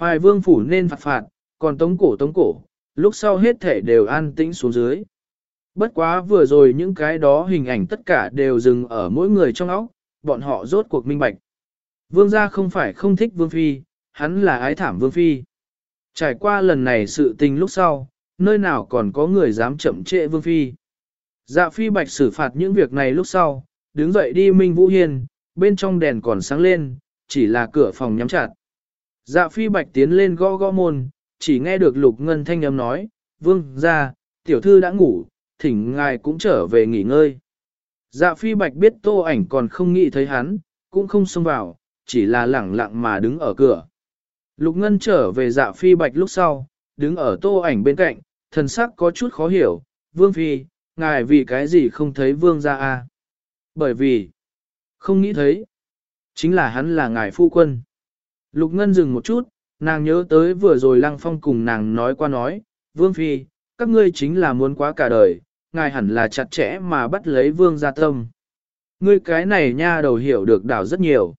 Hoài vương phủ nên phạt phạt, còn tống cổ tống cổ, lúc sau hết thể đều an tĩnh xuống dưới. Bất quá vừa rồi những cái đó hình ảnh tất cả đều dừng ở mỗi người trong óc, bọn họ rốt cuộc minh bạch. Vương gia không phải không thích vương phi, hắn là ái thảm vương phi. Trải qua lần này sự tình lúc sau, nơi nào còn có người dám chậm trễ vương phi. Dạ phi bạch xử phạt những việc này lúc sau, đứng dậy đi Minh Vũ Hiên, bên trong đèn còn sáng lên, chỉ là cửa phòng nhắm chặt. Dạ phi bạch tiến lên gõ gõ môn, chỉ nghe được lục ngân thanh âm nói, vương ra, tiểu thư đã ngủ, thỉnh ngài cũng trở về nghỉ ngơi. Dạ phi bạch biết tô ảnh còn không nghĩ thấy hắn, cũng không xông vào, chỉ là lẳng lặng mà đứng ở cửa. Lục ngân trở về dạ phi bạch lúc sau, đứng ở tô ảnh bên cạnh, thần sắc có chút khó hiểu, vương phi, ngài vì cái gì không thấy vương ra a? À? Bởi vì, không nghĩ thấy, chính là hắn là ngài phu quân. Lục ngân dừng một chút, nàng nhớ tới vừa rồi lăng phong cùng nàng nói qua nói, vương phi, các ngươi chính là muốn quá cả đời, ngài hẳn là chặt chẽ mà bắt lấy vương gia tâm. Ngươi cái này nha đầu hiểu được đảo rất nhiều.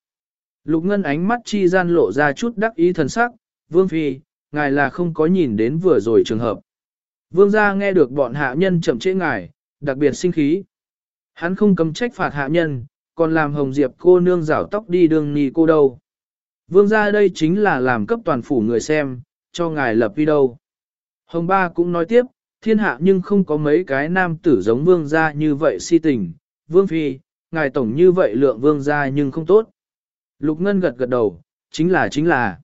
Lục ngân ánh mắt chi gian lộ ra chút đắc ý thần sắc, vương phi, ngài là không có nhìn đến vừa rồi trường hợp. Vương gia nghe được bọn hạ nhân chậm trễ ngài, đặc biệt sinh khí. Hắn không cấm trách phạt hạ nhân, còn làm hồng diệp cô nương rảo tóc đi đường nì cô đâu. Vương gia đây chính là làm cấp toàn phủ người xem, cho ngài lập đi đâu. Hồng ba cũng nói tiếp, thiên hạ nhưng không có mấy cái nam tử giống vương gia như vậy si tình, vương phi, ngài tổng như vậy lượng vương gia nhưng không tốt. Lục Ngân gật gật đầu, chính là chính là.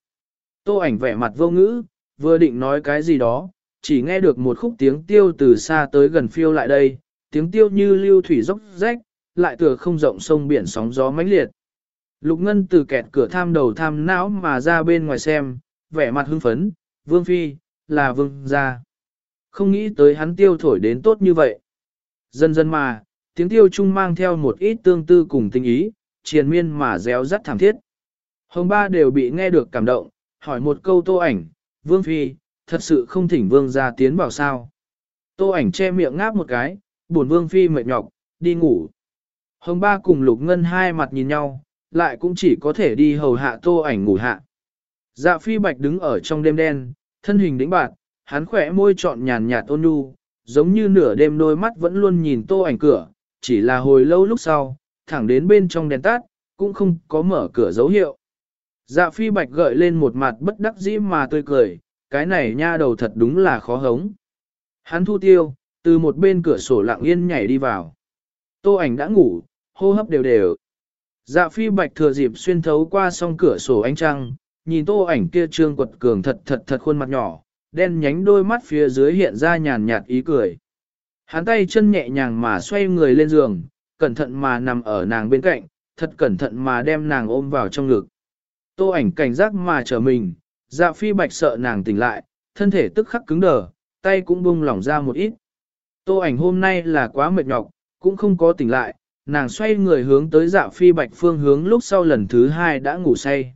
Tô ảnh vẻ mặt vô ngữ, vừa định nói cái gì đó, chỉ nghe được một khúc tiếng tiêu từ xa tới gần phiêu lại đây, tiếng tiêu như lưu thủy dốc rách, lại tựa không rộng sông biển sóng gió mãnh liệt. Lục Ngân từ kẹt cửa tham đầu tham não mà ra bên ngoài xem, vẻ mặt hưng phấn, vương phi, là vương gia. Không nghĩ tới hắn tiêu thổi đến tốt như vậy. Dần dần mà, tiếng tiêu trung mang theo một ít tương tư cùng tình ý, triền miên mà réo rắt thảm thiết. Hồng ba đều bị nghe được cảm động, hỏi một câu tô ảnh, vương phi, thật sự không thỉnh vương gia tiến vào sao. Tô ảnh che miệng ngáp một cái, buồn vương phi mệt nhọc, đi ngủ. Hồng ba cùng lục ngân hai mặt nhìn nhau, lại cũng chỉ có thể đi hầu hạ tô ảnh ngủ hạ. Dạ phi bạch đứng ở trong đêm đen, thân hình đĩnh bạt, hắn khỏe môi trọn nhàn nhạt ôn nhu, giống như nửa đêm đôi mắt vẫn luôn nhìn tô ảnh cửa, chỉ là hồi lâu lúc sau, thẳng đến bên trong đèn tắt, cũng không có mở cửa dấu hiệu. Dạ phi bạch gợi lên một mặt bất đắc dĩ mà tươi cười, cái này nha đầu thật đúng là khó hống. Hắn thu tiêu, từ một bên cửa sổ lặng yên nhảy đi vào. Tô ảnh đã ngủ, hô hấp đều đều. Dạ phi bạch thừa dịp xuyên thấu qua song cửa sổ ánh trăng, nhìn tô ảnh kia trương quật cường thật thật thật khuôn mặt nhỏ, đen nhánh đôi mắt phía dưới hiện ra nhàn nhạt ý cười. Hắn tay chân nhẹ nhàng mà xoay người lên giường, cẩn thận mà nằm ở nàng bên cạnh, thật cẩn thận mà đem nàng ôm vào trong ngực. Tô ảnh cảnh giác mà trở mình, dạ phi bạch sợ nàng tỉnh lại, thân thể tức khắc cứng đờ, tay cũng buông lỏng ra một ít. Tô ảnh hôm nay là quá mệt nhọc, cũng không có tỉnh lại, nàng xoay người hướng tới dạ phi bạch phương hướng lúc sau lần thứ hai đã ngủ say.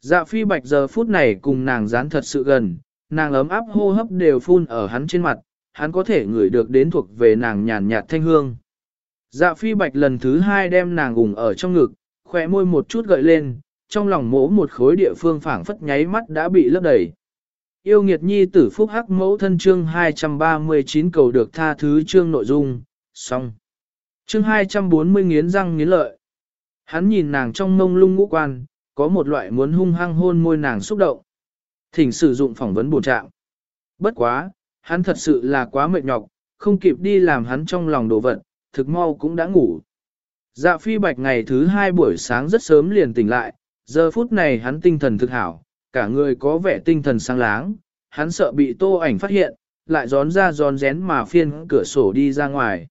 Dạ phi bạch giờ phút này cùng nàng dán thật sự gần, nàng ấm áp hô hấp đều phun ở hắn trên mặt, hắn có thể ngửi được đến thuộc về nàng nhàn nhạt thanh hương. Dạ phi bạch lần thứ hai đem nàng gùng ở trong ngực, khỏe môi một chút gợi lên, trong lòng mỗ một khối địa phương phảng phất nháy mắt đã bị lấp đầy. Yêu nghiệt nhi tử phúc hắc mẫu thân chương 239 cầu được tha thứ chương nội dung, xong. Chương 240 nghiến răng nghiến lợi. Hắn nhìn nàng trong mông lung ngũ quan, có một loại muốn hung hăng hôn môi nàng xúc động. Thỉnh sử dụng phỏng vấn bổ trạng. Bất quá, hắn thật sự là quá mệt nhọc, không kịp đi làm hắn trong lòng đồ vật, thực mau cũng đã ngủ. Dạ phi bạch ngày thứ hai buổi sáng rất sớm liền tỉnh lại, giờ phút này hắn tinh thần thực hảo, cả người có vẻ tinh thần sáng láng, hắn sợ bị tô ảnh phát hiện, lại gión ra gión rén mà phiên cửa sổ đi ra ngoài.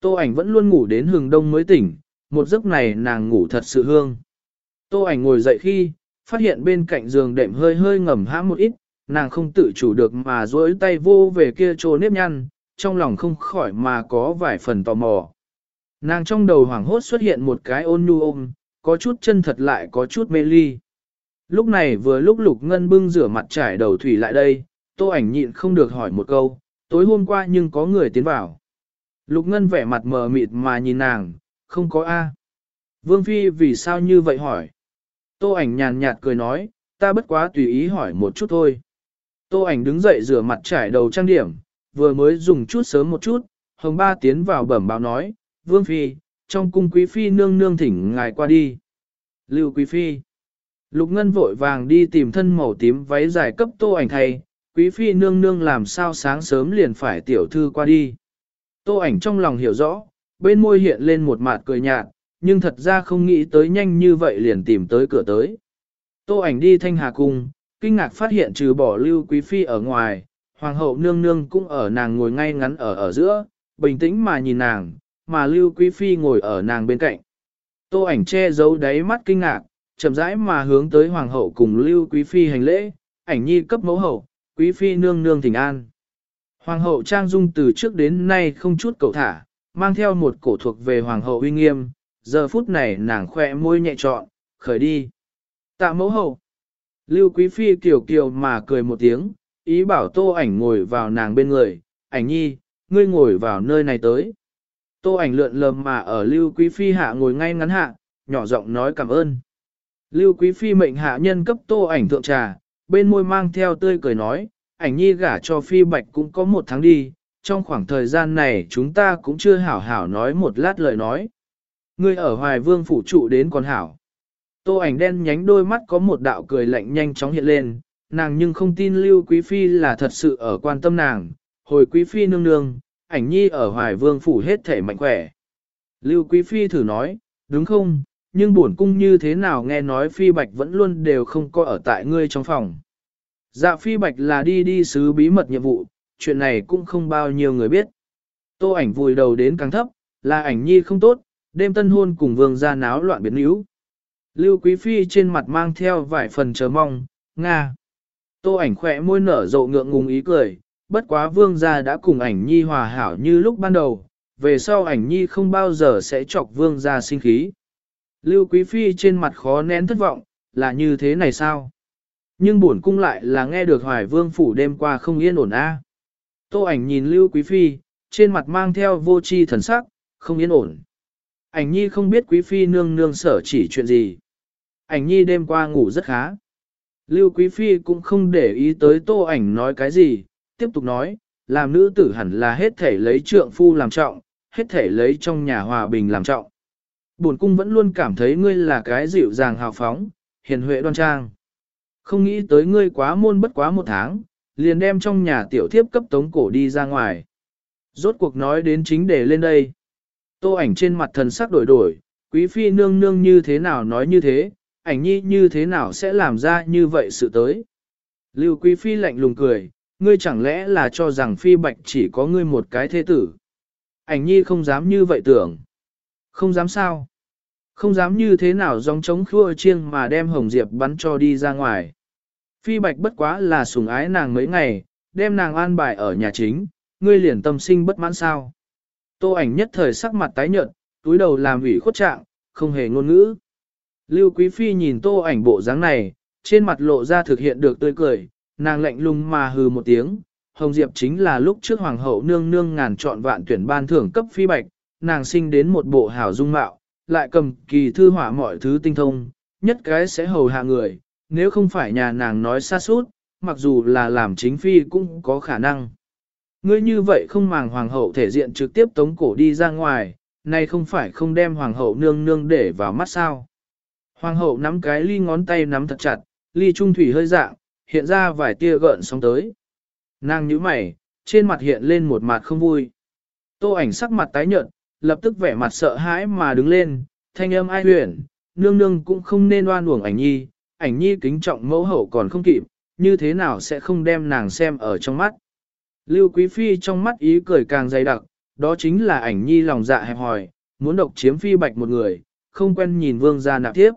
Tô ảnh vẫn luôn ngủ đến hừng đông mới tỉnh, một giấc này nàng ngủ thật sự hương. Tô ảnh ngồi dậy khi, phát hiện bên cạnh giường đệm hơi hơi ngầm hãm một ít, nàng không tự chủ được mà duỗi tay vô về kia chỗ nếp nhăn, trong lòng không khỏi mà có vài phần tò mò. Nàng trong đầu hoảng hốt xuất hiện một cái ôn nhu ôm, có chút chân thật lại có chút mê ly. Lúc này vừa lúc lục ngân bưng rửa mặt trải đầu thủy lại đây, tô ảnh nhịn không được hỏi một câu, tối hôm qua nhưng có người tiến vào. Lục ngân vẻ mặt mờ mịt mà nhìn nàng, không có A. Vương Phi vì sao như vậy hỏi? Tô ảnh nhàn nhạt cười nói, ta bất quá tùy ý hỏi một chút thôi. Tô ảnh đứng dậy rửa mặt trải đầu trang điểm, vừa mới dùng chút sớm một chút, hồng ba tiến vào bẩm báo nói, vương phi, trong cung quý phi nương nương thỉnh ngài qua đi. Lưu quý phi. Lục ngân vội vàng đi tìm thân màu tím váy dài cấp tô ảnh thay, quý phi nương nương làm sao sáng sớm liền phải tiểu thư qua đi. Tô ảnh trong lòng hiểu rõ, bên môi hiện lên một mạt cười nhạt, nhưng thật ra không nghĩ tới nhanh như vậy liền tìm tới cửa tới. Tô ảnh đi thanh hà cung, kinh ngạc phát hiện trừ bỏ lưu quý phi ở ngoài, hoàng hậu nương nương cũng ở nàng ngồi ngay ngắn ở ở giữa, bình tĩnh mà nhìn nàng, mà lưu quý phi ngồi ở nàng bên cạnh. Tô ảnh che giấu đáy mắt kinh ngạc, chậm rãi mà hướng tới hoàng hậu cùng lưu quý phi hành lễ, ảnh nhi cấp mẫu hậu, quý phi nương nương thỉnh an. Hoàng hậu trang dung từ trước đến nay không chút cầu thả, mang theo một cổ thuộc về hoàng hậu uy nghiêm, giờ phút này nàng khỏe môi nhẹ trọn, khởi đi. Tạ mẫu hậu. Lưu quý phi kiều kiều mà cười một tiếng, ý bảo tô ảnh ngồi vào nàng bên người, ảnh nhi, ngươi ngồi vào nơi này tới. Tô ảnh lượn lờ mà ở Lưu Quý Phi hạ ngồi ngay ngắn hạ, nhỏ giọng nói cảm ơn. Lưu Quý Phi mệnh hạ nhân cấp tô ảnh thượng trà, bên môi mang theo tươi cười nói, ảnh nhi gả cho Phi Bạch cũng có một tháng đi, trong khoảng thời gian này chúng ta cũng chưa hảo hảo nói một lát lời nói. Ngươi ở Hoài Vương phủ trụ đến còn hảo. Tô ảnh đen nhánh đôi mắt có một đạo cười lạnh nhanh chóng hiện lên, nàng nhưng không tin Lưu Quý Phi là thật sự ở quan tâm nàng, hồi Quý Phi nương nương, ảnh nhi ở Hoài Vương phủ hết thể mạnh khỏe. Lưu Quý Phi thử nói, đúng không, nhưng buồn cung như thế nào nghe nói Phi Bạch vẫn luôn đều không có ở tại ngươi trong phòng. Dạ Phi Bạch là đi đi sứ bí mật nhiệm vụ, chuyện này cũng không bao nhiêu người biết. Tô ảnh vùi đầu đến càng thấp, là ảnh nhi không tốt, đêm tân hôn cùng vương gia náo loạn biến yếu. Lưu Quý Phi trên mặt mang theo vài phần chờ mong, Nga. Tô ảnh khỏe môi nở rộ ngượng ngùng ý cười, bất quá vương gia đã cùng ảnh nhi hòa hảo như lúc ban đầu, về sau ảnh nhi không bao giờ sẽ chọc vương gia sinh khí. Lưu Quý Phi trên mặt khó nén thất vọng, là như thế này sao? Nhưng buồn cung lại là nghe được hoài vương phủ đêm qua không yên ổn a. Tô ảnh nhìn Lưu Quý Phi, trên mặt mang theo vô tri thần sắc, không yên ổn. Ảnh nhi không biết Quý Phi nương nương sở chỉ chuyện gì. Ảnh nhi đêm qua ngủ rất khá. Lưu Quý Phi cũng không để ý tới tô ảnh nói cái gì, tiếp tục nói, làm nữ tử hẳn là hết thể lấy trượng phu làm trọng, hết thể lấy trong nhà hòa bình làm trọng. Bổn cung vẫn luôn cảm thấy ngươi là cái dịu dàng hào phóng, hiền huệ đoan trang. Không nghĩ tới ngươi quá môn bất quá một tháng, liền đem trong nhà tiểu thiếp cấp tống cổ đi ra ngoài. Rốt cuộc nói đến chính để lên đây. Tô ảnh trên mặt thần sắc đổi đổi, quý phi nương nương như thế nào nói như thế, ảnh nhi như thế nào sẽ làm ra như vậy sự tới. Lưu quý phi lạnh lùng cười, ngươi chẳng lẽ là cho rằng phi bạch chỉ có ngươi một cái thế tử. Ảnh nhi không dám như vậy tưởng. Không dám sao. Không dám như thế nào dòng trống khua chiêng mà đem Hồng Diệp bắn cho đi ra ngoài. Phi bạch bất quá là sủng ái nàng mấy ngày, đem nàng an bài ở nhà chính, ngươi liền tâm sinh bất mãn sao. Tô ảnh nhất thời sắc mặt tái nhợt, túi đầu làm ủy khuất trạng, không hề ngôn ngữ. Lưu Quý Phi nhìn tô ảnh bộ dáng này, trên mặt lộ ra thực hiện được tươi cười, nàng lạnh lùng mà hừ một tiếng. Hồng Diệp chính là lúc trước Hoàng hậu nương nương ngàn chọn vạn tuyển ban thưởng cấp phi bạch, nàng sinh đến một bộ hảo dung mạo, lại cầm kỳ thư họa mọi thứ tinh thông, nhất cái sẽ hầu hạ người, nếu không phải nhà nàng nói xa suốt, mặc dù là làm chính phi cũng có khả năng. Ngươi như vậy không màng hoàng hậu thể diện trực tiếp tống cổ đi ra ngoài, nay không phải không đem hoàng hậu nương nương để vào mắt sao. Hoàng hậu nắm cái ly ngón tay nắm thật chặt, ly trung thủy hơi dạng, hiện ra vài tia gợn sóng tới. Nàng nhíu mày, trên mặt hiện lên một mặt không vui. Tô ảnh sắc mặt tái nhợt, lập tức vẻ mặt sợ hãi mà đứng lên, thanh âm ai huyền, nương nương cũng không nên oan uổng ảnh nhi, ảnh nhi kính trọng mẫu hậu còn không kịp, như thế nào sẽ không đem nàng xem ở trong mắt. Lưu Quý Phi trong mắt ý cười càng dày đặc, đó chính là ảnh nhi lòng dạ hẹp hòi, muốn độc chiếm phi bạch một người, không quen nhìn vương gia nạp tiếp.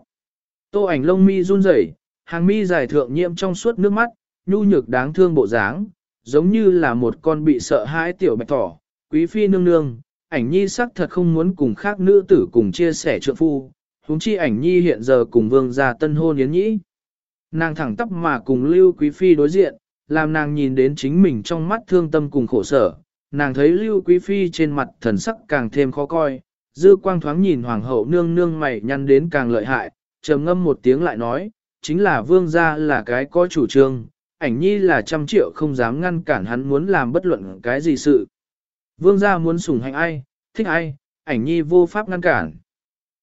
Tô ảnh lông mi run rẩy, hàng mi dài thượng nhiễm trong suốt nước mắt, nhu nhược đáng thương bộ dáng, giống như là một con bị sợ hãi tiểu bạch thỏ. Quý phi nương nương, ảnh nhi sắc thật không muốn cùng khác nữ tử cùng chia sẻ trượng phu, huống chi ảnh nhi hiện giờ cùng vương gia tân hôn yến nhĩ. Nàng thẳng tắp mà cùng lưu quý phi đối diện, làm nàng nhìn đến chính mình trong mắt thương tâm cùng khổ sở. Nàng thấy lưu quý phi trên mặt thần sắc càng thêm khó coi, dư quang thoáng nhìn hoàng hậu nương nương mày nhăn đến càng lợi hại, trầm ngâm một tiếng lại nói, chính là vương gia là cái có chủ trương, ảnh nhi là trăm triệu không dám ngăn cản hắn muốn làm bất luận cái gì sự. Vương gia muốn sủng hạnh ai, thích ai, ảnh nhi vô pháp ngăn cản.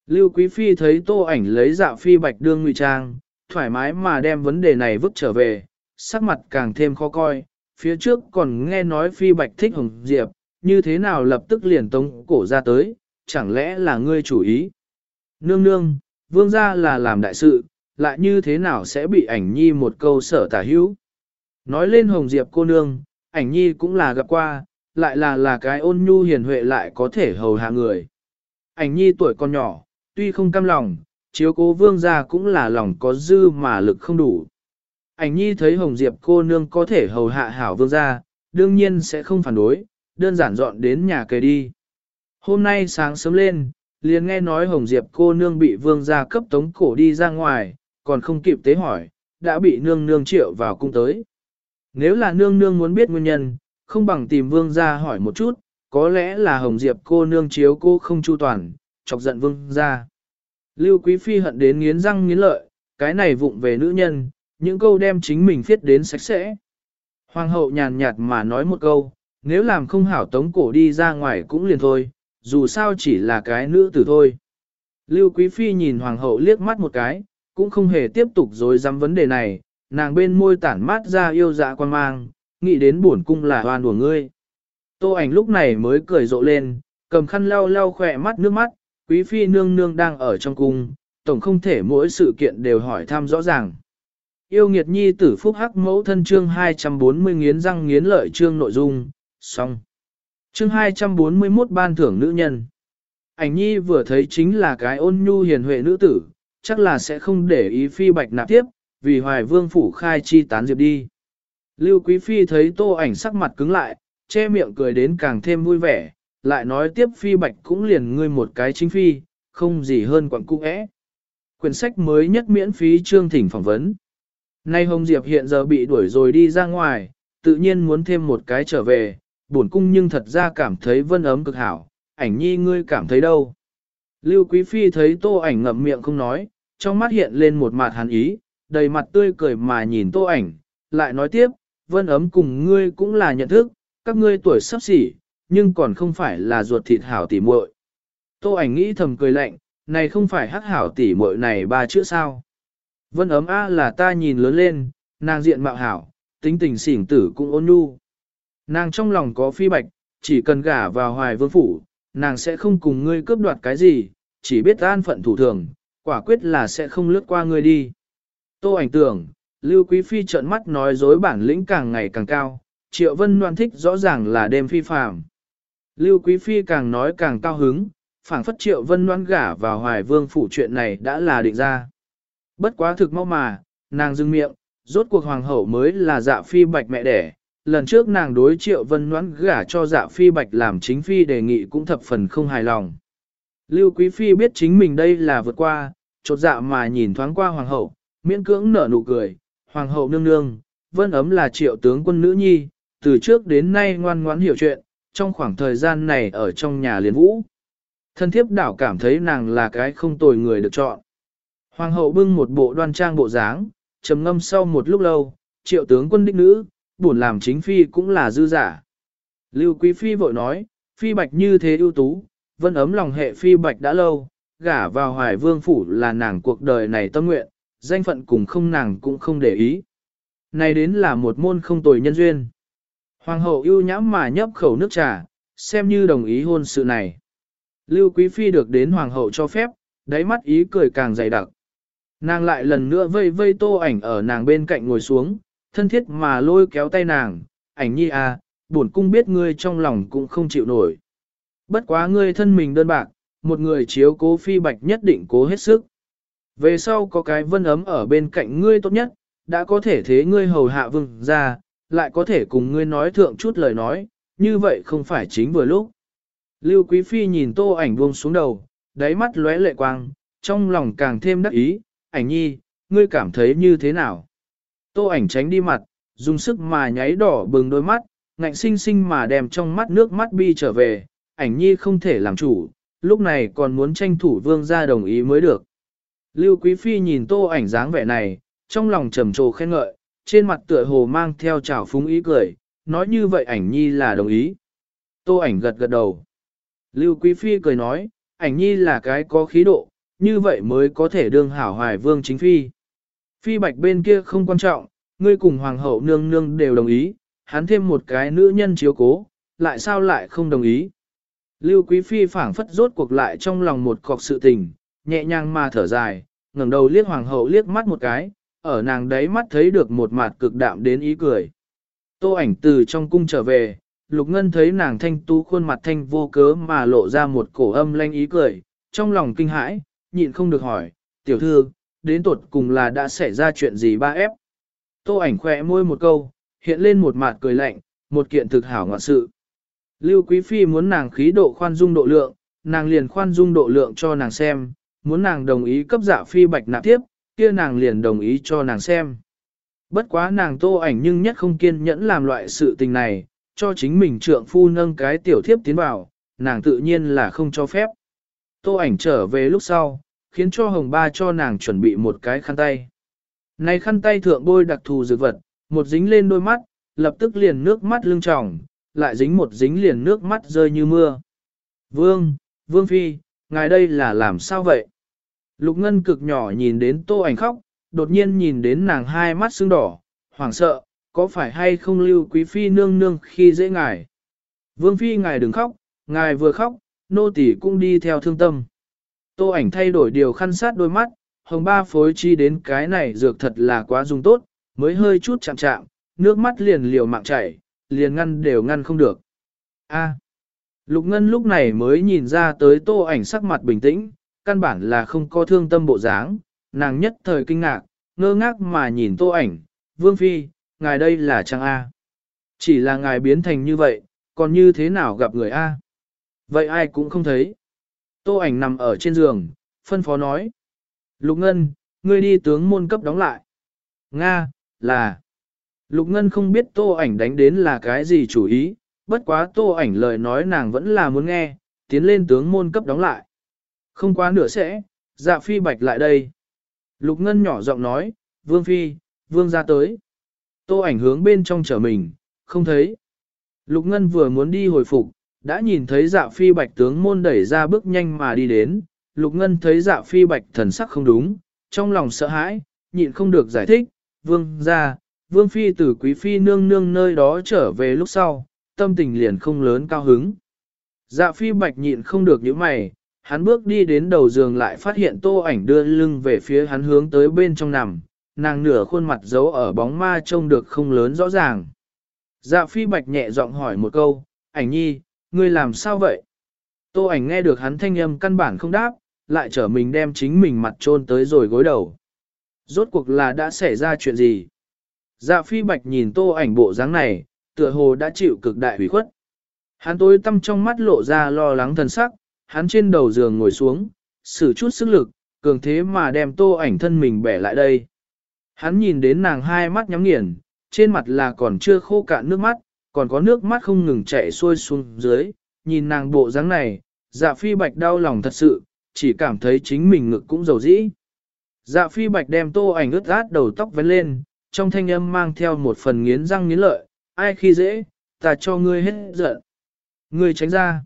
Lưu Quý Phi thấy tô ảnh lấy dạo phi bạch đương ngụy trang, thoải mái mà đem vấn đề này vứt trở về, sắc mặt càng thêm khó coi, phía trước còn nghe nói phi bạch thích hồng diệp, như thế nào lập tức liền tống cổ ra tới, chẳng lẽ là ngươi chủ ý. Nương nương, vương gia là làm đại sự, lại như thế nào sẽ bị ảnh nhi một câu sở tả hữu. Nói lên hồng diệp cô nương, ảnh nhi cũng là gặp qua, lại là là cái ôn nhu hiền huệ lại có thể hầu hạ người. Ảnh nhi tuổi còn nhỏ, tuy không cam lòng, chiếu cố vương gia cũng là lòng có dư mà lực không đủ. Ảnh nhi thấy Hồng Diệp cô nương có thể hầu hạ hảo vương gia, đương nhiên sẽ không phản đối, đơn giản dọn đến nhà kề đi. Hôm nay sáng sớm lên, liền nghe nói Hồng Diệp cô nương bị vương gia cấp tống cổ đi ra ngoài, còn không kịp tế hỏi, đã bị nương nương triệu vào cung tới. Nếu là nương nương muốn biết nguyên nhân, không bằng tìm vương gia hỏi một chút, có lẽ là Hồng Diệp cô nương chiếu cô không chu toàn, chọc giận vương gia. Lưu Quý Phi hận đến nghiến răng nghiến lợi, cái này vụng về nữ nhân, những câu đem chính mình viết đến sạch sẽ. Hoàng hậu nhàn nhạt mà nói một câu, nếu làm không hảo tống cổ đi ra ngoài cũng liền thôi, dù sao chỉ là cái nữ tử thôi. Lưu Quý Phi nhìn Hoàng hậu liếc mắt một cái, cũng không hề tiếp tục dối dám vấn đề này, nàng bên môi tản mát ra yêu dạ quan mang, nghĩ đến bổn cung là hoan của ngươi. Tô ảnh lúc này mới cười rộ lên, cầm khăn lau lau khỏe mắt nước mắt, Quý Phi nương nương đang ở trong cung, tổng không thể mỗi sự kiện đều hỏi thăm rõ ràng yêu nghiệt nhi tử phúc hắc mẫu thân chương 240 nghiến răng nghiến lợi chương nội dung, xong. Chương 241 ban thưởng nữ nhân. Ảnh nhi vừa thấy chính là cái ôn nhu hiền huệ nữ tử, chắc là sẽ không để ý phi bạch nạp tiếp, vì hoài vương phủ khai chi tán diệp đi. Lưu Quý Phi thấy tô ảnh sắc mặt cứng lại, che miệng cười đến càng thêm vui vẻ, lại nói tiếp phi bạch cũng liền ngươi một cái chính phi, không gì hơn quặng cung ẽ. Quyển sách mới nhất miễn phí chương thỉnh phỏng vấn. Nay Hồng Diệp hiện giờ bị đuổi rồi đi ra ngoài, tự nhiên muốn thêm một cái trở về, bổn cung nhưng thật ra cảm thấy vân ấm cực hảo, ảnh nhi ngươi cảm thấy đâu. Lưu Quý Phi thấy tô ảnh ngậm miệng không nói, trong mắt hiện lên một mặt hàn ý, đầy mặt tươi cười mà nhìn tô ảnh, lại nói tiếp, vân ấm cùng ngươi cũng là nhận thức, các ngươi tuổi sắp xỉ, nhưng còn không phải là ruột thịt hảo tỉ muội. Tô ảnh nghĩ thầm cười lạnh, này không phải hắc hảo tỉ muội này ba chữ sao. Vân ấm A là ta nhìn lớn lên, nàng diện mạo hảo, tính tình xỉn tử cũng ôn nhu. Nàng trong lòng có phi bạch, chỉ cần gả vào hoài vương phủ, nàng sẽ không cùng ngươi cướp đoạt cái gì, chỉ biết an phận thủ thường, quả quyết là sẽ không lướt qua ngươi đi. Tô ảnh tưởng, Lưu Quý Phi trợn mắt nói dối bản lĩnh càng ngày càng cao, Triệu Vân Loan thích rõ ràng là đêm phi phàm. Lưu Quý Phi càng nói càng cao hứng, phảng phất Triệu Vân Loan gả vào hoài vương phủ chuyện này đã là định ra. Bất quá thực mau mà, nàng dưng miệng, rốt cuộc hoàng hậu mới là dạ phi bạch mẹ đẻ. Lần trước nàng đối triệu vân noãn gả cho dạ phi bạch làm chính phi đề nghị cũng thập phần không hài lòng. Lưu Quý Phi biết chính mình đây là vượt qua, chột dạ mà nhìn thoáng qua hoàng hậu, miễn cưỡng nở nụ cười. Hoàng hậu nương nương, vân ấm là triệu tướng quân nữ nhi, từ trước đến nay ngoan ngoãn hiểu chuyện, trong khoảng thời gian này ở trong nhà liền vũ. Thân thiếp đảo cảm thấy nàng là cái không tồi người được chọn. Hoàng hậu bưng một bộ đoan trang bộ dáng, trầm ngâm sau một lúc lâu, triệu tướng quân đích nữ, buồn làm chính phi cũng là dư giả. Lưu Quý Phi vội nói, phi bạch như thế ưu tú, vân ấm lòng hệ phi bạch đã lâu, gả vào hoài vương phủ là nàng cuộc đời này tâm nguyện, danh phận cùng không nàng cũng không để ý. Này đến là một môn không tồi nhân duyên. Hoàng hậu ưu nhãm mà nhấp khẩu nước trà, xem như đồng ý hôn sự này. Lưu Quý Phi được đến Hoàng hậu cho phép, đáy mắt ý cười càng dày đặc. Nàng lại lần nữa vây vây tô ảnh ở nàng bên cạnh ngồi xuống, thân thiết mà lôi kéo tay nàng, ảnh nhi à, bổn cung biết ngươi trong lòng cũng không chịu nổi. Bất quá ngươi thân mình đơn bạc, một người chiếu cố phi bạch nhất định cố hết sức. Về sau có cái vân ấm ở bên cạnh ngươi tốt nhất, đã có thể thế ngươi hầu hạ vương ra, lại có thể cùng ngươi nói thượng chút lời nói, như vậy không phải chính vừa lúc. Lưu Quý Phi nhìn tô ảnh buông xuống đầu, đáy mắt lóe lệ quang, trong lòng càng thêm đắc ý, ảnh nhi, ngươi cảm thấy như thế nào? Tô ảnh tránh đi mặt, dùng sức mà nháy đỏ bừng đôi mắt, ngạnh sinh sinh mà đem trong mắt nước mắt bi trở về, ảnh nhi không thể làm chủ, lúc này còn muốn tranh thủ vương gia đồng ý mới được. Lưu Quý Phi nhìn tô ảnh dáng vẻ này, trong lòng trầm trồ khen ngợi, trên mặt tựa hồ mang theo trào phúng ý cười, nói như vậy ảnh nhi là đồng ý. Tô ảnh gật gật đầu. Lưu Quý Phi cười nói, ảnh nhi là cái có khí độ, như vậy mới có thể đương hảo hoài vương chính phi. Phi bạch bên kia không quan trọng, ngươi cùng hoàng hậu nương nương đều đồng ý, hắn thêm một cái nữ nhân chiếu cố, lại sao lại không đồng ý. Lưu Quý Phi phảng phất rốt cuộc lại trong lòng một cọc sự tình, nhẹ nhàng mà thở dài, ngẩng đầu liếc hoàng hậu liếc mắt một cái, ở nàng đấy mắt thấy được một mặt cực đạm đến ý cười. Tô ảnh từ trong cung trở về, Lục Ngân thấy nàng thanh tú khuôn mặt thanh vô cớ mà lộ ra một cổ âm lanh ý cười, trong lòng kinh hãi, nhịn không được hỏi, tiểu thư, đến tột cùng là đã xảy ra chuyện gì ba ép. Tô ảnh khỏe môi một câu, hiện lên một mặt cười lạnh, một kiện thực hảo ngoạn sự. Lưu Quý Phi muốn nàng khí độ khoan dung độ lượng, nàng liền khoan dung độ lượng cho nàng xem, muốn nàng đồng ý cấp dạ phi bạch nạp tiếp, kia nàng liền đồng ý cho nàng xem. Bất quá nàng tô ảnh nhưng nhất không kiên nhẫn làm loại sự tình này, cho chính mình trượng phu nâng cái tiểu thiếp tiến vào, nàng tự nhiên là không cho phép. Tô ảnh trở về lúc sau, khiến cho hồng ba cho nàng chuẩn bị một cái khăn tay. Này khăn tay thượng bôi đặc thù dược vật, một dính lên đôi mắt, lập tức liền nước mắt lưng tròng, lại dính một dính liền nước mắt rơi như mưa. Vương, Vương Phi, ngài đây là làm sao vậy? Lục Ngân cực nhỏ nhìn đến tô ảnh khóc, đột nhiên nhìn đến nàng hai mắt sưng đỏ, hoảng sợ, có phải hay không lưu quý phi nương nương khi dễ ngài. Vương phi ngài đừng khóc, ngài vừa khóc, nô tỳ cũng đi theo thương tâm. Tô ảnh thay đổi điều khăn sát đôi mắt, hồng ba phối chi đến cái này dược thật là quá dùng tốt, mới hơi chút chạm chạm, nước mắt liền liều mạng chảy, liền ngăn đều ngăn không được. A. Lục Ngân lúc này mới nhìn ra tới tô ảnh sắc mặt bình tĩnh, căn bản là không có thương tâm bộ dáng, nàng nhất thời kinh ngạc, ngơ ngác mà nhìn tô ảnh, Vương Phi, ngài đây là trang A. Chỉ là ngài biến thành như vậy, còn như thế nào gặp người A? Vậy ai cũng không thấy. Tô ảnh nằm ở trên giường, phân phó nói. Lục Ngân, ngươi đi tướng môn cấp đóng lại. Nga, là. Lục Ngân không biết tô ảnh đánh đến là cái gì chủ ý, bất quá tô ảnh lời nói nàng vẫn là muốn nghe, tiến lên tướng môn cấp đóng lại. Không quá nửa sẽ, dạ phi bạch lại đây. Lục Ngân nhỏ giọng nói, Vương Phi, Vương ra tới. Tô ảnh hướng bên trong trở mình, không thấy. Lục Ngân vừa muốn đi hồi phục, đã nhìn thấy dạ phi bạch tướng môn đẩy ra bước nhanh mà đi đến. Lục Ngân thấy dạ phi bạch thần sắc không đúng, trong lòng sợ hãi, nhịn không được giải thích. Vương ra, Vương Phi từ Quý Phi nương nương nơi đó trở về lúc sau, tâm tình liền không lớn cao hứng. Dạ Phi bạch nhịn không được những mày, hắn bước đi đến đầu giường lại phát hiện tô ảnh đưa lưng về phía hắn hướng tới bên trong nằm, nàng nửa khuôn mặt giấu ở bóng ma trông được không lớn rõ ràng. Dạ phi bạch nhẹ giọng hỏi một câu, ảnh nhi, ngươi làm sao vậy? Tô ảnh nghe được hắn thanh âm căn bản không đáp, lại trở mình đem chính mình mặt trôn tới rồi gối đầu. Rốt cuộc là đã xảy ra chuyện gì? Dạ phi bạch nhìn tô ảnh bộ dáng này, tựa hồ đã chịu cực đại hủy khuất. Hắn tối tâm trong mắt lộ ra lo lắng thần sắc, hắn trên đầu giường ngồi xuống, sử chút sức lực, cường thế mà đem tô ảnh thân mình bẻ lại đây. Hắn nhìn đến nàng hai mắt nhắm nghiền, trên mặt là còn chưa khô cạn nước mắt, còn có nước mắt không ngừng chảy xuôi xuống dưới, nhìn nàng bộ dáng này, dạ phi bạch đau lòng thật sự, chỉ cảm thấy chính mình ngực cũng dầu dĩ. Dạ phi bạch đem tô ảnh ướt át đầu tóc vén lên, trong thanh âm mang theo một phần nghiến răng nghiến lợi, ai khi dễ, ta cho ngươi hết giận. Ngươi tránh ra.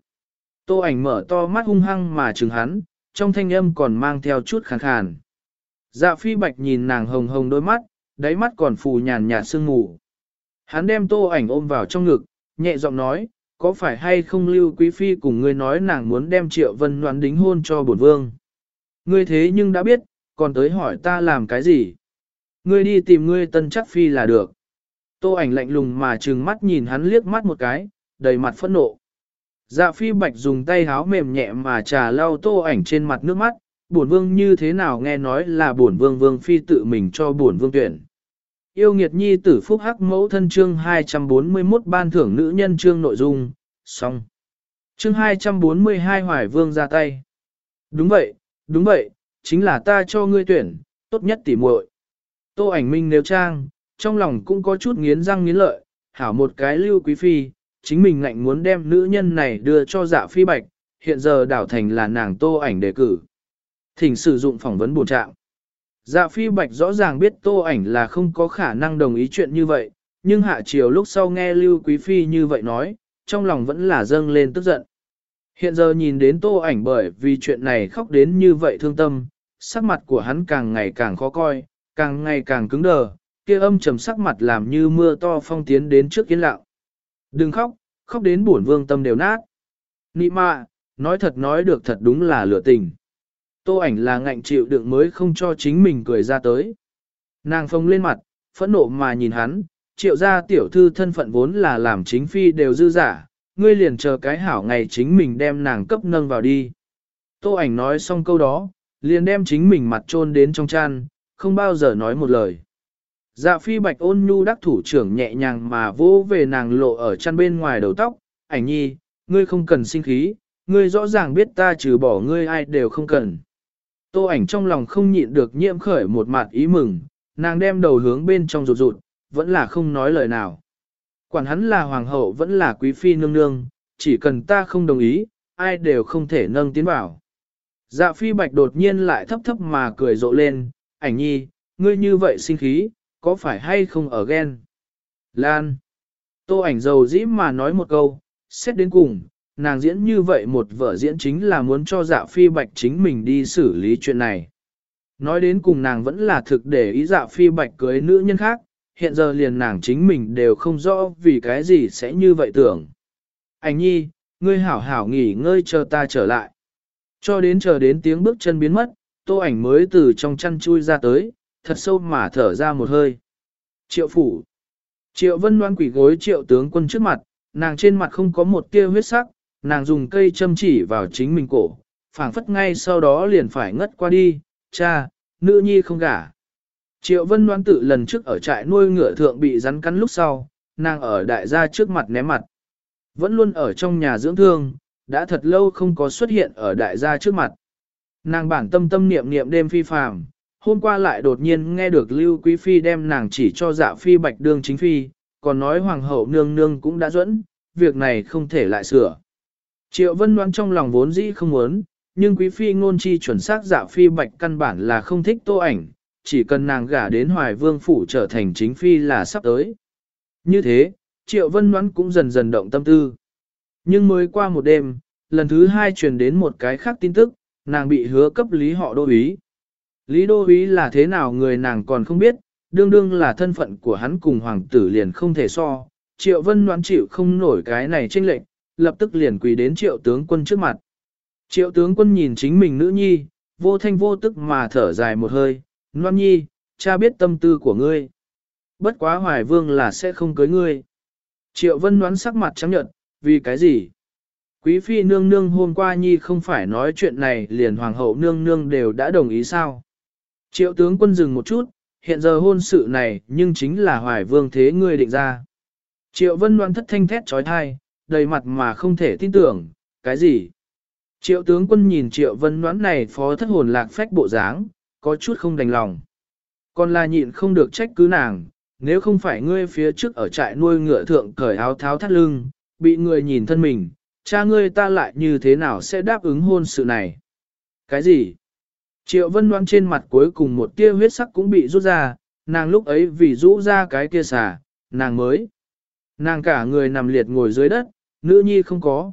Tô ảnh mở to mắt hung hăng mà trừng hắn, trong thanh âm còn mang theo chút khàn khàn. Dạ phi bạch nhìn nàng hồng hồng đôi mắt, đáy mắt còn phù nhàn nhạt sương mù. Hắn đem tô ảnh ôm vào trong ngực, nhẹ giọng nói, có phải hay không lưu quý phi cùng ngươi nói nàng muốn đem triệu vân noán đính hôn cho bổn vương. Ngươi thế nhưng đã biết, còn tới hỏi ta làm cái gì. Ngươi đi tìm ngươi tân chắc phi là được. Tô ảnh lạnh lùng mà trừng mắt nhìn hắn liếc mắt một cái, đầy mặt phẫn nộ. Dạ phi bạch dùng tay háo mềm nhẹ mà trà lau tô ảnh trên mặt nước mắt, bổn vương như thế nào nghe nói là bổn vương vương phi tự mình cho bổn vương tuyển. Yêu nghiệt nhi tử phúc hắc mẫu thân chương 241 ban thưởng nữ nhân chương nội dung, xong. Chương 242 hoài vương ra tay. Đúng vậy, đúng vậy, chính là ta cho ngươi tuyển, tốt nhất tỉ muội. Tô ảnh minh nếu trang, trong lòng cũng có chút nghiến răng nghiến lợi, hảo một cái lưu quý phi, chính mình ngạnh muốn đem nữ nhân này đưa cho dạ phi bạch, hiện giờ đảo thành là nàng tô ảnh đề cử. Thỉnh sử dụng phỏng vấn bổ trạng. Dạ phi bạch rõ ràng biết tô ảnh là không có khả năng đồng ý chuyện như vậy, nhưng hạ chiều lúc sau nghe Lưu Quý Phi như vậy nói, trong lòng vẫn là dâng lên tức giận. Hiện giờ nhìn đến tô ảnh bởi vì chuyện này khóc đến như vậy thương tâm, sắc mặt của hắn càng ngày càng khó coi, càng ngày càng cứng đờ, kia âm trầm sắc mặt làm như mưa to phong tiến đến trước kiến lạo. Đừng khóc, khóc đến buồn vương tâm đều nát. Nị mạ, nói thật nói được thật đúng là lửa tình. Tô ảnh là ngạnh chịu đựng mới không cho chính mình cười ra tới. Nàng phông lên mặt, phẫn nộ mà nhìn hắn, triệu gia tiểu thư thân phận vốn là làm chính phi đều dư giả, ngươi liền chờ cái hảo ngày chính mình đem nàng cấp nâng vào đi. Tô ảnh nói xong câu đó, liền đem chính mình mặt trôn đến trong chăn, không bao giờ nói một lời. Dạ phi bạch ôn nhu đắc thủ trưởng nhẹ nhàng mà vô về nàng lộ ở chăn bên ngoài đầu tóc, ảnh nhi, ngươi không cần sinh khí, ngươi rõ ràng biết ta trừ bỏ ngươi ai đều không cần. Tô ảnh trong lòng không nhịn được nhiễm khởi một mặt ý mừng, nàng đem đầu hướng bên trong rụt rụt, vẫn là không nói lời nào. Quản hắn là hoàng hậu vẫn là quý phi nương nương, chỉ cần ta không đồng ý, ai đều không thể nâng tiến vào. Dạ phi bạch đột nhiên lại thấp thấp mà cười rộ lên, ảnh nhi, ngươi như vậy sinh khí, có phải hay không ở ghen? Lan. Tô ảnh dầu dĩ mà nói một câu, xét đến cùng, nàng diễn như vậy một vở diễn chính là muốn cho dạ phi bạch chính mình đi xử lý chuyện này. Nói đến cùng nàng vẫn là thực để ý dạ phi bạch cưới nữ nhân khác, hiện giờ liền nàng chính mình đều không rõ vì cái gì sẽ như vậy tưởng. Anh nhi, ngươi hảo hảo nghỉ ngơi chờ ta trở lại. Cho đến chờ đến tiếng bước chân biến mất, tô ảnh mới từ trong chăn chui ra tới, thật sâu mà thở ra một hơi. Triệu phủ. Triệu vân đoan quỷ gối triệu tướng quân trước mặt, nàng trên mặt không có một tia huyết sắc, nàng dùng cây châm chỉ vào chính mình cổ, phảng phất ngay sau đó liền phải ngất qua đi, cha, nữ nhi không gả. Triệu vân đoan tự lần trước ở trại nuôi ngựa thượng bị rắn cắn lúc sau, nàng ở đại gia trước mặt ném mặt. Vẫn luôn ở trong nhà dưỡng thương, đã thật lâu không có xuất hiện ở đại gia trước mặt. Nàng bản tâm tâm niệm niệm đêm phi phàm, hôm qua lại đột nhiên nghe được Lưu Quý Phi đem nàng chỉ cho dạ phi bạch đương chính phi, còn nói hoàng hậu nương nương cũng đã dẫn, việc này không thể lại sửa. Triệu Vân đoán trong lòng vốn dĩ không muốn, nhưng Quý Phi ngôn chi chuẩn xác dạ phi bạch căn bản là không thích tô ảnh, chỉ cần nàng gả đến hoài vương phủ trở thành chính phi là sắp tới. Như thế, Triệu Vân đoán cũng dần dần động tâm tư. Nhưng mới qua một đêm, lần thứ hai truyền đến một cái khác tin tức, nàng bị hứa cấp lý họ đô ý. Lý đô ý là thế nào người nàng còn không biết, đương đương là thân phận của hắn cùng hoàng tử liền không thể so. Triệu vân đoán chịu không nổi cái này tranh lệnh, lập tức liền quỳ đến triệu tướng quân trước mặt. Triệu tướng quân nhìn chính mình nữ nhi, vô thanh vô tức mà thở dài một hơi, Loan nhi, cha biết tâm tư của ngươi. Bất quá hoài vương là sẽ không cưới ngươi. Triệu vân đoán sắc mặt trắng nhợt, vì cái gì? Quý phi nương nương hôm qua nhi không phải nói chuyện này liền hoàng hậu nương nương đều đã đồng ý sao? Triệu tướng quân dừng một chút, hiện giờ hôn sự này nhưng chính là hoài vương thế ngươi định ra. Triệu vân Loan thất thanh thét trói thai, đầy mặt mà không thể tin tưởng, cái gì? Triệu tướng quân nhìn triệu vân đoán này phó thất hồn lạc phách bộ dáng, có chút không đành lòng. Còn là nhịn không được trách cứ nàng, nếu không phải ngươi phía trước ở trại nuôi ngựa thượng cởi áo tháo thắt lưng, bị người nhìn thân mình, cha ngươi ta lại như thế nào sẽ đáp ứng hôn sự này? Cái gì? Triệu vân đoan trên mặt cuối cùng một tia huyết sắc cũng bị rút ra, nàng lúc ấy vì rũ ra cái kia xả, nàng mới. Nàng cả người nằm liệt ngồi dưới đất, nữ nhi không có.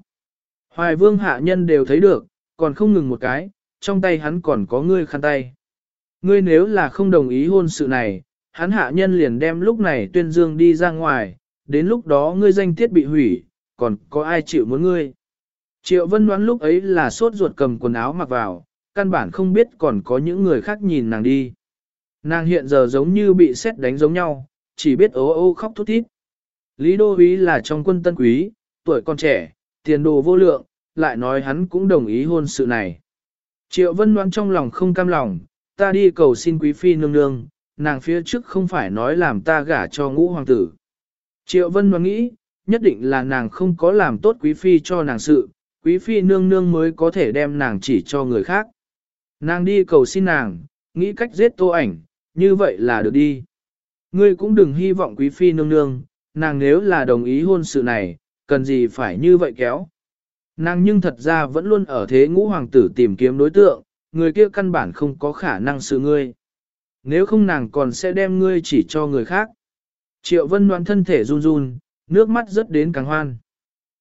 Hoài vương hạ nhân đều thấy được, còn không ngừng một cái, trong tay hắn còn có ngươi khăn tay. Ngươi nếu là không đồng ý hôn sự này, hắn hạ nhân liền đem lúc này tuyên dương đi ra ngoài, đến lúc đó ngươi danh tiết bị hủy, còn có ai chịu muốn ngươi. Triệu vân đoán lúc ấy là sốt ruột cầm quần áo mặc vào, căn bản không biết còn có những người khác nhìn nàng đi. Nàng hiện giờ giống như bị xét đánh giống nhau, chỉ biết ố ô khóc thút thít. Lý Đô Úy là trong quân tân quý, tuổi còn trẻ, tiền đồ vô lượng, lại nói hắn cũng đồng ý hôn sự này. Triệu Vân Loan trong lòng không cam lòng, ta đi cầu xin quý phi nương nương, nàng phía trước không phải nói làm ta gả cho ngũ hoàng tử. Triệu Vân Loan nghĩ, nhất định là nàng không có làm tốt quý phi cho nàng sự, quý phi nương nương mới có thể đem nàng chỉ cho người khác. Nàng đi cầu xin nàng, nghĩ cách giết tô ảnh, như vậy là được đi. Ngươi cũng đừng hy vọng quý phi nương nương, nàng nếu là đồng ý hôn sự này, cần gì phải như vậy kéo. Nàng nhưng thật ra vẫn luôn ở thế ngũ hoàng tử tìm kiếm đối tượng, người kia căn bản không có khả năng sự ngươi. nếu không nàng còn sẽ đem ngươi chỉ cho người khác. Triệu vân đoán thân thể run run, nước mắt rất đến càng hoan.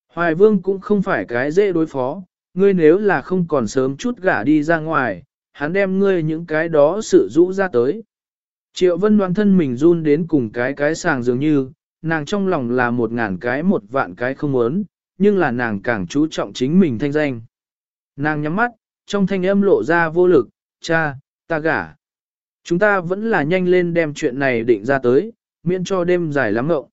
Hoài vương cũng không phải cái dễ đối phó, ngươi nếu là không còn sớm chút gả đi ra ngoài, hắn đem ngươi những cái đó sự rũ ra tới. Triệu vân đoán thân mình run đến cùng cái cái sàng dường như, nàng trong lòng là một ngàn cái một vạn cái không muốn, nhưng là nàng càng chú trọng chính mình thanh danh. Nàng nhắm mắt, trong thanh âm lộ ra vô lực, cha, ta gả. Chúng ta vẫn là nhanh lên đem chuyện này định ra tới, miễn cho đêm dài lắm ngậu.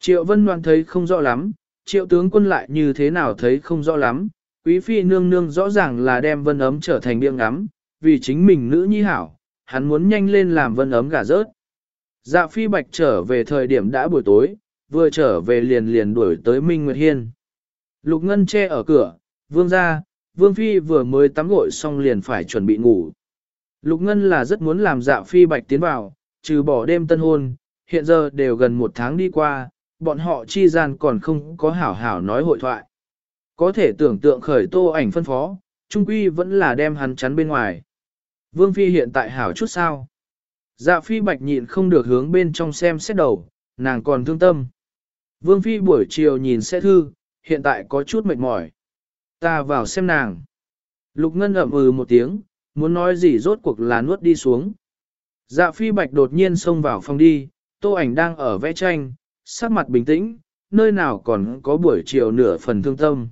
Triệu vân đoán thấy không rõ lắm, triệu tướng quân lại như thế nào thấy không rõ lắm, quý phi nương nương rõ ràng là đem vân ấm trở thành biếng ngắm, vì chính mình nữ nhi hảo, hắn muốn nhanh lên làm vân ấm gà rớt. Dạ phi bạch trở về thời điểm đã buổi tối, vừa trở về liền liền đuổi tới Minh Nguyệt Hiên. Lục Ngân che ở cửa, vương ra, vương phi vừa mới tắm gội xong liền phải chuẩn bị ngủ. Lục Ngân là rất muốn làm dạ phi bạch tiến vào, trừ bỏ đêm tân hôn, hiện giờ đều gần một tháng đi qua, bọn họ chi gian còn không có hảo hảo nói hội thoại. Có thể tưởng tượng khởi tô ảnh phân phó, trung quy vẫn là đem hắn chắn bên ngoài. Vương Phi hiện tại hảo chút sao? Dạ Phi bạch nhịn không được hướng bên trong xem xét đầu, nàng còn thương tâm. Vương Phi buổi chiều nhìn xe thư, hiện tại có chút mệt mỏi. Ta vào xem nàng. Lục Ngân ậm ừ một tiếng, muốn nói gì rốt cuộc là nuốt đi xuống. Dạ Phi bạch đột nhiên xông vào phòng đi, tô ảnh đang ở vẽ tranh, sắc mặt bình tĩnh, nơi nào còn có buổi chiều nửa phần thương tâm.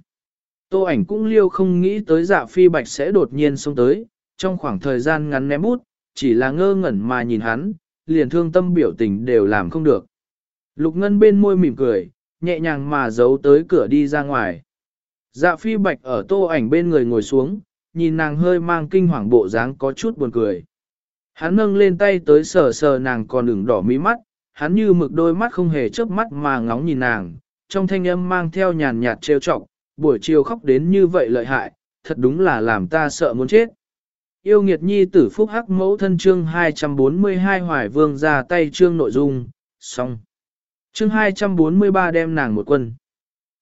Tô ảnh cũng liêu không nghĩ tới dạ phi bạch sẽ đột nhiên xông tới, trong khoảng thời gian ngắn ném bút, chỉ là ngơ ngẩn mà nhìn hắn, liền thương tâm biểu tình đều làm không được. Lục ngân bên môi mỉm cười, nhẹ nhàng mà giấu tới cửa đi ra ngoài. Dạ phi bạch ở tô ảnh bên người ngồi xuống, nhìn nàng hơi mang kinh hoàng bộ dáng có chút buồn cười. Hắn nâng lên tay tới sờ sờ nàng còn ửng đỏ mí mắt, hắn như mực đôi mắt không hề chớp mắt mà ngóng nhìn nàng, trong thanh âm mang theo nhàn nhạt trêu chọc, buổi chiều khóc đến như vậy lợi hại, thật đúng là làm ta sợ muốn chết. Yêu nghiệt nhi tử phúc hắc mẫu thân chương 242 hoài vương ra tay chương nội dung, xong. Chương 243 đem nàng một quân.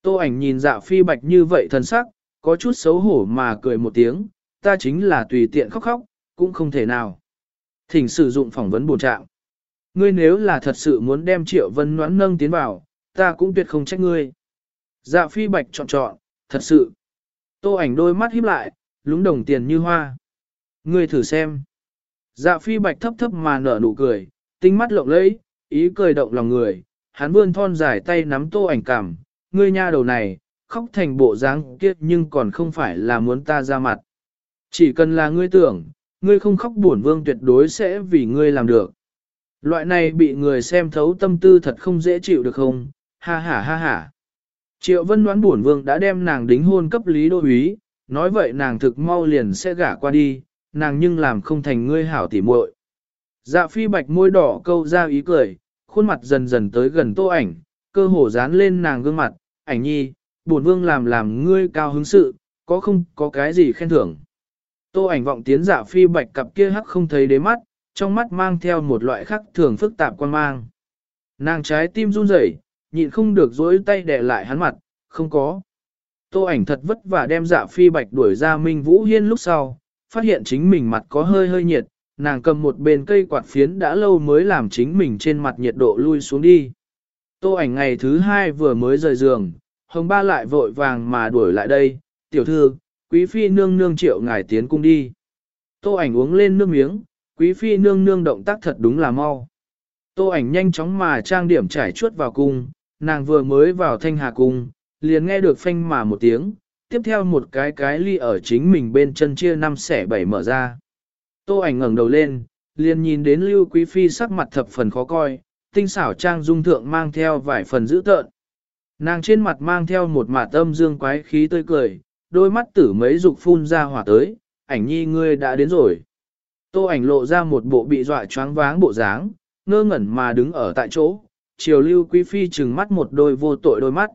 Tô ảnh nhìn dạ phi bạch như vậy thần sắc, có chút xấu hổ mà cười một tiếng, ta chính là tùy tiện khóc khóc, cũng không thể nào. Thỉnh sử dụng phỏng vấn bổ trạng ngươi nếu là thật sự muốn đem triệu vân noãn nâng tiến vào, ta cũng tuyệt không trách ngươi. Dạ phi bạch chọn chọn, thật sự. Tô ảnh đôi mắt híp lại, lúng đồng tiền như hoa. Ngươi thử xem. Dạ phi bạch thấp thấp mà nở nụ cười, tinh mắt lộng lẫy, ý cười động lòng người. Hắn vươn thon dài tay nắm tô ảnh cảm, ngươi nha đầu này, khóc thành bộ dáng kia nhưng còn không phải là muốn ta ra mặt. Chỉ cần là ngươi tưởng, ngươi không khóc buồn vương tuyệt đối sẽ vì ngươi làm được. Loại này bị người xem thấu tâm tư thật không dễ chịu được không, ha ha ha ha. Triệu vân đoán buồn vương đã đem nàng đính hôn cấp lý đô úy, nói vậy nàng thực mau liền sẽ gả qua đi, nàng nhưng làm không thành ngươi hảo tỉ muội. Dạ phi bạch môi đỏ câu ra ý cười, khuôn mặt dần dần tới gần tô ảnh, cơ hồ dán lên nàng gương mặt, ảnh nhi, buồn vương làm làm ngươi cao hứng sự, có không có cái gì khen thưởng. Tô ảnh vọng tiến dạ phi bạch cặp kia hắc không thấy đế mắt, trong mắt mang theo một loại khắc thường phức tạp quan mang. Nàng trái tim run rẩy, nhịn không được dối tay đè lại hắn mặt, không có. Tô ảnh thật vất vả đem dạ phi bạch đuổi ra Minh Vũ Hiên lúc sau, phát hiện chính mình mặt có hơi hơi nhiệt, nàng cầm một bên cây quạt phiến đã lâu mới làm chính mình trên mặt nhiệt độ lui xuống đi. Tô ảnh ngày thứ hai vừa mới rời giường, hồng ba lại vội vàng mà đuổi lại đây, tiểu thư, quý phi nương nương triệu ngài tiến cung đi. Tô ảnh uống lên nước miếng, Quý phi nương nương động tác thật đúng là mau. Tô ảnh nhanh chóng mà trang điểm trải chuốt vào cung, nàng vừa mới vào thanh hà cung, liền nghe được phanh mà một tiếng, tiếp theo một cái cái ly ở chính mình bên chân chia năm xẻ bảy mở ra. Tô ảnh ngẩng đầu lên, liền nhìn đến Lưu Quý Phi sắc mặt thập phần khó coi, tinh xảo trang dung thượng mang theo vài phần dữ tợn. Nàng trên mặt mang theo một mạt âm dương quái khí tươi cười, đôi mắt tử mấy dục phun ra hỏa tới, ảnh nhi ngươi đã đến rồi. Tô ảnh lộ ra một bộ bị dọa choáng váng bộ dáng, ngơ ngẩn mà đứng ở tại chỗ, chiều Lưu Quý Phi trừng mắt một đôi vô tội đôi mắt.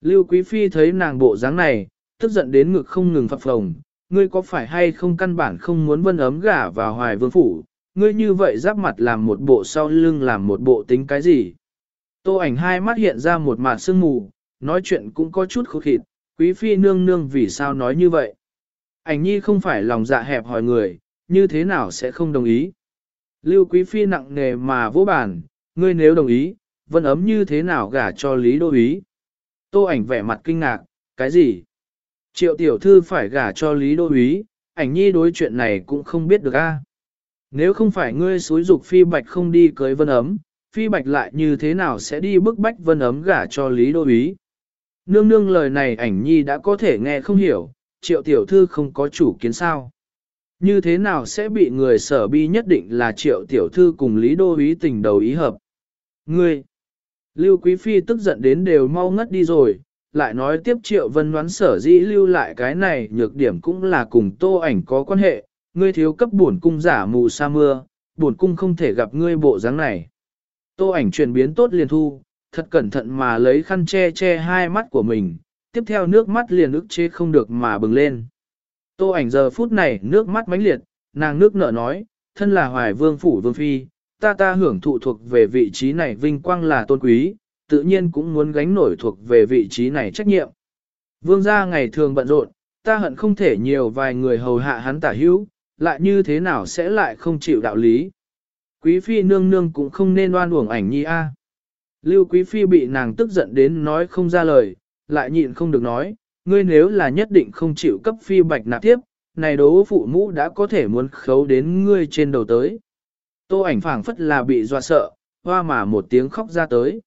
Lưu Quý Phi thấy nàng bộ dáng này, tức giận đến ngực không ngừng phập phồng, ngươi có phải hay không căn bản không muốn vân ấm gả vào hoài vương phủ, ngươi như vậy giáp mặt làm một bộ sau lưng làm một bộ tính cái gì. Tô ảnh hai mắt hiện ra một mạt sương mù, nói chuyện cũng có chút khô khịt, Quý Phi nương nương vì sao nói như vậy. Ảnh nhi không phải lòng dạ hẹp hỏi người, như thế nào sẽ không đồng ý. Lưu Quý Phi nặng nề mà vỗ bàn, ngươi nếu đồng ý, vân ấm như thế nào gả cho Lý Đô Ý. Tô ảnh vẻ mặt kinh ngạc, cái gì? Triệu tiểu thư phải gả cho Lý Đô úy, ảnh nhi đối chuyện này cũng không biết được a. Nếu không phải ngươi xúi dục Phi Bạch không đi cưới vân ấm, Phi Bạch lại như thế nào sẽ đi bức bách vân ấm gả cho Lý Đô úy? Nương nương lời này ảnh nhi đã có thể nghe không hiểu, triệu tiểu thư không có chủ kiến sao. Như thế nào sẽ bị người sở bi nhất định là triệu tiểu thư cùng Lý Đô úy tình đầu ý hợp. Ngươi, Lưu Quý Phi tức giận đến đều mau ngất đi rồi, lại nói tiếp triệu vân đoán sở dĩ lưu lại cái này nhược điểm cũng là cùng tô ảnh có quan hệ, ngươi thiếu cấp bổn cung giả mù sa mưa, bổn cung không thể gặp ngươi bộ dáng này. Tô ảnh chuyển biến tốt liền thu, thật cẩn thận mà lấy khăn che che hai mắt của mình, tiếp theo nước mắt liền ức chế không được mà bừng lên. Tô ảnh giờ phút này nước mắt mãnh liệt, nàng nước nở nói, thân là hoài vương phủ vương phi, ta ta hưởng thụ thuộc về vị trí này vinh quang là tôn quý, tự nhiên cũng muốn gánh nổi thuộc về vị trí này trách nhiệm. Vương gia ngày thường bận rộn, ta hận không thể nhiều vài người hầu hạ hắn tả hữu, lại như thế nào sẽ lại không chịu đạo lý. Quý phi nương nương cũng không nên oan uổng ảnh nhi a. À. Lưu quý phi bị nàng tức giận đến nói không ra lời, lại nhịn không được nói, ngươi nếu là nhất định không chịu cấp phi bạch nạp tiếp, này đố phụ mũ đã có thể muốn khấu đến ngươi trên đầu tới. Tô ảnh phảng phất là bị dọa sợ, hoa mà một tiếng khóc ra tới.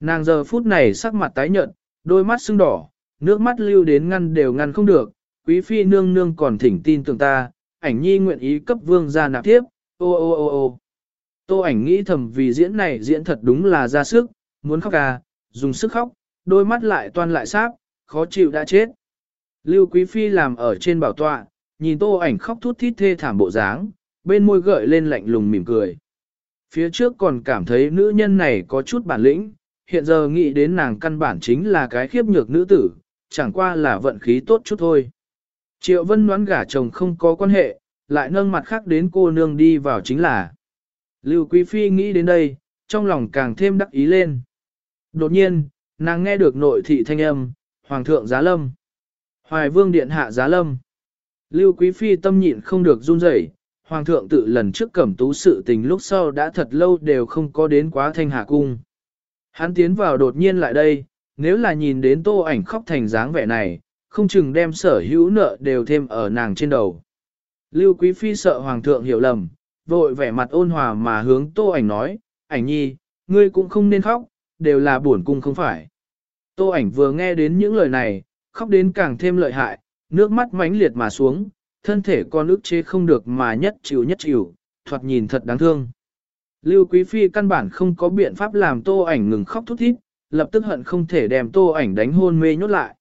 Nàng giờ phút này sắc mặt tái nhợt, đôi mắt sưng đỏ, nước mắt lưu đến ngăn đều ngăn không được, quý phi nương nương còn thỉnh tin tưởng ta, ảnh nhi nguyện ý cấp vương gia nạp tiếp, ô ô ô ô. Tô ảnh nghĩ thầm vì diễn này diễn thật đúng là ra sức, muốn khóc à, dùng sức khóc, đôi mắt lại toan lại sáp, khó chịu đã chết. Lưu Quý Phi làm ở trên bảo tọa, nhìn tô ảnh khóc thút thít thê thảm bộ dáng, bên môi gợi lên lạnh lùng mỉm cười. Phía trước còn cảm thấy nữ nhân này có chút bản lĩnh, hiện giờ nghĩ đến nàng căn bản chính là cái khiếp nhược nữ tử, chẳng qua là vận khí tốt chút thôi. Triệu Vân đoán gả chồng không có quan hệ, lại nâng mặt khác đến cô nương đi vào chính là. Lưu Quý Phi nghĩ đến đây, trong lòng càng thêm đắc ý lên. Đột nhiên, nàng nghe được nội thị thanh âm, Hoàng thượng giá lâm. Hoài vương điện hạ giá lâm. Lưu Quý Phi tâm nhịn không được run rẩy. Hoàng thượng tự lần trước cẩm tú sự tình lúc sau đã thật lâu đều không có đến quá thanh hạ cung. Hắn tiến vào đột nhiên lại đây, nếu là nhìn đến tô ảnh khóc thành dáng vẻ này, không chừng đem sở hữu nợ đều thêm ở nàng trên đầu. Lưu Quý Phi sợ Hoàng thượng hiểu lầm, vội vẻ mặt ôn hòa mà hướng tô ảnh nói, ảnh nhi, ngươi cũng không nên khóc, đều là buồn cung không phải. Tô ảnh vừa nghe đến những lời này, khóc đến càng thêm lợi hại, nước mắt mãnh liệt mà xuống, thân thể con ức chế không được mà nhất chịu nhất chịu, thoạt nhìn thật đáng thương. Lưu Quý Phi căn bản không có biện pháp làm tô ảnh ngừng khóc thút thít, lập tức hận không thể đem tô ảnh đánh hôn mê nhốt lại.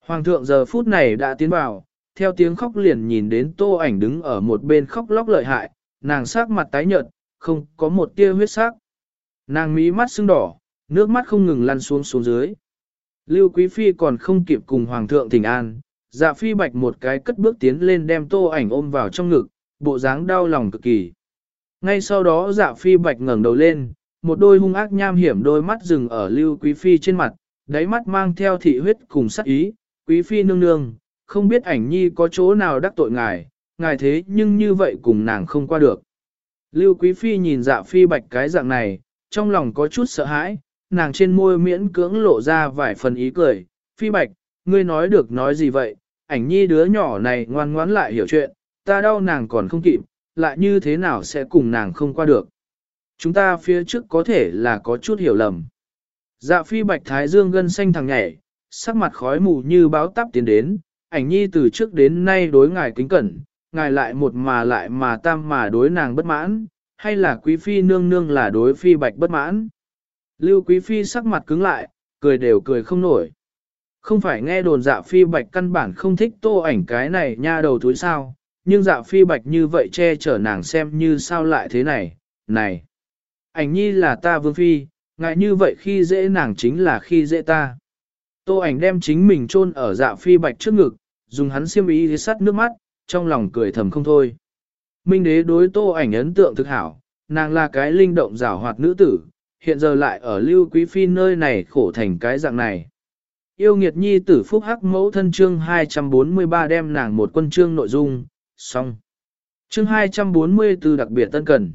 Hoàng thượng giờ phút này đã tiến vào, theo tiếng khóc liền nhìn đến tô ảnh đứng ở một bên khóc lóc lợi hại, nàng sắc mặt tái nhợt, không có một tia huyết sắc. Nàng mí mắt sưng đỏ, nước mắt không ngừng lăn xuống xuống dưới. Lưu Quý Phi còn không kịp cùng Hoàng thượng thỉnh an, dạ phi bạch một cái cất bước tiến lên đem tô ảnh ôm vào trong ngực, bộ dáng đau lòng cực kỳ. Ngay sau đó dạ phi bạch ngẩng đầu lên, một đôi hung ác nham hiểm đôi mắt dừng ở Lưu Quý Phi trên mặt, đáy mắt mang theo thị huyết cùng sắc ý, Quý Phi nương nương, không biết ảnh nhi có chỗ nào đắc tội ngài, ngài thế nhưng như vậy cùng nàng không qua được. Lưu Quý Phi nhìn dạ phi bạch cái dạng này, trong lòng có chút sợ hãi, nàng trên môi miễn cưỡng lộ ra vài phần ý cười, phi bạch, ngươi nói được nói gì vậy, ảnh nhi đứa nhỏ này ngoan ngoãn lại hiểu chuyện, ta đau nàng còn không kịp, lại như thế nào sẽ cùng nàng không qua được. Chúng ta phía trước có thể là có chút hiểu lầm. Dạ phi bạch thái dương gân xanh thằng nhảy, sắc mặt khói mù như báo tắp tiến đến, ảnh nhi từ trước đến nay đối ngài kính cẩn, ngài lại một mà lại mà tam mà đối nàng bất mãn, hay là quý phi nương nương là đối phi bạch bất mãn. Lưu Quý Phi sắc mặt cứng lại, cười đều cười không nổi. Không phải nghe đồn dạ phi bạch căn bản không thích tô ảnh cái này nha đầu túi sao, nhưng dạ phi bạch như vậy che chở nàng xem như sao lại thế này, này. Ảnh nhi là ta vương phi, ngại như vậy khi dễ nàng chính là khi dễ ta. Tô ảnh đem chính mình chôn ở dạ phi bạch trước ngực, dùng hắn xiêm y sắt nước mắt, trong lòng cười thầm không thôi. Minh đế đối tô ảnh ấn tượng thực hảo, nàng là cái linh động rào hoạt nữ tử, hiện giờ lại ở lưu quý phi nơi này khổ thành cái dạng này. Yêu nghiệt nhi tử phúc hắc mẫu thân chương 243 đem nàng một quân chương nội dung, xong. Chương 244 đặc biệt tân cần.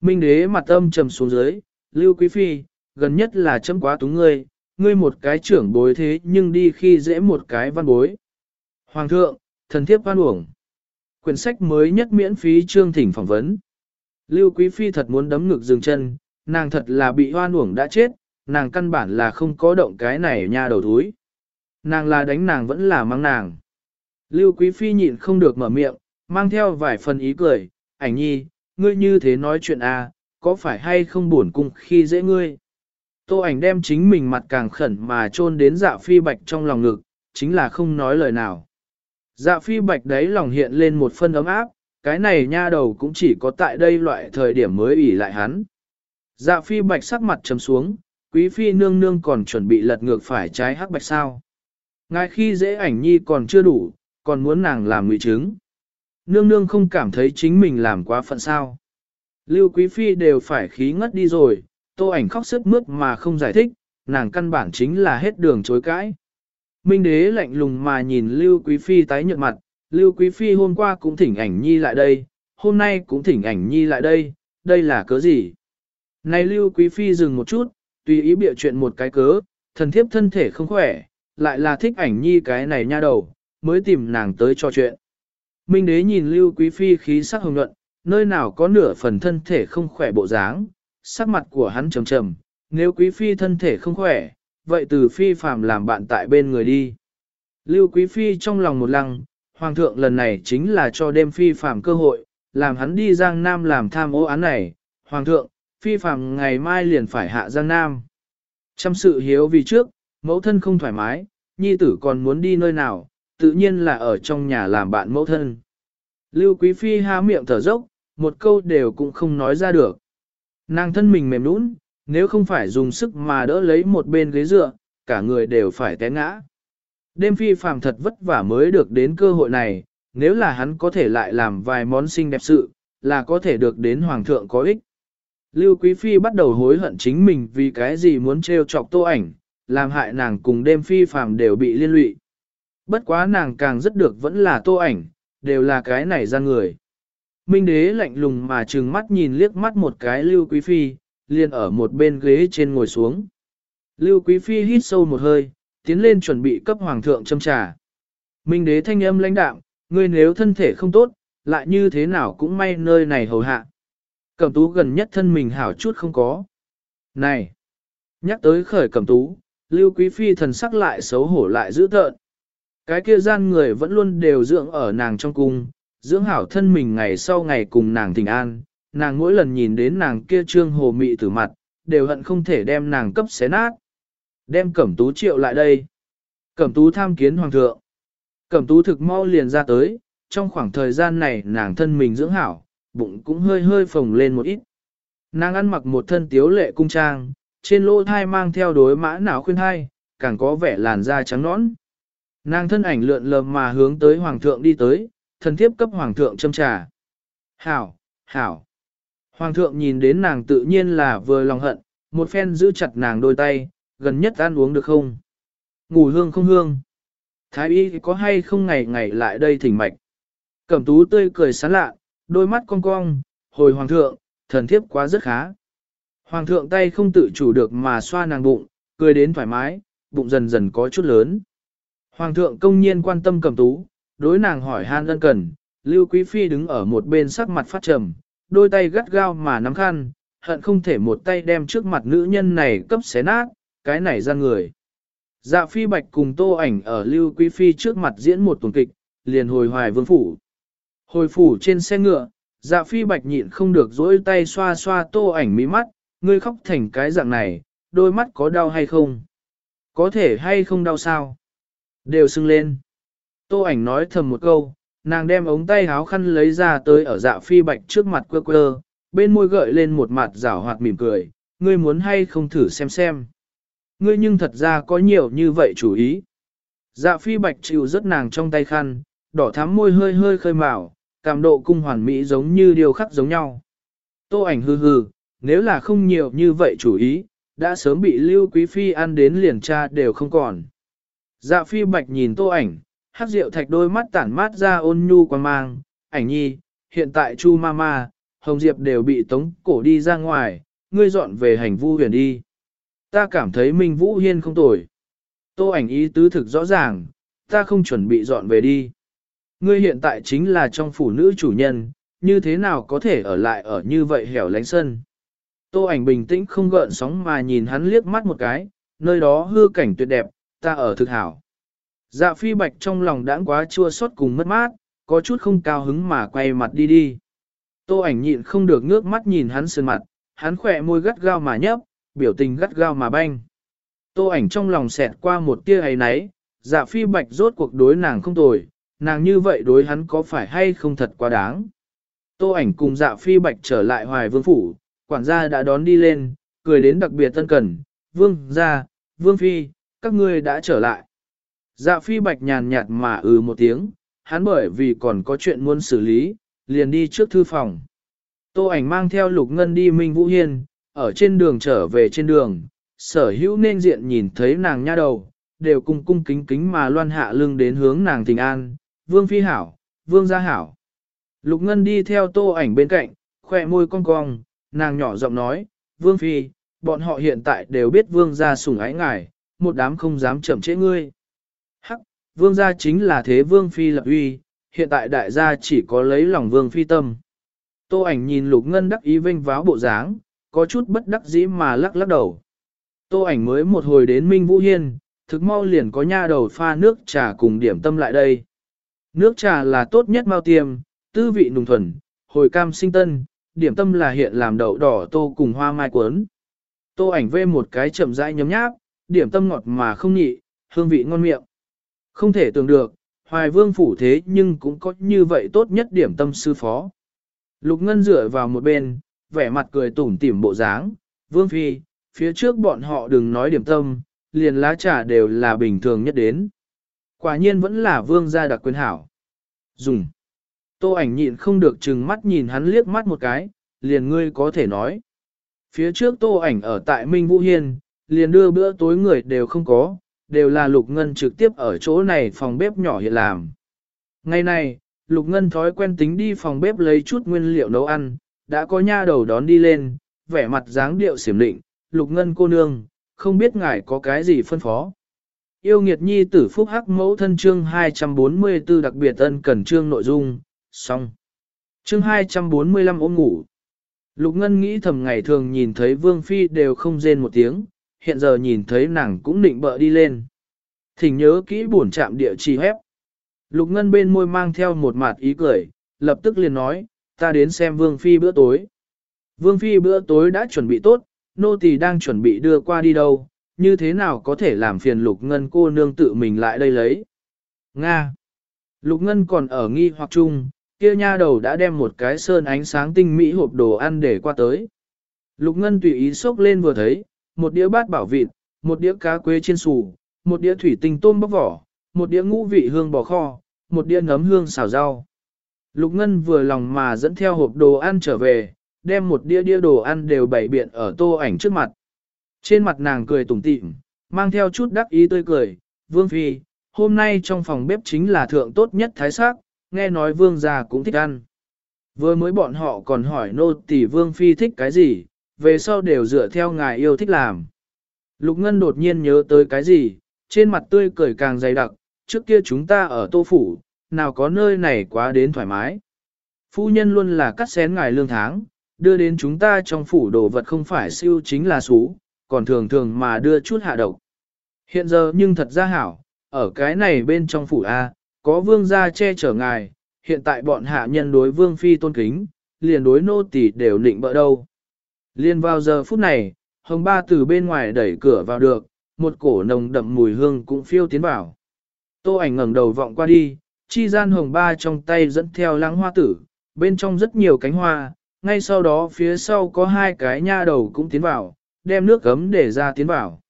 Minh đế mặt âm trầm xuống dưới, Lưu Quý Phi, gần nhất là chấm quá túng ngươi, ngươi một cái trưởng bối thế nhưng đi khi dễ một cái văn bối. Hoàng thượng, thần thiếp văn uổng. Quyển sách mới nhất miễn phí chương thỉnh phỏng vấn. Lưu Quý Phi thật muốn đấm ngực dừng chân, nàng thật là bị hoan uổng đã chết, nàng căn bản là không có động cái này nha đầu thúi. Nàng là đánh nàng vẫn là mang nàng. Lưu Quý Phi nhịn không được mở miệng, mang theo vài phần ý cười, ảnh nhi, ngươi như thế nói chuyện à, có phải hay không buồn cung khi dễ ngươi? Tô ảnh đem chính mình mặt càng khẩn mà chôn đến dạ phi bạch trong lòng ngực, chính là không nói lời nào. Dạ phi bạch đấy lòng hiện lên một phân ấm áp, cái này nha đầu cũng chỉ có tại đây loại thời điểm mới ủy lại hắn. Dạ phi bạch sắc mặt trầm xuống, quý phi nương nương còn chuẩn bị lật ngược phải trái hắc bạch sao. Ngay khi dễ ảnh nhi còn chưa đủ, còn muốn nàng làm ngụy chứng. Nương nương không cảm thấy chính mình làm quá phận sao. Lưu quý phi đều phải khí ngất đi rồi, tô ảnh khóc sức mướt mà không giải thích, nàng căn bản chính là hết đường chối cãi. Minh đế lạnh lùng mà nhìn Lưu Quý Phi tái nhợt mặt, Lưu Quý Phi hôm qua cũng thỉnh ảnh nhi lại đây, hôm nay cũng thỉnh ảnh nhi lại đây, đây là cớ gì? Này Lưu Quý Phi dừng một chút, tùy ý bịa chuyện một cái cớ, thần thiếp thân thể không khỏe, lại là thích ảnh nhi cái này nha đầu, mới tìm nàng tới cho chuyện. Minh đế nhìn Lưu Quý Phi khí sắc hồng nhuận, nơi nào có nửa phần thân thể không khỏe bộ dáng, sắc mặt của hắn trầm trầm, nếu Quý Phi thân thể không khỏe, vậy từ Phi phàm làm bạn tại bên người đi. Lưu Quý Phi trong lòng một lăng, Hoàng thượng lần này chính là cho đêm Phi phàm cơ hội, làm hắn đi Giang Nam làm tham ô án này. Hoàng thượng, Phi phàm ngày mai liền phải hạ Giang Nam. Chăm sự hiếu vì trước, mẫu thân không thoải mái, nhi tử còn muốn đi nơi nào, tự nhiên là ở trong nhà làm bạn mẫu thân. Lưu Quý Phi há miệng thở dốc, một câu đều cũng không nói ra được. Nàng thân mình mềm nũng, nếu không phải dùng sức mà đỡ lấy một bên ghế dựa, cả người đều phải té ngã. Đêm phi phàm thật vất vả mới được đến cơ hội này, nếu là hắn có thể lại làm vài món xinh đẹp sự, là có thể được đến hoàng thượng có ích. Lưu Quý Phi bắt đầu hối hận chính mình vì cái gì muốn trêu chọc tô ảnh, làm hại nàng cùng đêm phi phàm đều bị liên lụy. Bất quá nàng càng rất được vẫn là tô ảnh, đều là cái này ra người. Minh đế lạnh lùng mà trừng mắt nhìn liếc mắt một cái Lưu Quý Phi, liền ở một bên ghế trên ngồi xuống. Lưu Quý Phi hít sâu một hơi, tiến lên chuẩn bị cấp hoàng thượng châm trà. Minh đế thanh âm lãnh đạm, ngươi nếu thân thể không tốt, lại như thế nào cũng may nơi này hầu hạ. Cẩm tú gần nhất thân mình hảo chút không có. Này! Nhắc tới khởi cẩm tú, Lưu Quý Phi thần sắc lại xấu hổ lại dữ tợn. Cái kia gian người vẫn luôn đều dưỡng ở nàng trong cung, dưỡng hảo thân mình ngày sau ngày cùng nàng tình an, nàng mỗi lần nhìn đến nàng kia trương hồ mị tử mặt, đều hận không thể đem nàng cấp xé nát. Đem cẩm tú triệu lại đây. Cẩm tú tham kiến hoàng thượng. Cẩm tú thực mau liền ra tới, trong khoảng thời gian này nàng thân mình dưỡng hảo, bụng cũng hơi hơi phồng lên một ít. Nàng ăn mặc một thân tiếu lệ cung trang, trên lỗ thai mang theo đối mã não khuyên hai, càng có vẻ làn da trắng nõn. Nàng thân ảnh lượn lờ mà hướng tới hoàng thượng đi tới, thần thiếp cấp hoàng thượng châm trà. Hảo, hảo. Hoàng thượng nhìn đến nàng tự nhiên là vừa lòng hận, một phen giữ chặt nàng đôi tay, gần nhất ăn uống được không? Ngủ hương không hương? Thái y có hay không ngày ngày lại đây thỉnh mạch? Cẩm tú tươi cười sán lạ, đôi mắt cong cong, hồi hoàng thượng, thần thiếp quá rất khá. Hoàng thượng tay không tự chủ được mà xoa nàng bụng, cười đến thoải mái, bụng dần dần có chút lớn. Hoàng thượng công nhiên quan tâm cầm tú, đối nàng hỏi han ân cần, Lưu Quý Phi đứng ở một bên sắc mặt phát trầm, đôi tay gắt gao mà nắm khăn, hận không thể một tay đem trước mặt nữ nhân này cấp xé nát, cái này ra người. Dạ phi bạch cùng tô ảnh ở Lưu Quý Phi trước mặt diễn một tuần kịch, liền hồi hoài vương phủ. Hồi phủ trên xe ngựa, dạ phi bạch nhịn không được dỗi tay xoa xoa tô ảnh mí mắt, ngươi khóc thành cái dạng này, đôi mắt có đau hay không? Có thể hay không đau sao? Đều sưng lên. Tô ảnh nói thầm một câu, nàng đem ống tay háo khăn lấy ra tới ở dạ phi bạch trước mặt quơ quơ, bên môi gợi lên một mặt rảo hoạt mỉm cười, ngươi muốn hay không thử xem xem. Ngươi nhưng thật ra có nhiều như vậy chủ ý. Dạ phi bạch chịu rất nàng trong tay khăn, đỏ thắm môi hơi hơi khơi màu, cảm độ cung hoàn mỹ giống như điều khắc giống nhau. Tô ảnh hừ hừ, nếu là không nhiều như vậy chủ ý, đã sớm bị lưu quý phi ăn đến liền cha đều không còn. Dạ phi bạch nhìn tô ảnh, hát rượu thạch đôi mắt tản mát ra ôn nhu quan mang, ảnh nhi, hiện tại chu ma ma, Hồng Diệp đều bị tống cổ đi ra ngoài, ngươi dọn về hành vu huyền đi. Ta cảm thấy Minh Vũ Hiên không tồi. Tô ảnh ý tứ thực rõ ràng, ta không chuẩn bị dọn về đi. Ngươi hiện tại chính là trong phủ nữ chủ nhân, như thế nào có thể ở lại ở như vậy hẻo lánh sân. Tô ảnh bình tĩnh không gợn sóng mà nhìn hắn liếc mắt một cái, nơi đó hư cảnh tuyệt đẹp, ta ở thực hảo. Dạ phi bạch trong lòng đãng quá chua xót cùng mất mát, có chút không cao hứng mà quay mặt đi đi. Tô ảnh nhịn không được ngước mắt nhìn hắn sơn mặt, hắn khỏe môi gắt gao mà nhấp, biểu tình gắt gao mà banh. Tô ảnh trong lòng xẹt qua một tia ấy náy, dạ phi bạch rốt cuộc đối nàng không tồi, nàng như vậy đối hắn có phải hay không thật quá đáng. Tô ảnh cùng dạ phi bạch trở lại hoài vương phủ, quản gia đã đón đi lên, cười đến đặc biệt tân cần, vương gia, vương phi, các ngươi đã trở lại. Dạ phi bạch nhàn nhạt mà ừ một tiếng, hắn bởi vì còn có chuyện muốn xử lý, liền đi trước thư phòng. Tô ảnh mang theo lục ngân đi Minh Vũ Hiên, ở trên đường trở về trên đường, sở hữu nên diện nhìn thấy nàng nha đầu, đều cung cung kính kính mà loan hạ lưng đến hướng nàng tình an, vương phi hảo, vương gia hảo. Lục ngân đi theo tô ảnh bên cạnh, khỏe môi cong cong, nàng nhỏ giọng nói, vương phi, bọn họ hiện tại đều biết vương gia sủng ái ngài, một đám không dám chậm trễ ngươi. Hắc, vương gia chính là thế vương phi lập uy, hiện tại đại gia chỉ có lấy lòng vương phi tâm. Tô ảnh nhìn lục ngân đắc ý vinh váo bộ dáng, có chút bất đắc dĩ mà lắc lắc đầu. Tô ảnh mới một hồi đến Minh Vũ Hiên, thực mau liền có nha đầu pha nước trà cùng điểm tâm lại đây. Nước trà là tốt nhất mau tiêm, tư vị nùng thuần, hồi cam sinh tân, điểm tâm là hiện làm đậu đỏ tô cùng hoa mai cuốn. Tô ảnh vê một cái chậm rãi nhấm nháp, điểm tâm ngọt mà không nhị, hương vị ngon miệng. Không thể tưởng được, hoài vương phủ thế nhưng cũng có như vậy tốt nhất điểm tâm sư phó. Lục Ngân dựa vào một bên, vẻ mặt cười tủm tỉm bộ dáng, vương phi, phía trước bọn họ đừng nói điểm tâm, liền lá trà đều là bình thường nhất đến. Quả nhiên vẫn là vương gia đặc quyền hảo. Dùng. Tô ảnh nhịn không được chừng mắt nhìn hắn liếc mắt một cái, liền ngươi có thể nói. Phía trước tô ảnh ở tại Minh Vũ Hiên, liền đưa bữa tối người đều không có, đều là Lục Ngân trực tiếp ở chỗ này phòng bếp nhỏ hiện làm. Ngày này, Lục Ngân thói quen tính đi phòng bếp lấy chút nguyên liệu nấu ăn, đã có nha đầu đón đi lên, vẻ mặt dáng điệu xiểm định, Lục Ngân cô nương, không biết ngài có cái gì phân phó. Yêu nghiệt nhi tử phúc hắc mẫu thân chương 244 đặc biệt ân cần chương nội dung, xong. Chương 245 ôm ngủ. Lục Ngân nghĩ thầm ngày thường nhìn thấy Vương Phi đều không rên một tiếng, hiện giờ nhìn thấy nàng cũng định bợ đi lên. Thỉnh nhớ kỹ buồn chạm địa chỉ hép. Lục Ngân bên môi mang theo một mặt ý cười, lập tức liền nói, ta đến xem Vương Phi bữa tối. Vương Phi bữa tối đã chuẩn bị tốt, nô tỳ đang chuẩn bị đưa qua đi đâu, như thế nào có thể làm phiền Lục Ngân cô nương tự mình lại đây lấy. Nga. Lục Ngân còn ở nghi hoặc chung, kia nha đầu đã đem một cái sơn ánh sáng tinh mỹ hộp đồ ăn để qua tới. Lục Ngân tùy ý xốc lên vừa thấy, một đĩa bát bảo vịt, một đĩa cá quế chiên xù, một đĩa thủy tinh tôm bóc vỏ, một đĩa ngũ vị hương bò kho, một đĩa nấm hương xào rau. Lục Ngân vừa lòng mà dẫn theo hộp đồ ăn trở về, đem một đĩa đĩa đồ ăn đều bày biện ở tô ảnh trước mặt. Trên mặt nàng cười tủm tỉm, mang theo chút đắc ý tươi cười, Vương Phi, hôm nay trong phòng bếp chính là thượng tốt nhất thái sắc, nghe nói Vương gia cũng thích ăn. Vừa mới bọn họ còn hỏi nô tỳ Vương Phi thích cái gì, về sau đều dựa theo ngài yêu thích làm. Lục Ngân đột nhiên nhớ tới cái gì, trên mặt tươi cười càng dày đặc, trước kia chúng ta ở tô phủ, nào có nơi này quá đến thoải mái. Phu nhân luôn là cắt xén ngài lương tháng, đưa đến chúng ta trong phủ đồ vật không phải siêu chính là xú, còn thường thường mà đưa chút hạ độc. Hiện giờ nhưng thật ra hảo, ở cái này bên trong phủ A, có vương gia che chở ngài, hiện tại bọn hạ nhân đối vương phi tôn kính, liền đối nô tỳ đều nịnh bỡ đâu. Liên vào giờ phút này, hồng ba từ bên ngoài đẩy cửa vào được, một cổ nồng đậm mùi hương cũng phiêu tiến vào. Tô ảnh ngẩng đầu vọng qua đi, chi gian hồng ba trong tay dẫn theo lãng hoa tử, bên trong rất nhiều cánh hoa, ngay sau đó phía sau có hai cái nha đầu cũng tiến vào, đem nước gấm để ra tiến vào.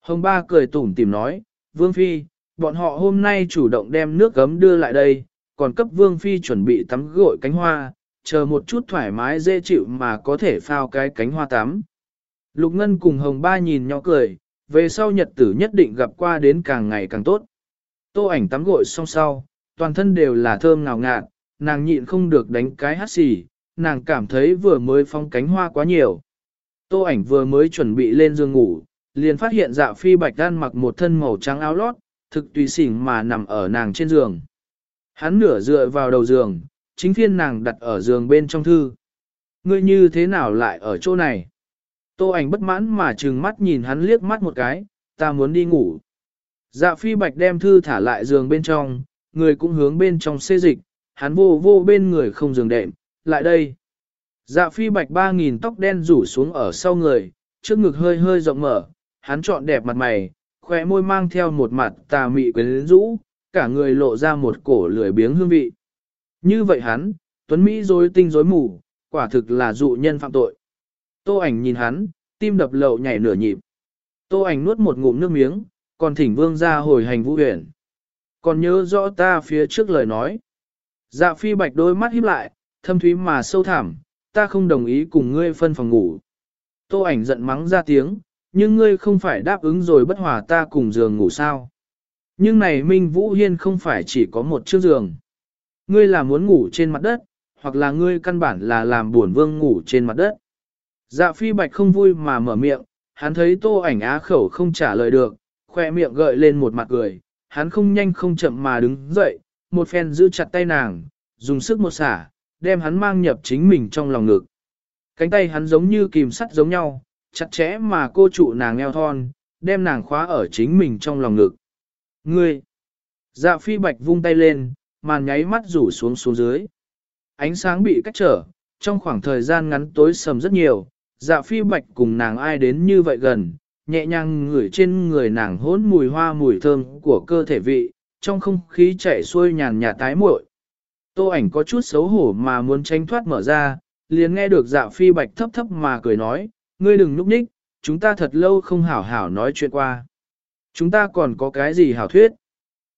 Hồng ba cười tủm tỉm nói, Vương Phi, bọn họ hôm nay chủ động đem nước gấm đưa lại đây, còn cấp Vương Phi chuẩn bị tắm gội cánh hoa, chờ một chút thoải mái dễ chịu mà có thể phao cái cánh hoa tắm. Lục Ngân cùng Hồng Ba nhìn nhỏ cười, về sau nhật tử nhất định gặp qua đến càng ngày càng tốt. Tô ảnh tắm gội xong sau, toàn thân đều là thơm ngào ngạt, nàng nhịn không được đánh cái hắt xì, nàng cảm thấy vừa mới phong cánh hoa quá nhiều. Tô ảnh vừa mới chuẩn bị lên giường ngủ, liền phát hiện dạ phi bạch đan mặc một thân màu trắng áo lót, thực tùy xỉn mà nằm ở nàng trên giường. Hắn nửa dựa vào đầu giường, chính phiên nàng đặt ở giường bên trong thư. Ngươi như thế nào lại ở chỗ này? Tô ảnh bất mãn mà trừng mắt nhìn hắn liếc mắt một cái, ta muốn đi ngủ. Dạ phi bạch đem thư thả lại giường bên trong, người cũng hướng bên trong xê dịch, hắn vô vô bên người không giường đệm, lại đây. Dạ phi bạch ba nghìn tóc đen rủ xuống ở sau người, trước ngực hơi hơi rộng mở, hắn trọn đẹp mặt mày, khóe môi mang theo một mặt tà mị quyến rũ, cả người lộ ra một cổ lười biếng hương vị. Như vậy hắn, Tuấn Mỹ rối tinh rối mù, quả thực là dụ nhân phạm tội. Tô ảnh nhìn hắn, tim đập lậu nhảy nửa nhịp. Tô ảnh nuốt một ngụm nước miếng, còn thỉnh vương ra hồi hành vũ huyền. Còn nhớ rõ ta phía trước lời nói. Dạ phi bạch đôi mắt híp lại, thâm thúy mà sâu thẳm, ta không đồng ý cùng ngươi phân phòng ngủ. Tô ảnh giận mắng ra tiếng, nhưng ngươi không phải đáp ứng rồi bất hòa ta cùng giường ngủ sao. Nhưng này Minh Vũ Hiên không phải chỉ có một chiếc giường. Ngươi là muốn ngủ trên mặt đất, hoặc là ngươi căn bản là làm buồn vương ngủ trên mặt đất. Dạ phi bạch không vui mà mở miệng, hắn thấy tô ảnh á khẩu không trả lời được, khoe miệng gợi lên một mặt cười, hắn không nhanh không chậm mà đứng dậy, một phen giữ chặt tay nàng, dùng sức một xả, đem hắn mang nhập chính mình trong lòng ngực. Cánh tay hắn giống như kìm sắt giống nhau, chặt chẽ mà cô trụ nàng eo thon, đem nàng khóa ở chính mình trong lòng ngực. Ngươi! Dạ phi bạch vung tay lên, màn nháy mắt rủ xuống xuống dưới. Ánh sáng bị cách trở, trong khoảng thời gian ngắn tối sầm rất nhiều, dạ phi bạch cùng nàng ai đến như vậy gần, nhẹ nhàng ngửi trên người nàng hỗn mùi hoa mùi thơm của cơ thể vị, trong không khí chảy xuôi nhàn nhạt tái muội. Tô ảnh có chút xấu hổ mà muốn tránh thoát mở ra, liền nghe được dạ phi bạch thấp thấp mà cười nói, ngươi đừng núp ních, chúng ta thật lâu không hảo hảo nói chuyện qua. Chúng ta còn có cái gì hảo thuyết?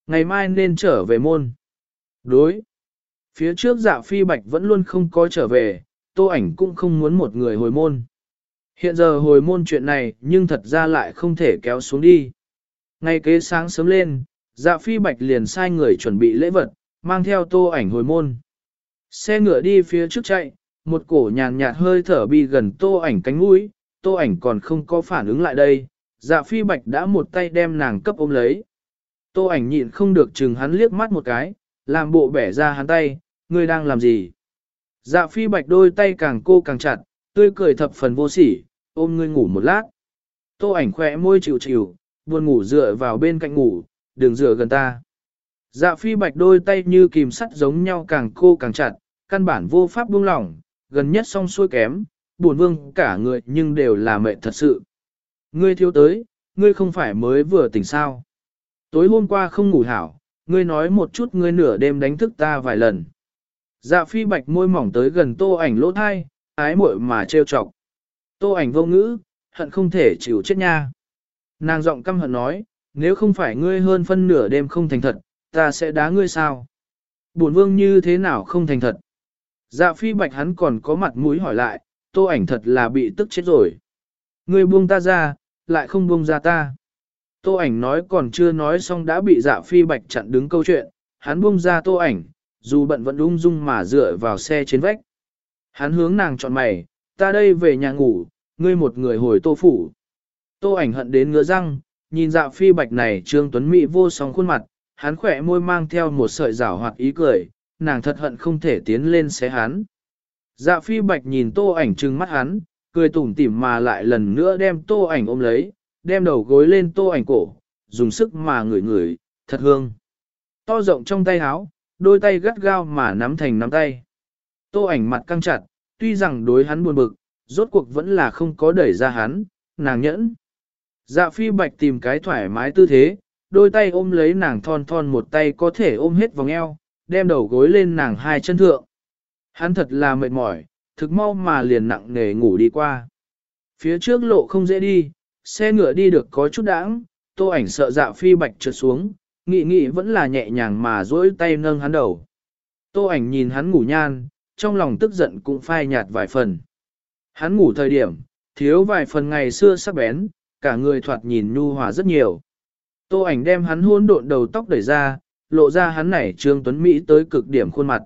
Ngày mai nên trở về môn. Đối. Phía trước dạ phi bạch vẫn luôn không có trở về, tô ảnh cũng không muốn một người hồi môn. Hiện giờ hồi môn chuyện này nhưng thật ra lại không thể kéo xuống đi. Ngay kế sáng sớm lên, dạ phi bạch liền sai người chuẩn bị lễ vật, mang theo tô ảnh hồi môn. Xe ngựa đi phía trước chạy, một cổ nhàn nhạt hơi thở bi gần tô ảnh cánh mũi, tô ảnh còn không có phản ứng lại đây, dạ phi bạch đã một tay đem nàng cấp ôm lấy. Tô ảnh nhịn không được chừng hắn liếc mắt một cái, làm bộ bẻ ra hắn tay, ngươi đang làm gì? Dạ phi bạch đôi tay càng cô càng chặt, tươi cười thập phần vô sỉ, ôm ngươi ngủ một lát. Tô ảnh khỏe môi chịu chịu, buồn ngủ dựa vào bên cạnh ngủ, đừng dựa gần ta. Dạ phi bạch đôi tay như kìm sắt giống nhau càng cô càng chặt, căn bản vô pháp buông lỏng, gần nhất song xuôi kém, buồn vương cả người nhưng đều là mệt thật sự. Ngươi thiếu tới, ngươi không phải mới vừa tỉnh sao. Tối hôm qua không ngủ hảo, ngươi nói một chút ngươi nửa đêm đánh thức ta vài lần. Dạ phi bạch môi mỏng tới gần tô ảnh lỗ thai, ái muội mà trêu chọc. Tô ảnh vô ngữ, hận không thể chịu chết nha. Nàng giọng căm hận nói, nếu không phải ngươi hơn phân nửa đêm không thành thật, ta sẽ đá ngươi sao? Bổn vương như thế nào không thành thật? Dạ phi bạch hắn còn có mặt mũi hỏi lại, tô ảnh thật là bị tức chết rồi. Ngươi buông ta ra, lại không buông ra ta. Tô ảnh nói còn chưa nói xong đã bị dạ phi bạch chặn đứng câu chuyện, hắn buông ra tô ảnh, dù bận vẫn ung dung mà dựa vào xe trên vách. Hắn hướng nàng chọn mày, ta đây về nhà ngủ, ngươi một người hồi tô phủ. Tô ảnh hận đến ngứa răng, nhìn dạ phi bạch này trương tuấn mỹ vô song khuôn mặt, hắn khỏe môi mang theo một sợi rảo hoạt ý cười, nàng thật hận không thể tiến lên xé hắn. Dạ phi bạch nhìn tô ảnh trừng mắt hắn, cười tủm tỉm mà lại lần nữa đem tô ảnh ôm lấy, đem đầu gối lên tô ảnh cổ, dùng sức mà ngửi ngửi, thật hương. To rộng trong tay áo, đôi tay gắt gao mà nắm thành nắm tay. Tô ảnh mặt căng chặt, tuy rằng đối hắn buồn bực, rốt cuộc vẫn là không có đẩy ra hắn, nàng nhẫn. Dạ phi bạch tìm cái thoải mái tư thế, đôi tay ôm lấy nàng thon thon một tay có thể ôm hết vòng eo, đem đầu gối lên nàng hai chân thượng. Hắn thật là mệt mỏi, thực mau mà liền nặng nề ngủ đi qua. Phía trước lộ không dễ đi, xe ngựa đi được có chút đãng, tô ảnh sợ dạ phi bạch trượt xuống, nghị nghị vẫn là nhẹ nhàng mà duỗi tay nâng hắn đầu. Tô ảnh nhìn hắn ngủ nhan, trong lòng tức giận cũng phai nhạt vài phần. Hắn ngủ thời điểm, thiếu vài phần ngày xưa sắc bén, cả người thoạt nhìn nhu hòa rất nhiều. Tô ảnh đem hắn hôn độn đầu tóc đẩy ra, lộ ra hắn này trương tuấn Mỹ tới cực điểm khuôn mặt.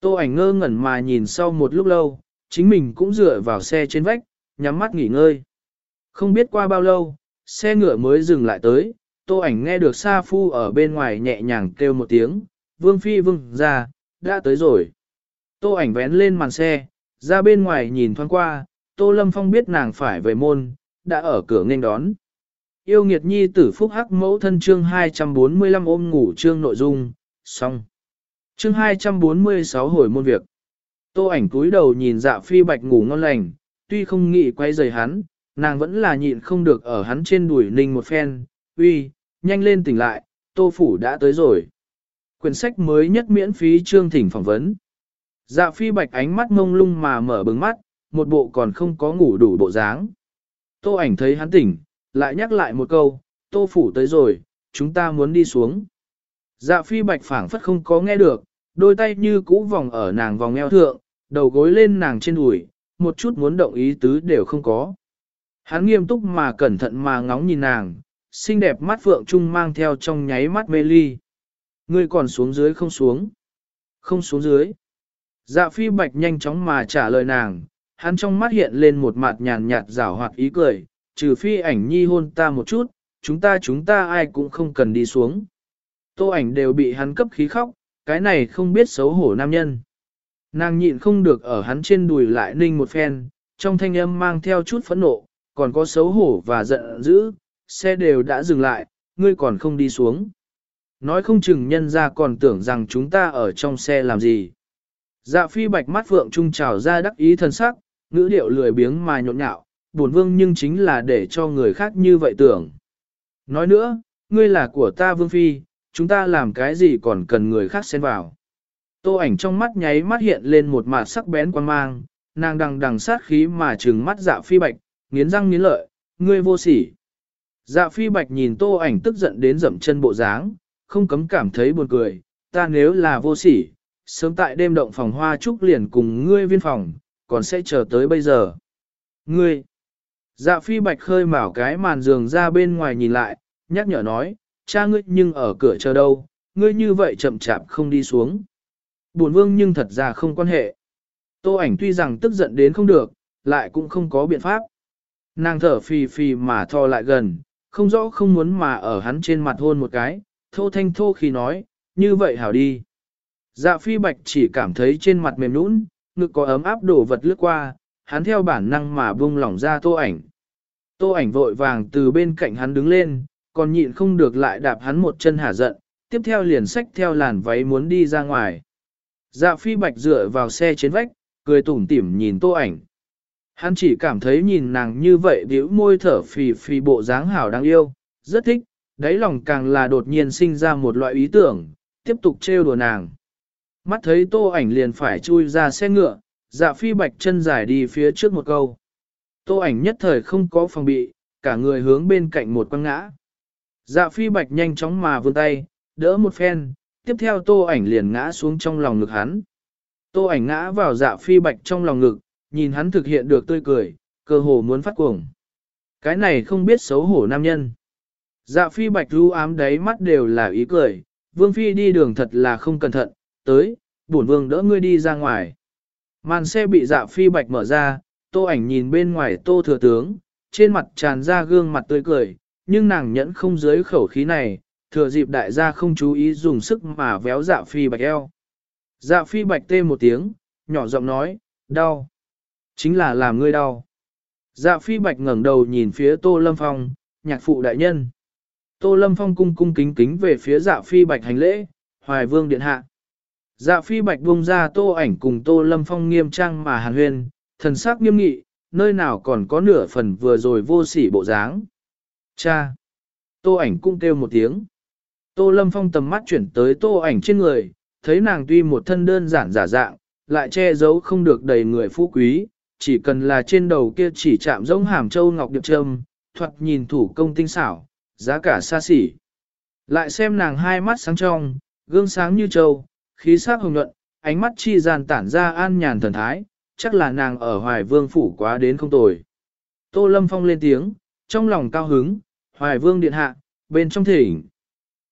Tô ảnh ngơ ngẩn mà nhìn sau một lúc lâu, chính mình cũng dựa vào xe trên vách, nhắm mắt nghỉ ngơi. Không biết qua bao lâu, xe ngựa mới dừng lại tới, tô ảnh nghe được Sa Phu ở bên ngoài nhẹ nhàng kêu một tiếng, vương phi vương ra, đã tới rồi. Tô ảnh vén lên màn xe, ra bên ngoài nhìn thoáng qua, tô lâm phong biết nàng phải về môn, đã ở cửa nghênh đón. Yêu nghiệt nhi tử phúc hắc mẫu thân chương 245 ôm ngủ chương nội dung, xong. Chương 246 hồi môn việc. Tô ảnh cúi đầu nhìn dạ phi bạch ngủ ngon lành, tuy không nghĩ quay rời hắn, nàng vẫn là nhịn không được ở hắn trên đùi ninh một phen, uy, nhanh lên tỉnh lại, tô phủ đã tới rồi. Quyển sách mới nhất miễn phí chương thỉnh phỏng vấn. Dạ phi bạch ánh mắt ngông lung mà mở bừng mắt, một bộ còn không có ngủ đủ bộ dáng. Tô ảnh thấy hắn tỉnh, lại nhắc lại một câu, tô phủ tới rồi, chúng ta muốn đi xuống. Dạ phi bạch phảng phất không có nghe được, đôi tay như cũ vòng ở nàng vòng eo thượng, đầu gối lên nàng trên đùi, một chút muốn động ý tứ đều không có. Hắn nghiêm túc mà cẩn thận mà ngóng nhìn nàng, xinh đẹp mắt phượng trung mang theo trong nháy mắt mê ly. Ngươi còn xuống dưới không xuống? Không xuống dưới. Dạ phi bạch nhanh chóng mà trả lời nàng, hắn trong mắt hiện lên một mặt nhàn nhạt rảo hoạt ý cười, trừ phi ảnh nhi hôn ta một chút, chúng ta chúng ta ai cũng không cần đi xuống. Tô ảnh đều bị hắn cấp khí khóc, cái này không biết xấu hổ nam nhân. Nàng nhịn không được ở hắn trên đùi lại ninh một phen, trong thanh âm mang theo chút phẫn nộ, còn có xấu hổ và giận dữ, xe đều đã dừng lại, ngươi còn không đi xuống. Nói không chừng nhân ra còn tưởng rằng chúng ta ở trong xe làm gì. Dạ phi bạch mắt phượng trung trào ra đắc ý thân sắc, ngữ điệu lười biếng mà nhộn nhạo, buồn vương nhưng chính là để cho người khác như vậy tưởng. Nói nữa, ngươi là của ta vương phi, chúng ta làm cái gì còn cần người khác xen vào. Tô ảnh trong mắt nháy mắt hiện lên một mặt sắc bén quan mang, nàng đằng đằng sát khí mà trừng mắt dạ phi bạch, nghiến răng nghiến lợi, ngươi vô sỉ. Dạ phi bạch nhìn tô ảnh tức giận đến dậm chân bộ dáng, không cấm cảm thấy buồn cười, ta nếu là vô sỉ, sớm tại đêm động phòng hoa trúc liền cùng ngươi viên phòng, còn sẽ chờ tới bây giờ. Ngươi, dạ phi bạch khơi mào cái màn giường ra bên ngoài nhìn lại, nhắc nhở nói, cha ngươi nhưng ở cửa chờ đâu, ngươi như vậy chậm chạp không đi xuống. Buồn vương nhưng thật ra không quan hệ. Tô ảnh tuy rằng tức giận đến không được, lại cũng không có biện pháp. Nàng thở phì phì mà thò lại gần, không rõ không muốn mà ở hắn trên mặt hôn một cái, thô thanh thô khi nói, như vậy hảo đi. Dạ phi bạch chỉ cảm thấy trên mặt mềm nũng, ngực có ấm áp đổ vật lướt qua, hắn theo bản năng mà buông lỏng ra tô ảnh. Tô ảnh vội vàng từ bên cạnh hắn đứng lên, còn nhịn không được lại đạp hắn một chân hả giận, tiếp theo liền xách theo làn váy muốn đi ra ngoài. Dạ phi bạch dựa vào xe trên vách, cười tủm tỉm nhìn tô ảnh. Hắn chỉ cảm thấy nhìn nàng như vậy biểu môi thở phì phì bộ dáng hảo đáng yêu, rất thích, đáy lòng càng là đột nhiên sinh ra một loại ý tưởng, tiếp tục trêu đùa nàng. Mắt thấy tô ảnh liền phải chui ra xe ngựa, dạ phi bạch chân dài đi phía trước một câu. Tô ảnh nhất thời không có phòng bị, cả người hướng bên cạnh một quăng ngã. Dạ phi bạch nhanh chóng mà vươn tay, đỡ một phen, tiếp theo tô ảnh liền ngã xuống trong lòng ngực hắn. Tô ảnh ngã vào dạ phi bạch trong lòng ngực, nhìn hắn thực hiện được tươi cười, cơ hồ muốn phát cuồng. Cái này không biết xấu hổ nam nhân. Dạ phi bạch ru ám đáy mắt đều là ý cười, vương phi đi đường thật là không cẩn thận, tới, bổn vương đỡ ngươi đi ra ngoài. Màn xe bị dạ phi bạch mở ra, tô ảnh nhìn bên ngoài tô thừa tướng, trên mặt tràn ra gương mặt tươi cười, nhưng nàng nhẫn không dưới khẩu khí này, thừa dịp đại gia không chú ý dùng sức mà véo dạ phi bạch eo. Dạ phi bạch tê một tiếng, nhỏ giọng nói, đau. Chính là làm ngươi đau. Dạ phi bạch ngẩng đầu nhìn phía tô lâm phong, nhạc phụ đại nhân. Tô lâm phong cung cung kính kính về phía dạ phi bạch hành lễ, hoài vương điện hạ. Dạ phi bạch buông ra tô ảnh cùng tô lâm phong nghiêm trang mà hàn huyên, thần sắc nghiêm nghị, nơi nào còn có nửa phần vừa rồi vô sỉ bộ dáng. Cha! Tô ảnh cũng kêu một tiếng. Tô lâm phong tầm mắt chuyển tới tô ảnh trên người, thấy nàng tuy một thân đơn giản giả dạng, lại che giấu không được đầy người phú quý, chỉ cần là trên đầu kia chỉ chạm giống hàm châu ngọc điệp trâm, thuật nhìn thủ công tinh xảo, giá cả xa xỉ. Lại xem nàng hai mắt sáng trong, gương sáng như châu, khí sắc hồng nhuận, ánh mắt chi gian tản ra an nhàn thần thái, chắc là nàng ở hoài vương phủ quá đến không tồi. Tô Lâm Phong lên tiếng, trong lòng cao hứng, hoài vương điện hạ, bên trong thỉnh.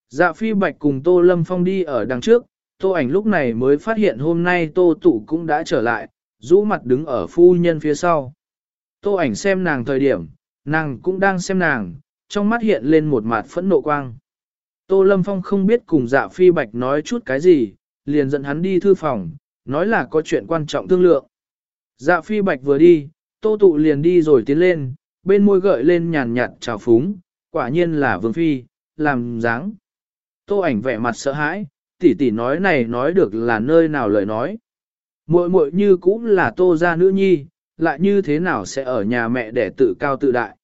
Dạ phi bạch cùng Tô Lâm Phong đi ở đằng trước, Tô ảnh lúc này mới phát hiện hôm nay tô tụ cũng đã trở lại, rũ mặt đứng ở phu nhân phía sau. Tô ảnh xem nàng thời điểm, nàng cũng đang xem nàng, trong mắt hiện lên một mặt phẫn nộ quang. Tô Lâm Phong không biết cùng dạ phi bạch nói chút cái gì, liền dẫn hắn đi thư phòng, nói là có chuyện quan trọng thương lượng. Dạ phi bạch vừa đi, tô tụ liền đi rồi tiến lên, bên môi gợi lên nhàn nhạt trào phúng, quả nhiên là vương phi, làm dáng. Tô ảnh vẻ mặt sợ hãi, tỷ tỷ nói này nói được là nơi nào lời nói. Muội muội như cũng là tô gia nữ nhi, lại như thế nào sẽ ở nhà mẹ để tự cao tự đại.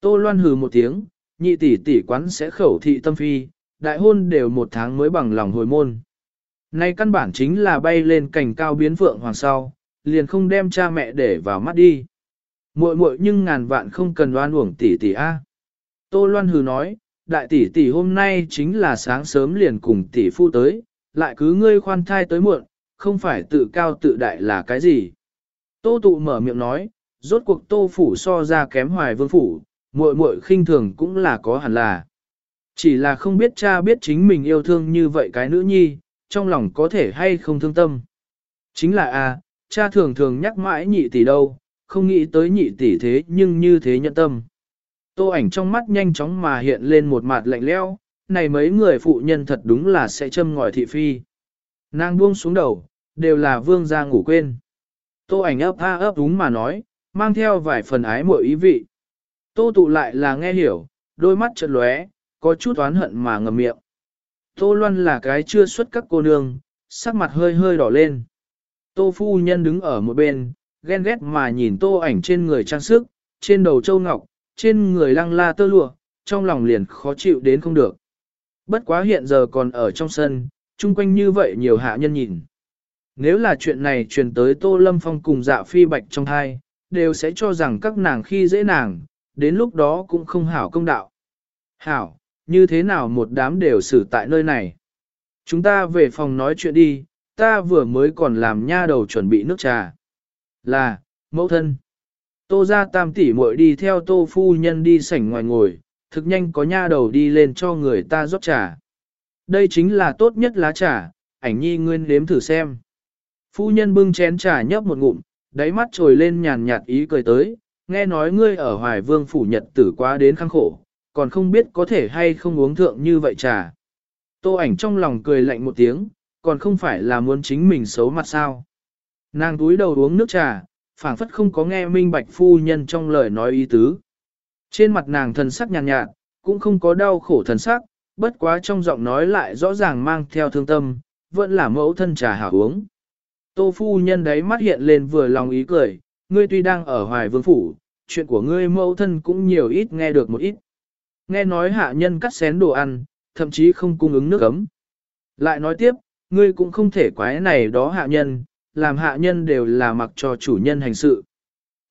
Tô loan hừ một tiếng, nhị tỷ tỷ quán sẽ khẩu thị tâm phi, đại hôn đều một tháng mới bằng lòng hồi môn. Nay căn bản chính là bay lên cảnh cao biến phượng hoàng sau, liền không đem cha mẹ để vào mắt đi. Muội muội nhưng ngàn vạn không cần đoan uổng tỷ tỷ a. Tô Loan hừ nói, đại tỷ tỷ hôm nay chính là sáng sớm liền cùng tỷ phu tới, lại cứ ngươi khoan thai tới muộn, không phải tự cao tự đại là cái gì. Tô tụ mở miệng nói, rốt cuộc tô phủ so ra kém hoài vương phủ, muội muội khinh thường cũng là có hẳn là. Chỉ là không biết cha biết chính mình yêu thương như vậy cái nữ nhi, trong lòng có thể hay không thương tâm. Chính là a, cha thường thường nhắc mãi nhị tỷ đâu, không nghĩ tới nhị tỷ thế nhưng như thế nhận tâm. Tô ảnh trong mắt nhanh chóng mà hiện lên một mặt lạnh lẽo, này mấy người phụ nhân thật đúng là sẽ châm ngòi thị phi. Nàng buông xuống đầu, đều là vương gia ngủ quên. Tô ảnh ấp a ấp đúng mà nói, mang theo vài phần ái mội ý vị. Tô tụ lại là nghe hiểu, đôi mắt chợt lóe, có chút oán hận mà ngậm miệng. Tô Loan là cái chưa xuất các cô nương, sắc mặt hơi hơi đỏ lên. Tô phu nhân đứng ở một bên, ghen ghét mà nhìn tô ảnh trên người trang sức, trên đầu châu ngọc, trên người lăng la tơ lụa, trong lòng liền khó chịu đến không được. Bất quá hiện giờ còn ở trong sân, chung quanh như vậy nhiều hạ nhân nhìn. Nếu là chuyện này truyền tới Tô Lâm Phong cùng dạ phi bạch trong thai đều sẽ cho rằng các nàng khi dễ nàng, đến lúc đó cũng không hảo công đạo. Hảo, như thế nào một đám đều xử tại nơi này? Chúng ta về phòng nói chuyện đi, ta vừa mới còn làm nha đầu chuẩn bị nước trà. Là, mẫu thân. Tô ra tam tỷ muội đi theo tô phu nhân đi sảnh ngoài ngồi, thực nhanh có nha đầu đi lên cho người ta rót trà. Đây chính là tốt nhất lá trà, ảnh nhi nguyên đếm thử xem. Phu nhân bưng chén trà nhấp một ngụm, đáy mắt trồi lên nhàn nhạt ý cười tới, nghe nói ngươi ở hoài vương phủ nhật tử quá đến khăng khổ, còn không biết có thể hay không uống thượng như vậy trà. Tô ảnh trong lòng cười lạnh một tiếng, còn không phải là muốn chính mình xấu mặt sao. Nàng túi đầu uống nước trà, phảng phất không có nghe minh bạch phu nhân trong lời nói ý tứ. Trên mặt nàng thần sắc nhàn nhạt, nhạt, cũng không có đau khổ thần sắc, bất quá trong giọng nói lại rõ ràng mang theo thương tâm, vẫn là mẫu thân trà hảo uống. Tô phu nhân đấy mắt hiện lên vừa lòng ý cười, ngươi tuy đang ở hoài vương phủ, chuyện của ngươi mẫu thân cũng nhiều ít nghe được một ít. Nghe nói hạ nhân cắt xén đồ ăn, thậm chí không cung ứng nước ấm. Lại nói tiếp, ngươi cũng không thể quái này đó hạ nhân, làm hạ nhân đều là mặc cho chủ nhân hành sự.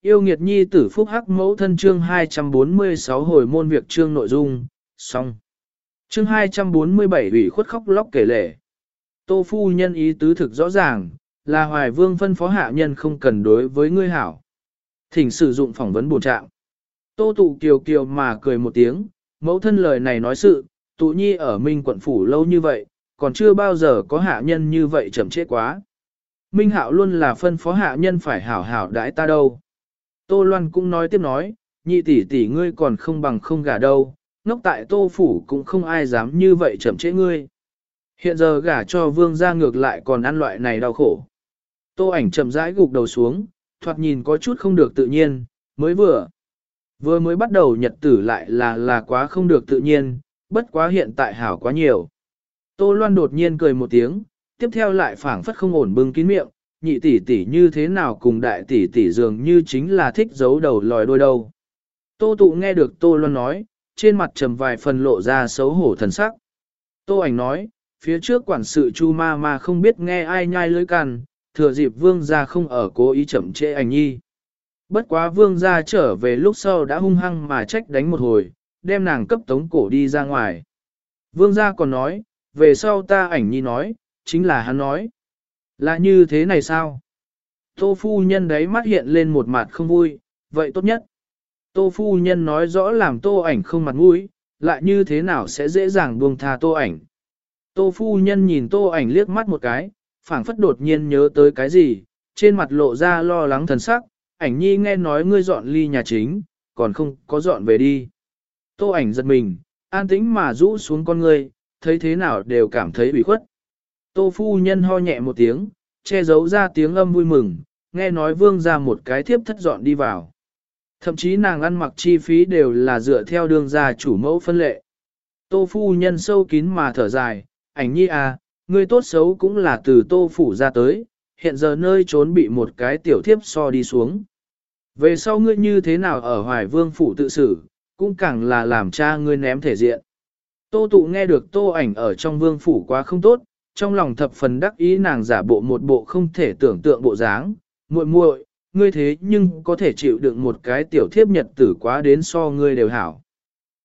Yêu nghiệt nhi tử phúc hắc mẫu thân chương 246 hồi môn việc chương nội dung, xong. Chương 247 ủy khuất khóc lóc kể lể. Tô phu nhân ý tứ thực rõ ràng, là hoài vương phân phó hạ nhân không cần đối với ngươi hảo. Thỉnh sử dụng phỏng vấn bổ trạng. Tô tụ kiều kiều mà cười một tiếng, mẫu thân lời này nói sự, tụ nhi ở Minh quận phủ lâu như vậy, còn chưa bao giờ có hạ nhân như vậy chậm chết quá. Minh hạo luôn là phân phó hạ nhân phải hảo hảo đãi ta đâu. Tô Loan cũng nói tiếp nói, nhị tỷ tỷ ngươi còn không bằng không gả đâu, ngốc tại tô phủ cũng không ai dám như vậy chậm trễ ngươi. Hiện giờ gả cho vương gia ngược lại còn ăn loại này đau khổ. Tô ảnh chậm rãi gục đầu xuống, thoạt nhìn có chút không được tự nhiên, mới vừa. Vừa mới bắt đầu nhật tử lại là là quá không được tự nhiên, bất quá hiện tại hảo quá nhiều. Tô Loan đột nhiên cười một tiếng, tiếp theo lại phảng phất không ổn bưng kín miệng, nhị tỷ tỷ như thế nào cùng đại tỷ tỷ dường như chính là thích giấu đầu lòi đôi đâu. Tô tụ nghe được Tô Loan nói, trên mặt trầm vài phần lộ ra xấu hổ thần sắc. Tô ảnh nói, phía trước quản sự Chu Ma Ma không biết nghe ai nhai lưỡi cằn, thừa dịp vương gia không ở cố ý chậm trễ ảnh nhi. Bất quá vương gia trở về lúc sau đã hung hăng mà trách đánh một hồi, đem nàng cấp tống cổ đi ra ngoài. Vương gia còn nói, về sau ta ảnh nhi nói, chính là hắn nói. Là như thế này sao? Tô phu nhân đấy mắt hiện lên một mặt không vui, vậy tốt nhất. Tô phu nhân nói rõ làm tô ảnh không mặt mũi, lại như thế nào sẽ dễ dàng buông tha tô ảnh. Tô phu nhân nhìn tô ảnh liếc mắt một cái, phảng phất đột nhiên nhớ tới cái gì, trên mặt lộ ra lo lắng thần sắc, ảnh nhi nghe nói ngươi dọn ly nhà chính, còn không có dọn về đi. Tô ảnh giật mình, an tĩnh mà rũ xuống con ngươi, thấy thế nào đều cảm thấy bị khuất. Tô phu nhân ho nhẹ một tiếng, che giấu ra tiếng âm vui mừng, nghe nói vương ra một cái thiếp thất dọn đi vào. Thậm chí nàng ăn mặc chi phí đều là dựa theo đường gia chủ mẫu phân lệ. Tô phu nhân sâu kín mà thở dài, ảnh nhi à, ngươi tốt xấu cũng là từ tô phủ ra tới, hiện giờ nơi trốn bị một cái tiểu thiếp so đi xuống. Về sau ngươi như thế nào ở hoài vương phủ tự xử, cũng càng là làm cha ngươi ném thể diện. Tô tụ nghe được tô ảnh ở trong vương phủ quá không tốt, trong lòng thập phần đắc ý nàng giả bộ một bộ không thể tưởng tượng bộ dáng, muội muội, ngươi thế nhưng có thể chịu đựng một cái tiểu thiếp nhật tử quá đến so ngươi đều hảo.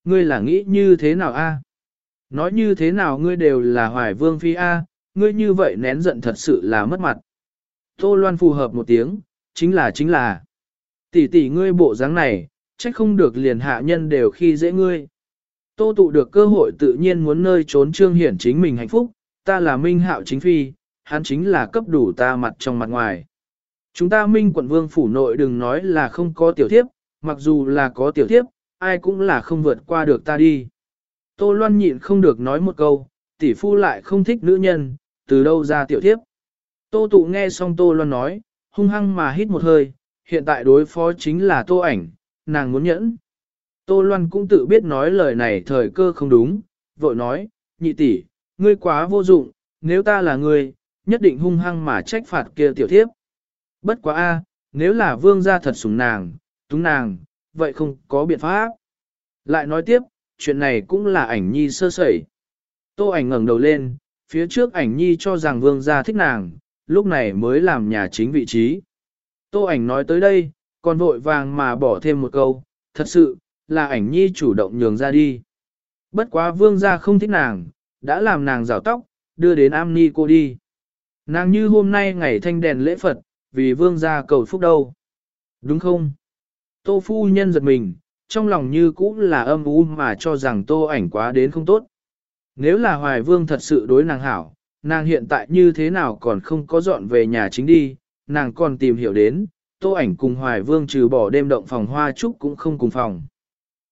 Ngươi là nghĩ như thế nào a? Nói như thế nào ngươi đều là hoài vương phi a, ngươi như vậy nén giận thật sự là mất mặt. Tô Loan phù hợp một tiếng, chính là chính là. Tỷ tỷ ngươi bộ dáng này, trách không được liền hạ nhân đều khi dễ ngươi. Tô tụ được cơ hội tự nhiên muốn nơi trốn trương hiển chính mình hạnh phúc, ta là minh hạo chính phi, hắn chính là cấp đủ ta mặt trong mặt ngoài. Chúng ta minh quận vương phủ nội đừng nói là không có tiểu thiếp, mặc dù là có tiểu thiếp, ai cũng là không vượt qua được ta đi. Tô Loan nhịn không được nói một câu, tỷ phu lại không thích nữ nhân, từ đâu ra tiểu thiếp. Tô tụ nghe xong Tô Loan nói, hung hăng mà hít một hơi, hiện tại đối phó chính là Tô ảnh, nàng muốn nhẫn. Tô Loan cũng tự biết nói lời này thời cơ không đúng, vội nói, nhị tỷ, ngươi quá vô dụng, nếu ta là ngươi, nhất định hung hăng mà trách phạt kia tiểu thiếp. Bất quá a, nếu là vương gia thật sủng nàng, túng nàng, vậy không có biện pháp. Lại nói tiếp, chuyện này cũng là ảnh nhi sơ sẩy. Tô ảnh ngẩng đầu lên, phía trước ảnh nhi cho rằng vương gia thích nàng, lúc này mới làm nhà chính vị trí. Tô ảnh nói tới đây, còn vội vàng mà bỏ thêm một câu, thật sự, là ảnh nhi chủ động nhường ra đi. Bất quá vương gia không thích nàng, đã làm nàng rào tóc, đưa đến am ni cô đi. Nàng như hôm nay ngày thanh đèn lễ Phật, vì vương gia cầu phúc đâu. Đúng không? Tô phu nhân giật mình, trong lòng như cũ là âm u mà cho rằng tô ảnh quá đến không tốt. Nếu là hoài vương thật sự đối nàng hảo, nàng hiện tại như thế nào còn không có dọn về nhà chính đi, nàng còn tìm hiểu đến, tô ảnh cùng hoài vương trừ bỏ đêm động phòng hoa trúc cũng không cùng phòng.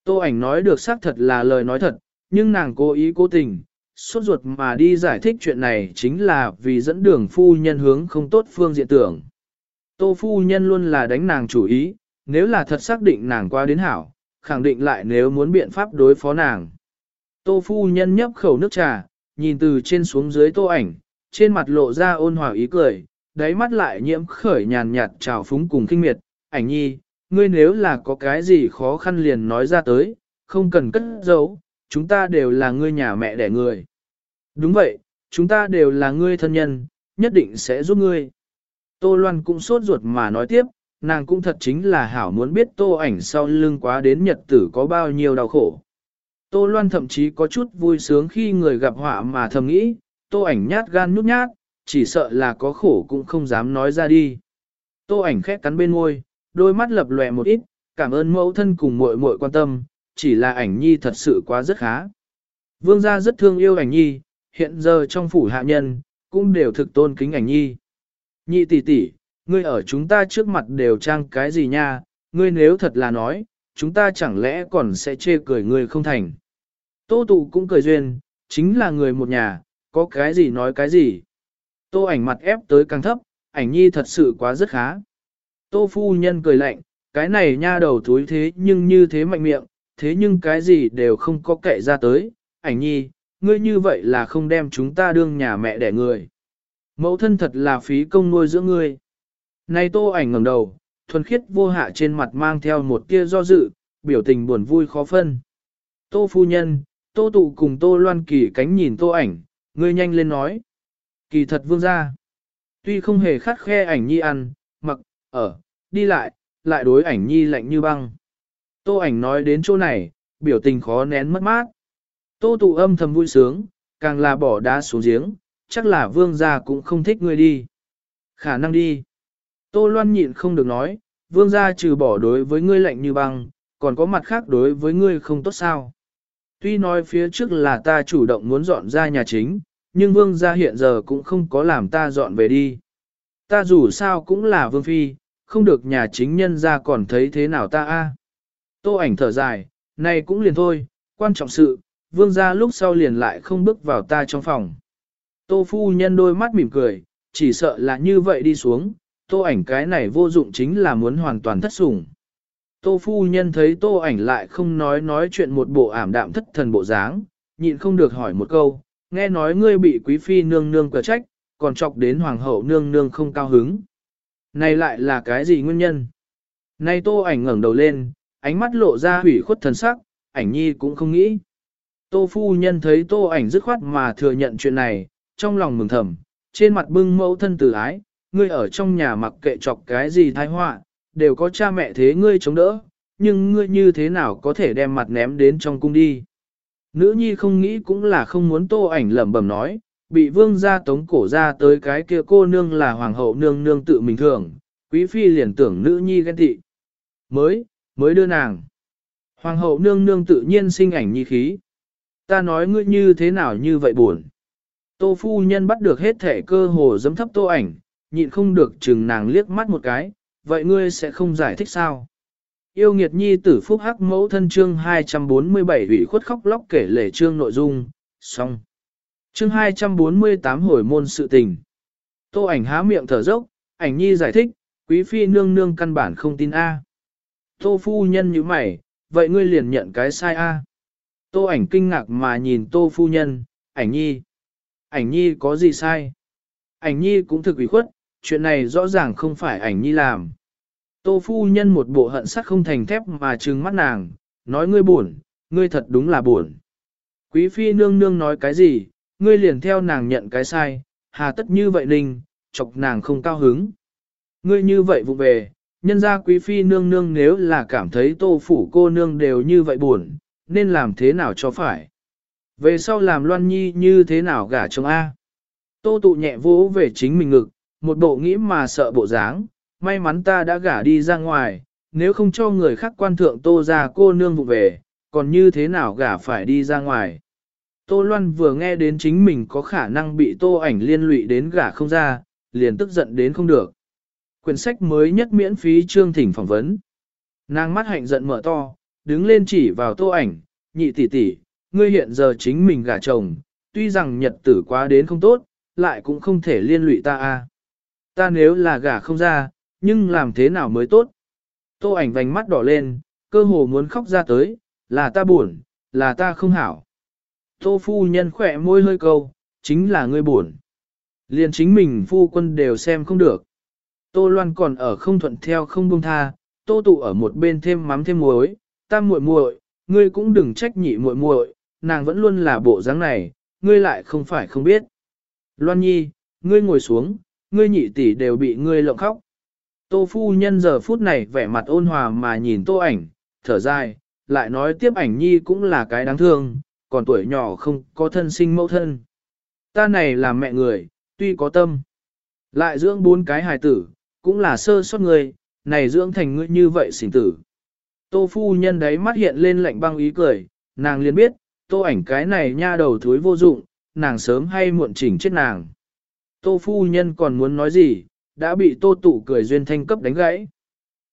Tô ảnh nói được xác thật là lời nói thật, nhưng nàng cố ý cố tình, suốt ruột mà đi giải thích chuyện này chính là vì dẫn đường phu nhân hướng không tốt phương diện tưởng. Tô phu nhân luôn là đánh nàng chủ ý, nếu là thật xác định nàng qua đến hảo, khẳng định lại nếu muốn biện pháp đối phó nàng. Tô phu nhân nhấp khẩu nước trà, nhìn từ trên xuống dưới tô ảnh, trên mặt lộ ra ôn hòa ý cười, đáy mắt lại nhiễm khởi nhàn nhạt trào phúng cùng kinh miệt, ảnh nhi, ngươi nếu là có cái gì khó khăn liền nói ra tới, không cần cất giấu, chúng ta đều là ngươi nhà mẹ đẻ người. Đúng vậy, chúng ta đều là ngươi thân nhân, nhất định sẽ giúp ngươi. Tô Loan cũng sốt ruột mà nói tiếp, nàng cũng thật chính là hảo muốn biết tô ảnh sau lưng quá đến nhật tử có bao nhiêu đau khổ. Tô Loan thậm chí có chút vui sướng khi người gặp họa mà thầm nghĩ, tô ảnh nhát gan nhút nhát, chỉ sợ là có khổ cũng không dám nói ra đi. Tô ảnh khẽ cắn bên môi, đôi mắt lập lòe một ít, cảm ơn mẫu thân cùng muội muội quan tâm, chỉ là ảnh nhi thật sự quá rất khá. Vương gia rất thương yêu ảnh nhi, hiện giờ trong phủ hạ nhân, cũng đều thực tôn kính ảnh nhi. Nhị tỷ tỷ, ngươi ở chúng ta trước mặt đều trang cái gì nha, ngươi nếu thật là nói, chúng ta chẳng lẽ còn sẽ chê cười ngươi không thành. Tô tụ cũng cười duyên, chính là người một nhà, có cái gì nói cái gì. Tô ảnh mặt ép tới càng thấp, ảnh nhi thật sự quá rất khá. Tô phu nhân cười lạnh, cái này nha đầu túi thế nhưng như thế mạnh miệng, thế nhưng cái gì đều không có kệ ra tới, ảnh nhi, ngươi như vậy là không đem chúng ta đương nhà mẹ đẻ người. Mẫu thân thật là phí công nuôi dưỡng ngươi. Này tô ảnh ngẩng đầu, thuần khiết vô hạ trên mặt mang theo một tia do dự, biểu tình buồn vui khó phân. Tô phu nhân, tô tụ cùng tô loan kỳ cánh nhìn tô ảnh, ngươi nhanh lên nói. Kỳ thật vương gia. Tuy không hề khát khe ảnh nhi ăn, mặc, ở, đi lại, lại đối ảnh nhi lạnh như băng. Tô ảnh nói đến chỗ này, biểu tình khó nén mất mát. Tô tụ âm thầm vui sướng, càng là bỏ đá xuống giếng, chắc là vương gia cũng không thích ngươi đi. Khả năng đi. Tô loan nhịn không được nói, vương gia trừ bỏ đối với ngươi lạnh như băng, còn có mặt khác đối với ngươi không tốt sao. Tuy nói phía trước là ta chủ động muốn dọn ra nhà chính, nhưng vương gia hiện giờ cũng không có làm ta dọn về đi. Ta dù sao cũng là vương phi, không được nhà chính nhân ra còn thấy thế nào ta a. Tô ảnh thở dài, này cũng liền thôi, quan trọng sự, vương gia lúc sau liền lại không bước vào ta trong phòng. Tô phu nhân đôi mắt mỉm cười, chỉ sợ là như vậy đi xuống, tô ảnh cái này vô dụng chính là muốn hoàn toàn thất sủng. Tô phu nhân thấy tô ảnh lại không nói nói chuyện một bộ ảm đạm thất thần bộ dáng, nhịn không được hỏi một câu, nghe nói ngươi bị quý phi nương nương quả trách, còn chọc đến hoàng hậu nương nương không cao hứng. Này lại là cái gì nguyên nhân? Này tô ảnh ngẩng đầu lên, ánh mắt lộ ra hủy khuất thần sắc, ảnh nhi cũng không nghĩ. Tô phu nhân thấy tô ảnh dứt khoát mà thừa nhận chuyện này, trong lòng mừng thầm, trên mặt bưng mẫu thân tử ái, ngươi ở trong nhà mặc kệ chọc cái gì tai họa, đều có cha mẹ thế ngươi chống đỡ, nhưng ngươi như thế nào có thể đem mặt ném đến trong cung đi. Nữ nhi không nghĩ cũng là không muốn tô ảnh lẩm bẩm nói, bị vương gia tống cổ ra tới cái kia cô nương là hoàng hậu nương nương tự mình thường, quý phi liền tưởng nữ nhi ghen tị. Mới, mới đưa nàng. Hoàng hậu nương nương tự nhiên sinh ảnh nhi khí. Ta nói ngươi như thế nào như vậy buồn. Tô phu nhân bắt được hết thể cơ hồ dấm thấp tô ảnh, nhịn không được chừng nàng liếc mắt một cái, vậy ngươi sẽ không giải thích sao? Yêu nghiệt nhi tử phúc hắc mẫu thân chương 247 ủy khuất khóc lóc kể lể chương nội dung, xong. Chương 248 hồi môn sự tình. Tô ảnh há miệng thở dốc, ảnh nhi giải thích, quý phi nương nương căn bản không tin A. Tô phu nhân như mày, vậy ngươi liền nhận cái sai A. Tô ảnh kinh ngạc mà nhìn tô phu nhân, ảnh nhi. Ảnh nhi có gì sai? Ảnh nhi cũng thực ủy khuất, chuyện này rõ ràng không phải ảnh nhi làm. Tô phu nhân một bộ hận sắc không thành thép mà trừng mắt nàng, nói ngươi buồn, ngươi thật đúng là buồn. Quý phi nương nương nói cái gì, ngươi liền theo nàng nhận cái sai, hà tất như vậy ninh, chọc nàng không cao hứng. Ngươi như vậy vụ về, nhân ra quý phi nương nương nếu là cảm thấy tô phủ cô nương đều như vậy buồn, nên làm thế nào cho phải. Về sau làm loan nhi như thế nào gả chồng A. Tô tụ nhẹ vỗ về chính mình ngực, một bộ nghĩ mà sợ bộ dáng, may mắn ta đã gả đi ra ngoài, nếu không cho người khác quan thượng tô ra cô nương vụ về, còn như thế nào gả phải đi ra ngoài. Tô Loan vừa nghe đến chính mình có khả năng bị tô ảnh liên lụy đến gả không ra, liền tức giận đến không được. Quyển sách mới nhất miễn phí chương thỉnh phỏng vấn. Nàng mắt hạnh giận mở to, đứng lên chỉ vào tô ảnh, nhị tỷ tỷ, ngươi hiện giờ chính mình gả chồng, tuy rằng nhật tử quá đến không tốt, lại cũng không thể liên lụy ta a. Ta nếu là gả không ra, nhưng làm thế nào mới tốt? Tô ảnh vành mắt đỏ lên, cơ hồ muốn khóc ra tới, là ta buồn, là ta không hảo. Tô phu nhân khỏe môi hơi câu, chính là ngươi buồn. Liền chính mình phu quân đều xem không được. Tô Loan còn ở không thuận theo không buông tha, Tô tụ ở một bên thêm mắm thêm muối, ta muội muội, ngươi cũng đừng trách nhị muội muội, nàng vẫn luôn là bộ dáng này, ngươi lại không phải không biết. Loan Nhi, ngươi ngồi xuống, ngươi nhị tỷ đều bị ngươi lộng khóc. Tô phu nhân giờ phút này vẻ mặt ôn hòa mà nhìn tô ảnh, thở dài, lại nói tiếp ảnh nhi cũng là cái đáng thương, còn tuổi nhỏ không có thân sinh mẫu thân. Ta này là mẹ người, tuy có tâm, lại dưỡng bốn cái hài tử, cũng là sơ suất người, này dưỡng thành ngươi như vậy xỉn tử. Tô phu nhân đấy mắt hiện lên lạnh băng ý cười, nàng liền biết, tô ảnh cái này nha đầu thối vô dụng, nàng sớm hay muộn chỉnh chết nàng. Tô phu nhân còn muốn nói gì, đã bị tô tụ cười duyên thanh cấp đánh gãy.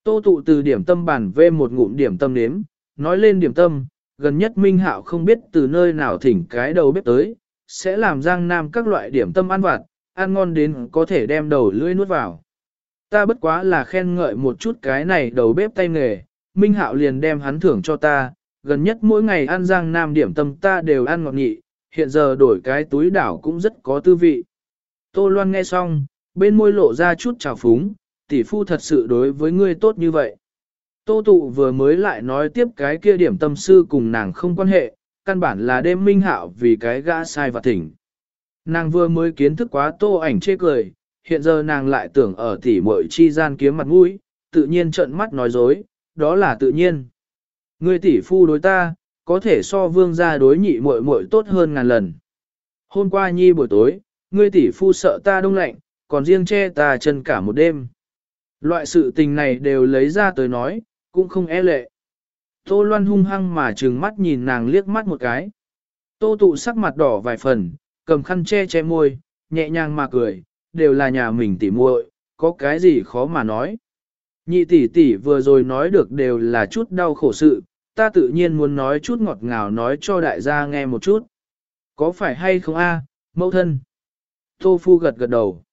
Tô tụ từ điểm tâm bản về một ngụm điểm tâm nếm, nói lên điểm tâm, gần nhất Minh Hạo không biết từ nơi nào thỉnh cái đầu bếp tới, sẽ làm giang nam các loại điểm tâm ăn vặt, ăn ngon đến có thể đem đầu lưỡi nuốt vào. Ta bất quá là khen ngợi một chút cái này đầu bếp tay nghề, Minh Hạo liền đem hắn thưởng cho ta, gần nhất mỗi ngày ăn giang nam điểm tâm ta đều ăn ngọt nhị, hiện giờ đổi cái túi đảo cũng rất có tư vị. Tô Loan nghe xong, bên môi lộ ra chút trào phúng, tỷ phu thật sự đối với ngươi tốt như vậy. Tô tụ vừa mới lại nói tiếp cái kia điểm tâm sư cùng nàng không quan hệ, căn bản là đêm minh hạo vì cái gã sai và thỉnh. Nàng vừa mới kiến thức quá tô ảnh chê cười, hiện giờ nàng lại tưởng ở tỷ muội chi gian kiếm mặt mũi, tự nhiên trợn mắt nói dối, đó là tự nhiên. Ngươi tỷ phu đối ta, có thể so vương gia đối nhị muội muội tốt hơn ngàn lần. Hôm qua nhi buổi tối, ngươi tỷ phu sợ ta đông lạnh, còn riêng che ta chân cả một đêm. Loại sự tình này đều lấy ra tới nói, cũng không e lệ. Tô Loan hung hăng mà trừng mắt nhìn nàng liếc mắt một cái. Tô tụ sắc mặt đỏ vài phần, cầm khăn che che môi, nhẹ nhàng mà cười, đều là nhà mình tỉ muội, có cái gì khó mà nói. Nhị tỷ tỷ vừa rồi nói được đều là chút đau khổ sự, ta tự nhiên muốn nói chút ngọt ngào nói cho đại gia nghe một chút. Có phải hay không a, mẫu thân? Tô Phu gật gật đầu.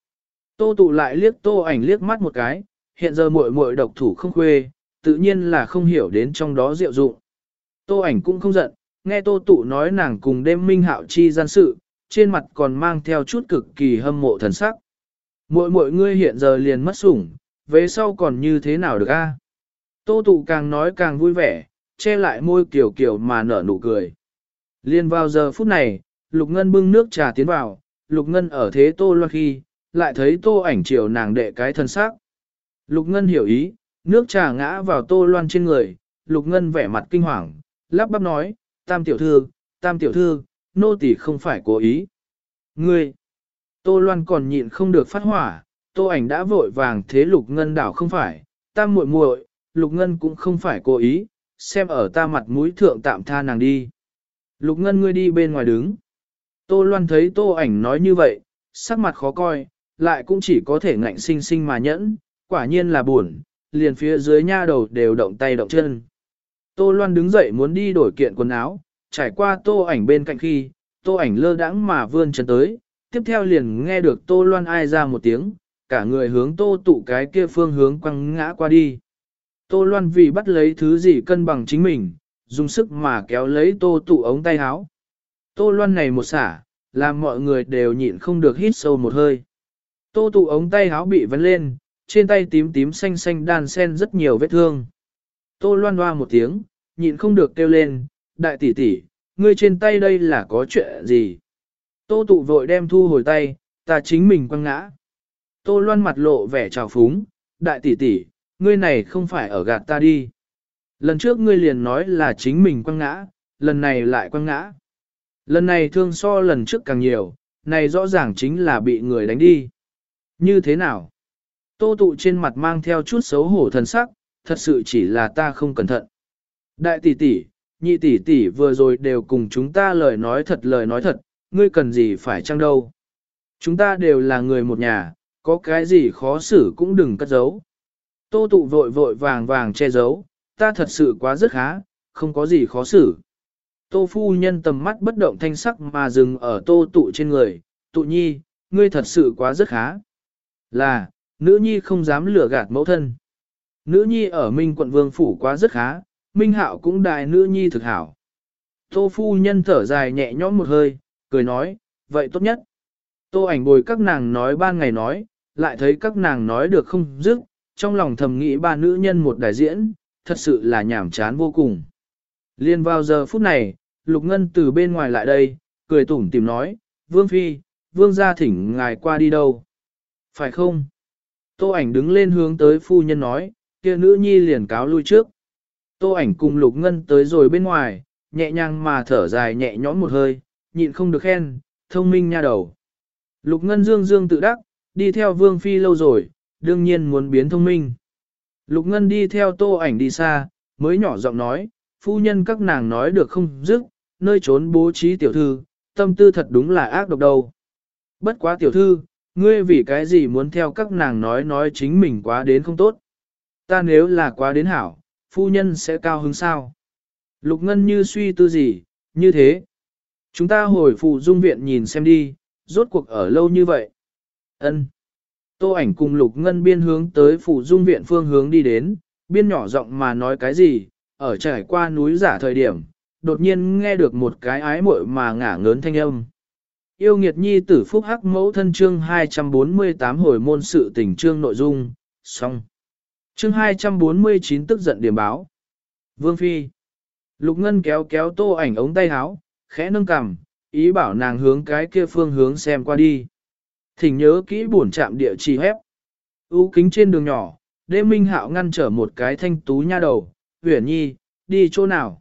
Tô tụ lại liếc tô ảnh liếc mắt một cái, hiện giờ muội muội độc thủ không khuê, tự nhiên là không hiểu đến trong đó diệu dụng. Tô ảnh cũng không giận, nghe tô tụ nói nàng cùng đêm minh hạo chi gian sự, trên mặt còn mang theo chút cực kỳ hâm mộ thần sắc. Muội muội ngươi hiện giờ liền mất sủng, về sau còn như thế nào được a? Tô tụ càng nói càng vui vẻ, che lại môi kiểu kiểu mà nở nụ cười. Liên vào giờ phút này, Lục Ngân bưng nước trà tiến vào, Lục Ngân ở thế tô loan khi, lại thấy tô ảnh chiều nàng đệ cái thân xác. Lục Ngân hiểu ý, nước trà ngã vào tô loan trên người, Lục Ngân vẻ mặt kinh hoàng, lắp bắp nói, tam tiểu thư, tam tiểu thư, nô tỳ không phải cố ý. Ngươi, tô loan còn nhịn không được phát hỏa, tô ảnh đã vội vàng thế Lục Ngân đảo không phải, tam muội muội, Lục Ngân cũng không phải cố ý, xem ở ta mặt mũi thượng tạm tha nàng đi. Lục Ngân ngươi đi bên ngoài đứng. Tô Loan thấy Tô ảnh nói như vậy, sắc mặt khó coi, lại cũng chỉ có thể ngạnh sinh sinh mà nhẫn, quả nhiên là buồn, liền phía dưới nha đầu đều động tay động chân. Tô Loan đứng dậy muốn đi đổi kiện quần áo, trải qua Tô ảnh bên cạnh khi, Tô ảnh lơ đãng mà vươn chân tới, tiếp theo liền nghe được Tô Loan ai ra một tiếng, cả người hướng Tô tụ cái kia phương hướng quăng ngã qua đi. Tô Loan vì bắt lấy thứ gì cân bằng chính mình, dùng sức mà kéo lấy Tô tụ ống tay áo. Tô Loan này một xả, làm mọi người đều nhịn không được hít sâu một hơi. Tô tụ ống tay áo bị vấn lên, trên tay tím tím xanh xanh đan sen rất nhiều vết thương. Tô Loan hoa một tiếng, nhịn không được kêu lên, đại tỷ tỷ, ngươi trên tay đây là có chuyện gì? Tô tụ vội đem thu hồi tay, ta chính mình quăng ngã. Tô Loan mặt lộ vẻ trào phúng, đại tỷ tỷ, ngươi này không phải ở gạt ta đi. Lần trước ngươi liền nói là chính mình quăng ngã, lần này lại quăng ngã. Lần này thương so lần trước càng nhiều, này rõ ràng chính là bị người đánh đi. Như thế nào? Tô tụ trên mặt mang theo chút xấu hổ thần sắc, thật sự chỉ là ta không cẩn thận. Đại tỷ tỷ, nhị tỷ tỷ vừa rồi đều cùng chúng ta lời nói thật lời nói thật, ngươi cần gì phải chăng đâu. Chúng ta đều là người một nhà, có cái gì khó xử cũng đừng cất giấu. Tô tụ vội vội vàng vàng che giấu, ta thật sự quá rất khá, không có gì khó xử. Tô phu nhân tầm mắt bất động thanh sắc mà dừng ở tô tụ trên người, tụ nhi, ngươi thật sự quá rất khá. Là, nữ nhi không dám lừa gạt mẫu thân. Nữ nhi ở Minh quận vương phủ quá rất khá, Minh hạo cũng đài nữ nhi thực hảo. Tô phu nhân thở dài nhẹ nhõm một hơi, cười nói, vậy tốt nhất. Tô ảnh bồi các nàng nói ban ngày nói, lại thấy các nàng nói được không dứt, trong lòng thầm nghĩ ba nữ nhân một đại diễn, thật sự là nhảm chán vô cùng. Liên vào giờ phút này, Lục Ngân từ bên ngoài lại đây, cười tủm tìm nói, Vương Phi, Vương gia thỉnh ngài qua đi đâu? Phải không? Tô ảnh đứng lên hướng tới phu nhân nói, kia nữ nhi liền cáo lui trước. Tô ảnh cùng Lục Ngân tới rồi bên ngoài, nhẹ nhàng mà thở dài nhẹ nhõm một hơi, nhịn không được khen, thông minh nha đầu. Lục Ngân dương dương tự đắc, đi theo Vương Phi lâu rồi, đương nhiên muốn biến thông minh. Lục Ngân đi theo tô ảnh đi xa, mới nhỏ giọng nói, phu nhân các nàng nói được không dứt, nơi trốn bố trí tiểu thư, tâm tư thật đúng là ác độc đầu. Bất quá tiểu thư, ngươi vì cái gì muốn theo các nàng nói nói chính mình quá đến không tốt. Ta nếu là quá đến hảo, phu nhân sẽ cao hứng sao. Lục Ngân như suy tư gì, như thế. Chúng ta hồi phụ dung viện nhìn xem đi, rốt cuộc ở lâu như vậy. Ân. Tô ảnh cùng Lục Ngân biên hướng tới phủ dung viện phương hướng đi đến, biên nhỏ giọng mà nói cái gì, ở trải qua núi giả thời điểm, đột nhiên nghe được một cái ái muội mà ngả ngớn thanh âm. Yêu nghiệt nhi tử phúc hắc mẫu thân chương 248 hồi môn sự tình chương nội dung, xong. Chương 249 tức giận điểm báo. Vương Phi. Lục Ngân kéo kéo tô ảnh ống tay áo, khẽ nâng cằm, ý bảo nàng hướng cái kia phương hướng xem qua đi. Thỉnh nhớ kỹ buồn chạm địa chỉ hép. ưu kính trên đường nhỏ, đêm minh hạo ngăn trở một cái thanh tú nha đầu, Uyển Nhi, đi chỗ nào?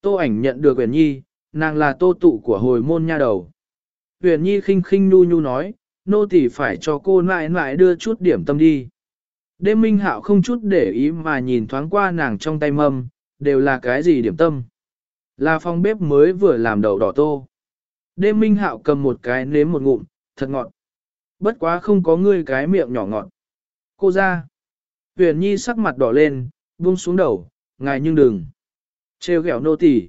Tô ảnh nhận được Uyển Nhi, nàng là tô tụ của hồi môn nha đầu. Uyển Nhi khinh khinh nu nhu nói, nô tỳ phải cho cô nại nại đưa chút điểm tâm đi. Đêm minh hạo không chút để ý mà nhìn thoáng qua nàng trong tay mâm, đều là cái gì điểm tâm. Là phòng bếp mới vừa làm đậu đỏ tô. Đêm minh hạo cầm một cái nếm một ngụm, thật ngọt. Bất quá không có ngươi cái miệng nhỏ ngọt. Cô ra. Huyền nhi sắc mặt đỏ lên, buông xuống đầu, ngài nhưng đừng. Trêu ghẹo nô tỳ.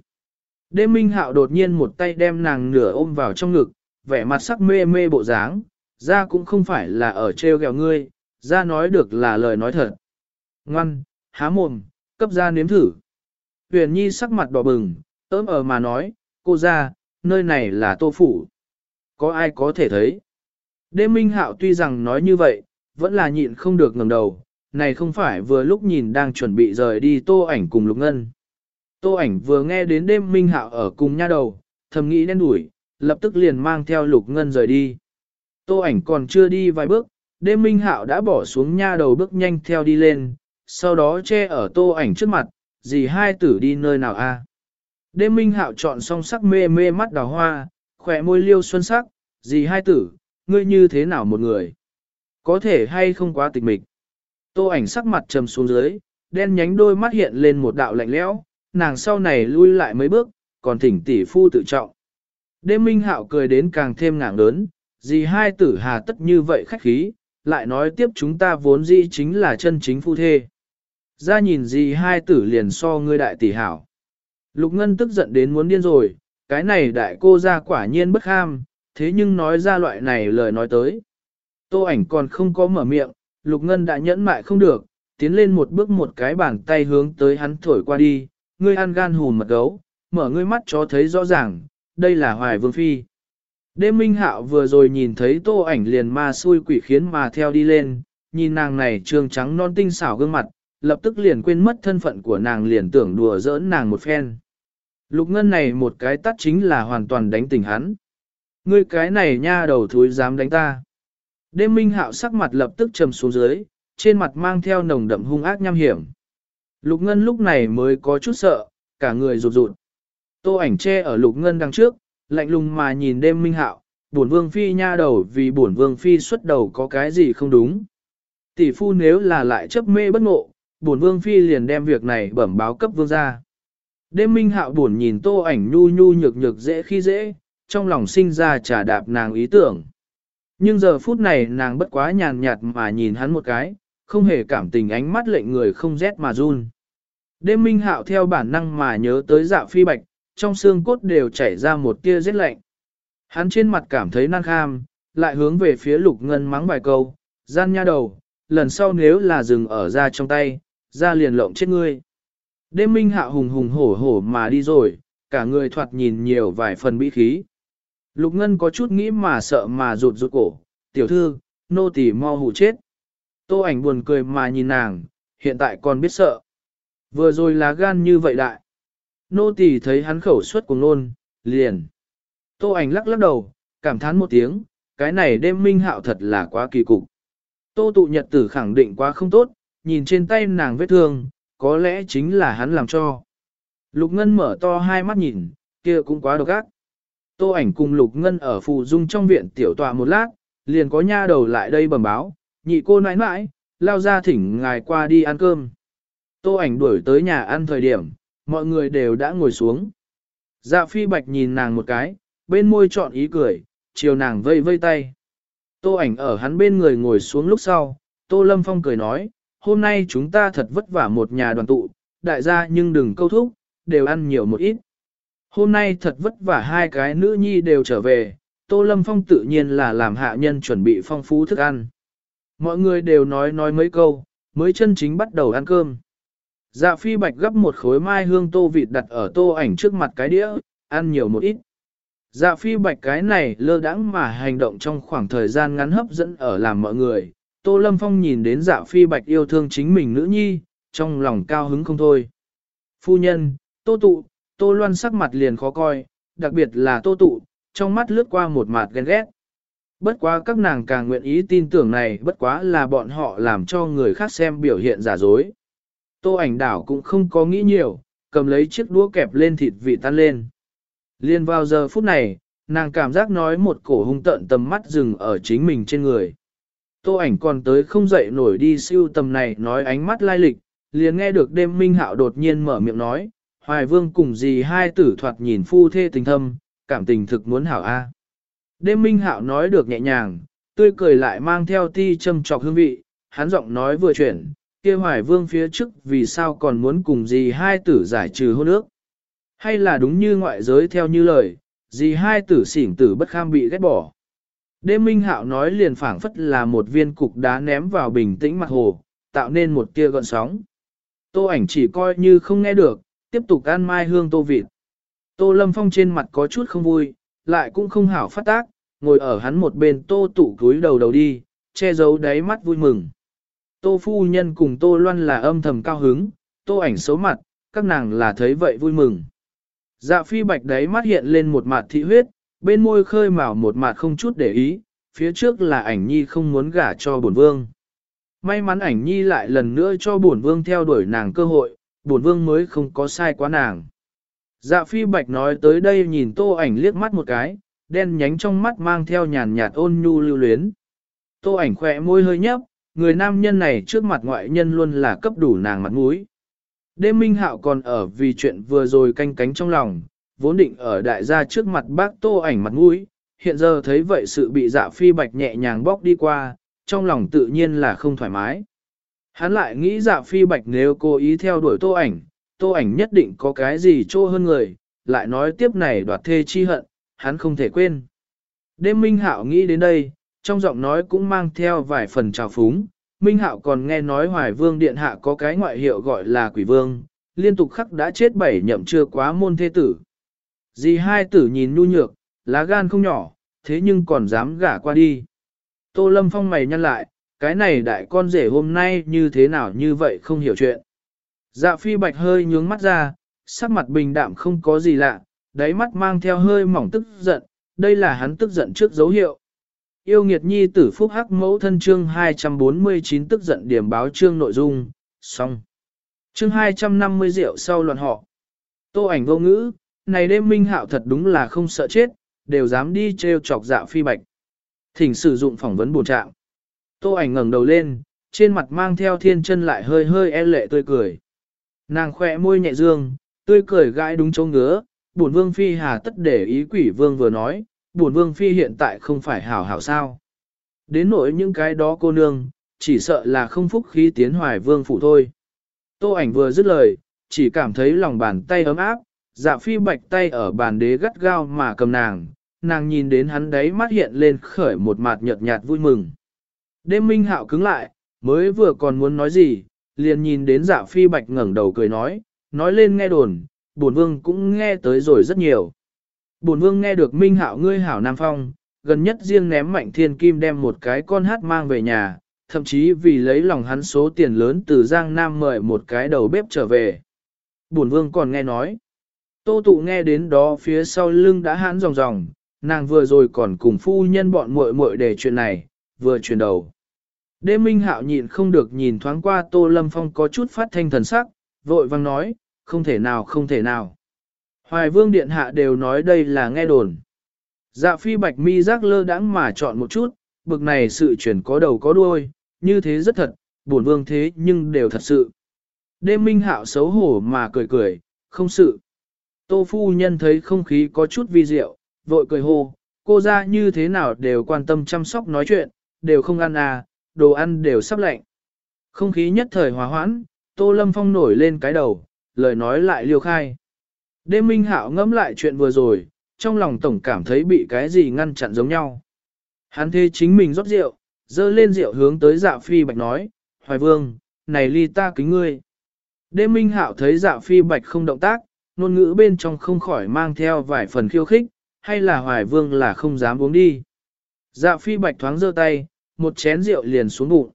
Đêm minh hạo đột nhiên một tay đem nàng nửa ôm vào trong ngực, vẻ mặt sắc mê mê bộ dáng, ra cũng không phải là ở trêu ghẹo ngươi, ra nói được là lời nói thật. Ngoan, há mồm, cấp ra nếm thử. Huyền nhi sắc mặt đỏ bừng, ớm ở ờ mà nói, cô ra, nơi này là tô phủ. Có ai có thể thấy? Đêm minh hạo tuy rằng nói như vậy, vẫn là nhịn không được ngẩng đầu, này không phải vừa lúc nhìn đang chuẩn bị rời đi tô ảnh cùng lục ngân. Tô ảnh vừa nghe đến đêm minh hạo ở cùng nha đầu, thầm nghĩ đen đuổi, lập tức liền mang theo lục ngân rời đi. Tô ảnh còn chưa đi vài bước, đêm minh hạo đã bỏ xuống nha đầu bước nhanh theo đi lên, sau đó che ở tô ảnh trước mặt, gì hai tử đi nơi nào a? Đêm minh hạo chọn song sắc mê mê mắt đào hoa, khỏe môi liêu xuân sắc, gì hai tử, ngươi như thế nào một người? Có thể hay không quá tịch mịch? Tô ảnh sắc mặt trầm xuống dưới, đen nhánh đôi mắt hiện lên một đạo lạnh lẽo, nàng sau này lui lại mấy bước, còn thỉnh tỷ phu tự trọng. Đêm minh hạo cười đến càng thêm ngạng lớn, gì hai tử hà tất như vậy khách khí, lại nói tiếp chúng ta vốn dĩ chính là chân chính phu thê. Ra nhìn gì hai tử liền so ngươi đại tỷ hảo. Lục Ngân tức giận đến muốn điên rồi, cái này đại cô ra quả nhiên bất ham, thế nhưng nói ra loại này lời nói tới. Tô ảnh còn không có mở miệng, Lục Ngân đã nhẫn mại không được, tiến lên một bước một cái bàn tay hướng tới hắn thổi qua đi, ngươi ăn gan hùn mật gấu, mở ngươi mắt cho thấy rõ ràng, đây là Hoài Vương Phi. Đêm Minh Hạo vừa rồi nhìn thấy tô ảnh liền ma xui quỷ khiến mà theo đi lên, nhìn nàng này trương trắng non tinh xảo gương mặt, lập tức liền quên mất thân phận của nàng liền tưởng đùa giỡn nàng một phen. Lục ngân này một cái tắt chính là hoàn toàn đánh tỉnh hắn. Ngươi cái này nha đầu thối dám đánh ta. Đêm minh hạo sắc mặt lập tức trầm xuống dưới, trên mặt mang theo nồng đậm hung ác nham hiểm. Lục ngân lúc này mới có chút sợ, cả người rụt rụt. Tô ảnh che ở lục ngân đằng trước, lạnh lùng mà nhìn đêm minh hạo, bổn vương phi nha đầu vì bổn vương phi xuất đầu có cái gì không đúng. Tỷ phu nếu là lại chấp mê bất ngộ, bổn vương phi liền đem việc này bẩm báo cấp vương gia. Đêm minh hạo buồn nhìn tô ảnh nhu nhu nhược nhược dễ khi dễ, trong lòng sinh ra trả đạp nàng ý tưởng. Nhưng giờ phút này nàng bất quá nhàn nhạt mà nhìn hắn một cái, không hề cảm tình ánh mắt lệnh người không rét mà run. Đêm minh hạo theo bản năng mà nhớ tới dạ phi bạch, trong xương cốt đều chảy ra một tia rét lạnh. Hắn trên mặt cảm thấy nan kham, lại hướng về phía lục ngân mắng vài câu, gian nha đầu, lần sau nếu là dừng ở ra trong tay, ra liền lộng chết ngươi. Đêm minh hạ hùng hùng hổ hổ mà đi rồi, cả người thoạt nhìn nhiều vài phần bị khí. Lục Ngân có chút nghĩ mà sợ mà rụt rụt cổ, tiểu thư, nô tỳ mau hủ chết. Tô ảnh buồn cười mà nhìn nàng, hiện tại còn biết sợ. Vừa rồi là gan như vậy đại. Nô tỳ thấy hắn khẩu suất cùng nôn, liền. Tô ảnh lắc lắc đầu, cảm thán một tiếng, cái này đêm minh hạo thật là quá kỳ cục. Tô tụ nhật tử khẳng định quá không tốt, nhìn trên tay nàng vết thương, có lẽ chính là hắn làm cho. Lục Ngân mở to hai mắt nhìn, kia cũng quá độc ác. Tô ảnh cùng Lục Ngân ở phù dung trong viện tiểu tọa một lát, liền có nha đầu lại đây bẩm báo, nhị cô nãi nãi, lao ra thỉnh ngài qua đi ăn cơm. Tô ảnh đuổi tới nhà ăn thời điểm, mọi người đều đã ngồi xuống. Dạ phi bạch nhìn nàng một cái, bên môi trọn ý cười, chiều nàng vây vây tay. Tô ảnh ở hắn bên người ngồi xuống lúc sau, Tô Lâm Phong cười nói, hôm nay chúng ta thật vất vả một nhà đoàn tụ, đại gia nhưng đừng câu thúc, đều ăn nhiều một ít. Hôm nay thật vất vả hai cái nữ nhi đều trở về, Tô Lâm Phong tự nhiên là làm hạ nhân chuẩn bị phong phú thức ăn. Mọi người đều nói nói mấy câu, mới chân chính bắt đầu ăn cơm. Dạ phi bạch gấp một khối mai hương tô vịt đặt ở tô ảnh trước mặt cái đĩa, ăn nhiều một ít. Dạ phi bạch cái này lơ đãng mà hành động trong khoảng thời gian ngắn hấp dẫn ở làm mọi người, Tô Lâm Phong nhìn đến dạ phi bạch yêu thương chính mình nữ nhi, trong lòng cao hứng không thôi. Phu nhân, tô tụ, tô loan sắc mặt liền khó coi, đặc biệt là tô tụ, trong mắt lướt qua một mặt ghen ghét. Bất quá các nàng càng nguyện ý tin tưởng này bất quá là bọn họ làm cho người khác xem biểu hiện giả dối. Tô ảnh đảo cũng không có nghĩ nhiều, cầm lấy chiếc đũa kẹp lên thịt vị tan lên. Liên vào giờ phút này, nàng cảm giác nói một cổ hung tận tầm mắt dừng ở chính mình trên người. Tô ảnh còn tới không dậy nổi đi siêu tầm này nói ánh mắt lai lịch, liền nghe được đêm minh hạo đột nhiên mở miệng nói, Hoài Vương cùng dì hai tử thoạt nhìn phu thê tình thâm, cảm tình thực muốn hảo A. Đêm minh hạo nói được nhẹ nhàng, tươi cười lại mang theo ti châm trọc hương vị, hắn giọng nói vừa chuyển, kia hoài vương phía trước vì sao còn muốn cùng dì hai tử giải trừ hôn ước. Hay là đúng như ngoại giới theo như lời, dì hai tử xỉn tử bất kham bị ghét bỏ. Đêm minh hạo nói liền phảng phất là một viên cục đá ném vào bình tĩnh mặt hồ, tạo nên một tia gợn sóng. Tô ảnh chỉ coi như không nghe được, tiếp tục ăn mai hương tô vịt. Tô lâm phong trên mặt có chút không vui, lại cũng không hảo phát tác, ngồi ở hắn một bên tô tủ cúi đầu đầu đi, che giấu đáy mắt vui mừng. Tô phu nhân cùng tô loan là âm thầm cao hứng, tô ảnh xấu mặt, các nàng là thấy vậy vui mừng. Dạ phi bạch đáy mắt hiện lên một mặt thị huyết, bên môi khơi mào một mặt không chút để ý, phía trước là ảnh nhi không muốn gả cho bổn vương. May mắn ảnh nhi lại lần nữa cho bổn vương theo đuổi nàng cơ hội, bổn vương mới không có sai quá nàng. Dạ phi bạch nói tới đây nhìn tô ảnh liếc mắt một cái, đen nhánh trong mắt mang theo nhàn nhạt ôn nhu lưu luyến. Tô ảnh khỏe môi hơi nhấp, người nam nhân này trước mặt ngoại nhân luôn là cấp đủ nàng mặt mũi. Đêm minh hạo còn ở vì chuyện vừa rồi canh cánh trong lòng, vốn định ở đại gia trước mặt bác tô ảnh mặt mũi, hiện giờ thấy vậy sự bị dạ phi bạch nhẹ nhàng bóc đi qua, trong lòng tự nhiên là không thoải mái. Hắn lại nghĩ dạ phi bạch nếu cố ý theo đuổi tô ảnh, tô ảnh nhất định có cái gì trô hơn người, lại nói tiếp này đoạt thê chi hận, hắn không thể quên. Đêm Minh Hạo nghĩ đến đây, trong giọng nói cũng mang theo vài phần trào phúng. Minh Hạo còn nghe nói Hoài Vương Điện Hạ có cái ngoại hiệu gọi là Quỷ Vương, liên tục khắc đã chết bảy nhậm chưa quá môn thế tử. Dì hai tử nhìn nhu nhược, lá gan không nhỏ, thế nhưng còn dám gả qua đi. Tô Lâm Phong mày nhăn lại, cái này đại con rể hôm nay như thế nào như vậy không hiểu chuyện. Dạ phi bạch hơi nhướng mắt ra, sắc mặt bình đạm không có gì lạ, đáy mắt mang theo hơi mỏng tức giận, đây là hắn tức giận trước dấu hiệu. Yêu nghiệt nhi tử phúc hắc mẫu thân chương 249 tức giận điểm báo chương nội dung, xong. Chương 250 rượu sau loạn họ. Tô ảnh vô ngữ, này đêm minh hạo thật đúng là không sợ chết, đều dám đi treo chọc dạ phi bạch. Thỉnh sử dụng phỏng vấn bổ trạng. Tô ảnh ngẩng đầu lên, trên mặt mang theo thiên chân lại hơi hơi e lệ tươi cười. Nàng khỏe môi nhẹ dương, tươi cười gãi đúng chỗ ngứa, bổn vương phi hà tất để ý quỷ vương vừa nói, bổn vương phi hiện tại không phải hảo hảo sao. Đến nỗi những cái đó cô nương, chỉ sợ là không phúc khí tiến hoài vương phủ thôi. Tô ảnh vừa dứt lời, chỉ cảm thấy lòng bàn tay ấm áp, dạ phi bạch tay ở bàn đế gắt gao mà cầm nàng, nàng nhìn đến hắn đấy mắt hiện lên khởi một mặt nhợt nhạt vui mừng. Đêm minh hạo cứng lại, mới vừa còn muốn nói gì, liền nhìn đến dạ phi bạch ngẩng đầu cười nói, nói lên nghe đồn, bổn vương cũng nghe tới rồi rất nhiều. Bổn vương nghe được minh hạo ngươi hảo Nam Phong, gần nhất riêng ném mạnh thiên kim đem một cái con hát mang về nhà, thậm chí vì lấy lòng hắn số tiền lớn từ Giang Nam mời một cái đầu bếp trở về. Bổn vương còn nghe nói. Tô tụ nghe đến đó phía sau lưng đã hãn ròng ròng, nàng vừa rồi còn cùng phu nhân bọn muội muội để chuyện này, vừa chuyển đầu. Đêm minh hạo nhịn không được nhìn thoáng qua Tô Lâm Phong có chút phát thanh thần sắc, vội vang nói, không thể nào không thể nào. Hoài vương điện hạ đều nói đây là nghe đồn. Dạ phi bạch mi giác lơ đãng mà chọn một chút, bực này sự chuyển có đầu có đuôi, như thế rất thật, buồn vương thế nhưng đều thật sự. Đêm minh hạo xấu hổ mà cười cười, không sự. Tô phu nhân thấy không khí có chút vi diệu, vội cười hô, cô ra như thế nào đều quan tâm chăm sóc nói chuyện, đều không ăn à, đồ ăn đều sắp lạnh. Không khí nhất thời hòa hoãn, Tô Lâm Phong nổi lên cái đầu, lời nói lại liêu khai. Đêm minh hạo ngẫm lại chuyện vừa rồi, trong lòng tổng cảm thấy bị cái gì ngăn chặn giống nhau. Hắn thế chính mình rót rượu, dơ lên rượu hướng tới dạ phi bạch nói, Hoài vương, này ly ta kính ngươi. Đêm minh hạo thấy dạ phi bạch không động tác, ngôn ngữ bên trong không khỏi mang theo vài phần khiêu khích, hay là hoài vương là không dám uống đi. Dạ phi bạch thoáng giơ tay, một chén rượu liền xuống bụng.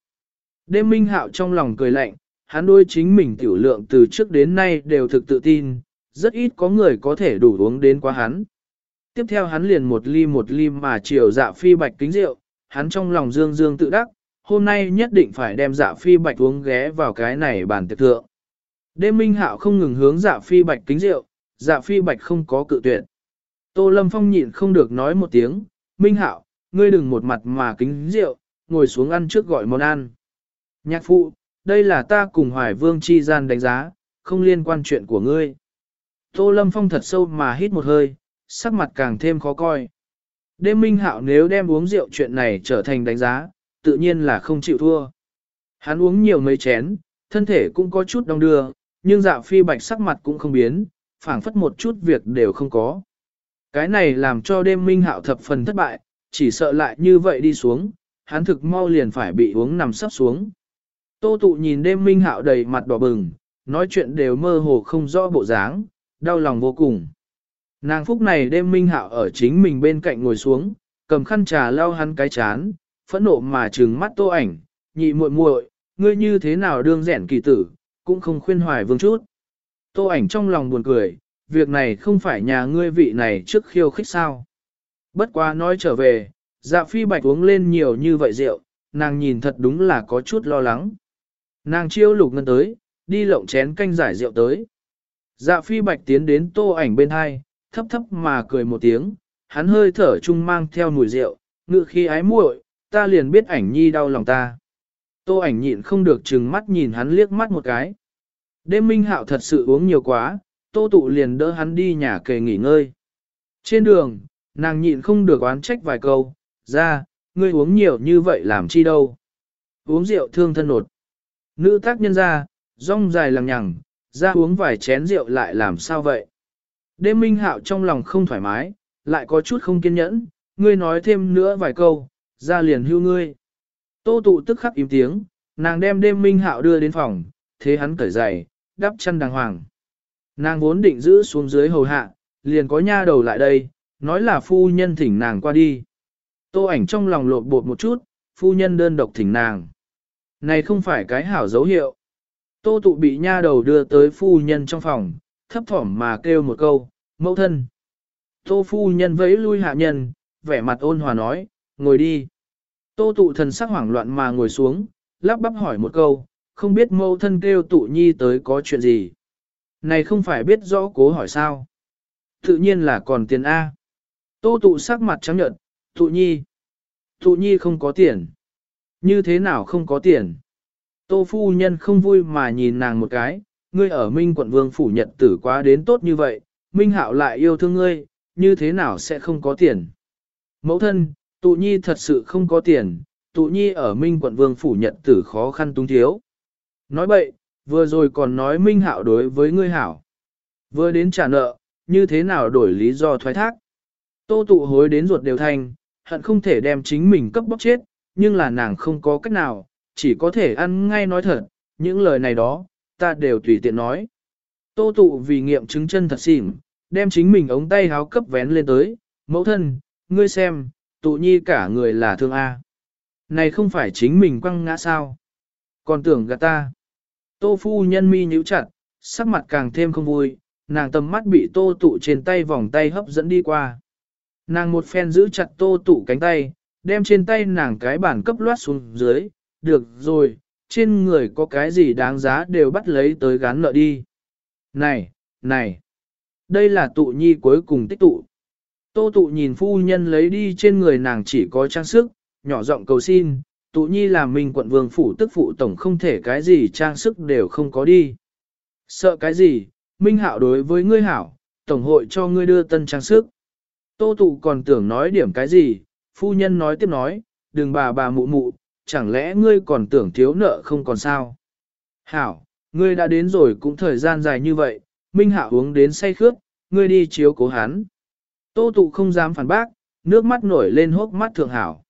Đêm minh hạo trong lòng cười lạnh, hắn đôi chính mình tiểu lượng từ trước đến nay đều thực tự tin, rất ít có người có thể đủ uống đến quá hắn. Tiếp theo hắn liền một ly một ly mà chiều dạ phi bạch kính rượu, hắn trong lòng dương dương tự đắc, hôm nay nhất định phải đem dạ phi bạch uống ghé vào cái này bàn tiệc thượng. Đêm minh hạo không ngừng hướng dạ phi bạch kính rượu, dạ phi bạch không có cự tuyệt. Tô Lâm Phong nhịn không được nói một tiếng, minh hạo, ngươi đừng một mặt mà kính rượu, ngồi xuống ăn trước gọi món ăn. Nhạc phụ, đây là ta cùng Hoài Vương chi gian đánh giá, không liên quan chuyện của ngươi. Tô Lâm Phong thật sâu mà hít một hơi, sắc mặt càng thêm khó coi. Đêm minh hạo nếu đem uống rượu chuyện này trở thành đánh giá, tự nhiên là không chịu thua. Hắn uống nhiều mấy chén, thân thể cũng có chút đong đưa, nhưng dạ phi bạch sắc mặt cũng không biến, phảng phất một chút việc đều không có. Cái này làm cho đêm minh hạo thập phần thất bại, chỉ sợ lại như vậy đi xuống, hắn thực mau liền phải bị uống nằm sắp xuống. Tô tụ nhìn đêm minh hạo đầy mặt đỏ bừng, nói chuyện đều mơ hồ không rõ bộ dáng, đau lòng vô cùng. Nàng phúc này đêm minh hạo ở chính mình bên cạnh ngồi xuống, cầm khăn trà lau hắn cái chán, phẫn nộ mà trừng mắt tô ảnh, nhị muội muội, ngươi như thế nào đương rẻn kỳ tử, cũng không khuyên hoài vương chút. Tô ảnh trong lòng buồn cười, việc này không phải nhà ngươi vị này trước khiêu khích sao. Bất quá nói trở về, dạ phi bạch uống lên nhiều như vậy rượu, nàng nhìn thật đúng là có chút lo lắng. Nàng chiêu lục ngân tới, đi lộng chén canh giải rượu tới. Dạ phi bạch tiến đến tô ảnh bên hai, thấp thấp mà cười một tiếng, hắn hơi thở chung mang theo mùi rượu, ngự khi ái muội, ta liền biết ảnh nhi đau lòng ta. Tô ảnh nhịn không được trừng mắt nhìn hắn liếc mắt một cái. Đêm minh hạo thật sự uống nhiều quá, tô tụ liền đỡ hắn đi nhà kề nghỉ ngơi. Trên đường, nàng nhịn không được oán trách vài câu, ra, ngươi uống nhiều như vậy làm chi đâu. Uống rượu thương thân nột. Nữ tác nhân ra, rong dài lằng nhằng, ra uống vài chén rượu lại làm sao vậy. Đêm minh hạo trong lòng không thoải mái, lại có chút không kiên nhẫn, ngươi nói thêm nữa vài câu, ra liền hưu ngươi. Tô tụ tức khắc im tiếng, nàng đem đêm minh hạo đưa đến phòng, thế hắn cởi giày, đắp chân đàng hoàng. Nàng vốn định giữ xuống dưới hầu hạ, liền có nha đầu lại đây, nói là phu nhân thỉnh nàng qua đi. Tô ảnh trong lòng lột bột một chút, phu nhân đơn độc thỉnh nàng. Này không phải cái hảo dấu hiệu. Tô tụ bị nha đầu đưa tới phu nhân trong phòng, thấp thỏm mà kêu một câu, mẫu thân. Tô phu nhân vẫy lui hạ nhân, vẻ mặt ôn hòa nói, ngồi đi. Tô tụ thần sắc hoảng loạn mà ngồi xuống, lắp bắp hỏi một câu, không biết mẫu thân kêu tụ nhi tới có chuyện gì. Này không phải biết rõ cố hỏi sao. Tự nhiên là còn tiền A. Tô tụ sắc mặt trắng nhợt, tụ nhi. Tụ nhi không có tiền. Như thế nào không có tiền? Tô phu nhân không vui mà nhìn nàng một cái, ngươi ở Minh quận vương phủ nhật tử quá đến tốt như vậy, Minh hạo lại yêu thương ngươi, như thế nào sẽ không có tiền? Mẫu thân, tụ nhi thật sự không có tiền, tụ nhi ở Minh quận vương phủ nhật tử khó khăn túng thiếu. Nói bậy, vừa rồi còn nói Minh hạo đối với ngươi hảo. Vừa đến trả nợ, như thế nào đổi lý do thoái thác. Tô tụ hối đến ruột đều thành, hận không thể đem chính mình cấp bóc chết, nhưng là nàng không có cách nào, chỉ có thể ăn ngay nói thật, những lời này đó, ta đều tùy tiện nói. Tô tụ vì nghiệm chứng chân thật xỉm, đem chính mình ống tay háo cấp vén lên tới, mẫu thân, ngươi xem, tụ nhi cả người là thương A. Này không phải chính mình quăng ngã sao? Còn tưởng gạt ta. Tô phu nhân mi nhíu chặt, sắc mặt càng thêm không vui, nàng tầm mắt bị tô tụ trên tay vòng tay hấp dẫn đi qua. Nàng một phen giữ chặt tô tụ cánh tay, đem trên tay nàng cái bản cấp loát xuống dưới, được rồi, trên người có cái gì đáng giá đều bắt lấy tới gán nợ đi. Này, này, đây là tụ nhi cuối cùng tích tụ. Tô tụ nhìn phu nhân lấy đi trên người nàng chỉ có trang sức, nhỏ giọng cầu xin, tụ nhi làm mình quận vương phủ tức phụ tổng không thể cái gì trang sức đều không có đi. Sợ cái gì, Minh Hạo đối với ngươi hảo, tổng hội cho ngươi đưa tân trang sức. Tô tụ còn tưởng nói điểm cái gì, phu nhân nói tiếp nói, đừng bà bà mụ mụ, chẳng lẽ ngươi còn tưởng thiếu nợ không còn sao? Hảo, ngươi đã đến rồi cũng thời gian dài như vậy, Minh Hạ uống đến say khướt, ngươi đi chiếu cố hắn. Tô tụ không dám phản bác, nước mắt nổi lên hốc mắt thượng hảo.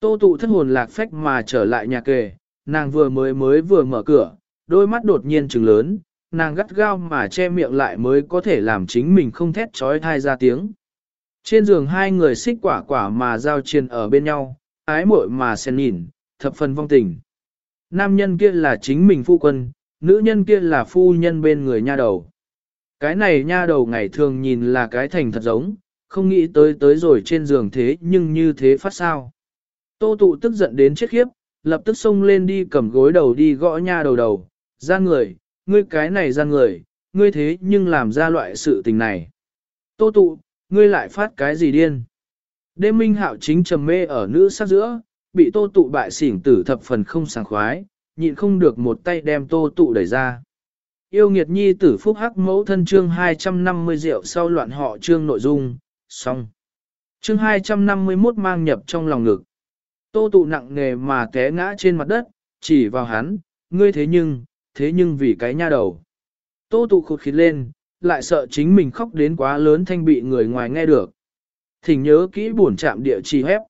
Tô tụ thất hồn lạc phách mà trở lại nhà kề, nàng vừa mới mới vừa mở cửa, đôi mắt đột nhiên trừng lớn, nàng gắt gao mà che miệng lại mới có thể làm chính mình không thét trói thai ra tiếng. Trên giường hai người xích quả quả mà giao chiên ở bên nhau, ái muội mà sen nhìn, thập phần vong tình. Nam nhân kia là chính mình phu quân, nữ nhân kia là phu nhân bên người nha đầu. Cái này nha đầu ngày thường nhìn là cái thành thật giống, không nghĩ tới tới rồi trên giường thế nhưng như thế phát sao. Tô tụ tức giận đến chết khiếp, lập tức xông lên đi cầm gối đầu đi gõ nha đầu đầu, ra người, ngươi cái này ra người, ngươi thế nhưng làm ra loại sự tình này. Tô tụ, ngươi lại phát cái gì điên? Đêm minh hạo chính trầm mê ở nữ sát giữa, bị tô tụ bại xỉn tử thập phần không sảng khoái, nhịn không được một tay đem tô tụ đẩy ra. Yêu nghiệt nhi tử phúc hắc mẫu thân chương 250 rượu sau loạn họ chương nội dung, xong. chương 251 mang nhập trong lòng ngực. Tô tụ nặng nề mà té ngã trên mặt đất, chỉ vào hắn, ngươi thế nhưng, thế nhưng vì cái nha đầu. Tô tụ khụt khịt lên, lại sợ chính mình khóc đến quá lớn thanh bị người ngoài nghe được. Thỉnh nhớ kỹ buồn chạm địa chỉ hép.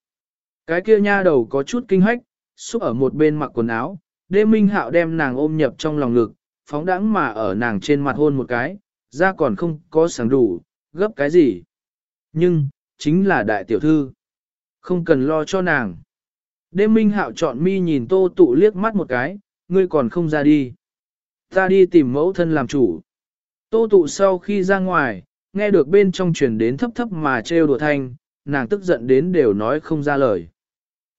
Cái kia nha đầu có chút kinh hách, xúc ở một bên mặc quần áo, đêm minh hạo đem nàng ôm nhập trong lòng ngực, phóng đãng mà ở nàng trên mặt hôn một cái, ra còn không có sáng đủ, gấp cái gì. Nhưng, chính là đại tiểu thư. Không cần lo cho nàng. Đêm minh hạo chọn mi nhìn tô tụ liếc mắt một cái, ngươi còn không ra đi. Ta đi tìm mẫu thân làm chủ. Tô tụ sau khi ra ngoài, nghe được bên trong truyền đến thấp thấp mà trêu đùa thanh, nàng tức giận đến đều nói không ra lời.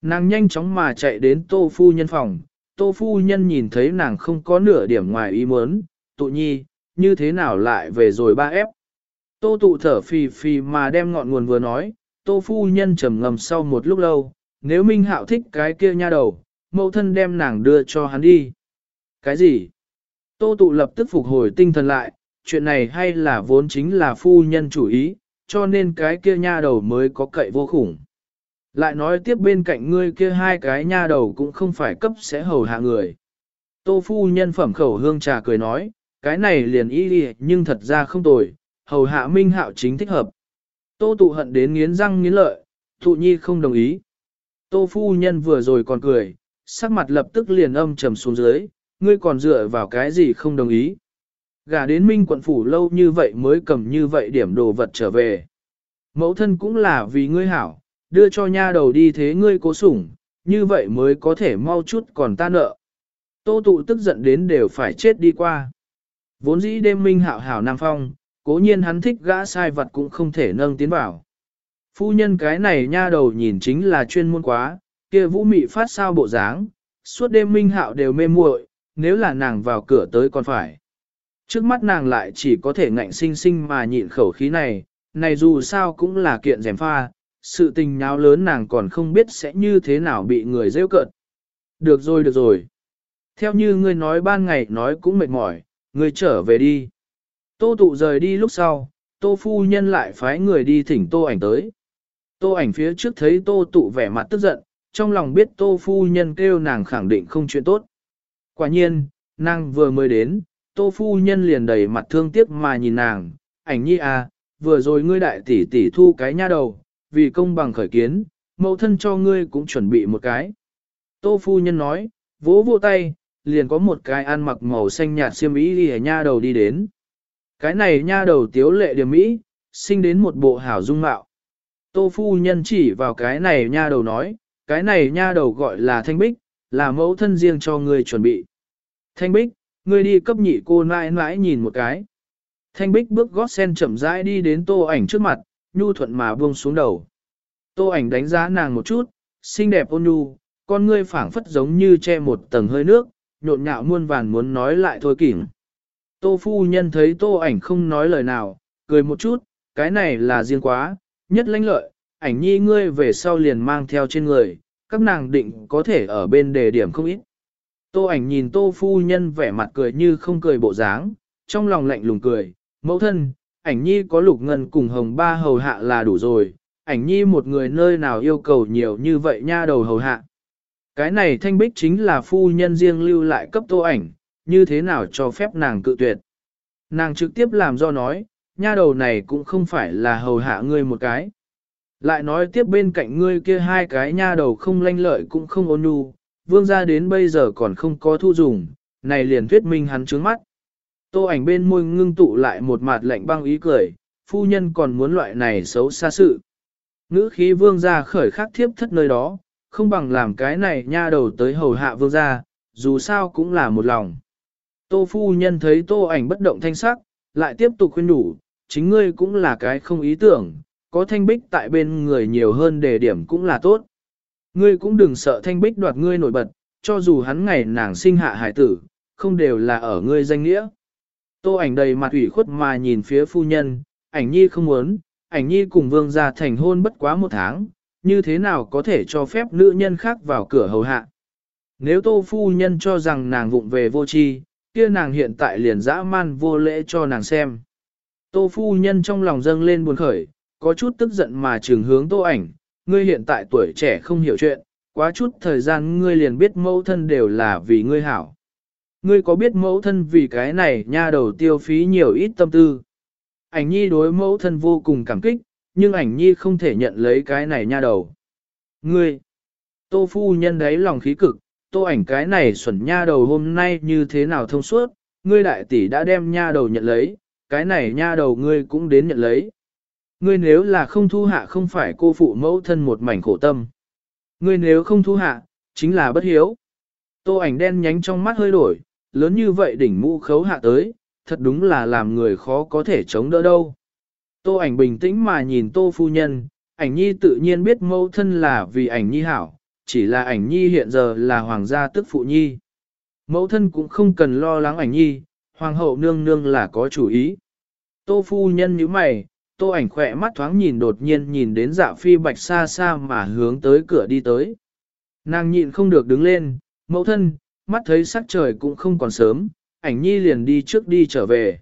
Nàng nhanh chóng mà chạy đến tô phu nhân phòng, tô phu nhân nhìn thấy nàng không có nửa điểm ngoài ý muốn, tụ nhi, như thế nào lại về rồi ba ép. Tô tụ thở phì phì mà đem ngọn nguồn vừa nói, tô phu nhân trầm ngầm sau một lúc lâu, nếu Minh Hạo thích cái kia nha đầu, mẫu thân đem nàng đưa cho hắn đi. Cái gì? Tô tụ lập tức phục hồi tinh thần lại, chuyện này hay là vốn chính là phu nhân chủ ý, cho nên cái kia nha đầu mới có cậy vô khủng. Lại nói tiếp bên cạnh ngươi kia hai cái nha đầu cũng không phải cấp sẽ hầu hạ người. Tô phu nhân phẩm khẩu hương trà cười nói, cái này liền y đi nhưng thật ra không tồi, hầu hạ minh hạo chính thích hợp. Tô tụ hận đến nghiến răng nghiến lợi, thụ nhi không đồng ý. Tô phu nhân vừa rồi còn cười, sắc mặt lập tức liền âm trầm xuống dưới, ngươi còn dựa vào cái gì không đồng ý. Gả đến minh quận phủ lâu như vậy mới cầm như vậy điểm đồ vật trở về. Mẫu thân cũng là vì ngươi hảo, đưa cho nha đầu đi thế ngươi cố sủng, như vậy mới có thể mau chút còn ta nợ. Tô tụ tức giận đến đều phải chết đi qua. Vốn dĩ đêm minh hảo hảo nam phong, cố nhiên hắn thích gã sai vật cũng không thể nâng tiến vào. Phu nhân cái này nha đầu nhìn chính là chuyên môn quá, kia vũ mị phát sao bộ dáng, suốt đêm minh hạo đều mê muội, nếu là nàng vào cửa tới còn phải. Trước mắt nàng lại chỉ có thể ngạnh sinh sinh mà nhịn khẩu khí này, này dù sao cũng là kiện rèm pha, sự tình nháo lớn nàng còn không biết sẽ như thế nào bị người rêu cợt. Được rồi được rồi. Theo như ngươi nói ban ngày nói cũng mệt mỏi, ngươi trở về đi. Tô tụ rời đi lúc sau, tô phu nhân lại phái người đi thỉnh tô ảnh tới. Tô ảnh phía trước thấy tô tụ vẻ mặt tức giận, trong lòng biết tô phu nhân kêu nàng khẳng định không chuyện tốt. Quả nhiên, nàng vừa mới đến, tô phu nhân liền đầy mặt thương tiếc mà nhìn nàng, ảnh nhi à, vừa rồi ngươi đại tỷ tỷ thu cái nha đầu, vì công bằng khởi kiến, mẫu thân cho ngươi cũng chuẩn bị một cái. Tô phu nhân nói, vỗ vỗ tay, liền có một cái ăn mặc màu xanh nhạt xiêm y đi nha đầu đi đến. Cái này nha đầu tiếu lệ điểm mỹ, sinh đến một bộ hảo dung mạo. Tô phu nhân chỉ vào cái này nha đầu nói, cái này nha đầu gọi là Thanh Bích, là mẫu thân riêng cho ngươi chuẩn bị. Thanh Bích, ngươi đi cấp nhị cô nãi nãi nhìn một cái. Thanh Bích bước gót sen chậm rãi đi đến tô ảnh trước mặt, nhu thuận mà buông xuống đầu. Tô ảnh đánh giá nàng một chút, xinh đẹp ôn nhu, con ngươi phảng phất giống như che một tầng hơi nước, nhộn nhạo muôn vàn muốn nói lại thôi kỉnh. Tô phu nhân thấy tô ảnh không nói lời nào, cười một chút, cái này là riêng quá, nhất lãnh lợi, ảnh nhi ngươi về sau liền mang theo trên người, các nàng định có thể ở bên đề điểm không ít. Tô ảnh nhìn tô phu nhân vẻ mặt cười như không cười bộ dáng, trong lòng lạnh lùng cười, mẫu thân, ảnh nhi có lục ngân cùng hồng ba hầu hạ là đủ rồi, ảnh nhi một người nơi nào yêu cầu nhiều như vậy nha đầu hầu hạ. Cái này thanh bích chính là phu nhân riêng lưu lại cấp tô ảnh, như thế nào cho phép nàng cự tuyệt. Nàng trực tiếp làm do nói, nha đầu này cũng không phải là hầu hạ ngươi một cái. Lại nói tiếp bên cạnh ngươi kia hai cái nha đầu không lanh lợi cũng không ôn nhu, vương gia đến bây giờ còn không có thu dùng, này liền thuyết minh hắn trướng mắt. Tô ảnh bên môi ngưng tụ lại một mặt lạnh băng ý cười, phu nhân còn muốn loại này xấu xa sự. Ngữ khí vương gia khởi khắc thiếp thất nơi đó, không bằng làm cái này nha đầu tới hầu hạ vương gia, dù sao cũng là một lòng. Tô phu nhân thấy tô ảnh bất động thanh sắc, lại tiếp tục khuyên đủ, chính ngươi cũng là cái không ý tưởng, có thanh bích tại bên người nhiều hơn đề điểm cũng là tốt. Ngươi cũng đừng sợ thanh bích đoạt ngươi nổi bật, cho dù hắn ngày nàng sinh hạ hải tử, không đều là ở ngươi danh nghĩa. Tô ảnh đầy mặt ủy khuất mà nhìn phía phu nhân, ảnh nhi không muốn, ảnh nhi cùng vương gia thành hôn bất quá một tháng, như thế nào có thể cho phép nữ nhân khác vào cửa hầu hạ. Nếu tô phu nhân cho rằng nàng vụng về vô tri, kia nàng hiện tại liền dã man vô lễ cho nàng xem. Tô phu nhân trong lòng dâng lên buồn khởi, có chút tức giận mà trường hướng tô ảnh, ngươi hiện tại tuổi trẻ không hiểu chuyện, quá chút thời gian ngươi liền biết mẫu thân đều là vì ngươi hảo. Ngươi có biết mẫu thân vì cái này nha đầu tiêu phí nhiều ít tâm tư. Ảnh nhi đối mẫu thân vô cùng cảm kích, nhưng ảnh nhi không thể nhận lấy cái này nha đầu. Ngươi, tô phu nhân đấy lòng khí cực, tô ảnh cái này xuẩn nha đầu hôm nay như thế nào thông suốt, ngươi đại tỷ đã đem nha đầu nhận lấy, cái này nha đầu ngươi cũng đến nhận lấy. Ngươi nếu là không thu hạ không phải cô phụ mẫu thân một mảnh khổ tâm. Ngươi nếu không thu hạ, chính là bất hiếu. Tô ảnh đen nhánh trong mắt hơi đổi, lớn như vậy đỉnh mũ khấu hạ tới, thật đúng là làm người khó có thể chống đỡ đâu. Tô ảnh bình tĩnh mà nhìn tô phu nhân, ảnh nhi tự nhiên biết mẫu thân là vì ảnh nhi hảo, chỉ là ảnh nhi hiện giờ là hoàng gia tức phụ nhi. Mẫu thân cũng không cần lo lắng ảnh nhi, hoàng hậu nương nương là có chủ ý. Tô phu nhân như mày, tô ảnh khỏe mắt thoáng nhìn đột nhiên nhìn đến dạ phi bạch xa xa mà hướng tới cửa đi tới. Nàng nhịn không được đứng lên, mẫu thân, mắt thấy sắc trời cũng không còn sớm, ảnh nhi liền đi trước đi trở về.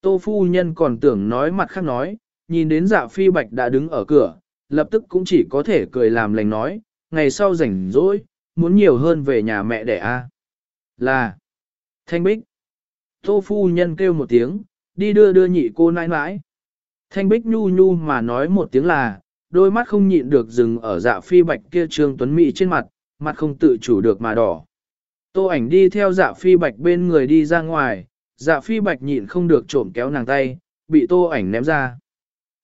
Tô phu nhân còn tưởng nói mặt khác nói, nhìn đến dạ phi bạch đã đứng ở cửa, lập tức cũng chỉ có thể cười làm lành nói, ngày sau rảnh rỗi, muốn nhiều hơn về nhà mẹ đẻ a. Là Thanh Bích. Tô phu nhân kêu một tiếng, đi đưa đưa nhị cô nãi nãi. Thanh Bích nhu nhu mà nói một tiếng là, đôi mắt không nhịn được dừng ở dạ phi bạch kia trương tuấn mỹ trên mặt, mặt không tự chủ được mà đỏ. Tô ảnh đi theo dạ phi bạch bên người đi ra ngoài, dạ phi bạch nhịn không được trộm kéo nàng tay, bị tô ảnh ném ra.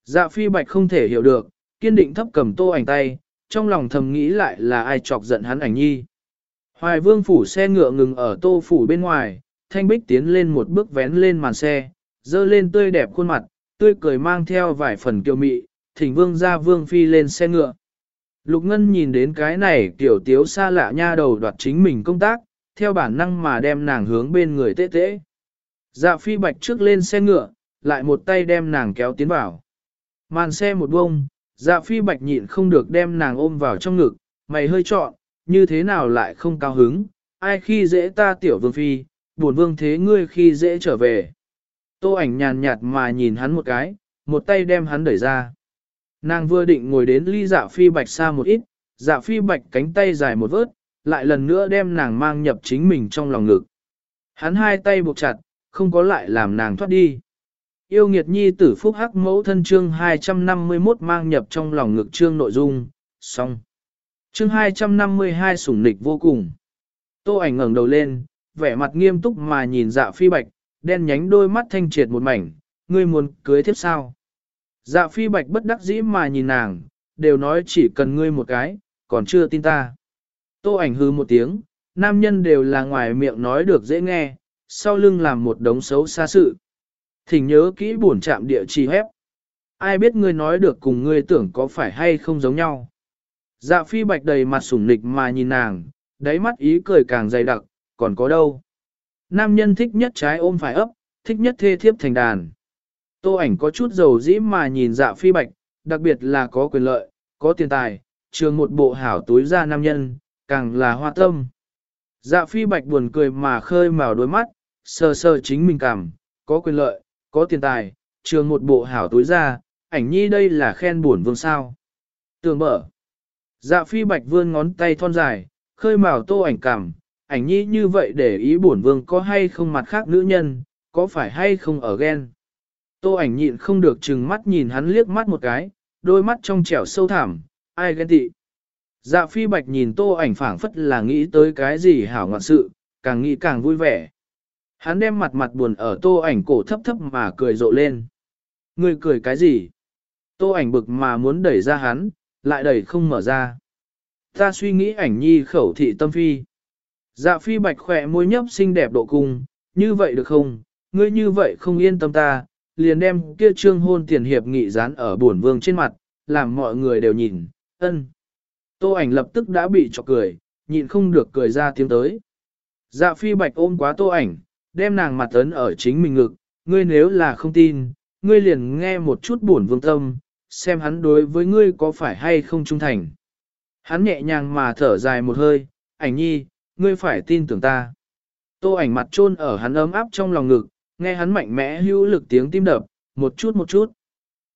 Dạ phi bạch không thể hiểu được, kiên định thấp cầm tô ảnh tay, trong lòng thầm nghĩ lại là ai chọc giận hắn ảnh nhi. Hoài vương phủ xe ngựa ngừng ở tô phủ bên ngoài, thanh bích tiến lên một bước vén lên màn xe, dơ lên tươi đẹp khuôn mặt, tươi cười mang theo vài phần kiều mị, thỉnh vương ra vương phi lên xe ngựa. Lục Ngân nhìn đến cái này tiểu tiếu xa lạ nha đầu đoạt chính mình công tác, theo bản năng mà đem nàng hướng bên người tê tê. Dạ phi bạch trước lên xe ngựa, lại một tay đem nàng kéo tiến vào. Màn xe một bông, dạ phi bạch nhịn không được đem nàng ôm vào trong ngực, mày hơi trọn, như thế nào lại không cao hứng, ai khi dễ ta tiểu vương phi, buồn vương thế ngươi khi dễ trở về. Tô ảnh nhàn nhạt mà nhìn hắn một cái, một tay đem hắn đẩy ra. Nàng vừa định ngồi đến ly dạ phi bạch xa một ít, dạ phi bạch cánh tay dài một vớt, lại lần nữa đem nàng mang nhập chính mình trong lòng ngực. Hắn hai tay buộc chặt, không có lại làm nàng thoát đi. Yêu nghiệt nhi tử phúc hắc mẫu thân chương 251 mang nhập trong lòng ngực chương nội dung, xong. Chương 252 sủng nịch vô cùng. Tô ảnh ngẩng đầu lên, vẻ mặt nghiêm túc mà nhìn dạ phi bạch, đen nhánh đôi mắt thanh triệt một mảnh, ngươi muốn cưới tiếp sao? Dạ phi bạch bất đắc dĩ mà nhìn nàng, đều nói chỉ cần ngươi một cái, còn chưa tin ta. Tô ảnh hư một tiếng, nam nhân đều là ngoài miệng nói được dễ nghe, sau lưng làm một đống xấu xa sự. Thỉnh nhớ kỹ buồn chạm địa chỉ hép. Ai biết ngươi nói được cùng ngươi tưởng có phải hay không giống nhau. Dạ phi bạch đầy mặt sủng nịch mà nhìn nàng, đáy mắt ý cười càng dày đặc, còn có đâu. Nam nhân thích nhất trái ôm phải ấp, thích nhất thê thiếp thành đàn. Tô ảnh có chút dầu dĩ mà nhìn dạ phi bạch, đặc biệt là có quyền lợi, có tiền tài, trường một bộ hảo túi ra nam nhân, càng là hoa tâm. Dạ phi bạch buồn cười mà khơi màu đôi mắt, sờ sờ chính mình cảm, có quyền lợi, có tiền tài, trường một bộ hảo túi ra, ảnh nhi đây là khen buồn vương sao. Tường mở. Dạ phi bạch vươn ngón tay thon dài, khơi màu tô ảnh cảm, ảnh nhi như vậy để ý buồn vương có hay không mặt khác nữ nhân, có phải hay không ở ghen. Tô ảnh nhịn không được chừng mắt nhìn hắn liếc mắt một cái, đôi mắt trong trẻo sâu thẳm, ai ghen tị. Dạ phi bạch nhìn tô ảnh phảng phất là nghĩ tới cái gì hảo ngoạn sự, càng nghĩ càng vui vẻ. Hắn đem mặt mặt buồn ở tô ảnh cổ thấp thấp mà cười rộ lên. Ngươi cười cái gì? Tô ảnh bực mà muốn đẩy ra hắn, lại đẩy không mở ra. Ta suy nghĩ ảnh nhi khẩu thị tâm phi. Dạ phi bạch khỏe môi nhấp xinh đẹp độ cung, như vậy được không? Ngươi như vậy không yên tâm ta, liền đem kia trương hôn tiền hiệp nghị dán ở buồn vương trên mặt, làm mọi người đều nhìn, ân. Tô ảnh lập tức đã bị chọc cười, nhịn không được cười ra tiếng tới. Dạ phi bạch ôm quá tô ảnh, đem nàng mặt ấn ở chính mình ngực, ngươi nếu là không tin, ngươi liền nghe một chút buồn vương tâm, xem hắn đối với ngươi có phải hay không trung thành. Hắn nhẹ nhàng mà thở dài một hơi, ảnh nhi, ngươi phải tin tưởng ta. Tô ảnh mặt trôn ở hắn ấm áp trong lòng ngực, nghe hắn mạnh mẽ hữu lực tiếng tim đập, một chút một chút.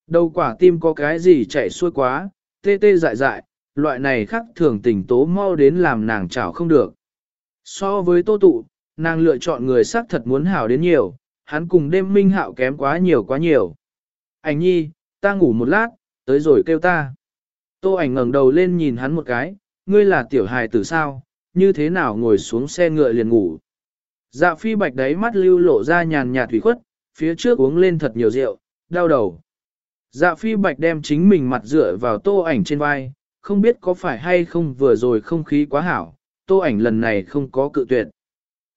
Đầu quả tim có cái gì chạy xuôi quá, tê tê dại dại, loại này khác thường tình tố mau đến làm nàng chảo không được. So với tô tụ, nàng lựa chọn người xác thật muốn hảo đến nhiều, hắn cùng đêm minh hạo kém quá nhiều quá nhiều. Ảnh nhi, ta ngủ một lát, tới rồi kêu ta. Tô ảnh ngẩng đầu lên nhìn hắn một cái, ngươi là tiểu hài tử sao, như thế nào ngồi xuống xe ngựa liền ngủ. Dạ phi bạch đáy mắt lưu lộ ra nhàn nhạt thủy khuất, phía trước uống lên thật nhiều rượu, đau đầu. Dạ phi bạch đem chính mình mặt dựa vào tô ảnh trên vai, không biết có phải hay không vừa rồi không khí quá hảo, tô ảnh lần này không có cự tuyệt.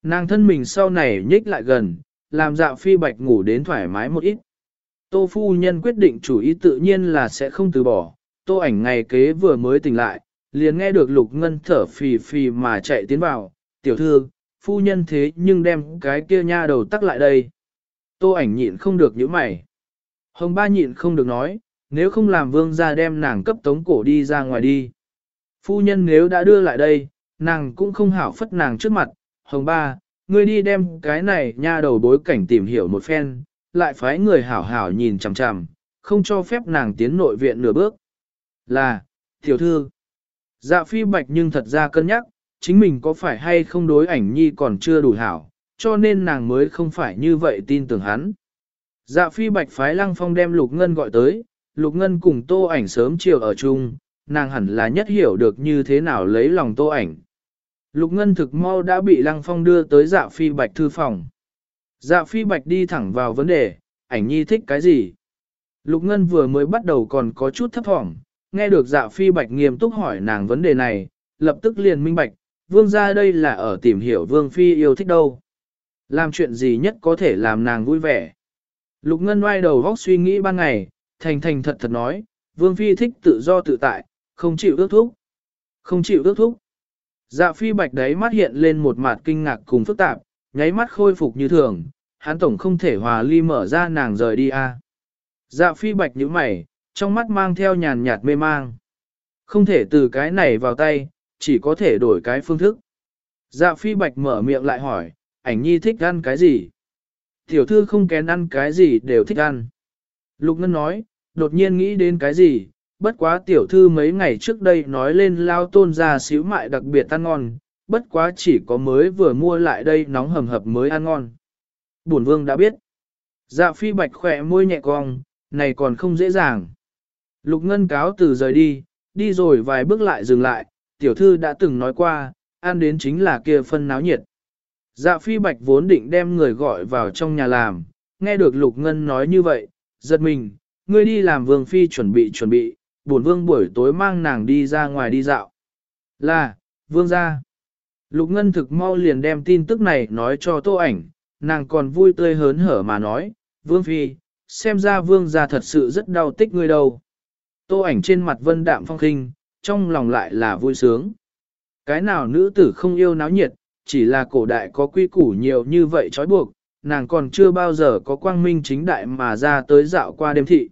Nàng thân mình sau này nhích lại gần, làm dạ phi bạch ngủ đến thoải mái một ít. Tô phu nhân quyết định chủ ý tự nhiên là sẽ không từ bỏ, tô ảnh ngày kế vừa mới tỉnh lại, liền nghe được lục ngân thở phì phì mà chạy tiến vào, tiểu thư, phu nhân thế nhưng đem cái kia nha đầu tắc lại đây. Tô ảnh nhịn không được những mày. Hồng ba nhịn không được nói, nếu không làm vương gia đem nàng cấp tống cổ đi ra ngoài đi. Phu nhân nếu đã đưa lại đây, nàng cũng không hảo phất nàng trước mặt, hồng ba, ngươi đi đem cái này nha đầu bối cảnh tìm hiểu một phen, lại phái người hảo hảo nhìn chằm chằm, không cho phép nàng tiến nội viện nửa bước. Là, tiểu thư, dạ phi bạch nhưng thật ra cân nhắc, chính mình có phải hay không đối ảnh nhi còn chưa đủ hảo, cho nên nàng mới không phải như vậy tin tưởng hắn. Dạ phi bạch phái lăng phong đem lục ngân gọi tới, lục ngân cùng tô ảnh sớm chiều ở chung, nàng hẳn là nhất hiểu được như thế nào lấy lòng tô ảnh. Lục ngân thực mau đã bị lăng phong đưa tới dạ phi bạch thư phòng. Dạ phi bạch đi thẳng vào vấn đề, ảnh nhi thích cái gì? Lục ngân vừa mới bắt đầu còn có chút thấp thỏm, nghe được dạ phi bạch nghiêm túc hỏi nàng vấn đề này, lập tức liền minh bạch, vương gia đây là ở tìm hiểu vương phi yêu thích đâu. Làm chuyện gì nhất có thể làm nàng vui vẻ. Lục ngân oai đầu góc suy nghĩ ban ngày, thành thành thật thật nói, vương phi thích tự do tự tại, không chịu ước thúc. Không chịu ước thúc. Dạ phi bạch đấy mắt hiện lên một mặt kinh ngạc cùng phức tạp, nháy mắt khôi phục như thường, hắn tổng không thể hòa ly mở ra nàng rời đi a. À. Dạ phi bạch như mày, trong mắt mang theo nhàn nhạt mê mang. Không thể từ cái này vào tay, chỉ có thể đổi cái phương thức. Dạ phi bạch mở miệng lại hỏi, ảnh nhi thích ăn cái gì? Tiểu thư không kén ăn cái gì đều thích ăn. Lục Ngân nói, đột nhiên nghĩ đến cái gì, bất quá tiểu thư mấy ngày trước đây nói lên lao tôn ra xíu mại đặc biệt ăn ngon, bất quá chỉ có mới vừa mua lại đây nóng hầm hập mới ăn ngon. Bổn vương đã biết. Dạ phi bạch khỏe môi nhẹ cong, này còn không dễ dàng. Lục Ngân cáo từ rời đi, đi rồi vài bước lại dừng lại, tiểu thư đã từng nói qua, ăn đến chính là kia phân náo nhiệt. Dạ phi bạch vốn định đem người gọi vào trong nhà làm, nghe được Lục Ngân nói như vậy, giật mình, ngươi đi làm vương phi chuẩn bị chuẩn bị, bổn vương buổi tối mang nàng đi ra ngoài đi dạo. Là, vương gia. Lục Ngân thực mau liền đem tin tức này nói cho tô ảnh, nàng còn vui tươi hớn hở mà nói, vương phi, xem ra vương gia thật sự rất đau tích ngươi đâu. Tô ảnh trên mặt vân đạm phong khinh, trong lòng lại là vui sướng. Cái nào nữ tử không yêu náo nhiệt, chỉ là cổ đại có quy củ nhiều như vậy trói buộc, nàng còn chưa bao giờ có quang minh chính đại mà ra tới dạo qua đêm thị.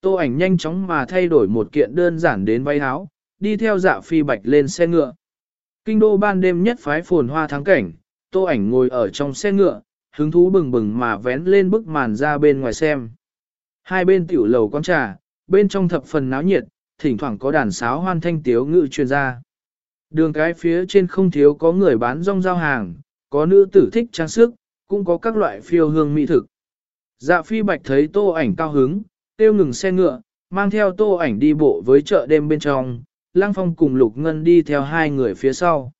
Tô ảnh nhanh chóng mà thay đổi một kiện đơn giản đến váy áo, đi theo dạ phi bạch lên xe ngựa. Kinh đô ban đêm nhất phái phồn hoa thắng cảnh, tô ảnh ngồi ở trong xe ngựa, hứng thú bừng bừng mà vén lên bức màn ra bên ngoài xem. Hai bên tiểu lầu quán trà, bên trong thập phần náo nhiệt, thỉnh thoảng có đàn sáo hoan thanh tiếu ngự truyền ra. Đường cái phía trên không thiếu có người bán rong giao hàng, có nữ tử thích trang sức, cũng có các loại phiêu hương mỹ thực. Dạ phi bạch thấy tô ảnh cao hứng, tiêu ngừng xe ngựa, mang theo tô ảnh đi bộ với chợ đêm bên trong, lang Phong cùng Lục Ngân đi theo hai người phía sau.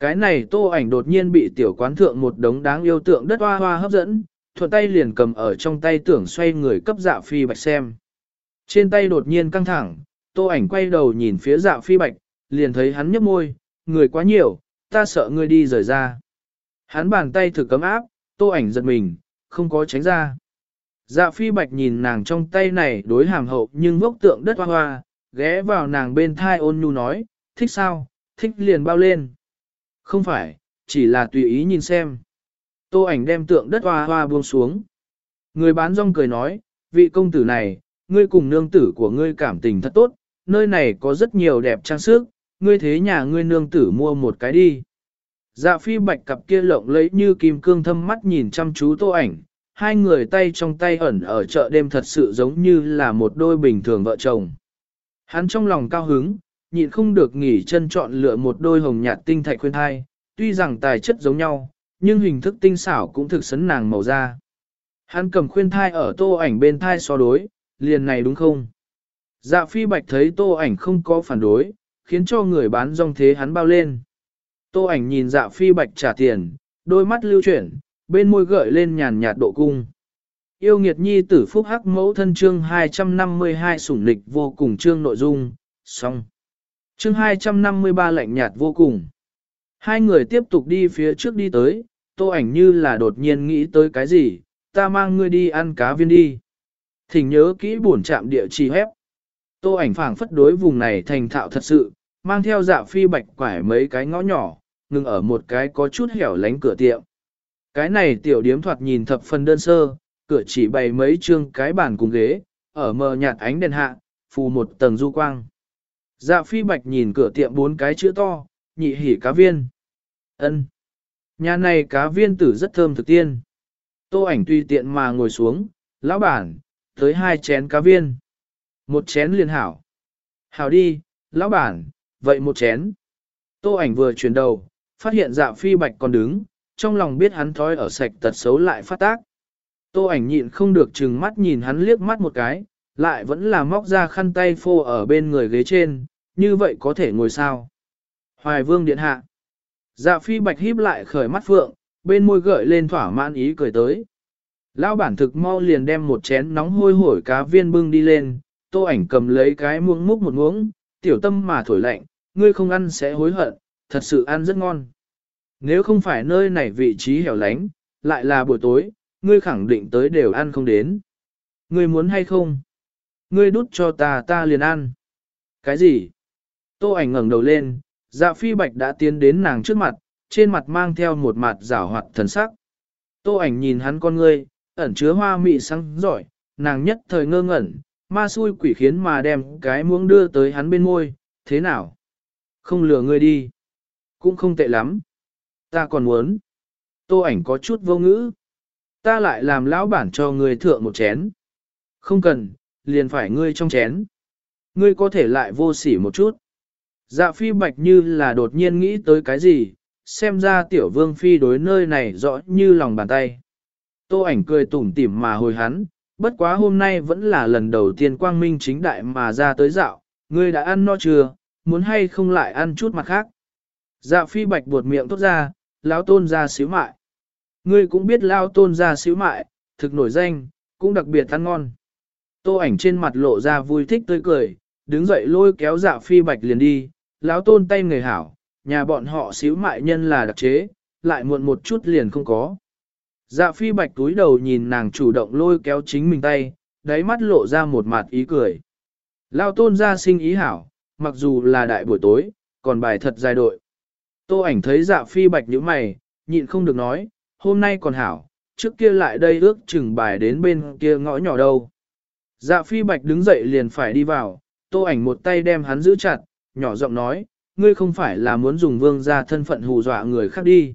Cái này tô ảnh đột nhiên bị tiểu quán thượng một đống đáng yêu tượng đất hoa hoa hấp dẫn, thuận tay liền cầm ở trong tay tưởng xoay người cấp dạ phi bạch xem. Trên tay đột nhiên căng thẳng, tô ảnh quay đầu nhìn phía dạ phi bạch, liền thấy hắn nhấp môi, người quá nhiều, ta sợ ngươi đi rời ra. Hắn bàn tay thử cấm áp, tô ảnh giật mình, không có tránh ra. Dạ phi bạch nhìn nàng trong tay này đối hàm hậu nhưng vốc tượng đất hoa hoa, ghé vào nàng bên thai ôn nhu nói, thích sao, thích liền bao lên. Không phải, chỉ là tùy ý nhìn xem. Tô ảnh đem tượng đất hoa hoa buông xuống. Người bán rong cười nói, vị công tử này, ngươi cùng nương tử của ngươi cảm tình thật tốt, nơi này có rất nhiều đẹp trang sức, ngươi thế nhà ngươi nương tử mua một cái đi. Dạ phi bạch cặp kia lộng lấy như kim cương thâm mắt nhìn chăm chú tô ảnh, hai người tay trong tay ẩn ở chợ đêm thật sự giống như là một đôi bình thường vợ chồng. Hắn trong lòng cao hứng, nhịn không được nghỉ chân chọn lựa một đôi hồng nhạt tinh thạch khuyên thai, tuy rằng tài chất giống nhau, nhưng hình thức tinh xảo cũng thực sấn nàng màu da. Hắn cầm khuyên thai ở tô ảnh bên thai so đối, liền này đúng không? Dạ phi bạch thấy tô ảnh không có phản đối, khiến cho người bán rong thế hắn bao lên. Tô ảnh nhìn dạ phi bạch trả tiền, đôi mắt lưu chuyển, bên môi gợi lên nhàn nhạt độ cung. Yêu nghiệt nhi tử phúc hắc mẫu thân chương 252 sủng lịch vô cùng chương nội dung, xong. Chương 253 lạnh nhạt vô cùng. Hai người tiếp tục đi phía trước đi tới, tô ảnh như là đột nhiên nghĩ tới cái gì, ta mang ngươi đi ăn cá viên đi. Thỉnh nhớ kỹ buồn chạm địa chỉ hép. Tô ảnh phảng phất đối vùng này thành thạo thật sự, mang theo dạ phi bạch quải mấy cái ngõ nhỏ, ngừng ở một cái có chút hẻo lánh cửa tiệm. Cái này tiểu điếm thoạt nhìn thập phần đơn sơ, cửa chỉ bày mấy trương cái bàn cùng ghế, ở mờ nhạt ánh đèn hạ, phù một tầng du quang. Dạ phi bạch nhìn cửa tiệm bốn cái chữ to, nhị hỉ cá viên. ân Nhà này cá viên tử rất thơm thực tiên. Tô ảnh tùy tiện mà ngồi xuống, lão bản, tới hai chén cá viên. Một chén liền hảo. Hảo đi, lão bản, vậy một chén. Tô ảnh vừa chuyển đầu, phát hiện dạ phi bạch còn đứng, trong lòng biết hắn thói ở sạch tật xấu lại phát tác. Tô ảnh nhịn không được chừng mắt nhìn hắn liếc mắt một cái, lại vẫn là móc ra khăn tay phô ở bên người ghế trên, như vậy có thể ngồi sao. Hoài vương điện hạ. Dạ phi bạch híp lại khởi mắt phượng, bên môi gợi lên thỏa mãn ý cười tới. Lão bản thực mau liền đem một chén nóng hôi hổi cá viên bưng đi lên, tô ảnh cầm lấy cái muỗng múc một muỗng, tiểu tâm mà thổi lạnh, ngươi không ăn sẽ hối hận, thật sự ăn rất ngon. Nếu không phải nơi này vị trí hẻo lánh, lại là buổi tối, ngươi khẳng định tới đều ăn không đến. Ngươi muốn hay không? Ngươi đút cho ta ta liền ăn. Cái gì? Tô ảnh ngẩng đầu lên, dạ phi bạch đã tiến đến nàng trước mặt, trên mặt mang theo một mặt rảo hoạt thần sắc. Tô ảnh nhìn hắn con ngươi, ẩn chứa hoa mị sáng giỏi, nàng nhất thời ngơ ngẩn, ma xui quỷ khiến mà đem cái muỗng đưa tới hắn bên môi, thế nào? Không lừa ngươi đi. Cũng không tệ lắm. Ta còn muốn. Tô ảnh có chút vô ngữ. Ta lại làm lão bản cho ngươi thượng một chén. Không cần, liền phải ngươi trong chén. Ngươi có thể lại vô sỉ một chút. Dạ phi bạch như là đột nhiên nghĩ tới cái gì, xem ra tiểu vương phi đối nơi này rõ như lòng bàn tay. Tô ảnh cười tủm tỉm mà hồi hắn, bất quá hôm nay vẫn là lần đầu tiên quang minh chính đại mà ra tới dạo, ngươi đã ăn no chưa, muốn hay không lại ăn chút mặt khác. Dạ phi bạch buột miệng tốt ra, lão tôn ra xíu mại. Ngươi cũng biết lão tôn ra xíu mại, thực nổi danh, cũng đặc biệt ăn ngon. Tô ảnh trên mặt lộ ra vui thích tươi cười, đứng dậy lôi kéo dạ phi bạch liền đi, lão tôn tay người hảo, nhà bọn họ xíu mại nhân là đặc chế, lại muộn một chút liền không có. Dạ phi bạch túi đầu nhìn nàng chủ động lôi kéo chính mình tay, đáy mắt lộ ra một mặt ý cười. Lao tôn ra sinh ý hảo, mặc dù là đại buổi tối, còn bài thật dài đội. Tô ảnh thấy dạ phi bạch như mày, nhịn không được nói, hôm nay còn hảo, trước kia lại đây ước chừng bài đến bên kia ngõ nhỏ đâu. Dạ phi bạch đứng dậy liền phải đi vào, tô ảnh một tay đem hắn giữ chặt, nhỏ giọng nói, ngươi không phải là muốn dùng vương gia thân phận hù dọa người khác đi.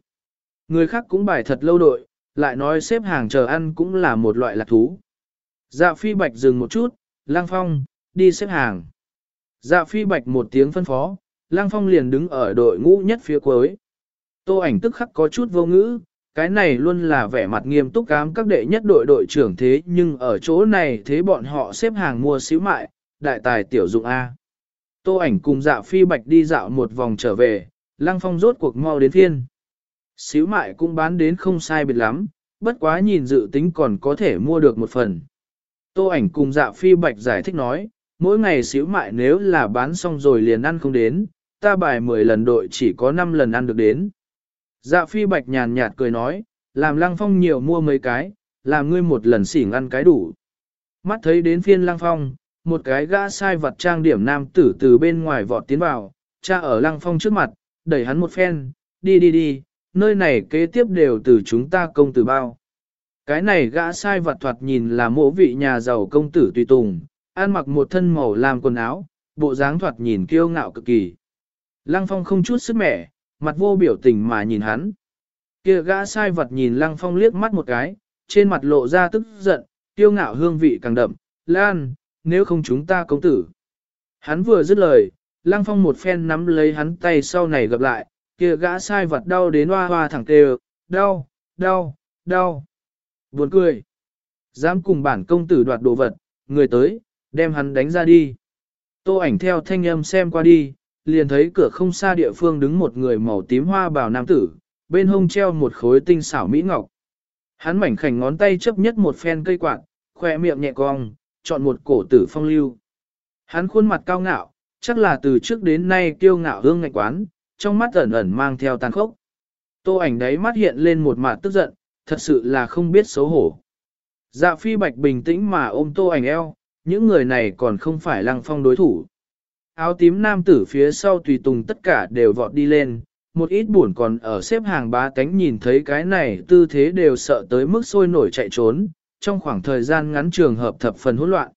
Người khác cũng bài thật lâu đội, lại nói xếp hàng chờ ăn cũng là một loại lạc thú. Dạ phi bạch dừng một chút, lang phong, đi xếp hàng. Dạ phi bạch một tiếng phân phó, lang phong liền đứng ở đội ngũ nhất phía cuối. Tô ảnh tức khắc có chút vô ngữ, cái này luôn là vẻ mặt nghiêm túc cám các đệ nhất đội đội trưởng thế nhưng ở chỗ này thế bọn họ xếp hàng mua xíu mại, đại tài tiểu dụng A. Tô ảnh cùng dạ phi bạch đi dạo một vòng trở về, Lang phong rốt cuộc mau đến thiên. Xíu mại cũng bán đến không sai biệt lắm, bất quá nhìn dự tính còn có thể mua được một phần. Tô ảnh cùng dạ phi bạch giải thích nói, mỗi ngày xíu mại nếu là bán xong rồi liền ăn không đến, ta bài 10 lần đội chỉ có 5 lần ăn được đến. Dạ phi bạch nhàn nhạt cười nói, làm lăng phong nhiều mua mấy cái, làm ngươi một lần xỉn ăn cái đủ. Mắt thấy đến phiên lăng phong, một cái gã sai vật trang điểm nam tử từ bên ngoài vọt tiến vào, cha ở lăng phong trước mặt, đẩy hắn một phen, đi đi đi, nơi này kế tiếp đều từ chúng ta công tử bao. Cái này gã sai vật thoạt nhìn là mộ vị nhà giàu công tử tùy tùng, ăn mặc một thân màu làm quần áo, bộ dáng thoạt nhìn kiêu ngạo cực kỳ. Lăng phong không chút sức mẻ, mặt vô biểu tình mà nhìn hắn. Kia gã sai vật nhìn lăng phong liếc mắt một cái, trên mặt lộ ra tức giận, kiêu ngạo hương vị càng đậm, Lan, nếu không chúng ta công tử. Hắn vừa dứt lời, Lăng Phong một phen nắm lấy hắn tay sau này gặp lại, kia gã sai vật đau đến hoa hoa thẳng tê đau, đau, đau. Buồn cười. Dám cùng bản công tử đoạt đồ vật, người tới, đem hắn đánh ra đi. Tô ảnh theo thanh âm xem qua đi, liền thấy cửa không xa địa phương đứng một người màu tím hoa bào nam tử, bên hông treo một khối tinh xảo mỹ ngọc. Hắn mảnh khảnh ngón tay chấp nhất một phen cây quạt, khoe miệng nhẹ cong, chọn một cổ tử phong lưu. Hắn khuôn mặt cao ngạo, chắc là từ trước đến nay kiêu ngạo hương ngạch quán, trong mắt ẩn ẩn mang theo tàn khốc. Tô ảnh đấy mắt hiện lên một mặt tức giận, thật sự là không biết xấu hổ. Dạ phi bạch bình tĩnh mà ôm tô ảnh eo, những người này còn không phải lăng phong đối thủ. Áo tím nam tử phía sau tùy tùng tất cả đều vọt đi lên, một ít buồn còn ở xếp hàng bá tánh nhìn thấy cái này tư thế đều sợ tới mức sôi nổi chạy trốn, trong khoảng thời gian ngắn trường hợp thập phần hỗn loạn.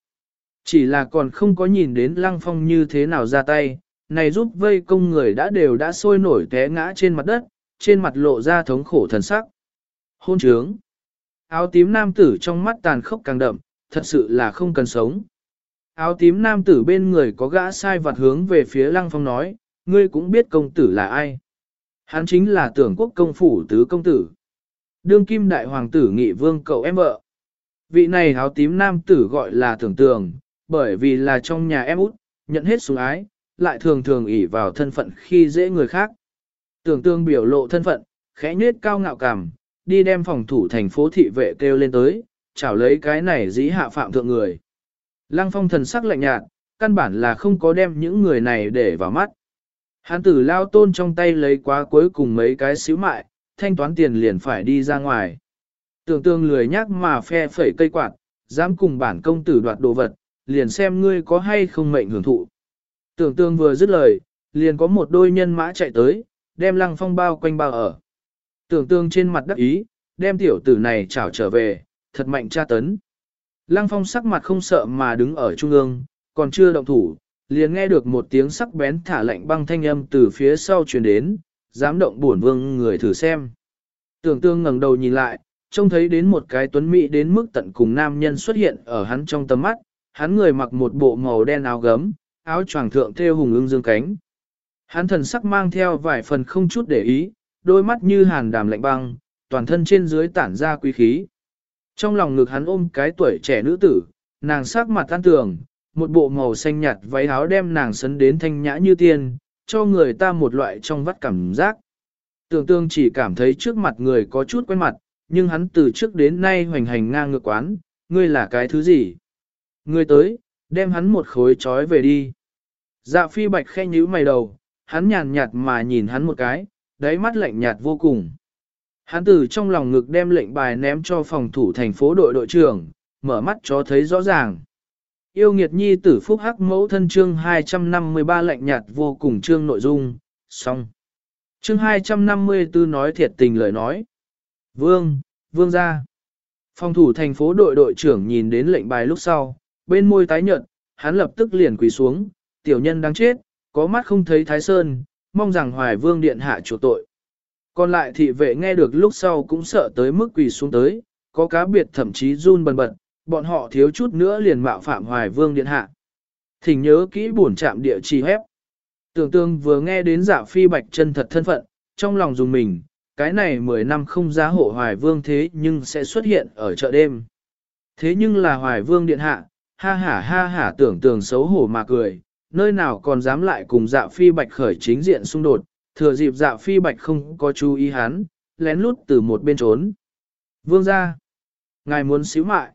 Chỉ là còn không có nhìn đến lăng phong như thế nào ra tay, này giúp vây công người đã đều đã sôi nổi té ngã trên mặt đất, trên mặt lộ ra thống khổ thần sắc. Hôn trướng. Áo tím nam tử trong mắt tàn khốc càng đậm, thật sự là không cần sống. Áo tím nam tử bên người có gã sai vặt hướng về phía lăng phong nói, ngươi cũng biết công tử là ai. Hắn chính là tưởng quốc công phủ tứ công tử. Đương kim đại hoàng tử nghị vương cậu em vợ. Vị này áo tím nam tử gọi là tưởng tường, bởi vì là trong nhà em út, nhận hết sủng ái, lại thường thường ỷ vào thân phận khi dễ người khác. Tưởng tương biểu lộ thân phận, khẽ nhuyết cao ngạo cảm, đi đem phòng thủ thành phố thị vệ kêu lên tới, chảo lấy cái này dĩ hạ phạm thượng người. Lăng phong thần sắc lạnh nhạt, căn bản là không có đem những người này để vào mắt. Hán tử lao tôn trong tay lấy quá cuối cùng mấy cái xíu mại, thanh toán tiền liền phải đi ra ngoài. Tưởng tương lười nhắc mà phe phẩy cây quạt, dám cùng bản công tử đoạt đồ vật, liền xem ngươi có hay không mệnh hưởng thụ. Tưởng tương vừa dứt lời, liền có một đôi nhân mã chạy tới, đem lăng phong bao quanh bao ở. Tưởng tương trên mặt đắc ý, đem tiểu tử này trảo trở về, thật mạnh tra tấn. Lăng phong sắc mặt không sợ mà đứng ở trung ương, còn chưa động thủ, liền nghe được một tiếng sắc bén thả lạnh băng thanh âm từ phía sau truyền đến, dám động buồn vương người thử xem. Tưởng tương ngẩng đầu nhìn lại, trông thấy đến một cái tuấn mỹ đến mức tận cùng nam nhân xuất hiện ở hắn trong tầm mắt, hắn người mặc một bộ màu đen áo gấm, áo choàng thượng thêu hùng ưng dương cánh. Hắn thần sắc mang theo vài phần không chút để ý, đôi mắt như hàn đàm lạnh băng, toàn thân trên dưới tản ra quý khí. Trong lòng ngực hắn ôm cái tuổi trẻ nữ tử, nàng sắc mặt tan tường, một bộ màu xanh nhạt váy áo đem nàng sấn đến thanh nhã như tiên, cho người ta một loại trong vắt cảm giác. Tưởng tương chỉ cảm thấy trước mặt người có chút quen mặt, nhưng hắn từ trước đến nay hoành hành ngang ngược quán, ngươi là cái thứ gì? Ngươi tới, đem hắn một khối trói về đi. Dạ phi bạch khe nhíu mày đầu, hắn nhàn nhạt mà nhìn hắn một cái, đáy mắt lạnh nhạt vô cùng. Hắn từ trong lòng ngực đem lệnh bài ném cho phòng thủ thành phố đội đội trưởng, mở mắt cho thấy rõ ràng. Yêu nghiệt nhi tử phúc hắc mẫu thân chương 253 lệnh nhạt vô cùng chương nội dung, xong. Chương 254 nói thiệt tình lời nói. Vương, vương ra. Phòng thủ thành phố đội đội trưởng nhìn đến lệnh bài lúc sau, bên môi tái nhợt, hắn lập tức liền quỳ xuống, tiểu nhân đang chết, có mắt không thấy thái sơn, mong rằng hoài vương điện hạ chủ tội. Còn lại thị vệ nghe được lúc sau cũng sợ tới mức quỳ xuống tới, có cá biệt thậm chí run bần bật, bọn họ thiếu chút nữa liền mạo phạm hoài vương điện hạ. Thỉnh nhớ kỹ buồn trạm địa chỉ hép. Tưởng tương vừa nghe đến giả phi bạch chân thật thân phận, trong lòng dùng mình, cái này 10 năm không giá hộ hoài vương thế nhưng sẽ xuất hiện ở chợ đêm. Thế nhưng là hoài vương điện hạ, ha ha ha ha tưởng tường xấu hổ mà cười, nơi nào còn dám lại cùng dạ phi bạch khởi chính diện xung đột, thừa dịp dạ phi bạch không có chú ý hắn, lén lút từ một bên trốn. Vương ra, ngài muốn xíu mại.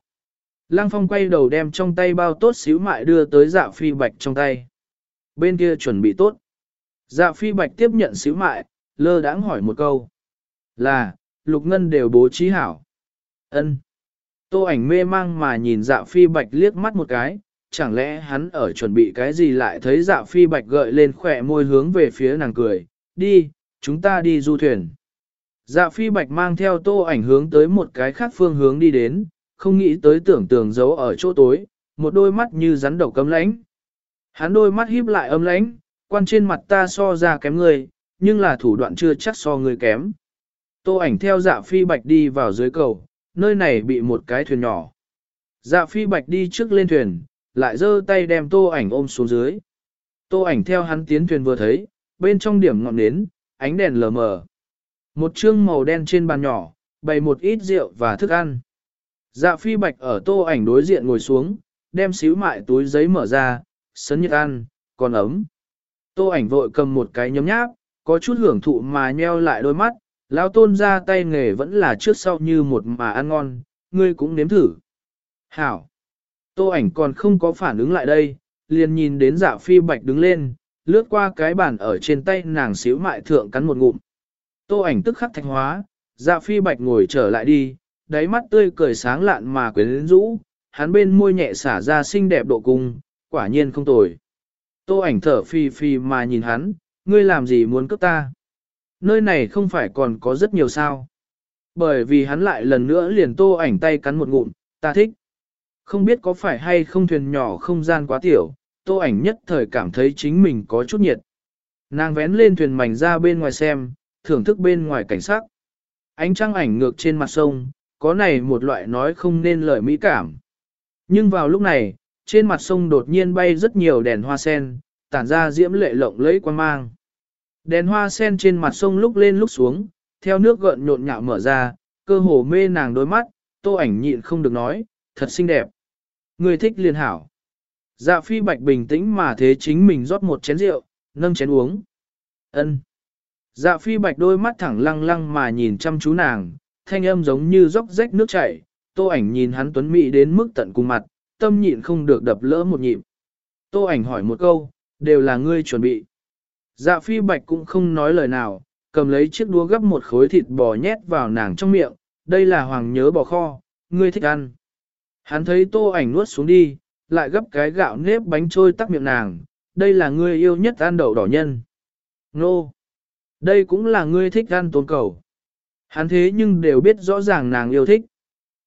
Lăng phong quay đầu đem trong tay bao tốt xíu mại đưa tới dạ phi bạch trong tay. Bên kia chuẩn bị tốt. Dạ phi bạch tiếp nhận xíu mại, lơ đãng hỏi một câu. Là, lục ngân đều bố trí hảo. ân Tô ảnh mê mang mà nhìn dạ phi bạch liếc mắt một cái, chẳng lẽ hắn ở chuẩn bị cái gì lại thấy dạ phi bạch gợi lên khỏe môi hướng về phía nàng cười, đi, chúng ta đi du thuyền. Dạ phi bạch mang theo tô ảnh hướng tới một cái khác phương hướng đi đến, không nghĩ tới tưởng tượng giấu ở chỗ tối, một đôi mắt như rắn độc cấm lãnh. Hắn đôi mắt híp lại âm lãnh, quan trên mặt ta so ra kém người, nhưng là thủ đoạn chưa chắc so người kém. Tô ảnh theo dạ phi bạch đi vào dưới cầu, nơi này bị một cái thuyền nhỏ. Dạ phi bạch đi trước lên thuyền, lại giơ tay đem tô ảnh ôm xuống dưới. Tô ảnh theo hắn tiến thuyền vừa thấy, bên trong điểm ngọn nến, ánh đèn lờ mờ. Một chương màu đen trên bàn nhỏ, bày một ít rượu và thức ăn. Dạ phi bạch ở tô ảnh đối diện ngồi xuống, đem xíu mại túi giấy mở ra, sấn nhiệt ăn, còn ấm. Tô ảnh vội cầm một cái nhấm nháp, có chút hưởng thụ mà nheo lại đôi mắt, lão tôn ra tay nghề vẫn là trước sau như một mà ăn ngon, ngươi cũng nếm thử. Hảo! Tô ảnh còn không có phản ứng lại đây, liền nhìn đến dạ phi bạch đứng lên, lướt qua cái bàn ở trên tay nàng xíu mại thượng cắn một ngụm. Tô ảnh tức khắc thạch hóa, dạ phi bạch ngồi trở lại đi, đáy mắt tươi cười sáng lạn mà quyến rũ, hắn bên môi nhẹ xả ra xinh đẹp độ cung, quả nhiên không tồi. Tô ảnh thở phì phì mà nhìn hắn, ngươi làm gì muốn cướp ta? Nơi này không phải còn có rất nhiều sao. Bởi vì hắn lại lần nữa liền tô ảnh tay cắn một ngụm, ta thích. Không biết có phải hay không thuyền nhỏ không gian quá tiểu, tô ảnh nhất thời cảm thấy chính mình có chút nhiệt. Nàng vén lên thuyền mảnh ra bên ngoài xem, thưởng thức bên ngoài cảnh sắc. Ánh trăng ảnh ngược trên mặt sông, có này một loại nói không nên lời mỹ cảm. Nhưng vào lúc này, trên mặt sông đột nhiên bay rất nhiều đèn hoa sen, tản ra diễm lệ lộng lẫy quang mang. Đèn hoa sen trên mặt sông lúc lên lúc xuống, theo nước gợn nhộn nhạo mở ra, cơ hồ mê nàng đôi mắt, tô ảnh nhịn không được nói, thật xinh đẹp. Người thích liền hảo. Dạ phi bạch bình tĩnh mà thế chính mình rót một chén rượu, nâng chén uống. ân Dạ phi bạch đôi mắt thẳng lăng lăng mà nhìn chăm chú nàng, thanh âm giống như róc rách nước chảy, tô ảnh nhìn hắn tuấn mỹ đến mức tận cùng mặt, tâm nhịn không được đập lỡ một nhịp. Tô ảnh hỏi một câu, đều là ngươi chuẩn bị. Dạ phi bạch cũng không nói lời nào, cầm lấy chiếc đũa gấp một khối thịt bò nhét vào nàng trong miệng, đây là hoàng nhớ bò kho, ngươi thích ăn. Hắn thấy tô ảnh nuốt xuống đi, lại gấp cái gạo nếp bánh trôi tắc miệng nàng, đây là ngươi yêu nhất ăn đậu đỏ nhân. Nô! Đây cũng là ngươi thích ăn tốn cầu. Hắn thế nhưng đều biết rõ ràng nàng yêu thích.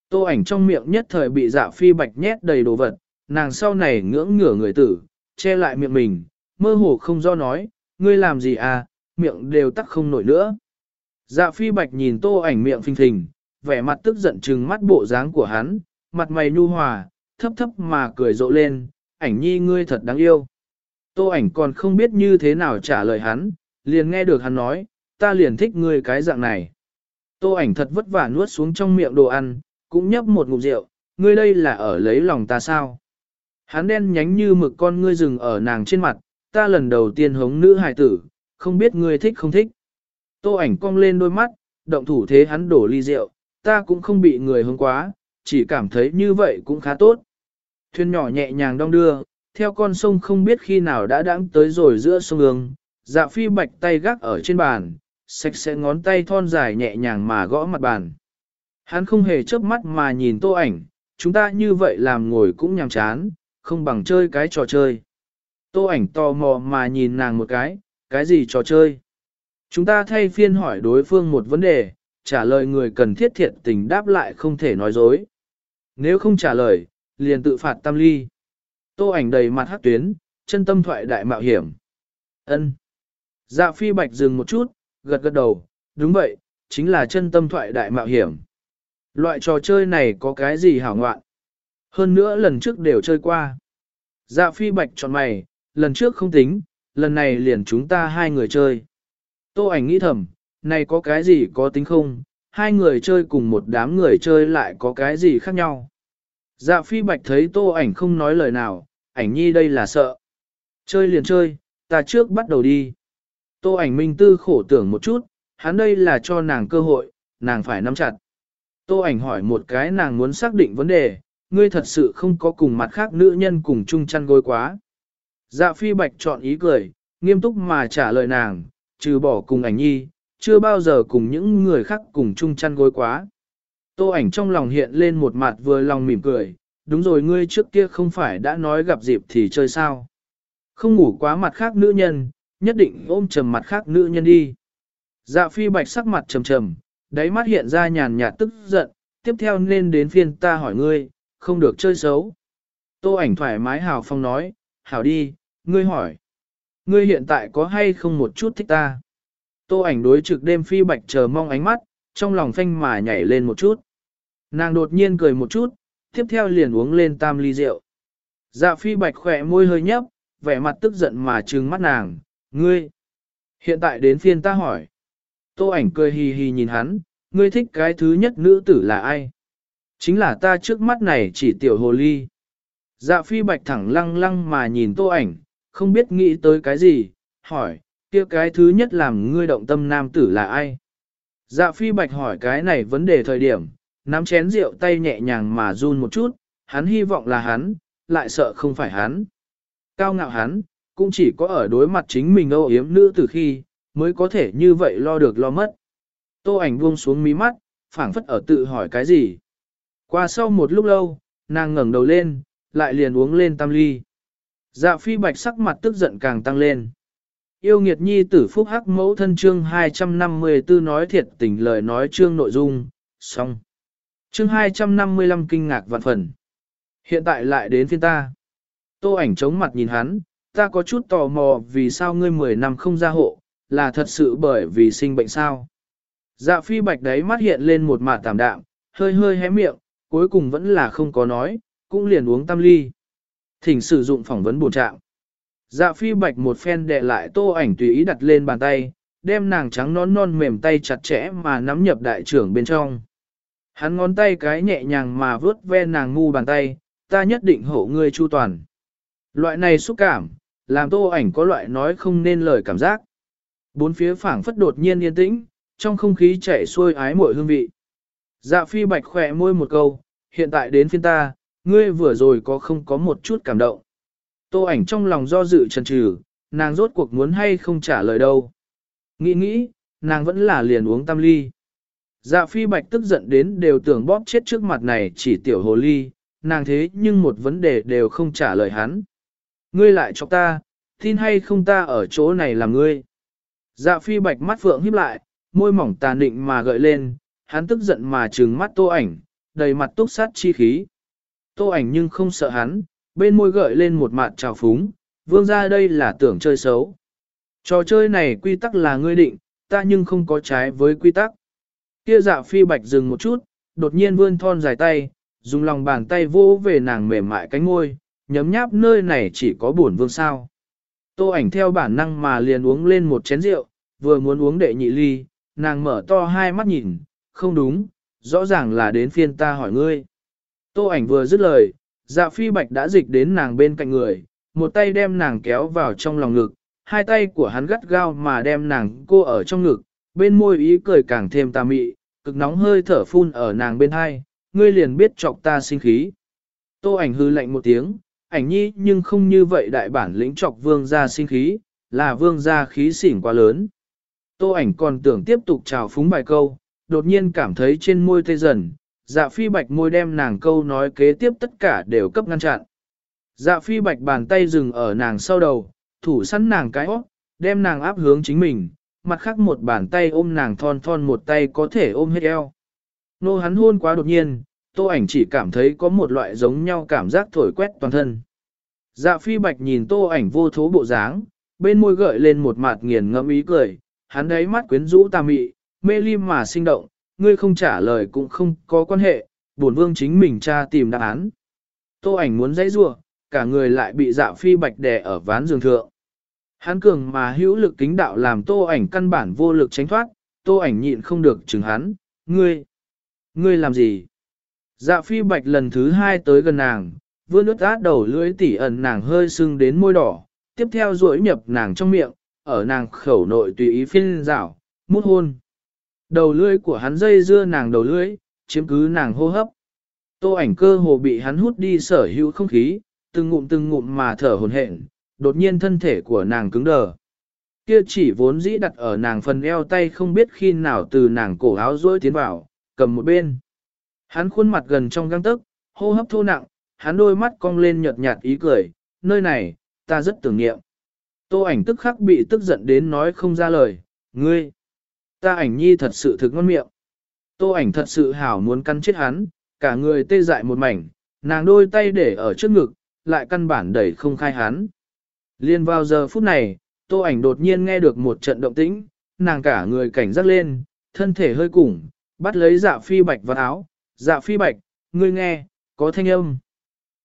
Tô ảnh trong miệng nhất thời bị dạ phi bạch nhét đầy đồ vật, nàng sau này ngưỡng ngửa người tử, che lại miệng mình, mơ hồ không do nói, ngươi làm gì à, miệng đều tắc không nổi nữa. Dạ phi bạch nhìn tô ảnh miệng phình phình, vẻ mặt tức giận trừng mắt bộ dáng của hắn, mặt mày nhu hòa, thấp thấp mà cười rộ lên, ảnh nhi ngươi thật đáng yêu. Tô ảnh còn không biết như thế nào trả lời hắn, liền nghe được hắn nói, ta liền thích ngươi cái dạng này. Tô ảnh thật vất vả nuốt xuống trong miệng đồ ăn, cũng nhấp một ngụm rượu, ngươi đây là ở lấy lòng ta sao? Hắn đen nhánh như mực con ngươi rừng ở nàng trên mặt, ta lần đầu tiên hống nữ hài tử, không biết ngươi thích không thích. Tô ảnh cong lên đôi mắt, động thủ thế hắn đổ ly rượu, ta cũng không bị người hống quá, chỉ cảm thấy như vậy cũng khá tốt. Thuyền nhỏ nhẹ nhàng đong đưa, theo con sông không biết khi nào đã đãng tới rồi giữa sông ương, dạ phi bạch tay gác ở trên bàn, sạch sẽ ngón tay thon dài nhẹ nhàng mà gõ mặt bàn. Hắn không hề chớp mắt mà nhìn tô ảnh, chúng ta như vậy làm ngồi cũng nhàm chán, không bằng chơi cái trò chơi. Tô ảnh tò mò mà nhìn nàng một cái, cái gì trò chơi? Chúng ta thay phiên hỏi đối phương một vấn đề, trả lời người cần thiết thiệt tình đáp lại không thể nói dối. Nếu không trả lời, liền tự phạt tam ly. Tô ảnh đầy mặt hắc tuyến, chân tâm thoại đại mạo hiểm. Ân. Dạ phi bạch dừng một chút, gật gật đầu, đúng vậy, chính là chân tâm thoại đại mạo hiểm. Loại trò chơi này có cái gì hảo ngoạn? Hơn nữa lần trước đều chơi qua. Dạ phi bạch chọn mày, lần trước không tính, lần này liền chúng ta hai người chơi. Tô ảnh nghĩ thầm, này có cái gì có tính không, hai người chơi cùng một đám người chơi lại có cái gì khác nhau. Dạ phi bạch thấy tô ảnh không nói lời nào, ảnh nhi đây là sợ. Chơi liền chơi, ta trước bắt đầu đi. Tô ảnh minh tư khổ tưởng một chút, hắn đây là cho nàng cơ hội, nàng phải nắm chặt. Tô ảnh hỏi một cái nàng muốn xác định vấn đề, ngươi thật sự không có cùng mặt khác nữ nhân cùng chung chăn gối quá. Dạ phi bạch chọn ý cười, nghiêm túc mà trả lời nàng, trừ bỏ cùng ảnh nhi, chưa bao giờ cùng những người khác cùng chung chăn gối quá. Tô ảnh trong lòng hiện lên một mặt vừa lòng mỉm cười, đúng rồi ngươi trước kia không phải đã nói gặp dịp thì chơi sao. Không ngủ quá mặt khác nữ nhân, nhất định ôm chầm mặt khác nữ nhân đi. Dạ phi bạch sắc mặt trầm trầm, đáy mắt hiện ra nhàn nhạt tức giận, tiếp theo nên đến phiên ta hỏi ngươi, không được chơi xấu. Tô ảnh thoải mái hào phong nói, hảo đi, ngươi hỏi. Ngươi hiện tại có hay không một chút thích ta? Tô ảnh đối trực đêm phi bạch chờ mong ánh mắt, trong lòng phanh mà nhảy lên một chút. Nàng đột nhiên cười một chút, tiếp theo liền uống lên tam ly rượu. Dạ phi bạch khỏe môi hơi nhấp, vẻ mặt tức giận mà trừng mắt nàng, ngươi. Hiện tại đến phiên ta hỏi. Tô ảnh cười hì hì nhìn hắn, ngươi thích cái thứ nhất nữ tử là ai? Chính là ta trước mắt này chỉ tiểu hồ ly. Dạ phi bạch thẳng lăng lăng mà nhìn tô ảnh, không biết nghĩ tới cái gì, hỏi, kia cái thứ nhất làm ngươi động tâm nam tử là ai? Dạ phi bạch hỏi cái này vấn đề thời điểm, nắm chén rượu tay nhẹ nhàng mà run một chút, hắn hy vọng là hắn, lại sợ không phải hắn. Cao ngạo hắn, cũng chỉ có ở đối mặt chính mình âu yếm nữ từ khi, mới có thể như vậy lo được lo mất. Tô ảnh buông xuống mí mắt, phảng phất ở tự hỏi cái gì. Qua sau một lúc lâu, nàng ngẩng đầu lên, lại liền uống lên tam ly. Dạ phi bạch sắc mặt tức giận càng tăng lên. Yêu nghiệt nhi tử phúc hắc mẫu thân chương 254 nói thiệt tình lời nói chương nội dung, xong. Chương 255 kinh ngạc vạn phần. Hiện tại lại đến phiên ta. Tô ảnh chống mặt nhìn hắn, ta có chút tò mò vì sao ngươi 10 năm không ra hộ, là thật sự bởi vì sinh bệnh sao. Dạ phi bạch đấy mắt hiện lên một mặt tạm đạm, hơi hơi hé miệng, cuối cùng vẫn là không có nói, cũng liền uống tam ly. Thỉnh sử dụng phỏng vấn bổ trạng. Dạ phi bạch một phen đè lại tô ảnh tùy ý đặt lên bàn tay, đem nàng trắng non non mềm tay chặt chẽ mà nắm nhập đại trưởng bên trong. Hắn ngón tay cái nhẹ nhàng mà vướt ve nàng ngu bàn tay, ta nhất định hộ ngươi chu toàn. Loại này xúc cảm, làm tô ảnh có loại nói không nên lời cảm giác. Bốn phía phảng phất đột nhiên yên tĩnh, trong không khí chảy xuôi ái muội hương vị. Dạ phi bạch khẽ môi một câu, hiện tại đến phiên ta, ngươi vừa rồi có không có một chút cảm động. Tô ảnh trong lòng do dự chần chừ, nàng rốt cuộc muốn hay không trả lời đâu. Nghĩ nghĩ, nàng vẫn là liền uống tam ly. Dạ phi bạch tức giận đến đều tưởng bóp chết trước mặt này chỉ tiểu hồ ly, nàng thế nhưng một vấn đề đều không trả lời hắn. Ngươi lại cho ta, tin hay không ta ở chỗ này là ngươi. Dạ phi bạch mắt phượng híp lại, môi mỏng tà định mà gợi lên, hắn tức giận mà trừng mắt tô ảnh, đầy mặt túc sát chi khí. Tô ảnh nhưng không sợ hắn, bên môi gợi lên một mạt trào phúng, vương ra đây là tưởng chơi xấu. Trò chơi này quy tắc là ngươi định, ta nhưng không có trái với quy tắc. Kia dạ phi bạch dừng một chút, đột nhiên vươn thon dài tay, dùng lòng bàn tay vô về nàng mềm mại cánh môi, nhấm nháp nơi này chỉ có buồn vương sao. Tô ảnh theo bản năng mà liền uống lên một chén rượu, vừa muốn uống đệ nhị ly, nàng mở to hai mắt nhìn, không đúng, rõ ràng là đến phiên ta hỏi ngươi. Tô ảnh vừa dứt lời, dạ phi bạch đã dịch đến nàng bên cạnh người, một tay đem nàng kéo vào trong lòng ngực, hai tay của hắn gắt gao mà đem nàng cô ở trong ngực, bên môi ý cười càng thêm tà mị, cực nóng hơi thở phun ở nàng bên hai, ngươi liền biết chọc ta sinh khí. Tô ảnh hư lạnh một tiếng, ảnh nhi nhưng không như vậy đại bản lĩnh chọc vương gia sinh khí, là vương gia khí xỉn quá lớn. Tô ảnh còn tưởng tiếp tục chào phúng bài câu, đột nhiên cảm thấy trên môi tê dần, dạ phi bạch môi đem nàng câu nói kế tiếp tất cả đều cấp ngăn chặn. Dạ phi bạch bàn tay dừng ở nàng sau đầu, thủ sẵn nàng cái óc, đem nàng áp hướng chính mình, mặt khác một bàn tay ôm nàng thon thon một tay có thể ôm hết eo. Nô hắn hôn quá đột nhiên, tô ảnh chỉ cảm thấy có một loại giống nhau cảm giác thổi quét toàn thân. Dạ phi bạch nhìn tô ảnh vô thố bộ dáng, bên môi gợi lên một mặt nghiền ngẫm ý cười, hắn đấy mắt quyến rũ tà mị, mê lim mà sinh động, ngươi không trả lời cũng không có quan hệ, bổn vương chính mình tra tìm đáp án. Tô ảnh muốn dãy rủa, cả người lại bị dạ phi bạch đè ở ván giường thượng. Hắn cường mà hữu lực kính đạo làm tô ảnh căn bản vô lực tránh thoát, tô ảnh nhịn không được chừng hắn, ngươi, ngươi làm gì? Dạ phi bạch lần thứ hai tới gần nàng, vươn ướt át đầu lưỡi tỉ ẩn nàng hơi sưng đến môi đỏ, tiếp theo duỗi nhập nàng trong miệng, ở nàng khẩu nội tùy ý phiên rảo, mút hôn. Đầu lưỡi của hắn dây dưa nàng đầu lưỡi, chiếm cứ nàng hô hấp. Tô ảnh cơ hồ bị hắn hút đi sở hữu không khí, từng ngụm từng ngụm mà thở hổn hển, đột nhiên thân thể của nàng cứng đờ. Kia chỉ vốn dĩ đặt ở nàng phần eo tay không biết khi nào từ nàng cổ áo duỗi tiến vào, cầm một bên. Hắn khuôn mặt gần trong gang tức, hô hấp thô nặng, hắn đôi mắt cong lên nhợt nhạt ý cười, nơi này, ta rất tưởng niệm. Tô ảnh tức khắc bị tức giận đến nói không ra lời, ngươi, ta ảnh nhi thật sự thực ngon miệng. Tô ảnh thật sự hảo muốn cắn chết hắn, cả người tê dại một mảnh, nàng đôi tay để ở trước ngực, lại căn bản đẩy không khai hắn. Liên vào giờ phút này, tô ảnh đột nhiên nghe được một trận động tĩnh, nàng cả người cảnh giác lên, thân thể hơi củng, bắt lấy dạ phi bạch vào áo, dạ phi bạch, ngươi nghe, có thanh âm.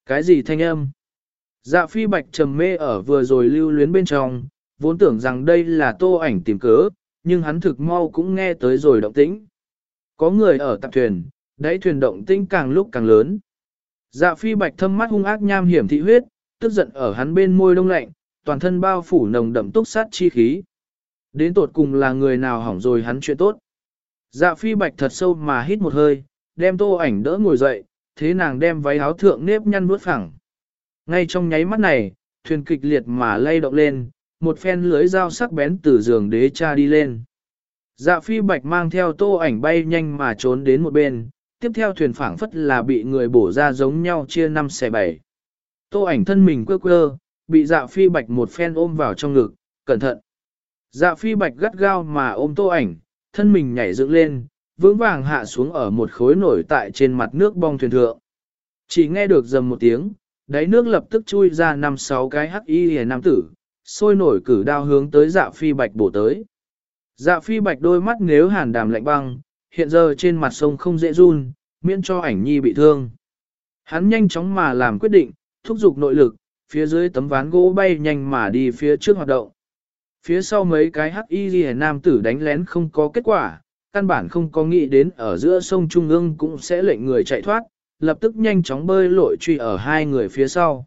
Cái gì thanh âm? Dạ phi bạch trầm mê ở vừa rồi lưu luyến bên trong, vốn tưởng rằng đây là tô ảnh tìm cớ, nhưng hắn thực mau cũng nghe tới rồi động tĩnh. Có người ở tạp thuyền, đáy thuyền động tĩnh càng lúc càng lớn. Dạ phi bạch thâm mắt hung ác nham hiểm thị huyết, tức giận ở hắn bên môi đông lạnh, toàn thân bao phủ nồng đậm túc sát chi khí. Đến tột cùng là người nào hỏng rồi hắn chuyện tốt. Dạ phi bạch thật sâu mà hít một hơi, đem tô ảnh đỡ ngồi dậy, thế nàng đem váy áo thượng nếp nhăn bước phẳng. Ngay trong nháy mắt này, thuyền kịch liệt mà lay động lên, một phen lưới dao sắc bén từ giường đế cha đi lên. Dạ phi bạch mang theo tô ảnh bay nhanh mà trốn đến một bên, tiếp theo thuyền phảng phất là bị người bổ ra giống nhau chia năm xẻ bảy. Tô ảnh thân mình quơ quơ, bị dạ phi bạch một phen ôm vào trong ngực, cẩn thận. Dạ phi bạch gắt gao mà ôm tô ảnh, thân mình nhảy dựng lên, vững vàng hạ xuống ở một khối nổi tại trên mặt nước bong thuyền thượng. Chỉ nghe được dầm một tiếng, đáy nước lập tức chui ra năm sáu cái hắc y hề nam tử, sôi nổi cử đao hướng tới dạ phi bạch bổ tới. Dạ phi bạch đôi mắt nếu hàn đàm lạnh băng, hiện giờ trên mặt sông không dễ run, miễn cho ảnh nhi bị thương. Hắn nhanh chóng mà làm quyết định, thúc giục nội lực, phía dưới tấm ván gỗ bay nhanh mà đi phía trước hoạt động. Phía sau mấy cái hắc y ghi nam tử đánh lén không có kết quả, căn bản không có nghĩ đến ở giữa sông Trung ương cũng sẽ lệnh người chạy thoát, lập tức nhanh chóng bơi lội truy ở hai người phía sau.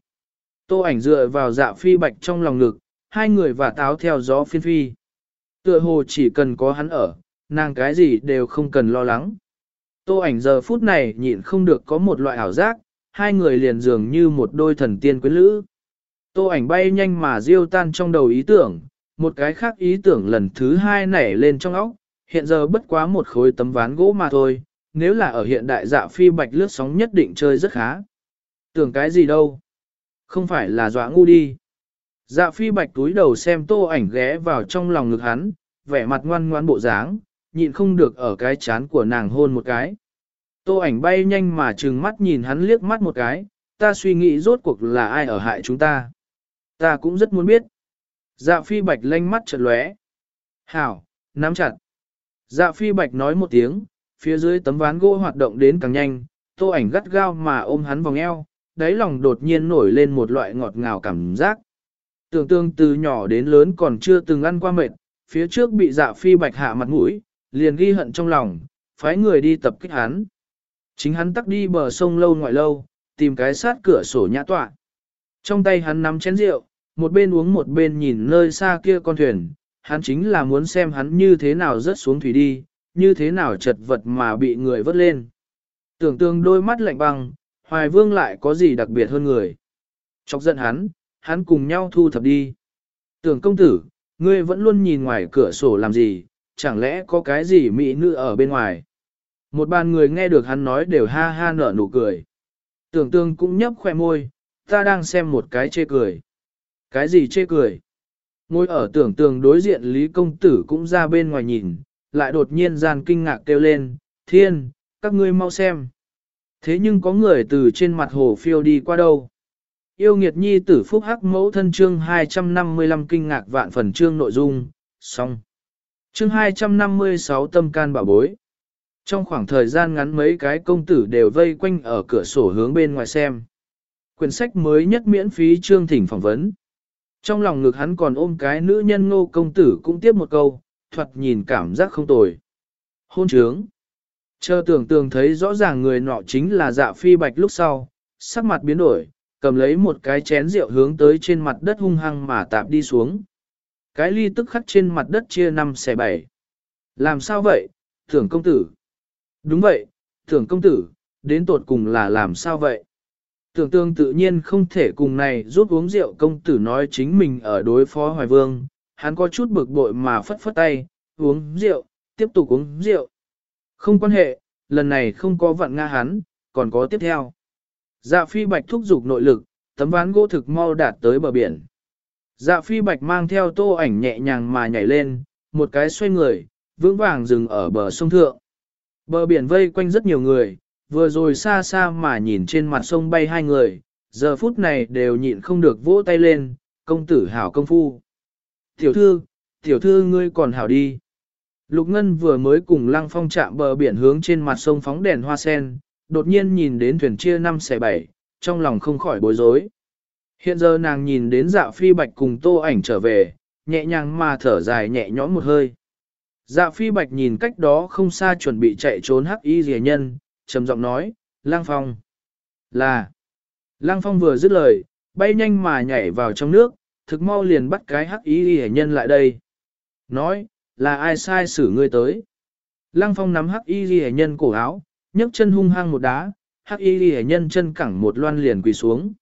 Tô ảnh dựa vào dạ phi bạch trong lòng ngực, hai người và táo theo gió phiên phi. Tựa hồ chỉ cần có hắn ở, nàng cái gì đều không cần lo lắng. Tô ảnh giờ phút này nhịn không được có một loại ảo giác, hai người liền dường như một đôi thần tiên quyến lữ. Tô ảnh bay nhanh mà diêu tan trong đầu ý tưởng, một cái khác ý tưởng lần thứ hai nảy lên trong óc, hiện giờ bất quá một khối tấm ván gỗ mà thôi, nếu là ở hiện đại dạ phi bạch lướt sóng nhất định chơi rất khá. Tưởng cái gì đâu? Không phải là dọa ngu đi. Dạ phi bạch túi đầu xem tô ảnh ghé vào trong lòng ngực hắn, vẻ mặt ngoan ngoãn bộ dáng, nhịn không được ở cái chán của nàng hôn một cái. Tô ảnh bay nhanh mà trừng mắt nhìn hắn liếc mắt một cái, ta suy nghĩ rốt cuộc là ai ở hại chúng ta. Ta cũng rất muốn biết. Dạ phi bạch lanh mắt chợt lóe. Hảo, nắm chặt. Dạ phi bạch nói một tiếng, phía dưới tấm ván gỗ hoạt động đến càng nhanh, tô ảnh gắt gao mà ôm hắn vòng eo, đáy lòng đột nhiên nổi lên một loại ngọt ngào cảm giác. Tưởng tương từ nhỏ đến lớn còn chưa từng ăn qua mệt, phía trước bị dạ phi bạch hạ mặt mũi, liền ghi hận trong lòng, phái người đi tập kích hắn. Chính hắn tắc đi bờ sông lâu ngoại lâu, tìm cái sát cửa sổ nhã tọa. Trong tay hắn nắm chén rượu, một bên uống một bên nhìn nơi xa kia con thuyền, hắn chính là muốn xem hắn như thế nào rớt xuống thủy đi, như thế nào chật vật mà bị người vớt lên. Tưởng tương đôi mắt lạnh băng, hoài vương lại có gì đặc biệt hơn người. Chọc giận hắn, hắn cùng nhau thu thập đi. Tưởng công tử, ngươi vẫn luôn nhìn ngoài cửa sổ làm gì, chẳng lẽ có cái gì mỹ nữ ở bên ngoài. Một bàn người nghe được hắn nói đều ha ha nở nụ cười. Tưởng tương cũng nhấp khoe môi, ta đang xem một cái chê cười. Cái gì chê cười? Ngồi ở tưởng tường đối diện Lý Công Tử cũng ra bên ngoài nhìn, lại đột nhiên gian kinh ngạc kêu lên, thiên, các ngươi mau xem. Thế nhưng có người từ trên mặt hồ phiêu đi qua đâu? Yêu nghiệt nhi tử phúc hắc mẫu thân chương 255 kinh ngạc vạn phần chương nội dung, xong. Chương 256 tâm can bảo bối. Trong khoảng thời gian ngắn mấy cái công tử đều vây quanh ở cửa sổ hướng bên ngoài xem. Quyển sách mới nhất miễn phí chương thỉnh phỏng vấn. Trong lòng ngực hắn còn ôm cái nữ nhân ngô công tử cũng tiếp một câu, thuật nhìn cảm giác không tồi. Hôn trướng. Chờ tưởng tường thấy rõ ràng người nọ chính là dạ phi bạch lúc sau, sắc mặt biến đổi, cầm lấy một cái chén rượu hướng tới trên mặt đất hung hăng mà tạp đi xuống. Cái ly tức khắc trên mặt đất chia năm xẻ bảy. Làm sao vậy, thưởng công tử? Đúng vậy, thưởng công tử, đến tột cùng là làm sao vậy? Tưởng tương tự nhiên không thể cùng này giúp uống rượu công tử nói chính mình ở đối phó Hoài Vương, hắn có chút bực bội mà phất phất tay, uống rượu, tiếp tục uống rượu. Không quan hệ, lần này không có vận nga hắn, còn có tiếp theo. Dạ phi bạch thúc giục nội lực, tấm ván gỗ thực mau đạt tới bờ biển. Dạ phi bạch mang theo tô ảnh nhẹ nhàng mà nhảy lên, một cái xoay người, vững vàng dừng ở bờ sông thượng. Bờ biển vây quanh rất nhiều người, vừa rồi xa xa mà nhìn trên mặt sông bay hai người, giờ phút này đều nhịn không được vỗ tay lên, công tử hảo công phu. Tiểu thư, tiểu thư ngươi còn hảo đi. Lục Ngân vừa mới cùng Lăng Phong chạm bờ biển hướng trên mặt sông phóng đèn hoa sen, đột nhiên nhìn đến thuyền chia năm xẻ bảy, trong lòng không khỏi bối rối. Hiện giờ nàng nhìn đến dạ phi bạch cùng tô ảnh trở về, nhẹ nhàng mà thở dài nhẹ nhõm một hơi. Dạ phi bạch nhìn cách đó không xa chuẩn bị chạy trốn hắc y rìa nhân, trầm giọng nói, lang phong. Là. Lang phong vừa dứt lời, bay nhanh mà nhảy vào trong nước, thực mau liền bắt cái hắc y rìa nhân lại đây. Nói, là ai sai xử ngươi tới. Lăng phong nắm hắc y ghi nhân cổ áo, nhấc chân hung hăng một đá, hắc y ghi nhân chân cẳng một loan liền quỳ xuống.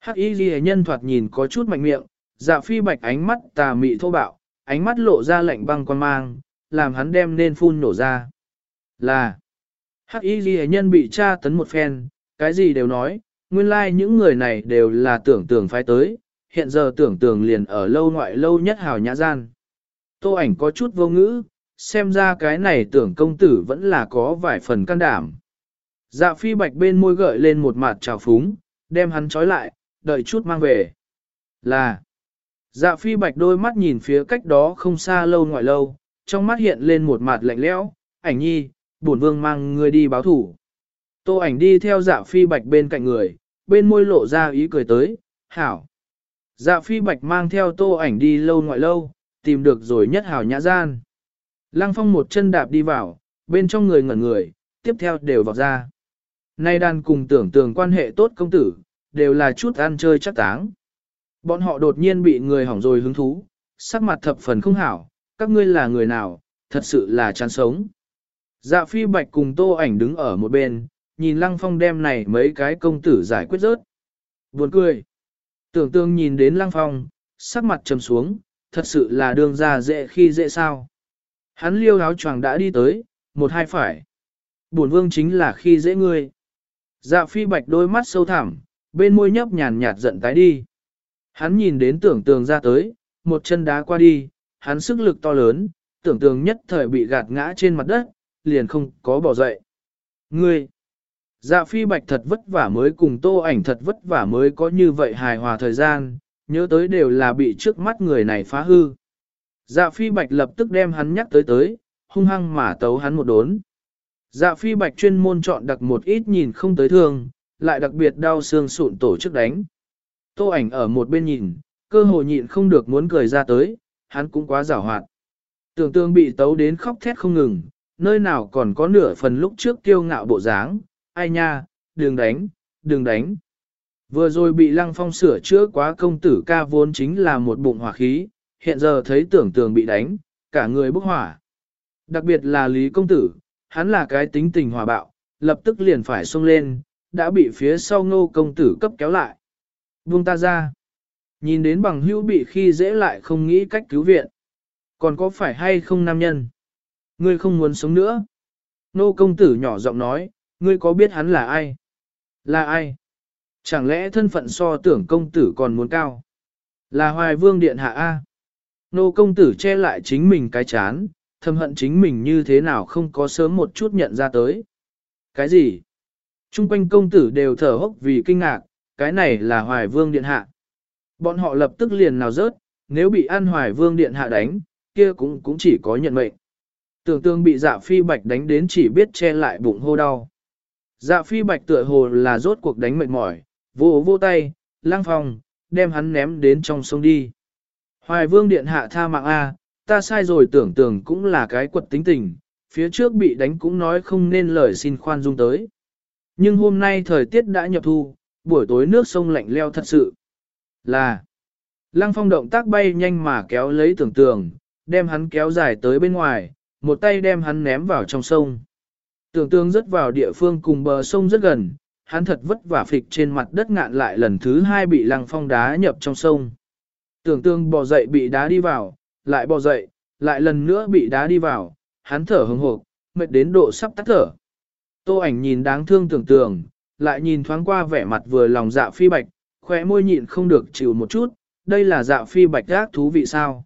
Hắc y ghi nhân thoạt nhìn có chút mạnh miệng, dạ phi bạch ánh mắt tà mị thô bạo, ánh mắt lộ ra lạnh băng quan mang, làm hắn đem nên phun nổ ra. Là, hắc y ghi nhân bị tra tấn một phen, cái gì đều nói, nguyên lai like những người này đều là tưởng tưởng phái tới, hiện giờ tưởng tưởng liền ở lâu ngoại lâu nhất hào nhã gian. Tô ảnh có chút vô ngữ, xem ra cái này tưởng công tử vẫn là có vài phần can đảm. Dạ phi bạch bên môi gợi lên một mặt trào phúng, đem hắn trói lại, đợi chút mang về. Là, dạ phi bạch đôi mắt nhìn phía cách đó không xa lâu ngoại lâu, trong mắt hiện lên một mặt lạnh lẽo, ảnh nhi, bổn vương mang người đi báo thủ. Tô ảnh đi theo dạ phi bạch bên cạnh người, bên môi lộ ra ý cười tới, hảo. Dạ phi bạch mang theo tô ảnh đi lâu ngoại lâu, tìm được rồi nhất hảo nhã gian. Lăng phong một chân đạp đi vào, bên trong người ngẩn người, tiếp theo đều vào ra. Nay đàn cùng tưởng tượng quan hệ tốt công tử, đều là chút ăn chơi chắc táng. Bọn họ đột nhiên bị người hỏng rồi hứng thú, sắc mặt thập phần không hảo, các ngươi là người nào, thật sự là chán sống. Dạ phi bạch cùng tô ảnh đứng ở một bên, nhìn lăng phong đem này mấy cái công tử giải quyết rớt. Buồn cười. Tưởng tương nhìn đến lăng phong, sắc mặt trầm xuống, thật sự là đương ra dễ khi dễ sao. Hắn liêu áo choàng đã đi tới, một hai phải. Bổn vương chính là khi dễ ngươi. Dạ phi bạch đôi mắt sâu thẳm, bên môi nhấp nhàn nhạt giận tái đi. Hắn nhìn đến tưởng tường ra tới, một chân đá qua đi, hắn sức lực to lớn, tưởng tường nhất thời bị gạt ngã trên mặt đất, liền không có bỏ dậy. Ngươi! Dạ phi bạch thật vất vả mới cùng tô ảnh thật vất vả mới có như vậy hài hòa thời gian, nhớ tới đều là bị trước mắt người này phá hư. Dạ phi bạch lập tức đem hắn nhắc tới tới, hung hăng mà tấu hắn một đốn. Dạ phi bạch chuyên môn chọn đặc một ít nhìn không tới thương, lại đặc biệt đau xương sụn tổ chức đánh. Tô ảnh ở một bên nhìn, cơ hồ nhịn không được muốn cười ra tới, hắn cũng quá giảo hoạt. Tưởng tương bị tấu đến khóc thét không ngừng, nơi nào còn có nửa phần lúc trước kiêu ngạo bộ dáng, ai nha, đừng đánh, đừng đánh. Vừa rồi bị lăng phong sửa chữa quá công tử ca vốn chính là một bụng hỏa khí, hiện giờ thấy tưởng tường bị đánh, cả người bốc hỏa. Đặc biệt là Lý Công Tử, hắn là cái tính tình hòa bạo, lập tức liền phải xông lên, đã bị phía sau ngô công tử cấp kéo lại. Buông ta ra. Nhìn đến bằng hữu bị khi dễ lại không nghĩ cách cứu viện. Còn có phải hay không nam nhân? Ngươi không muốn sống nữa. Nô công tử nhỏ giọng nói, ngươi có biết hắn là ai? Là ai? Chẳng lẽ thân phận so tưởng công tử còn muốn cao? Là hoài vương điện hạ A. Nô công tử che lại chính mình cái chán, thầm hận chính mình như thế nào không có sớm một chút nhận ra tới. Cái gì? Trung quanh công tử đều thở hốc vì kinh ngạc, cái này là hoài vương điện hạ. Bọn họ lập tức liền nào rớt, nếu bị An hoài vương điện hạ đánh, kia cũng cũng chỉ có nhận mệnh. Tưởng tương bị dạ phi bạch đánh đến chỉ biết che lại bụng hô đau. Dạ phi bạch tựa hồ là rốt cuộc đánh mệt mỏi, vô vô tay, lang phòng, đem hắn ném đến trong sông đi. Hoài vương điện hạ tha mạng A, ta sai rồi tưởng tưởng cũng là cái quật tính tình, phía trước bị đánh cũng nói không nên lời xin khoan dung tới. Nhưng hôm nay thời tiết đã nhập thu, buổi tối nước sông lạnh leo thật sự. Là, lăng phong động tác bay nhanh mà kéo lấy tưởng tưởng, đem hắn kéo dài tới bên ngoài, một tay đem hắn ném vào trong sông. Tưởng tương rất vào địa phương cùng bờ sông rất gần, hắn thật vất vả phịch trên mặt đất ngạn lại lần thứ hai bị lăng phong đá nhập trong sông. Tưởng tương bò dậy bị đá đi vào, lại bò dậy, lại lần nữa bị đá đi vào, hắn thở hừng hộp, mệt đến độ sắp tắt thở. Tô ảnh nhìn đáng thương tưởng tượng, lại nhìn thoáng qua vẻ mặt vừa lòng dạ phi bạch, khóe môi nhịn không được chịu một chút, đây là dạ phi bạch ác thú vị sao.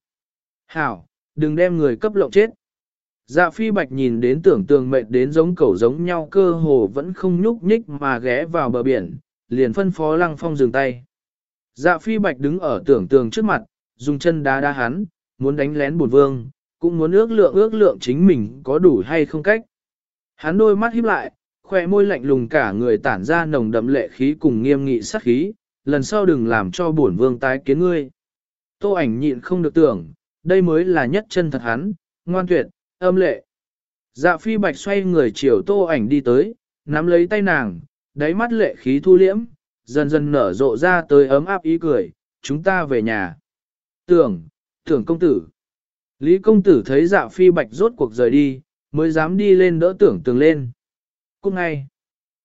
Hảo, đừng đem người cấp lộng chết. Dạ phi bạch nhìn đến tưởng tường mệt đến giống cẩu giống nhau cơ hồ vẫn không nhúc nhích mà ghé vào bờ biển, liền phân phó lăng phong dừng tay. Dạ phi bạch đứng ở tưởng tường trước mặt, dùng chân đá đá hắn, muốn đánh lén bổn vương, cũng muốn ước lượng ước lượng chính mình có đủ hay không cách. Hắn đôi mắt híp lại, khoe môi lạnh lùng cả người tản ra nồng đậm lệ khí cùng nghiêm nghị sát khí, lần sau đừng làm cho bổn vương tái kiến ngươi. Tô ảnh nhịn không được tưởng, đây mới là nhất chân thật hắn, ngoan tuyệt, âm lệ. Dạ phi bạch xoay người chiều tô ảnh đi tới, nắm lấy tay nàng, đáy mắt lệ khí thu liễm, dần dần nở rộ ra tới ấm áp ý cười, chúng ta về nhà. Tưởng, tưởng công tử. Lý công tử thấy dạ phi bạch rốt cuộc rời đi, mới dám đi lên đỡ tưởng tường lên. Cũng ngay,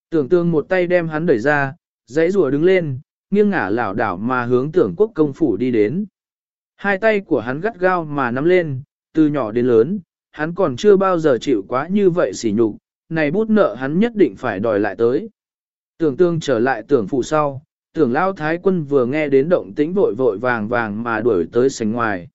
tưởng tường một tay đem hắn đẩy ra, dãy rùa đứng lên, nghiêng ngả lảo đảo mà hướng tưởng quốc công phủ đi đến. Hai tay của hắn gắt gao mà nắm lên, từ nhỏ đến lớn, hắn còn chưa bao giờ chịu quá như vậy sỉ nhục, này bút nợ hắn nhất định phải đòi lại tới. Tưởng tương trở lại tưởng phủ sau, tưởng lao thái quân vừa nghe đến động tĩnh vội vội vàng vàng mà đuổi tới sảnh ngoài.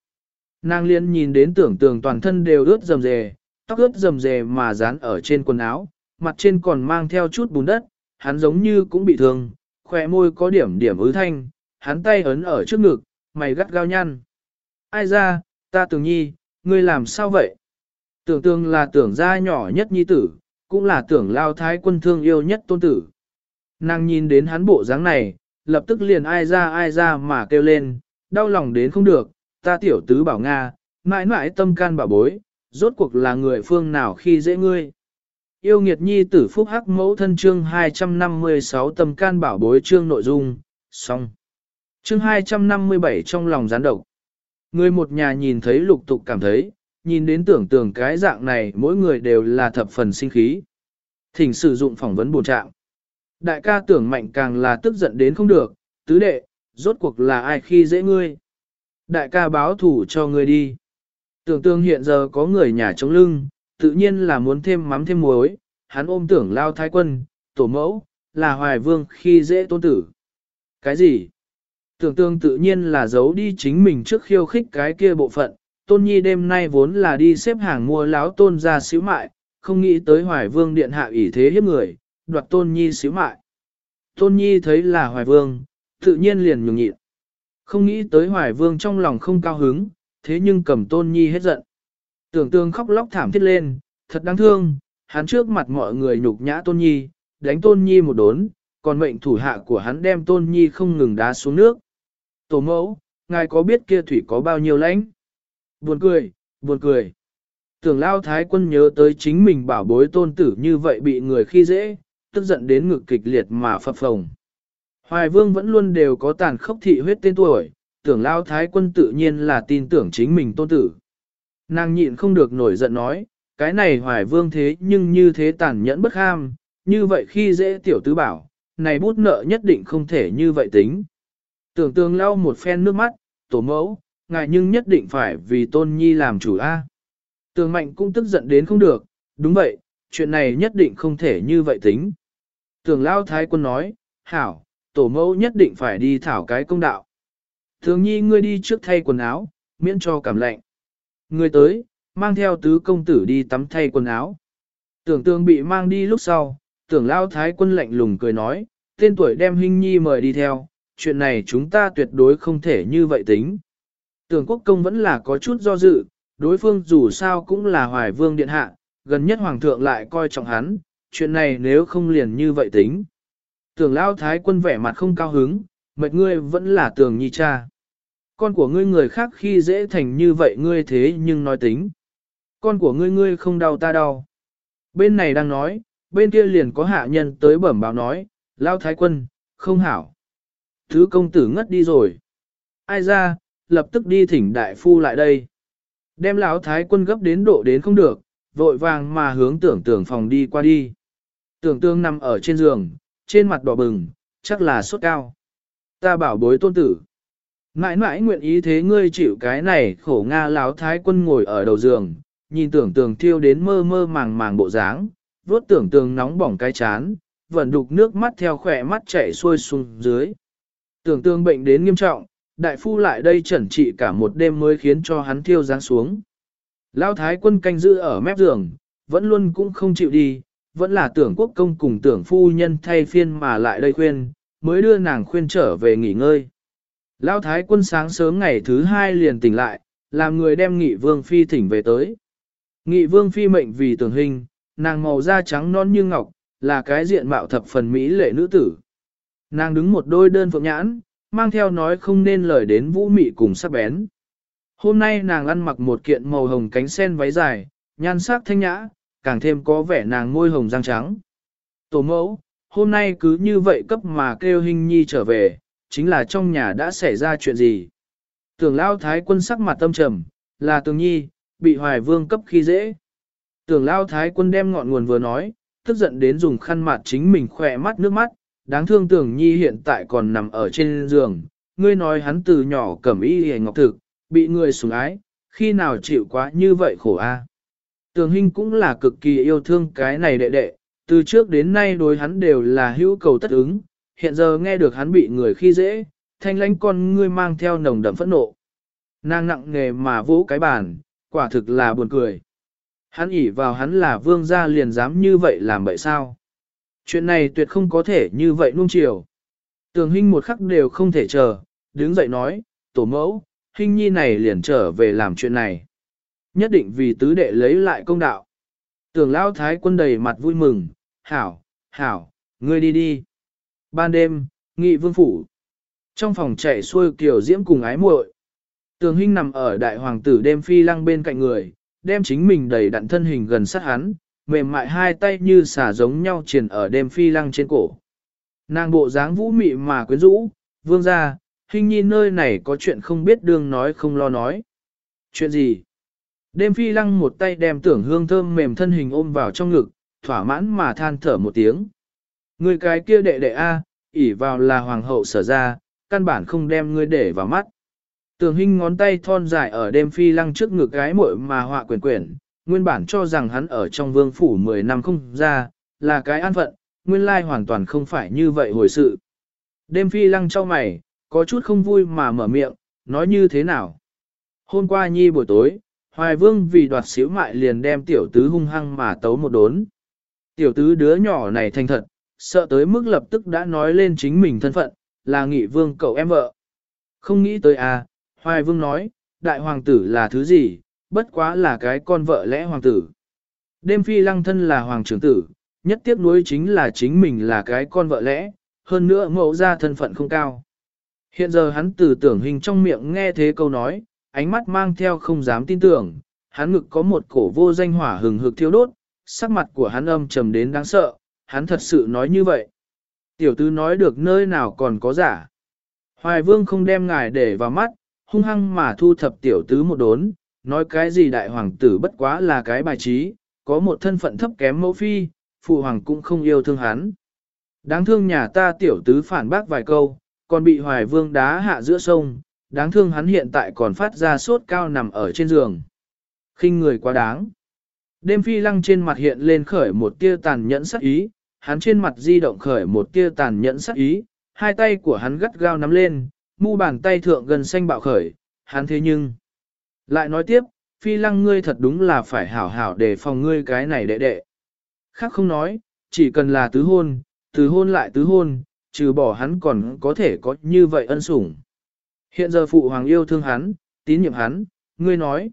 Nàng liên nhìn đến tưởng tường toàn thân đều ướt rầm rề, tóc ướt rầm rề mà dán ở trên quần áo, mặt trên còn mang theo chút bùn đất, hắn giống như cũng bị thương, khỏe môi có điểm điểm ứ thanh, hắn tay ấn ở trước ngực, mày gắt gao nhăn. Ai ra, ta tưởng nhi, ngươi làm sao vậy? Tưởng tương là tưởng gia nhỏ nhất nhi tử, cũng là tưởng lao thái quân thương yêu nhất tôn tử. Nàng nhìn đến hắn bộ dáng này, lập tức liền ai ra ai ra mà kêu lên, đau lòng đến không được, ta tiểu tứ bảo Nga, mãi mãi tâm can bảo bối, rốt cuộc là người phương nào khi dễ ngươi. Yêu nghiệt nhi tử phúc hắc mẫu thân chương 256 tâm can bảo bối chương nội dung, xong. Chương 257 trong lòng gián độc. Người một nhà nhìn thấy lục tục cảm thấy, nhìn đến tưởng tượng cái dạng này mỗi người đều là thập phần sinh khí. Thỉnh sử dụng phỏng vấn bổ trạng. Đại ca tưởng mạnh càng là tức giận đến không được, tứ đệ, rốt cuộc là ai khi dễ ngươi. Đại ca báo thủ cho ngươi đi. Tưởng tương hiện giờ có người nhà chống lưng, tự nhiên là muốn thêm mắm thêm muối, hắn ôm tưởng lao thái quân, tổ mẫu, là hoài vương khi dễ tôn tử. Cái gì? Tưởng tương tự nhiên là giấu đi chính mình trước khiêu khích cái kia bộ phận, tôn nhi đêm nay vốn là đi xếp hàng mua láo tôn ra xíu mại, không nghĩ tới hoài vương điện hạ ủy thế hiếp người, đoạt tôn nhi xíu mại. Tôn nhi thấy là hoài vương, tự nhiên liền nhường nhịn. Không nghĩ tới hoài vương trong lòng không cao hứng, thế nhưng cầm tôn nhi hết giận. Tưởng tương khóc lóc thảm thiết lên, thật đáng thương, hắn trước mặt mọi người nhục nhã tôn nhi, đánh tôn nhi một đốn, còn mệnh thủ hạ của hắn đem tôn nhi không ngừng đá xuống nước. Tổ mẫu, ngài có biết kia thủy có bao nhiêu lãnh? Buồn cười, buồn cười. Tưởng lao thái quân nhớ tới chính mình bảo bối tôn tử như vậy bị người khi dễ, tức giận đến ngực kịch liệt mà phập phồng. Hoài vương vẫn luôn đều có tàn khốc thị huyết tên tuổi, tưởng lao thái quân tự nhiên là tin tưởng chính mình tôn tử. Nàng nhịn không được nổi giận nói, cái này hoài vương thế nhưng như thế tàn nhẫn bất ham, như vậy khi dễ tiểu tứ bảo, này bút nợ nhất định không thể như vậy tính. Tưởng tương lau một phen nước mắt, tổ mẫu, ngài nhưng nhất định phải vì tôn nhi làm chủ A. Tường mạnh cũng tức giận đến không được, đúng vậy, chuyện này nhất định không thể như vậy tính. Tưởng lao thái quân nói, hảo, tổ mẫu nhất định phải đi thảo cái công đạo. Thường nhi ngươi đi trước thay quần áo, miễn cho cảm lạnh. Ngươi tới, mang theo tứ công tử đi tắm thay quần áo. Tưởng tương bị mang đi lúc sau, tưởng lao thái quân lạnh lùng cười nói, tên tuổi đem huynh nhi mời đi theo, chuyện này chúng ta tuyệt đối không thể như vậy tính. Tưởng quốc công vẫn là có chút do dự, đối phương dù sao cũng là hoài vương điện hạ, gần nhất hoàng thượng lại coi trọng hắn, chuyện này nếu không liền như vậy tính. Tưởng lao thái quân vẻ mặt không cao hứng, mệt ngươi vẫn là tưởng nhi cha. Con của ngươi người khác khi dễ thành như vậy ngươi thế nhưng nói tính. Con của ngươi ngươi không đau ta đau. Bên này đang nói, bên kia liền có hạ nhân tới bẩm báo nói, lao thái quân, không hảo. Thứ công tử ngất đi rồi. Ai ra, lập tức đi thỉnh đại phu lại đây. Đem lão thái quân gấp đến độ đến không được, vội vàng mà hướng tưởng tưởng phòng đi qua đi. Tưởng tương nằm ở trên giường, trên mặt đỏ bừng, chắc là sốt cao. Ta bảo bối tôn tử. Mãi mãi nguyện ý thế ngươi chịu cái này khổ Nga lão thái quân ngồi ở đầu giường, nhìn tưởng tường thiêu đến mơ mơ màng màng bộ dáng, vuốt tưởng tường nóng bỏng cái chán, vẫn đục nước mắt theo khỏe mắt chảy xuôi xuống dưới. Tưởng tường bệnh đến nghiêm trọng, đại phu lại đây chẩn trị cả một đêm mới khiến cho hắn thiêu giáng xuống. Lão thái quân canh giữ ở mép giường, vẫn luôn cũng không chịu đi, vẫn là tưởng quốc công cùng tưởng phu nhân thay phiên mà lại đây khuyên, mới đưa nàng khuyên trở về nghỉ ngơi. Lão thái quân sáng sớm ngày thứ hai liền tỉnh lại, làm người đem nghị vương phi thỉnh về tới. Nghị vương phi mệnh vì tưởng hình, nàng màu da trắng non như ngọc, là cái diện mạo thập phần mỹ lệ nữ tử. Nàng đứng một đôi đơn phượng nhãn, mang theo nói không nên lời đến vũ mị cùng sắc bén. Hôm nay nàng ăn mặc một kiện màu hồng cánh sen váy dài, nhan sắc thanh nhã, càng thêm có vẻ nàng môi hồng răng trắng. Tổ mẫu, hôm nay cứ như vậy cấp mà kêu hình nhi trở về, chính là trong nhà đã xảy ra chuyện gì. Tưởng lao thái quân sắc mặt tâm trầm, là tường nhi, bị hoài vương cấp khi dễ. Tưởng lao thái quân đem ngọn nguồn vừa nói, tức giận đến dùng khăn mặt chính mình khỏe mắt nước mắt, đáng thương tưởng nhi hiện tại còn nằm ở trên giường, ngươi nói hắn từ nhỏ cẩm y hề ngọc thực, bị người sủng ái, khi nào chịu quá như vậy khổ a. Tường Hinh cũng là cực kỳ yêu thương cái này đệ đệ, từ trước đến nay đối hắn đều là hữu cầu tất ứng, hiện giờ nghe được hắn bị người khi dễ, thanh lãnh con ngươi mang theo nồng đậm phẫn nộ. Nàng nặng nghề mà vỗ cái bàn, quả thực là buồn cười. Hắn ỉ vào hắn là vương gia liền dám như vậy làm vậy sao? Chuyện này tuyệt không có thể như vậy nuông chiều. Tường Hinh một khắc đều không thể chờ, đứng dậy nói, tổ mẫu, Hinh nhi này liền trở về làm chuyện này. Nhất định vì tứ đệ lấy lại công đạo. tưởng Lão Thái quân đầy mặt vui mừng, hảo, hảo, ngươi đi đi. Ban đêm, nghị vương phủ. Trong phòng chạy xuôi kiểu diễm cùng ái muội. Tường huynh nằm ở đại hoàng tử đêm phi lăng bên cạnh người, đem chính mình đầy đặn thân hình gần sát hắn, mềm mại hai tay như xả giống nhau triển ở đêm phi lăng trên cổ. Nàng bộ dáng vũ mị mà quyến rũ, vương ra, hình nhi nơi này có chuyện không biết đương nói không lo nói. Chuyện gì? Đêm phi lăng một tay đem tưởng hương thơm mềm thân hình ôm vào trong ngực, thỏa mãn mà than thở một tiếng. Người cái kia đệ đệ A, ỉ vào là hoàng hậu sở ra, căn bản không đem ngươi để vào mắt. Tưởng Hinh ngón tay thon dài ở đêm phi lăng trước ngực gái muội mà họa quyển quyển, nguyên bản cho rằng hắn ở trong vương phủ 10 năm không ra, là cái an phận, nguyên lai hoàn toàn không phải như vậy hồi sự. Đêm phi lăng cho mày, có chút không vui mà mở miệng, nói như thế nào. Hôm qua nhi buổi tối, Hoài Vương vì đoạt xíu mại liền đem tiểu tứ hung hăng mà tấu một đốn. Tiểu tứ đứa nhỏ này thành thật, sợ tới mức lập tức đã nói lên chính mình thân phận, là nghị vương cậu em vợ. Không nghĩ tới à, Hoài Vương nói, đại hoàng tử là thứ gì, bất quá là cái con vợ lẽ hoàng tử. Đêm phi lăng thân là hoàng trưởng tử, nhất tiếc nuối chính là chính mình là cái con vợ lẽ, hơn nữa mẫu ra thân phận không cao. Hiện giờ hắn từ tưởng hình trong miệng nghe thế câu nói, ánh mắt mang theo không dám tin tưởng, hắn ngực có một cổ vô danh hỏa hừng hực thiêu đốt, sắc mặt của hắn âm trầm đến đáng sợ, hắn thật sự nói như vậy. Tiểu tứ nói được nơi nào còn có giả. Hoài vương không đem ngài để vào mắt, hung hăng mà thu thập tiểu tứ một đốn, nói cái gì đại hoàng tử bất quá là cái bài trí, có một thân phận thấp kém mẫu phi, phụ hoàng cũng không yêu thương hắn. Đáng thương nhà ta tiểu tứ phản bác vài câu, còn bị hoài vương đá hạ giữa sông, đáng thương hắn hiện tại còn phát ra sốt cao nằm ở trên giường. khinh người quá đáng. Đêm phi lăng trên mặt hiện lên khởi một tia tàn nhẫn sắc ý, hắn trên mặt di động khởi một tia tàn nhẫn sắc ý, hai tay của hắn gắt gao nắm lên, mu bàn tay thượng gần xanh bạo khởi, hắn thế nhưng. Lại nói tiếp, phi lăng ngươi thật đúng là phải hảo hảo để phòng ngươi cái này đệ đệ. Khác không nói, chỉ cần là tứ hôn, tứ hôn lại tứ hôn, trừ bỏ hắn còn có thể có như vậy ân sủng. Hiện giờ phụ hoàng yêu thương hắn, tín nhiệm hắn, ngươi nói.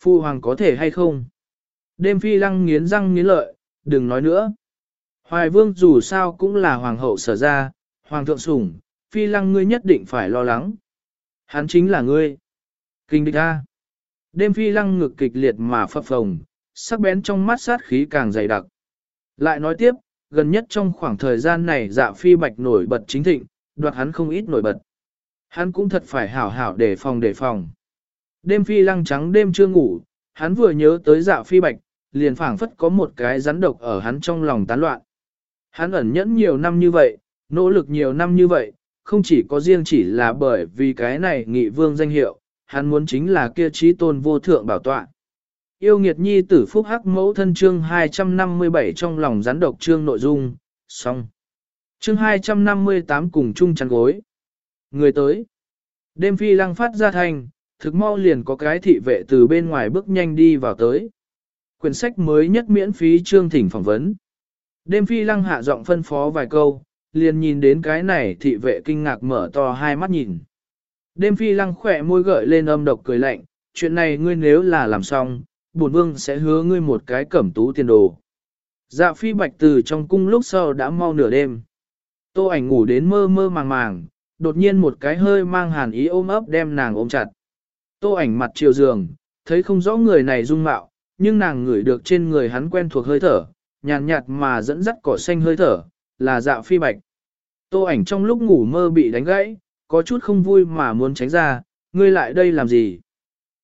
Phụ hoàng có thể hay không? Đêm phi lăng nghiến răng nghiến lợi, đừng nói nữa. Hoài vương dù sao cũng là hoàng hậu sở ra, hoàng thượng sủng, phi lăng ngươi nhất định phải lo lắng. Hắn chính là ngươi. Kinh địch A. Đêm phi lăng ngực kịch liệt mà phập phồng, sắc bén trong mắt sát khí càng dày đặc. Lại nói tiếp, gần nhất trong khoảng thời gian này dạ phi bạch nổi bật chính thịnh, đoạt hắn không ít nổi bật. Hắn cũng thật phải hảo hảo để phòng để phòng. Đêm phi lăng trắng đêm chưa ngủ, hắn vừa nhớ tới dạ phi bạch, liền phảng phất có một cái rắn độc ở hắn trong lòng tán loạn. Hắn ẩn nhẫn nhiều năm như vậy, nỗ lực nhiều năm như vậy, không chỉ có riêng chỉ là bởi vì cái này nghị vương danh hiệu, hắn muốn chính là kia trí tôn vô thượng bảo tọa. Yêu nghiệt nhi tử phúc hắc mẫu thân chương 257 trong lòng rắn độc chương nội dung, xong. Chương 258 cùng chung chăn gối. Người tới. Đêm phi lăng phát ra thành, thực mau liền có cái thị vệ từ bên ngoài bước nhanh đi vào tới. Quyển sách mới nhất miễn phí chương thỉnh phỏng vấn. Đêm phi lăng hạ giọng phân phó vài câu, liền nhìn đến cái này thị vệ kinh ngạc mở to hai mắt nhìn. Đêm phi lăng khỏe môi gợi lên âm độc cười lạnh, chuyện này ngươi nếu là làm xong, bổn vương sẽ hứa ngươi một cái cẩm tú tiền đồ. Dạ phi bạch từ trong cung lúc sau đã mau nửa đêm. Tô ảnh ngủ đến mơ mơ màng màng, đột nhiên một cái hơi mang hàn ý ôm ấp đem nàng ôm chặt. Tô ảnh mặt chiều giường, thấy không rõ người này dung mạo, nhưng nàng ngửi được trên người hắn quen thuộc hơi thở, nhàn nhạt, mà dẫn dắt cỏ xanh hơi thở, là dạ phi bạch. Tô ảnh trong lúc ngủ mơ bị đánh gãy, có chút không vui mà muốn tránh ra, ngươi lại đây làm gì?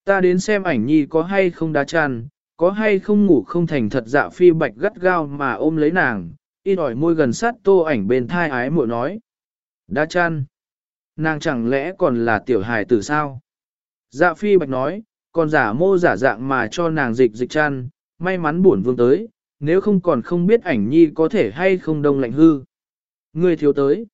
Ta đến xem ảnh nhi có hay không đá chăn, có hay không ngủ không thành thật dạ phi bạch gắt gao mà ôm lấy nàng, y đòi môi gần sát tô ảnh bên thai ái muội nói. Đá chăn. Nàng chẳng lẽ còn là tiểu hài tử sao? Dạ phi bạch nói, còn giả mô giả dạng mà cho nàng dịch dịch chăn, may mắn buồn vương tới, nếu không còn không biết ảnh nhi có thể hay không đông lạnh hư. Ngươi thiếu tới.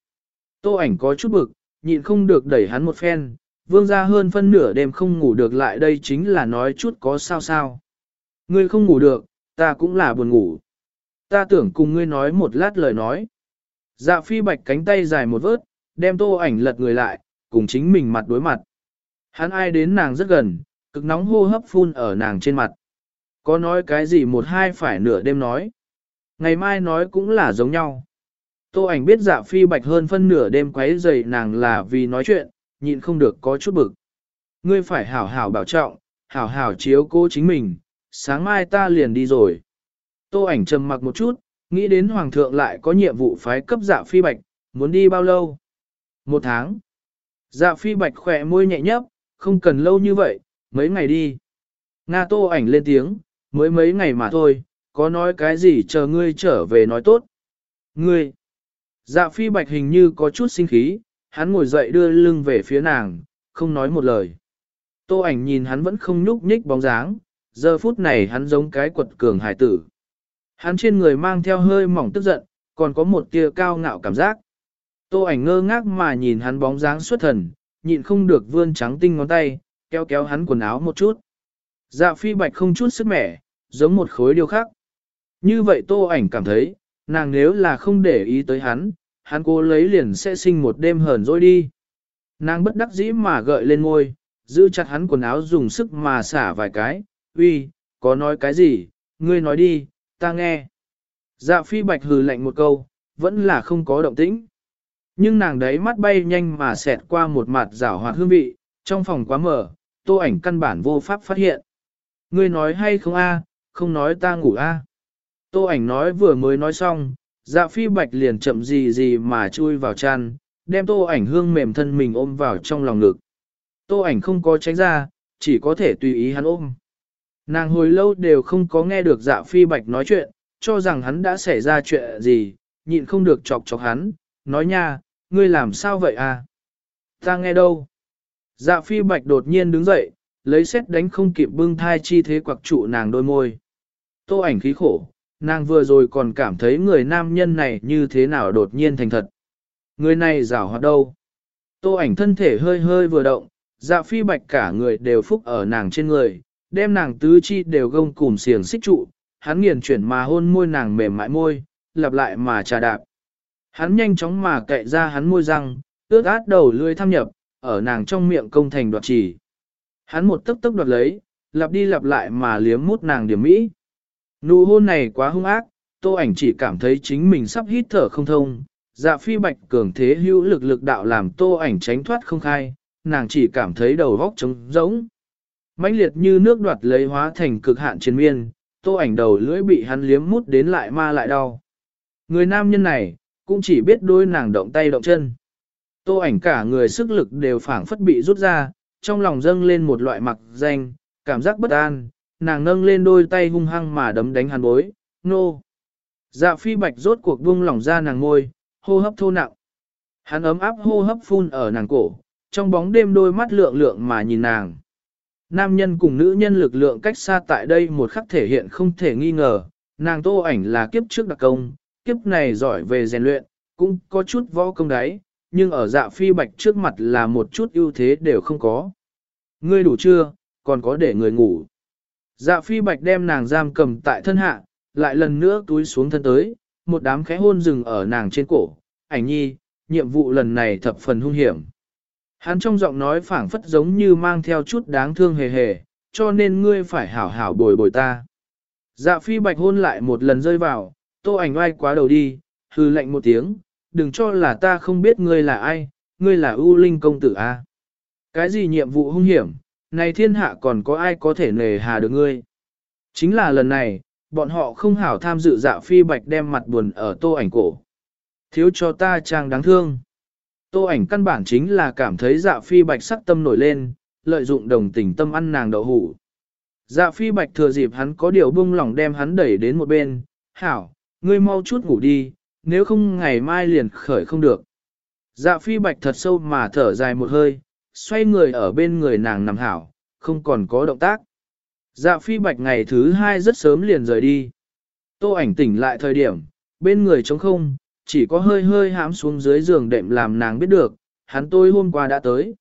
Tô ảnh có chút bực, nhịn không được đẩy hắn một phen, vương ra hơn phân nửa đêm không ngủ được lại đây chính là nói chút có sao sao. Ngươi không ngủ được, ta cũng là buồn ngủ. Ta tưởng cùng ngươi nói một lát lời nói. Dạ phi bạch cánh tay dài một vớt, đem tô ảnh lật người lại, cùng chính mình mặt đối mặt. Hắn ai đến nàng rất gần, cực nóng hô hấp phun ở nàng trên mặt. Có nói cái gì một hai phải nửa đêm nói. Ngày mai nói cũng là giống nhau. Tô ảnh biết dạ phi bạch hơn phân nửa đêm quấy rầy nàng là vì nói chuyện, nhịn không được có chút bực. Ngươi phải hảo hảo bảo trọng, hảo hảo chiếu cố chính mình, sáng mai ta liền đi rồi. Tô ảnh trầm mặc một chút, nghĩ đến hoàng thượng lại có nhiệm vụ phái cấp dạ phi bạch, muốn đi bao lâu? Một tháng. Dạ phi bạch khỏe môi nhẹ nhấp, không cần lâu như vậy, mấy ngày đi. Nga tô ảnh lên tiếng, mới mấy ngày mà thôi, có nói cái gì chờ ngươi trở về nói tốt. Ngươi. Dạ phi bạch hình như có chút sinh khí, hắn ngồi dậy đưa lưng về phía nàng, không nói một lời. Tô ảnh nhìn hắn vẫn không nhúc nhích bóng dáng, giờ phút này hắn giống cái quật cường hải tử. Hắn trên người mang theo hơi mỏng tức giận, còn có một tia cao ngạo cảm giác. Tô ảnh ngơ ngác mà nhìn hắn bóng dáng xuất thần, nhịn không được vươn trắng tinh ngón tay, kéo kéo hắn quần áo một chút. Dạ phi bạch không chút sức mẻ, giống một khối điều khác. Như vậy tô ảnh cảm thấy, nàng nếu là không để ý tới hắn, hắn cố lấy liền sẽ sinh một đêm hờn dỗi đi. Nàng bất đắc dĩ mà gợi lên ngôi, giữ chặt hắn quần áo dùng sức mà xả vài cái, uy, có nói cái gì, ngươi nói đi, ta nghe. Dạ phi bạch hừ lạnh một câu, vẫn là không có động tĩnh. Nhưng nàng đấy mắt bay nhanh mà xẹt qua một mặt rảo hoạt hương vị, trong phòng quá mở, tô ảnh căn bản vô pháp phát hiện. Ngươi nói hay không a, không nói ta ngủ a. Tô ảnh nói vừa mới nói xong, dạ phi bạch liền chậm gì gì mà chui vào chăn, đem tô ảnh hương mềm thân mình ôm vào trong lòng ngực. Tô ảnh không có tránh ra, chỉ có thể tùy ý hắn ôm. Nàng hồi lâu đều không có nghe được dạ phi bạch nói chuyện, cho rằng hắn đã xảy ra chuyện gì, nhịn không được chọc chọc hắn, nói nha, ngươi làm sao vậy à? Ta nghe đâu? Dạ phi bạch đột nhiên đứng dậy, lấy xét đánh không kịp bưng thai chi thế quặc trụ nàng đôi môi. Tô ảnh khí khổ, nàng vừa rồi còn cảm thấy người nam nhân này như thế nào đột nhiên thành thật. Người này rảo hoạt đâu? Tô ảnh thân thể hơi hơi vừa động, dạ phi bạch cả người đều phúc ở nàng trên người, đem nàng tứ chi đều gông cùm xiềng xích trụ, hắn nghiền chuyển mà hôn môi nàng mềm mại môi, lặp lại mà trà đạp. Hắn nhanh chóng mà cậy ra hắn môi răng, ướt át đầu lưỡi tham nhập, ở nàng trong miệng công thành đoạt chỉ. Hắn một tức tức đoạt lấy, lặp đi lặp lại mà liếm mút nàng điểm mỹ. Nụ hôn này quá hung ác, tô ảnh chỉ cảm thấy chính mình sắp hít thở không thông. Dạ phi bạch cường thế hữu lực lực đạo làm tô ảnh tránh thoát không khai, nàng chỉ cảm thấy đầu óc trống rỗng mãnh liệt như nước đoạt lấy hóa thành cực hạn chiến miên, tô ảnh đầu lưỡi bị hắn liếm mút đến lại ma lại đau. Người nam nhân này, cũng chỉ biết đôi nàng động tay động chân. Tô ảnh cả người sức lực đều phảng phất bị rút ra, trong lòng dâng lên một loại mặc danh, cảm giác bất an, nàng nâng lên đôi tay hung hăng mà đấm đánh hắn bối, nô. Dạ phi bạch rốt cuộc buông lỏng ra nàng ngôi, hô hấp thô nặng. Hắn ấm áp hô hấp phun ở nàng cổ, trong bóng đêm đôi mắt lượng lượng mà nhìn nàng. Nam nhân cùng nữ nhân lực lượng cách xa tại đây một khắc thể hiện không thể nghi ngờ, nàng tô ảnh là kiếp trước đặc công, kiếp này giỏi về rèn luyện, cũng có chút võ công đấy, nhưng ở dạ phi bạch trước mặt là một chút ưu thế đều không có. Ngươi đủ chưa, còn có để người ngủ. Dạ phi bạch đem nàng giam cầm tại thân hạ, lại lần nữa túi xuống thân tới, một đám khẽ hôn rừng ở nàng trên cổ. Ảnh nhi, nhiệm vụ lần này thập phần hung hiểm. Hắn trong giọng nói phảng phất giống như mang theo chút đáng thương hề hề, cho nên ngươi phải hảo hảo bồi bồi ta. Dạ phi bạch hôn lại một lần rơi vào, tô ảnh oai quá đầu đi, hư lạnh một tiếng, đừng cho là ta không biết ngươi là ai, ngươi là ưu linh công tử a. Cái gì nhiệm vụ hung hiểm, này thiên hạ còn có ai có thể nề hà được ngươi. Chính là lần này, bọn họ không hảo tham dự dạ phi bạch đem mặt buồn ở tô ảnh cổ. Thiếu cho ta trang đáng thương. Tô ảnh căn bản chính là cảm thấy dạ phi bạch sắc tâm nổi lên, lợi dụng đồng tình tâm ăn nàng đậu hủ. Dạ phi bạch thừa dịp hắn có điều buông lỏng đem hắn đẩy đến một bên, hảo, ngươi mau chút ngủ đi, nếu không ngày mai liền khởi không được. Dạ phi bạch thật sâu mà thở dài một hơi, xoay người ở bên người nàng nằm hảo, không còn có động tác. Dạ phi bạch ngày thứ hai rất sớm liền rời đi. Tô ảnh tỉnh lại thời điểm, bên người trống không, chỉ có hơi hơi hãm xuống dưới giường đệm làm nàng biết được, hắn tôi hôm qua đã tới.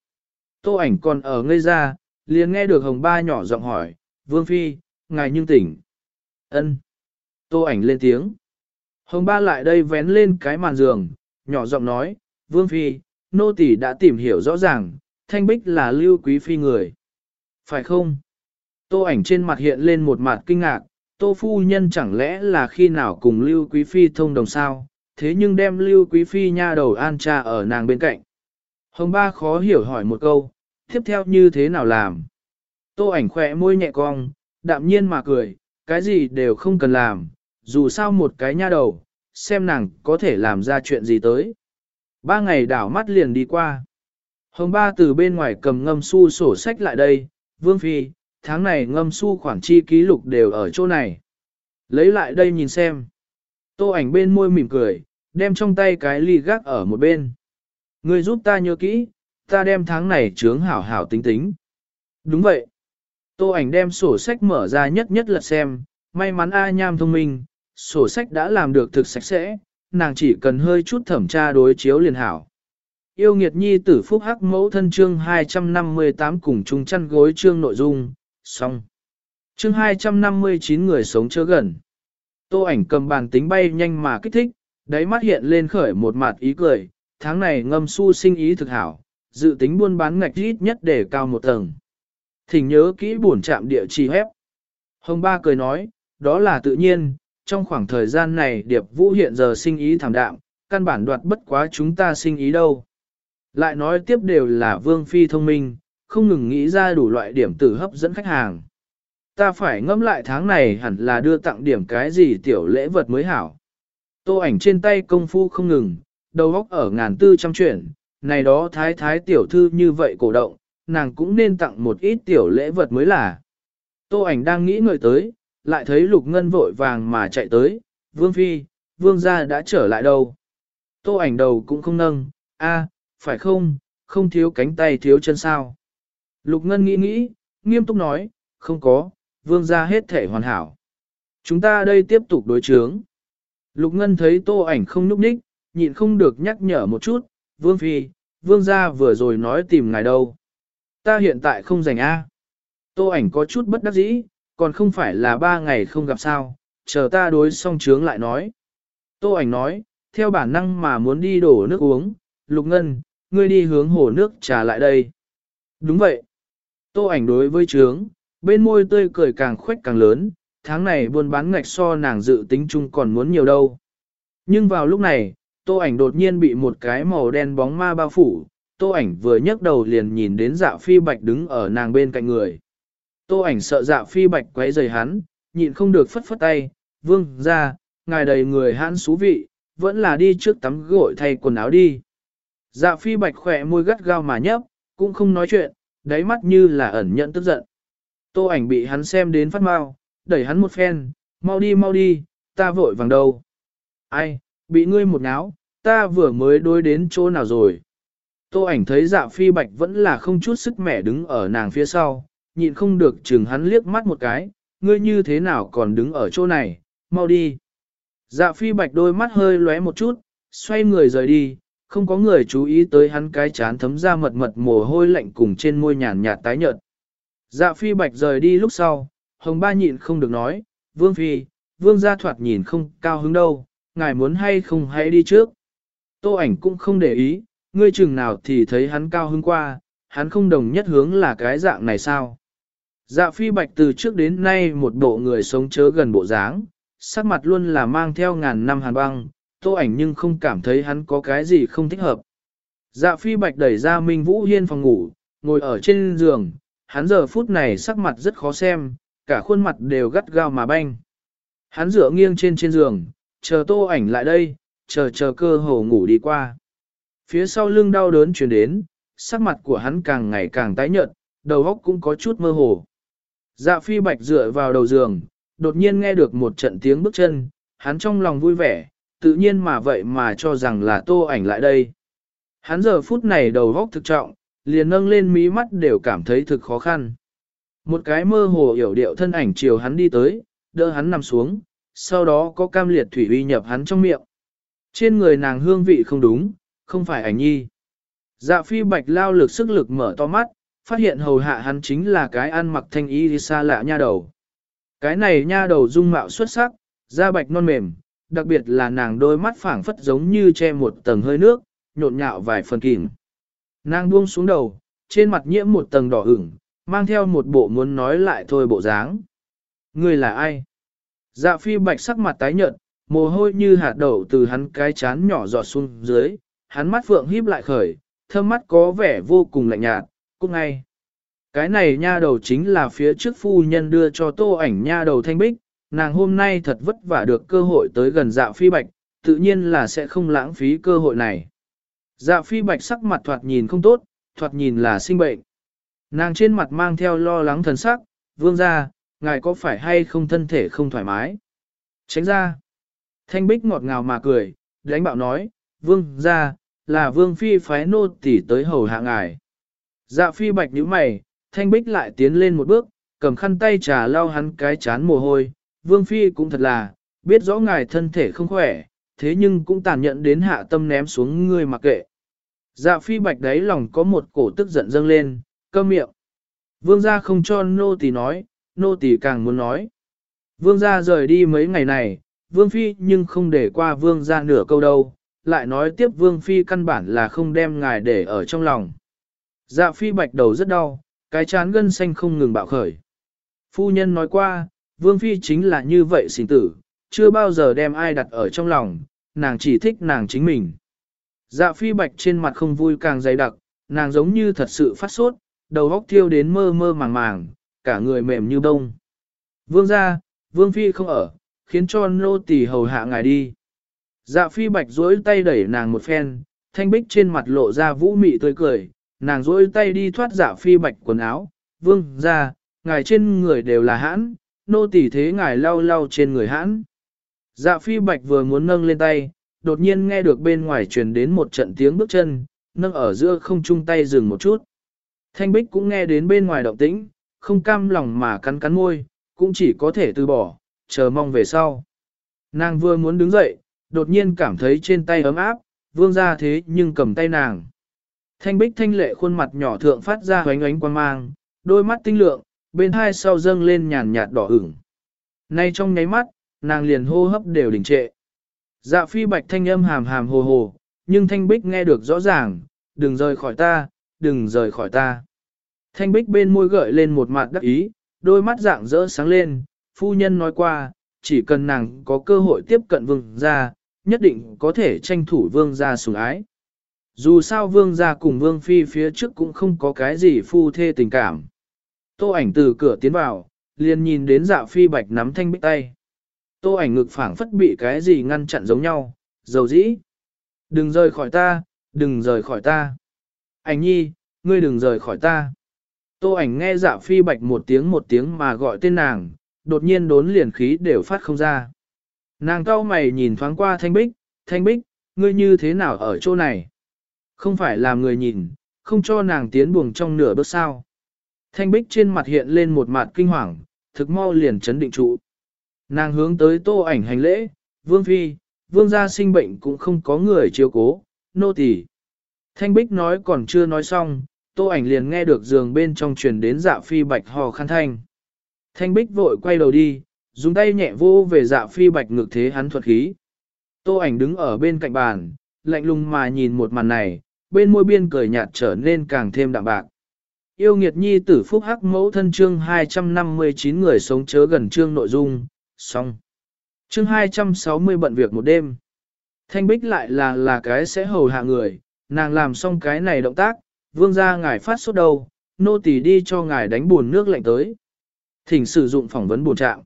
Tô ảnh còn ở ngây ra, liền nghe được hồng ba nhỏ giọng hỏi, Vương Phi, ngài nhưng tỉnh. ân Tô ảnh lên tiếng. Hồng ba lại đây vén lên cái màn giường, nhỏ giọng nói, Vương Phi, nô tỳ đã tìm hiểu rõ ràng, thanh bích là lưu quý phi người. Phải không? Tô ảnh trên mặt hiện lên một mặt kinh ngạc, tô phu nhân chẳng lẽ là khi nào cùng lưu quý phi thông đồng sao, thế nhưng đem lưu quý phi nha đầu an cha ở nàng bên cạnh. Hồng ba khó hiểu hỏi một câu, tiếp theo như thế nào làm? Tô ảnh khỏe môi nhẹ cong, đạm nhiên mà cười, cái gì đều không cần làm, dù sao một cái nha đầu, xem nàng có thể làm ra chuyện gì tới. Ba ngày đảo mắt liền đi qua. Hồng ba từ bên ngoài cầm ngâm su sổ sách lại đây, Vương Phi, tháng này ngâm su khoản chi ký lục đều ở chỗ này. Lấy lại đây nhìn xem. Tô ảnh bên môi mỉm cười, đem trong tay cái ly gác ở một bên. Người giúp ta nhớ kỹ, ta đem tháng này trướng hảo hảo tính tính. Đúng vậy. Tô ảnh đem sổ sách mở ra nhất nhất lật xem, may mắn A Nham thông minh, sổ sách đã làm được thực sạch sẽ, nàng chỉ cần hơi chút thẩm tra đối chiếu liền hảo. Yêu nghiệt nhi tử phúc hắc mẫu thân chương 258 cùng chung chăn gối chương nội dung, xong. Chương 259 người sống chớ gần. Tô ảnh cầm bàn tính bay nhanh mà kích thích, đáy mắt hiện lên khởi một mặt ý cười, tháng này ngâm su sinh ý thực hảo, dự tính buôn bán ngạch ít nhất để cao một tầng. Thỉnh nhớ kỹ buồn chạm địa chỉ hép. Hồng Ba cười nói, đó là tự nhiên, trong khoảng thời gian này Điệp Vũ hiện giờ sinh ý thảm đạm, căn bản đoạt bất quá chúng ta sinh ý đâu. Lại nói tiếp đều là Vương Phi thông minh, không ngừng nghĩ ra đủ loại điểm tử hấp dẫn khách hàng. Ta phải ngẫm lại tháng này hẳn là đưa tặng điểm cái gì tiểu lễ vật mới hảo. Tô ảnh trên tay công phu không ngừng, đầu óc ở ngàn tư trăm chuyện, này đó thái thái tiểu thư như vậy cổ động, nàng cũng nên tặng một ít tiểu lễ vật mới là. Tô ảnh đang nghĩ người tới, lại thấy lục ngân vội vàng mà chạy tới, vương phi, vương gia đã trở lại đâu. Tô ảnh đầu cũng không nâng, a, phải không, không thiếu cánh tay thiếu chân sao. Lục ngân nghĩ nghĩ, nghiêm túc nói, không có, vương gia hết thể hoàn hảo. Chúng ta đây tiếp tục đối chướng. Lục ngân thấy tô ảnh không núp ních, nhịn không được nhắc nhở một chút, vương phi, vương gia vừa rồi nói tìm ngài đâu. Ta hiện tại không rảnh A. Tô ảnh có chút bất đắc dĩ, còn không phải là ba ngày không gặp sao, chờ ta đối xong trướng lại nói. Tô ảnh nói, theo bản năng mà muốn đi đổ nước uống, Lục Ngân, ngươi đi hướng hồ nước trà lại đây. Đúng vậy. Tô ảnh đối với trướng, bên môi tươi cười càng khuếch càng lớn, tháng này buôn bán ngạch so nàng dự tính chung còn muốn nhiều đâu. Nhưng vào lúc này, tô ảnh đột nhiên bị một cái màu đen bóng ma bao phủ, tô ảnh vừa nhấc đầu liền nhìn đến dạ phi bạch đứng ở nàng bên cạnh người. Tô ảnh sợ dạ phi bạch quấy rầy hắn, nhịn không được phất phất tay, vương ra, ngài đầy người hãn xú vị, vẫn là đi trước tắm gội thay quần áo đi. Dạ phi bạch khỏe môi gắt gao mà nhấp, cũng không nói chuyện, đáy mắt như là ẩn nhận tức giận. Tô ảnh bị hắn xem đến phát mau, đẩy hắn một phen, mau đi mau đi, ta vội vàng đâu. Ai, bị ngươi một náo, ta vừa mới đối đến chỗ nào rồi. Tô ảnh thấy dạ phi bạch vẫn là không chút sức mẻ đứng ở nàng phía sau, nhịn không được chừng hắn liếc mắt một cái, ngươi như thế nào còn đứng ở chỗ này, mau đi. Dạ phi bạch đôi mắt hơi lóe một chút, xoay người rời đi, không có người chú ý tới hắn cái chán thấm ra mật mật mồ hôi lạnh cùng trên môi nhàn nhạt tái nhợt. Dạ phi bạch rời đi lúc sau, hồng ba nhịn không được nói, vương phi, vương gia thoạt nhìn không cao hứng đâu, ngài muốn hay không hãy đi trước. Tô ảnh cũng không để ý, ngươi chừng nào thì thấy hắn cao hứng qua, hắn không đồng nhất hướng là cái dạng này sao. Dạ phi bạch từ trước đến nay một bộ người sống chớ gần bộ dáng, sắc mặt luôn là mang theo ngàn năm hàn băng, tô ảnh nhưng không cảm thấy hắn có cái gì không thích hợp. Dạ phi bạch đẩy ra Minh Vũ Hiên phòng ngủ, ngồi ở trên giường, hắn giờ phút này sắc mặt rất khó xem, cả khuôn mặt đều gắt gao mà banh. Hắn dựa nghiêng trên trên giường, chờ tô ảnh lại đây, chờ chờ cơ hồ ngủ đi qua. Phía sau lưng đau đớn truyền đến, sắc mặt của hắn càng ngày càng tái nhợt, đầu óc cũng có chút mơ hồ. Dạ phi bạch dựa vào đầu giường, đột nhiên nghe được một trận tiếng bước chân, hắn trong lòng vui vẻ, tự nhiên mà vậy mà cho rằng là tô ảnh lại đây. Hắn giờ phút này đầu góc thực trọng, liền nâng lên mí mắt đều cảm thấy thực khó khăn. Một cái mơ hồ hiểu điệu thân ảnh chiều hắn đi tới, đỡ hắn nằm xuống, sau đó có cam liệt thủy uy nhập hắn trong miệng. Trên người nàng hương vị không đúng, không phải ảnh nhi. Dạ phi bạch lao lực sức lực mở to mắt, phát hiện hầu hạ hắn chính là cái ăn mặc thanh y xa lạ nha đầu. Cái này nha đầu dung mạo xuất sắc, da bạch non mềm, đặc biệt là nàng đôi mắt phảng phất giống như che một tầng hơi nước, nhộn nhạo vài phần kìm. Nàng buông xuống đầu, trên mặt nhiễm một tầng đỏ ửng, mang theo một bộ muốn nói lại thôi bộ dáng. Người là ai? Dạ phi bạch sắc mặt tái nhợt, mồ hôi như hạt đậu từ hắn cái chán nhỏ giọt xuống dưới, hắn mắt phượng híp lại khởi, thơm mắt có vẻ vô cùng lạnh nhạt, cút ngay. Cái này nha đầu chính là phía trước phu nhân đưa cho tô ảnh nha đầu thanh bích, nàng hôm nay thật vất vả được cơ hội tới gần dạ phi bạch, tự nhiên là sẽ không lãng phí cơ hội này. Dạ phi bạch sắc mặt thoạt nhìn không tốt, thoạt nhìn là sinh bệnh. Nàng trên mặt mang theo lo lắng thần sắc, vương ra, ngài có phải hay không thân thể không thoải mái? Tránh ra. Thanh bích ngọt ngào mà cười, đánh bạo nói, vương ra, là vương phi phái nô tỉ tới hầu hạ ngài. Dạ phi bạch nhíu mày, thanh bích lại tiến lên một bước, cầm khăn tay trà lau hắn cái chán mồ hôi. Vương phi cũng thật là, biết rõ ngài thân thể không khỏe, thế nhưng cũng tàn nhẫn đến hạ tâm ném xuống ngươi mặc kệ. Dạ phi bạch đấy lòng có một cổ tức giận dâng lên, câm miệng. Vương gia không cho nô tỳ nói, nô tỳ càng muốn nói. Vương gia rời đi mấy ngày này, vương phi nhưng không để qua vương gia nửa câu đâu, lại nói tiếp vương phi căn bản là không đem ngài để ở trong lòng. Dạ phi bạch đầu rất đau, cái chán gân xanh không ngừng bạo khởi. Phu nhân nói qua, vương phi chính là như vậy xin tử, chưa bao giờ đem ai đặt ở trong lòng, nàng chỉ thích nàng chính mình. Dạ phi bạch trên mặt không vui càng dày đặc, nàng giống như thật sự phát sốt, đầu óc thiêu đến mơ mơ màng màng, cả người mềm như bông. Vương ra, vương phi không ở, khiến cho nô tỳ hầu hạ ngài đi. Dạ phi bạch duỗi tay đẩy nàng một phen, thanh bích trên mặt lộ ra vũ mị tươi cười, nàng duỗi tay đi thoát dạ phi bạch quần áo, vương ra, ngài trên người đều là hãn, nô tỳ thế ngài lau lau trên người hãn. Dạ phi bạch vừa muốn nâng lên tay, đột nhiên nghe được bên ngoài truyền đến một trận tiếng bước chân, nâng ở giữa không chung tay dừng một chút. Thanh Bích cũng nghe đến bên ngoài động tĩnh, không cam lòng mà cắn cắn môi, cũng chỉ có thể từ bỏ, chờ mong về sau. Nàng vừa muốn đứng dậy, đột nhiên cảm thấy trên tay ấm áp, vương ra thế nhưng cầm tay nàng. Thanh Bích thanh lệ khuôn mặt nhỏ thượng phát ra hoánh ánh quan mang, đôi mắt tinh lượng, bên hai sau dâng lên nhàn nhạt đỏ ửng. Nay trong nháy mắt, nàng liền hô hấp đều đình trệ. Dạ phi bạch thanh âm hàm hàm hồ hồ, nhưng thanh bích nghe được rõ ràng, đừng rời khỏi ta, đừng rời khỏi ta. Thanh bích bên môi gợi lên một mặt đắc ý, đôi mắt dạng rỡ sáng lên, phu nhân nói qua, chỉ cần nàng có cơ hội tiếp cận vương gia, nhất định có thể tranh thủ vương gia sủng ái. Dù sao vương gia cùng vương phi phía trước cũng không có cái gì phu thê tình cảm. Tô ảnh từ cửa tiến vào, liền nhìn đến dạ phi bạch nắm thanh bích tay. Tô ảnh ngực phảng phất bị cái gì ngăn chặn giống nhau, dầu dĩ. Đừng rời khỏi ta, đừng rời khỏi ta. Ảnh nhi, ngươi đừng rời khỏi ta. Tô ảnh nghe dạ phi bạch một tiếng một tiếng mà gọi tên nàng, đột nhiên đốn liền khí đều phát không ra. Nàng cao mày nhìn thoáng qua thanh bích, thanh bích, ngươi như thế nào ở chỗ này? Không phải làm người nhìn, không cho nàng tiến buồng trong nửa bước sao. Thanh bích trên mặt hiện lên một mặt kinh hoàng, thực mau liền chấn định trụ. Nàng hướng tới tô ảnh hành lễ, vương phi, vương gia sinh bệnh cũng không có người chiếu cố, nô tỳ. Thanh bích nói còn chưa nói xong, tô ảnh liền nghe được giường bên trong truyền đến dạ phi bạch hò khăn thanh. Thanh bích vội quay đầu đi, dùng tay nhẹ vô về dạ phi bạch ngược thế hắn thuật khí. Tô ảnh đứng ở bên cạnh bàn, lạnh lùng mà nhìn một màn này, bên môi biên cười nhạt trở nên càng thêm đạm bạc. Yêu nghiệt nhi tử phúc hắc mẫu thân chương 259 người sống chớ gần chương nội dung, xong. chương 260 bận việc một đêm. Thanh bích lại là là cái sẽ hầu hạ người, nàng làm xong cái này động tác, vương gia ngài phát sốt đầu, nô tỳ đi cho ngài đánh buồn nước lạnh tới. Thỉnh sử dụng phỏng vấn buồn trạng.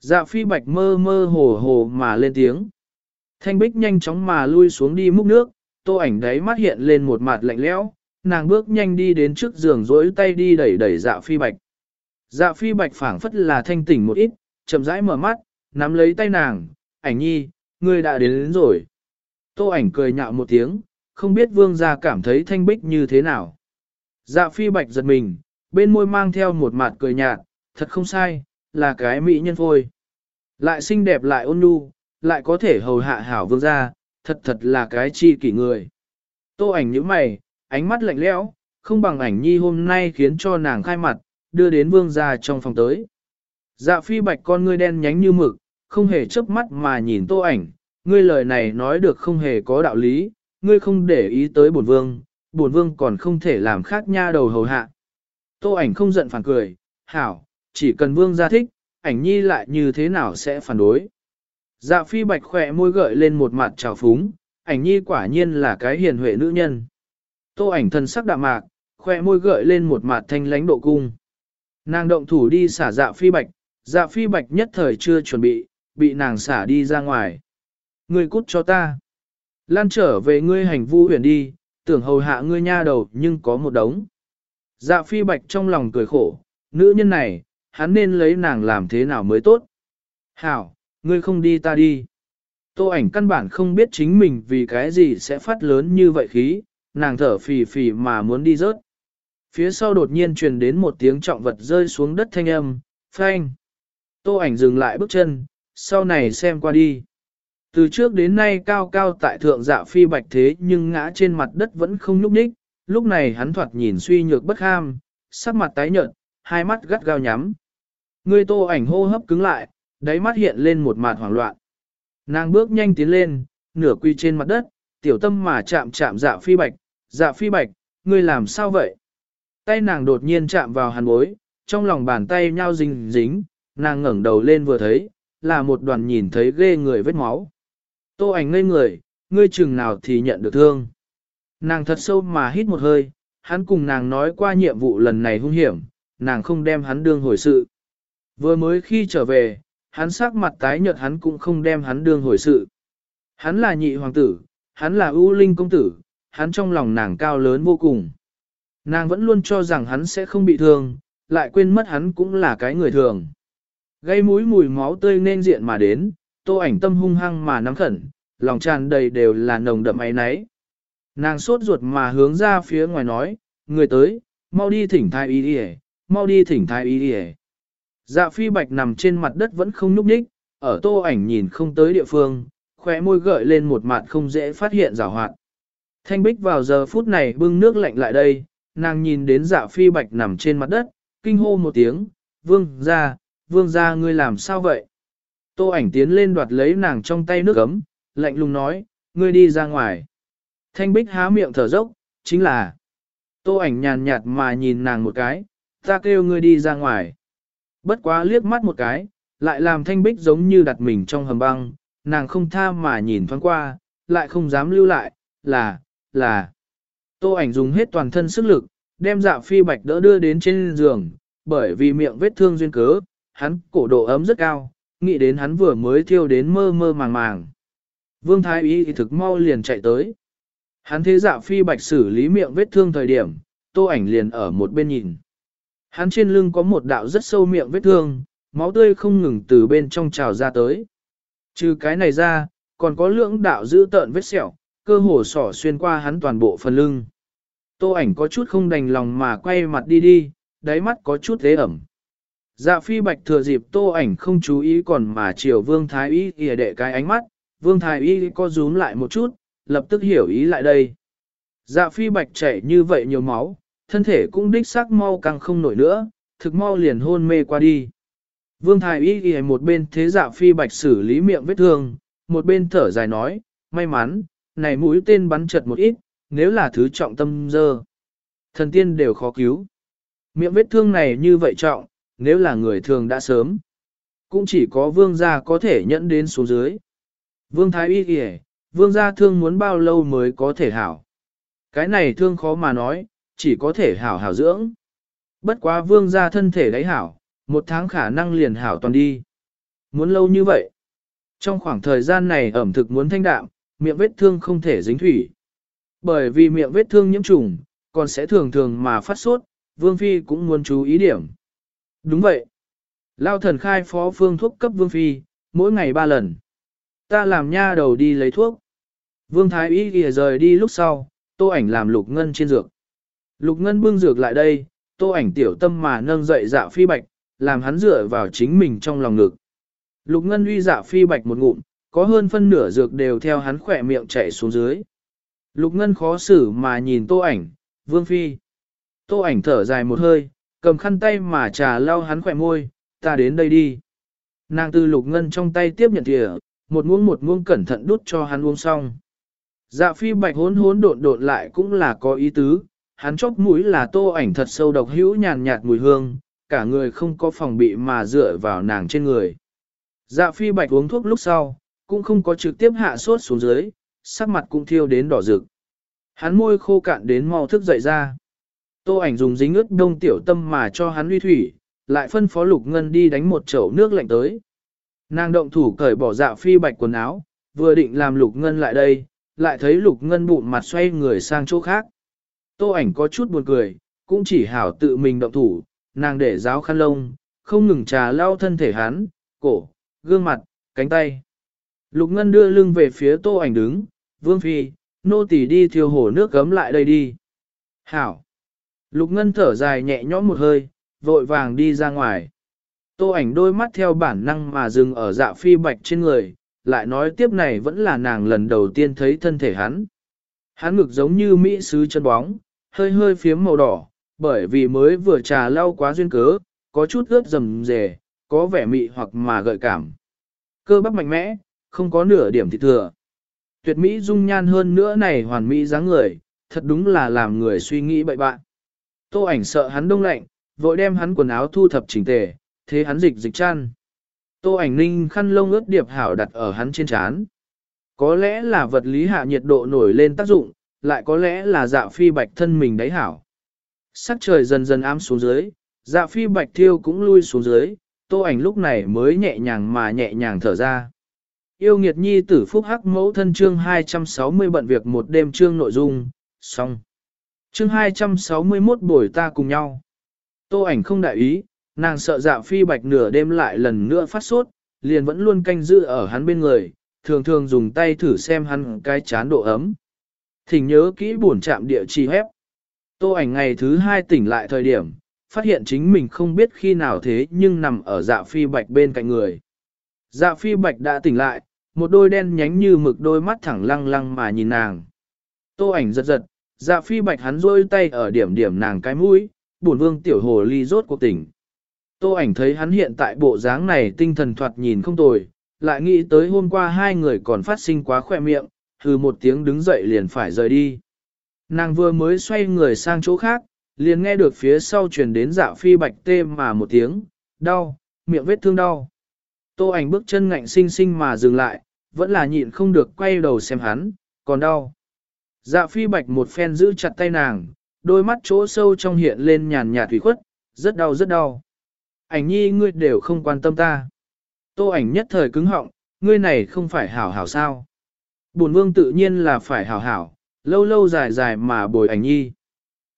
Dạ phi bạch mơ mơ hồ hồ mà lên tiếng. Thanh bích nhanh chóng mà lui xuống đi múc nước, tô ảnh đấy mắt hiện lên một mặt lạnh lẽo, nàng bước nhanh đi đến trước giường rỗi tay đi đẩy đẩy dạ phi bạch. Dạ phi bạch phảng phất là thanh tỉnh một ít, chậm rãi mở mắt, nắm lấy tay nàng, ảnh nhi, ngươi đã đến, đến rồi. Tô ảnh cười nhạo một tiếng, không biết vương gia cảm thấy thanh bích như thế nào. Dạ phi bạch giật mình, bên môi mang theo một mặt cười nhạt, thật không sai, là cái mỹ nhân phôi. Lại xinh đẹp lại ôn nhu, lại có thể hầu hạ hảo vương gia, thật thật là cái chi kỷ người. Tô ảnh như mày, ánh mắt lạnh lẽo, không bằng ảnh nhi hôm nay khiến cho nàng khai mặt, đưa đến vương gia trong phòng tới. Dạ phi bạch con ngươi đen nhánh như mực, không hề chớp mắt mà nhìn tô ảnh, ngươi lời này nói được không hề có đạo lý, ngươi không để ý tới bổn vương, bổn vương còn không thể làm khác nha đầu hầu hạ. Tô ảnh không giận phản cười, hảo, chỉ cần vương gia thích, ảnh nhi lại như thế nào sẽ phản đối. Dạ phi bạch khỏe môi gợi lên một mặt trào phúng, ảnh nhi quả nhiên là cái hiền huệ nữ nhân. Tô ảnh thân sắc đạm mạc, khỏe môi gợi lên một mặt thanh lãnh độ cung. Nàng động thủ đi xả dạ phi bạch, dạ phi bạch nhất thời chưa chuẩn bị, bị nàng xả đi ra ngoài. Ngươi cút cho ta. Lan trở về ngươi hành vu huyền đi, tưởng hầu hạ ngươi nha đầu nhưng có một đống. Dạ phi bạch trong lòng cười khổ, nữ nhân này, hắn nên lấy nàng làm thế nào mới tốt. Hảo, ngươi không đi ta đi. Tô ảnh căn bản không biết chính mình vì cái gì sẽ phát lớn như vậy khí, nàng thở phì phì mà muốn đi rớt. Phía sau đột nhiên truyền đến một tiếng trọng vật rơi xuống đất thanh âm, phanh. Tô ảnh dừng lại bước chân, sau này xem qua đi. Từ trước đến nay cao cao tại thượng dạ phi bạch thế nhưng ngã trên mặt đất vẫn không nhúc nhích, lúc này hắn thoạt nhìn suy nhược bất ham, sắc mặt tái nhợt, hai mắt gắt gao nhắm. Người tô ảnh hô hấp cứng lại, đáy mắt hiện lên một mạt hoảng loạn. Nàng bước nhanh tiến lên, nửa quy trên mặt đất, tiểu tâm mà chạm chạm dạ phi bạch, dạ phi bạch, ngươi làm sao vậy? Tay nàng đột nhiên chạm vào hàn bối, trong lòng bàn tay nhau dính dính, nàng ngẩng đầu lên vừa thấy, là một đoàn nhìn thấy ghê người vết máu. Tô ảnh ngây người, ngươi chừng nào thì nhận được thương. Nàng thật sâu mà hít một hơi, hắn cùng nàng nói qua nhiệm vụ lần này hung hiểm, nàng không đem hắn đương hồi sự. Vừa mới khi trở về, hắn sắc mặt tái nhợt hắn cũng không đem hắn đương hồi sự. Hắn là nhị hoàng tử, hắn là ưu linh công tử, hắn trong lòng nàng cao lớn vô cùng. Nàng vẫn luôn cho rằng hắn sẽ không bị thương, lại quên mất hắn cũng là cái người thường. Gây mũi mùi máu tươi nên diện mà đến, tô ảnh tâm hung hăng mà nắm khẩn, lòng tràn đầy đều là nồng đậm ấy nấy. Nàng sốt ruột mà hướng ra phía ngoài nói, người tới, mau đi thỉnh thái y đi mau đi thỉnh thái y đi Dạ phi bạch nằm trên mặt đất vẫn không nhúc nhích, ở tô ảnh nhìn không tới địa phương, khóe môi gợi lên một mặt không dễ phát hiện rào hoạt. Thanh bích vào giờ phút này bưng nước lạnh lại đây, nàng nhìn đến dạ phi bạch nằm trên mặt đất, kinh hô một tiếng, vương ra, vương ra ngươi làm sao vậy? Tô ảnh tiến lên đoạt lấy nàng trong tay nước ấm, lạnh lùng nói, ngươi đi ra ngoài. Thanh bích há miệng thở dốc, chính là. Tô ảnh nhàn nhạt mà nhìn nàng một cái, ta kêu ngươi đi ra ngoài. Bất quá liếc mắt một cái, lại làm thanh bích giống như đặt mình trong hầm băng, nàng không tha mà nhìn thoáng qua, lại không dám lưu lại, là, là. Tô ảnh dùng hết toàn thân sức lực, đem dạ phi bạch đỡ đưa đến trên giường, bởi vì miệng vết thương duyên cớ, hắn cổ độ ấm rất cao, nghĩ đến hắn vừa mới thiêu đến mơ mơ màng màng. Vương Thái Y thì thực mau liền chạy tới. Hắn thế dạ phi bạch xử lý miệng vết thương thời điểm, tô ảnh liền ở một bên nhìn. Hắn trên lưng có một đạo rất sâu miệng vết thương, máu tươi không ngừng từ bên trong trào ra tới. Trừ cái này ra, còn có lưỡng đạo giữ tợn vết sẹo, cơ hồ sỏ xuyên qua hắn toàn bộ phần lưng. Tô ảnh có chút không đành lòng mà quay mặt đi đi, đáy mắt có chút thế ẩm. Dạ phi bạch thừa dịp tô ảnh không chú ý còn mà chiều vương thái y kìa đệ cái ánh mắt, vương thái y có rúm lại một chút, lập tức hiểu ý lại đây. Dạ phi bạch chảy như vậy nhiều máu, thân thể cũng đích xác mau càng không nổi nữa, thực mau liền hôn mê qua đi. Vương thái y ghi một bên thế dạ phi bạch xử lý miệng vết thương, một bên thở dài nói, may mắn, này mũi tên bắn chật một ít, nếu là thứ trọng tâm dơ. Thần tiên đều khó cứu. Miệng vết thương này như vậy trọng, nếu là người thường đã sớm. Cũng chỉ có vương gia có thể nhẫn đến xuống dưới. Vương thái y ghi vương gia thương muốn bao lâu mới có thể hảo. Cái này thương khó mà nói, chỉ có thể hảo hảo dưỡng. Bất quá vương gia thân thể đáy hảo, một tháng khả năng liền hảo toàn đi. Muốn lâu như vậy. Trong khoảng thời gian này ẩm thực muốn thanh đạm, miệng vết thương không thể dính thủy. Bởi vì miệng vết thương nhiễm trùng, còn sẽ thường thường mà phát sốt, Vương Phi cũng muốn chú ý điểm. Đúng vậy. Lao thần khai phó phương thuốc cấp Vương Phi, mỗi ngày ba lần. Ta làm nha đầu đi lấy thuốc. Vương Thái Y ghi rời đi lúc sau, tô ảnh làm lục ngân trên dược. Lục ngân bưng dược lại đây, tô ảnh tiểu tâm mà nâng dậy dạ phi bạch, làm hắn dựa vào chính mình trong lòng ngực. Lục ngân uy dạ phi bạch một ngụm, có hơn phân nửa dược đều theo hắn khỏe miệng chảy xuống dưới. Lục ngân khó xử mà nhìn tô ảnh, vương phi. Tô ảnh thở dài một hơi, cầm khăn tay mà trà lau hắn khỏe môi, ta đến đây đi. Nàng từ lục ngân trong tay tiếp nhận thìa, một muỗng một muỗng cẩn thận đút cho hắn uống xong. Dạ phi bạch hốn hốn độn độn lại cũng là có ý tứ, hắn chóp mũi là tô ảnh thật sâu độc hữu nhàn nhạt mùi hương, cả người không có phòng bị mà dựa vào nàng trên người. Dạ phi bạch uống thuốc lúc sau, cũng không có trực tiếp hạ sốt xuống dưới, sắc mặt cũng thiêu đến đỏ rực. Hắn môi khô cạn đến mau thức dậy ra. Tô ảnh dùng dính ướt đông tiểu tâm mà cho hắn uy thủy, lại phân phó lục ngân đi đánh một chậu nước lạnh tới. Nàng động thủ cởi bỏ dạ phi bạch quần áo, vừa định làm lục ngân lại đây, lại thấy lục ngân bụng mặt xoay người sang chỗ khác. Tô ảnh có chút buồn cười, cũng chỉ hảo tự mình động thủ, nàng để giáo khăn lông, không ngừng trà lau thân thể hắn, cổ, gương mặt, cánh tay. Lục ngân đưa lưng về phía tô ảnh đứng, vương phi, nô tỳ đi thiêu hồ nước gấm lại đây đi. Hảo. Lục ngân thở dài nhẹ nhõm một hơi, vội vàng đi ra ngoài. Tô ảnh đôi mắt theo bản năng mà dừng ở dạ phi bạch trên người, lại nói tiếp này vẫn là nàng lần đầu tiên thấy thân thể hắn. Hắn ngực giống như mỹ sứ chân bóng, hơi hơi phiếm màu đỏ, bởi vì mới vừa trà lau quá duyên cớ, có chút ướt rầm rề, có vẻ mị hoặc mà gợi cảm. Cơ bắp mạnh mẽ, không có nửa điểm thịt thừa. Tuyệt mỹ dung nhan hơn nữa này hoàn mỹ dáng người, thật đúng là làm người suy nghĩ bậy bạn. Tô ảnh sợ hắn đông lạnh, vội đem hắn quần áo thu thập chỉnh tề, thế hắn dịch dịch chăn. Tô ảnh ninh khăn lông ướt điệp hảo đặt ở hắn trên trán. Có lẽ là vật lý hạ nhiệt độ nổi lên tác dụng, lại có lẽ là dạ phi bạch thân mình đấy hảo. Sắc trời dần dần ám xuống dưới, dạ phi bạch thiêu cũng lui xuống dưới, tô ảnh lúc này mới nhẹ nhàng mà nhẹ nhàng thở ra. Yêu nghiệt nhi tử phúc hắc mẫu thân chương 260 bận việc một đêm chương nội dung, xong. Chương 261 buổi ta cùng nhau. Tô ảnh không đại ý, nàng sợ dạ phi bạch nửa đêm lại lần nữa phát sốt, liền vẫn luôn canh giữ ở hắn bên người, thường thường dùng tay thử xem hắn cái chán độ ấm. Thỉnh nhớ kỹ buồn chạm địa chỉ hép. Tô ảnh ngày thứ hai tỉnh lại thời điểm, phát hiện chính mình không biết khi nào thế nhưng nằm ở dạ phi bạch bên cạnh người. Dạ phi bạch đã tỉnh lại, một đôi đen nhánh như mực đôi mắt thẳng lăng lăng mà nhìn nàng. Tô ảnh giật giật, dạ phi bạch hắn rôi tay ở điểm điểm nàng cái mũi, buồn vương tiểu hồ ly rốt cuộc tỉnh. Tô ảnh thấy hắn hiện tại bộ dáng này tinh thần thoạt nhìn không tồi, lại nghĩ tới hôm qua hai người còn phát sinh quá khỏe miệng, hừ một tiếng đứng dậy liền phải rời đi. Nàng vừa mới xoay người sang chỗ khác, liền nghe được phía sau truyền đến dạ phi bạch tê mà một tiếng, đau, miệng vết thương đau. Tô ảnh bước chân ngạnh sinh sinh mà dừng lại, vẫn là nhịn không được quay đầu xem hắn, còn đau. Dạ phi bạch một phen giữ chặt tay nàng, đôi mắt chỗ sâu trong hiện lên nhàn nhạt thủy khuất, rất đau rất đau. Ảnh nhi ngươi đều không quan tâm ta. Tô ảnh nhất thời cứng họng, ngươi này không phải hảo hảo sao. Bổn vương tự nhiên là phải hảo hảo, lâu lâu dài dài mà bồi ảnh nhi.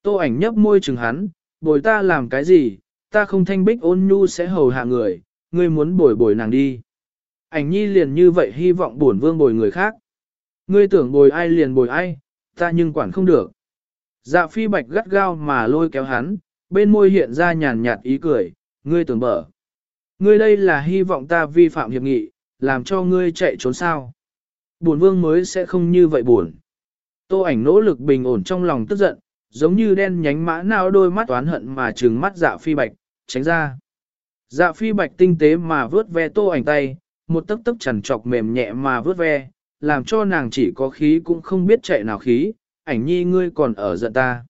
Tô ảnh nhấp môi chừng hắn, bồi ta làm cái gì, ta không thanh bích ôn nhu sẽ hầu hạ người, ngươi muốn bồi bồi nàng đi. Ảnh nhi liền như vậy hy vọng bổn vương bồi người khác. Ngươi tưởng bồi ai liền bồi ai, ta nhưng quản không được. Dạ phi bạch gắt gao mà lôi kéo hắn, bên môi hiện ra nhàn nhạt ý cười, ngươi tưởng bở. Ngươi đây là hy vọng ta vi phạm hiệp nghị, làm cho ngươi chạy trốn sao. Buồn vương mới sẽ không như vậy buồn. Tô ảnh nỗ lực bình ổn trong lòng tức giận, giống như đen nhánh mã nào đôi mắt oán hận mà trừng mắt dạ phi bạch, tránh ra. Dạ phi bạch tinh tế mà vướt ve tô ảnh tay, một tấc tấc chằn trọc mềm nhẹ mà vướt ve, làm cho nàng chỉ có khí cũng không biết chạy nào khí, ảnh nhi ngươi còn ở giận ta.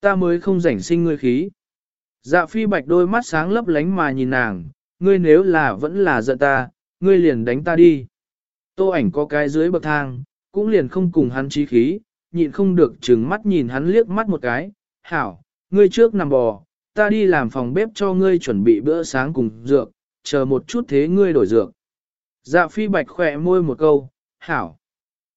Ta mới không rảnh sinh ngươi khí. Dạ phi bạch đôi mắt sáng lấp lánh mà nhìn nàng, ngươi nếu là vẫn là giận ta, ngươi liền đánh ta đi. Tô ảnh có cái dưới bậc thang, cũng liền không cùng hắn chí khí, nhịn không được trừng mắt nhìn hắn liếc mắt một cái, hảo, ngươi trước nằm bò, ta đi làm phòng bếp cho ngươi chuẩn bị bữa sáng cùng dược, chờ một chút thế ngươi đổi dược. Dạ phi bạch khỏe môi một câu, hảo.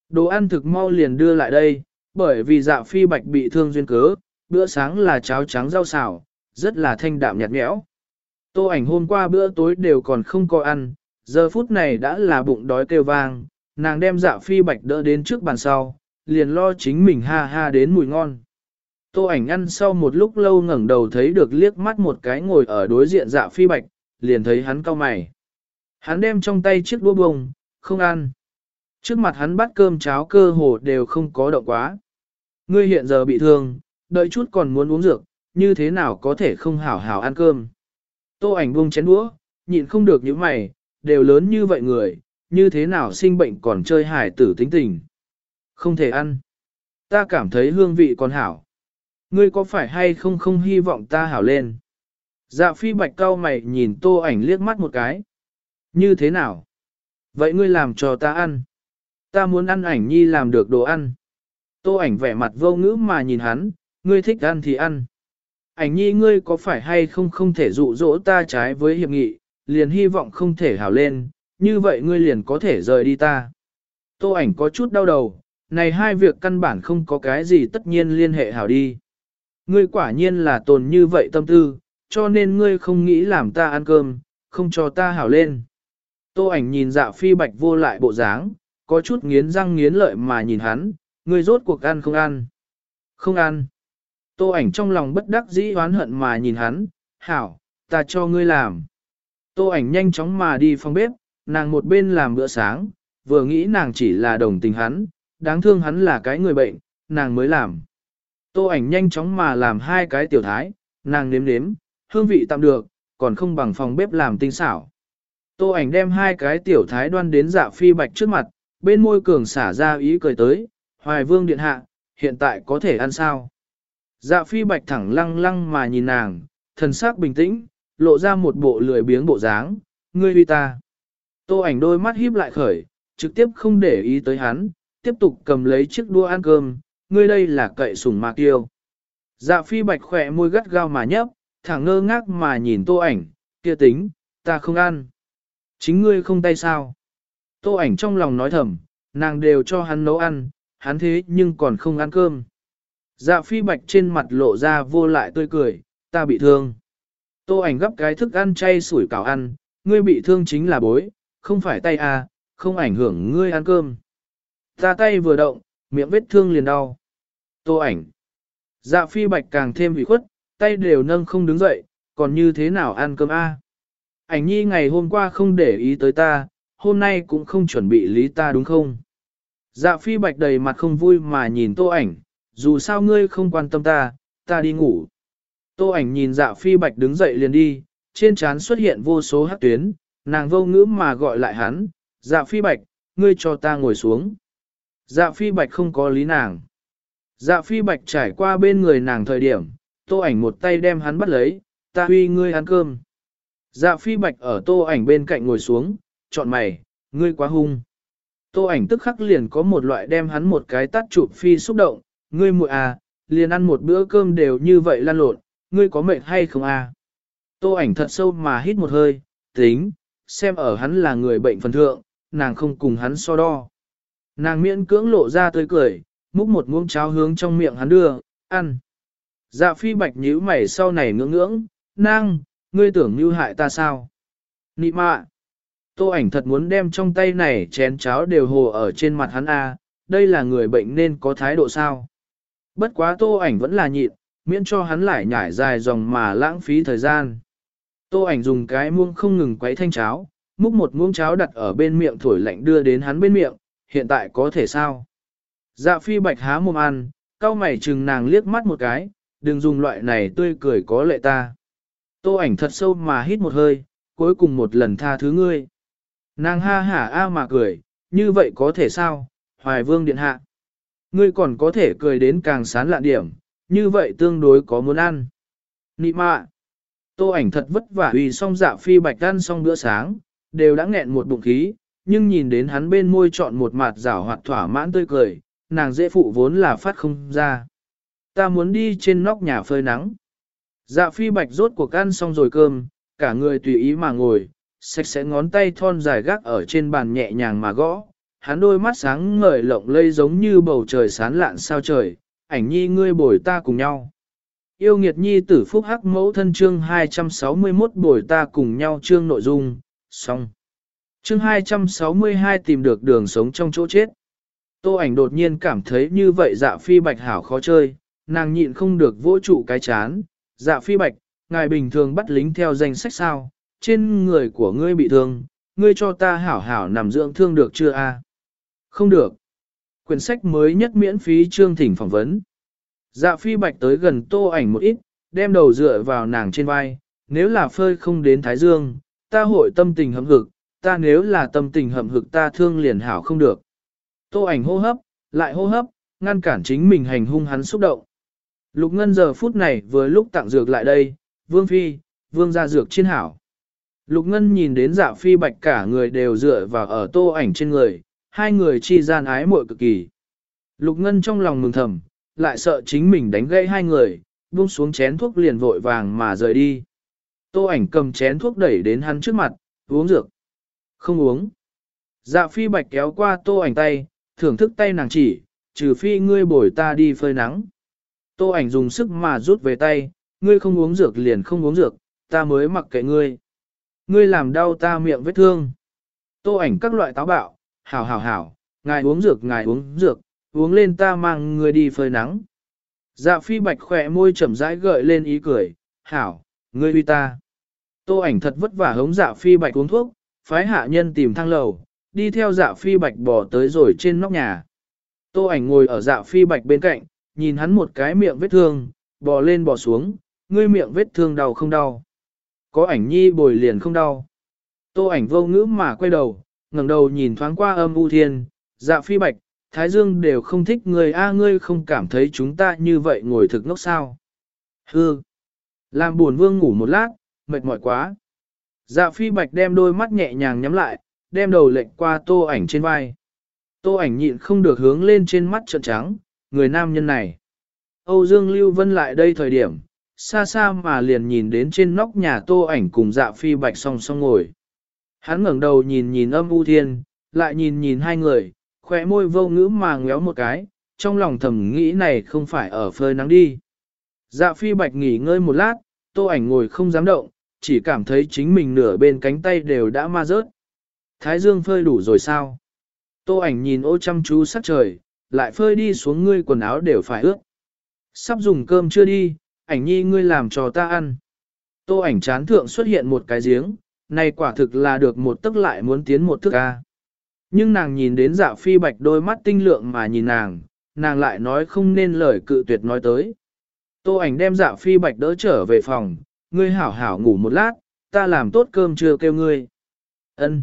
Đồ ăn thực mau liền đưa lại đây, bởi vì dạ phi bạch bị thương duyên cớ, bữa sáng là cháo trắng rau xào, rất là thanh đạm nhạt nhẽo. Tô ảnh hôm qua bữa tối đều còn không có ăn, giờ phút này đã là bụng đói kêu vang, nàng đem dạ phi bạch đỡ đến trước bàn sau, liền lo chính mình ha ha đến mùi ngon. Tô ảnh ăn sau một lúc lâu ngẩng đầu thấy được liếc mắt một cái ngồi ở đối diện dạ phi bạch, liền thấy hắn cau mày. Hắn đem trong tay chiếc đũa bông, không ăn. Trước mặt hắn bắt cơm cháo cơ hồ đều không có động quá. Ngươi hiện giờ bị thương, đợi chút còn muốn uống dược, như thế nào có thể không hảo hảo ăn cơm. Tô ảnh buông chén đũa, nhịn không được những mày, đều lớn như vậy người, như thế nào sinh bệnh còn chơi hải tử tính tình. Không thể ăn. Ta cảm thấy hương vị còn hảo. Ngươi có phải hay không không hy vọng ta hảo lên? Dạ phi bạch cao mày nhìn tô ảnh liếc mắt một cái. Như thế nào? Vậy ngươi làm cho ta ăn. Ta muốn ăn ảnh nhi làm được đồ ăn. Tô ảnh vẻ mặt vô ngữ mà nhìn hắn, ngươi thích ăn thì ăn. Ảnh nhi ngươi có phải hay không không thể dụ dỗ ta trái với hiệp nghị, liền hy vọng không thể hảo lên, như vậy ngươi liền có thể rời đi ta. Tô ảnh có chút đau đầu, này hai việc căn bản không có cái gì tất nhiên liên hệ hảo đi. Ngươi quả nhiên là tồn như vậy tâm tư, cho nên ngươi không nghĩ làm ta ăn cơm, không cho ta hảo lên. Tô ảnh nhìn dạ phi bạch vô lại bộ dáng, có chút nghiến răng nghiến lợi mà nhìn hắn, ngươi rốt cuộc ăn không ăn. Không ăn. Tô ảnh trong lòng bất đắc dĩ oán hận mà nhìn hắn, hảo, ta cho ngươi làm. Tô ảnh nhanh chóng mà đi phòng bếp, nàng một bên làm bữa sáng, vừa nghĩ nàng chỉ là đồng tình hắn, đáng thương hắn là cái người bệnh, nàng mới làm. Tô ảnh nhanh chóng mà làm hai cái tiểu thái, nàng nếm nếm, hương vị tạm được, còn không bằng phòng bếp làm tinh xảo. Tô ảnh đem hai cái tiểu thái đoan đến dạ phi bạch trước mặt, bên môi cường xả ra ý cười tới, hoài vương điện hạ, hiện tại có thể ăn sao? Dạ phi bạch thẳng lăng lăng mà nhìn nàng, thần sắc bình tĩnh, lộ ra một bộ lười biếng bộ dáng, ngươi uy ta. Tô ảnh đôi mắt híp lại khởi, trực tiếp không để ý tới hắn, tiếp tục cầm lấy chiếc đũa ăn cơm, ngươi đây là cậy sủng mạc tiêu. Dạ phi bạch khỏe môi gắt gao mà nhấp, thẳng ngơ ngác mà nhìn tô ảnh, kia tính, ta không ăn. Chính ngươi không tay sao. Tô ảnh trong lòng nói thầm, nàng đều cho hắn nấu ăn, hắn thế nhưng còn không ăn cơm. Dạ phi bạch trên mặt lộ ra vô lại tươi cười, ta bị thương. Tô ảnh gấp cái thức ăn chay sủi cảo ăn, ngươi bị thương chính là bối, không phải tay à, không ảnh hưởng ngươi ăn cơm. Ta tay vừa động, miệng vết thương liền đau. Tô ảnh. Dạ phi bạch càng thêm ủy khuất, tay đều nâng không đứng dậy, còn như thế nào ăn cơm a? Ảnh nhi ngày hôm qua không để ý tới ta, hôm nay cũng không chuẩn bị lý ta đúng không? Dạ phi bạch đầy mặt không vui mà nhìn tô ảnh, dù sao ngươi không quan tâm ta, ta đi ngủ. Tô ảnh nhìn dạ phi bạch đứng dậy liền đi, trên trán xuất hiện vô số hắc tuyến, nàng vô ngữ mà gọi lại hắn, dạ phi bạch, ngươi cho ta ngồi xuống. Dạ phi bạch không có lý nàng. Dạ phi bạch trải qua bên người nàng thời điểm, tô ảnh một tay đem hắn bắt lấy, ta huy ngươi ăn cơm. Dạ phi bạch ở tô ảnh bên cạnh ngồi xuống, chọn mày, ngươi quá hung. Tô ảnh tức khắc liền có một loại đem hắn một cái tát chụp phi xúc động, ngươi muội à, liền ăn một bữa cơm đều như vậy lan lộn, ngươi có mệt hay không à? Tô ảnh thật sâu mà hít một hơi, tính, xem ở hắn là người bệnh phần thượng, nàng không cùng hắn so đo. Nàng miễn cưỡng lộ ra tươi cười, múc một muỗng cháo hướng trong miệng hắn đưa, ăn. Dạ phi bạch nhíu mày sau này ngưỡng ngưỡng, nàng, ngươi tưởng như hại ta sao? Nị mạ! Tô ảnh thật muốn đem trong tay này chén cháo đều hồ ở trên mặt hắn a, đây là người bệnh nên có thái độ sao? Bất quá tô ảnh vẫn là nhịn, miễn cho hắn lại nhảy dài dòng mà lãng phí thời gian. Tô ảnh dùng cái muỗng không ngừng quấy thanh cháo, múc một muỗng cháo đặt ở bên miệng thổi lạnh đưa đến hắn bên miệng, hiện tại có thể sao? Dạ phi bạch há mồm ăn, cao mày chừng nàng liếc mắt một cái, đừng dùng loại này tươi cười có lệ ta. Tô ảnh thật sâu mà hít một hơi, cuối cùng một lần tha thứ ngươi. Nàng ha hả a mà cười, như vậy có thể sao, hoài vương điện hạ. Ngươi còn có thể cười đến càng sán lạ điểm, như vậy tương đối có muốn ăn. Nị mạ. Tô ảnh thật vất vả vì xong dạ phi bạch ăn xong bữa sáng, đều đã nghẹn một bụng khí, nhưng nhìn đến hắn bên môi chọn một mặt rảo hoạt thỏa mãn tươi cười, nàng dễ phụ vốn là phát không ra. Ta muốn đi trên nóc nhà phơi nắng. Dạ phi bạch rốt cuộc ăn xong rồi cơm, cả người tùy ý mà ngồi, sạch sẽ ngón tay thon dài gác ở trên bàn nhẹ nhàng mà gõ. Hắn đôi mắt sáng ngời lộng lây giống như bầu trời sán lạn sao trời, ảnh nhi ngươi bồi ta cùng nhau. Yêu nghiệt nhi tử phúc hắc mẫu thân chương 261 bồi ta cùng nhau chương nội dung, xong. Chương 262 tìm được đường sống trong chỗ chết. Tô ảnh đột nhiên cảm thấy như vậy dạ phi bạch hảo khó chơi, nàng nhịn không được vỗ trụ cái chán. Dạ phi bạch, ngài bình thường bắt lính theo danh sách sao, trên người của ngươi bị thương, ngươi cho ta hảo hảo nằm dưỡng thương được chưa a? Không được. Quyển sách mới nhất miễn phí chương thỉnh phỏng vấn. Dạ phi bạch tới gần tô ảnh một ít, đem đầu dựa vào nàng trên vai, nếu là phơi không đến Thái Dương, ta hội tâm tình hậm hực, ta nếu là tâm tình hậm hực ta thương liền hảo không được. Tô ảnh hô hấp, lại hô hấp, ngăn cản chính mình hành hung hắn xúc động. Lục Ngân giờ phút này vừa lúc tặng dược lại đây, Vương Phi, Vương gia dược trên hảo. Lục Ngân nhìn đến dạ phi bạch cả người đều dựa vào ở tô ảnh trên người, hai người chi gian ái muội cực kỳ. Lục Ngân trong lòng mừng thầm, lại sợ chính mình đánh gãy hai người, buông xuống chén thuốc liền vội vàng mà rời đi. Tô ảnh cầm chén thuốc đẩy đến hắn trước mặt, uống dược. Không uống. Dạ phi bạch kéo qua tô ảnh tay, thưởng thức tay nàng chỉ, trừ phi ngươi bồi ta đi phơi nắng. Tô ảnh dùng sức mà rút về tay, ngươi không uống dược liền không uống dược, ta mới mặc kệ ngươi. Ngươi làm đau ta miệng vết thương. Tô ảnh các loại táo bạo, hảo hảo hảo, ngài uống dược ngài uống dược, uống lên ta mang người đi phơi nắng. Dạ phi bạch khỏe môi chậm rãi gợi lên ý cười, hảo, ngươi uy ta. Tô ảnh thật vất vả hống dạ phi bạch uống thuốc, phái hạ nhân tìm thang lầu, đi theo dạ phi bạch bò tới rồi trên nóc nhà. Tô ảnh ngồi ở dạ phi bạch bên cạnh, nhìn hắn một cái miệng vết thương, bò lên bò xuống, ngươi miệng vết thương đau không đau. Có ảnh nhi bồi liền không đau. Tô ảnh vô ngữ mà quay đầu, ngẩng đầu nhìn thoáng qua âm u thiên, dạ phi bạch, thái dương đều không thích người a ngươi không cảm thấy chúng ta như vậy ngồi thực ngốc sao. Hư. Làm buồn vương ngủ một lát, mệt mỏi quá. Dạ phi bạch đem đôi mắt nhẹ nhàng nhắm lại, đem đầu lệnh qua tô ảnh trên vai. Tô ảnh nhịn không được hướng lên trên mắt trợn trắng, người nam nhân này. Âu Dương Lưu Vân lại đây thời điểm, xa xa mà liền nhìn đến trên nóc nhà tô ảnh cùng dạ phi bạch song song ngồi. Hắn ngẩng đầu nhìn nhìn âm u thiên, lại nhìn nhìn hai người, khóe môi vô ngữ mà ngéo một cái, trong lòng thầm nghĩ này không phải ở phơi nắng đi. Dạ phi bạch nghỉ ngơi một lát, tô ảnh ngồi không dám động, chỉ cảm thấy chính mình nửa bên cánh tay đều đã ma rớt. Thái dương phơi đủ rồi sao? Tô ảnh nhìn ô chăm chú sắc trời, lại phơi đi xuống ngươi quần áo đều phải ướt. Sắp dùng cơm chưa đi, ảnh nhi ngươi làm cho ta ăn. Tô ảnh chán thượng xuất hiện một cái giếng, này quả thực là được một tức lại muốn tiến một thức a. Nhưng nàng nhìn đến dạ phi bạch đôi mắt tinh lượng mà nhìn nàng, nàng lại nói không nên lời cự tuyệt nói tới. Tô ảnh đem dạ phi bạch đỡ trở về phòng, ngươi hảo hảo ngủ một lát, ta làm tốt cơm trưa kêu ngươi. Ân.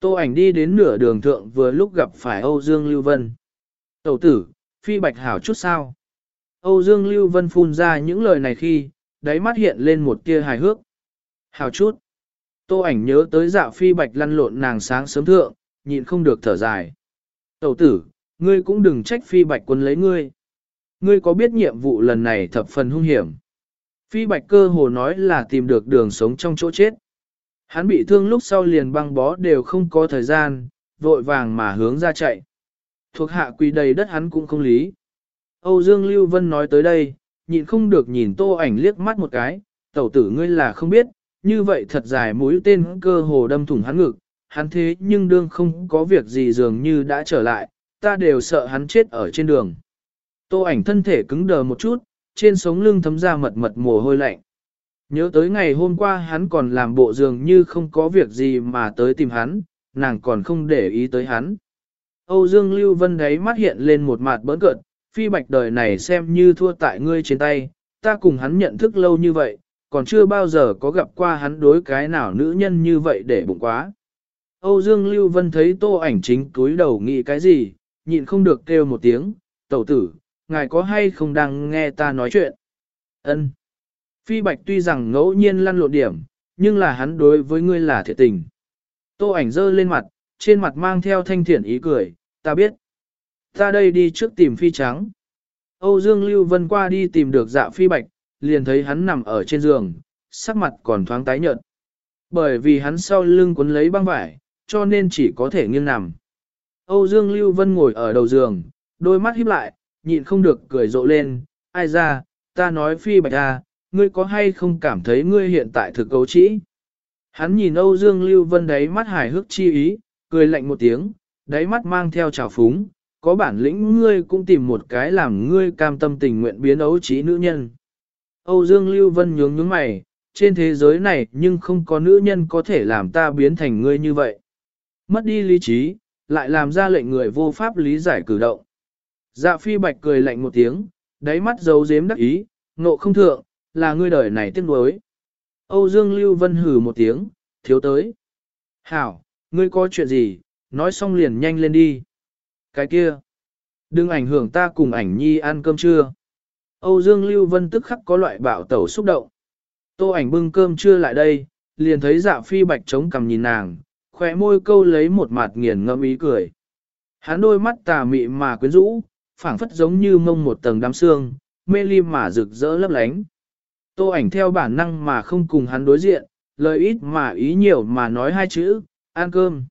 Tô ảnh đi đến nửa đường thượng vừa lúc gặp phải Âu Dương Lưu Vân. Tẩu tử, phi bạch hảo chút sao. Âu Dương Lưu Vân phun ra những lời này khi, đáy mắt hiện lên một tia hài hước. Hảo chút. Tô ảnh nhớ tới dạ phi bạch lăn lộn nàng sáng sớm thượng, nhịn không được thở dài. Tẩu tử, ngươi cũng đừng trách phi bạch quân lấy ngươi. Ngươi có biết nhiệm vụ lần này thập phần hung hiểm. Phi bạch cơ hồ nói là tìm được đường sống trong chỗ chết. Hắn bị thương lúc sau liền băng bó đều không có thời gian, vội vàng mà hướng ra chạy. Thuộc hạ quỳ đầy đất hắn cũng không lý. Âu Dương Lưu Vân nói tới đây, nhịn không được nhìn tô ảnh liếc mắt một cái, tẩu tử ngươi là không biết, như vậy thật dài mũi tên cơ hồ đâm thủng hắn ngực, hắn thế nhưng đương không có việc gì dường như đã trở lại, ta đều sợ hắn chết ở trên đường. Tô ảnh thân thể cứng đờ một chút, trên sống lưng thấm ra mật mật mồ hôi lạnh. Nhớ tới ngày hôm qua hắn còn làm bộ dường như không có việc gì mà tới tìm hắn, nàng còn không để ý tới hắn. Âu Dương Lưu Vân đấy mắt hiện lên một mặt bỡn cợt, phi bạch đời này xem như thua tại ngươi trên tay, ta cùng hắn nhận thức lâu như vậy, còn chưa bao giờ có gặp qua hắn đối cái nào nữ nhân như vậy để bụng quá. Âu Dương Lưu Vân thấy tô ảnh chính túi đầu nghĩ cái gì, nhịn không được kêu một tiếng, tẩu tử, ngài có hay không đang nghe ta nói chuyện? Ân. Phi bạch tuy rằng ngẫu nhiên lăn lộn điểm, nhưng là hắn đối với ngươi là thiệt tình. Tô ảnh dơ lên mặt, trên mặt mang theo thanh thiện ý cười, ta biết. Ta đây đi trước tìm phi trắng. Âu Dương Lưu Vân qua đi tìm được dạ phi bạch, liền thấy hắn nằm ở trên giường, sắc mặt còn thoáng tái nhợt. Bởi vì hắn sau lưng cuốn lấy băng vải, cho nên chỉ có thể nghiêng nằm. Âu Dương Lưu Vân ngồi ở đầu giường, đôi mắt híp lại, nhịn không được cười rộ lên, ai ra, ta nói phi bạch à, ngươi có hay không cảm thấy ngươi hiện tại thực cấu trĩ? Hắn nhìn Âu Dương Lưu Vân đáy mắt hài hước chi ý, cười lạnh một tiếng, đáy mắt mang theo trào phúng, có bản lĩnh ngươi cũng tìm một cái làm ngươi cam tâm tình nguyện biến ấu trí nữ nhân. Âu Dương Lưu Vân nhướng nhướng mày, trên thế giới này nhưng không có nữ nhân có thể làm ta biến thành ngươi như vậy. Mất đi lý trí, lại làm ra lệnh người vô pháp lý giải cử động. Dạ phi bạch cười lạnh một tiếng, đáy mắt giấu giếm đắc ý, nộ không thượng, là ngươi đời này tiếc nuối. Âu Dương Lưu Vân hử một tiếng, thiếu tới. Hảo, ngươi có chuyện gì, nói xong liền nhanh lên đi. Cái kia, đừng ảnh hưởng ta cùng ảnh nhi ăn cơm trưa. Âu Dương Lưu Vân tức khắc có loại bạo tẩu xúc động. Tô ảnh bưng cơm trưa lại đây, liền thấy dạ phi bạch trống cằm nhìn nàng, khỏe môi câu lấy một mặt nghiền ngẫm ý cười. Hắn đôi mắt tà mị mà quyến rũ, phảng phất giống như mông một tầng đám xương, mê ly mà rực rỡ lấp lánh. Tô ảnh theo bản năng mà không cùng hắn đối diện, lời ít mà ý nhiều mà nói hai chữ, ăn cơm.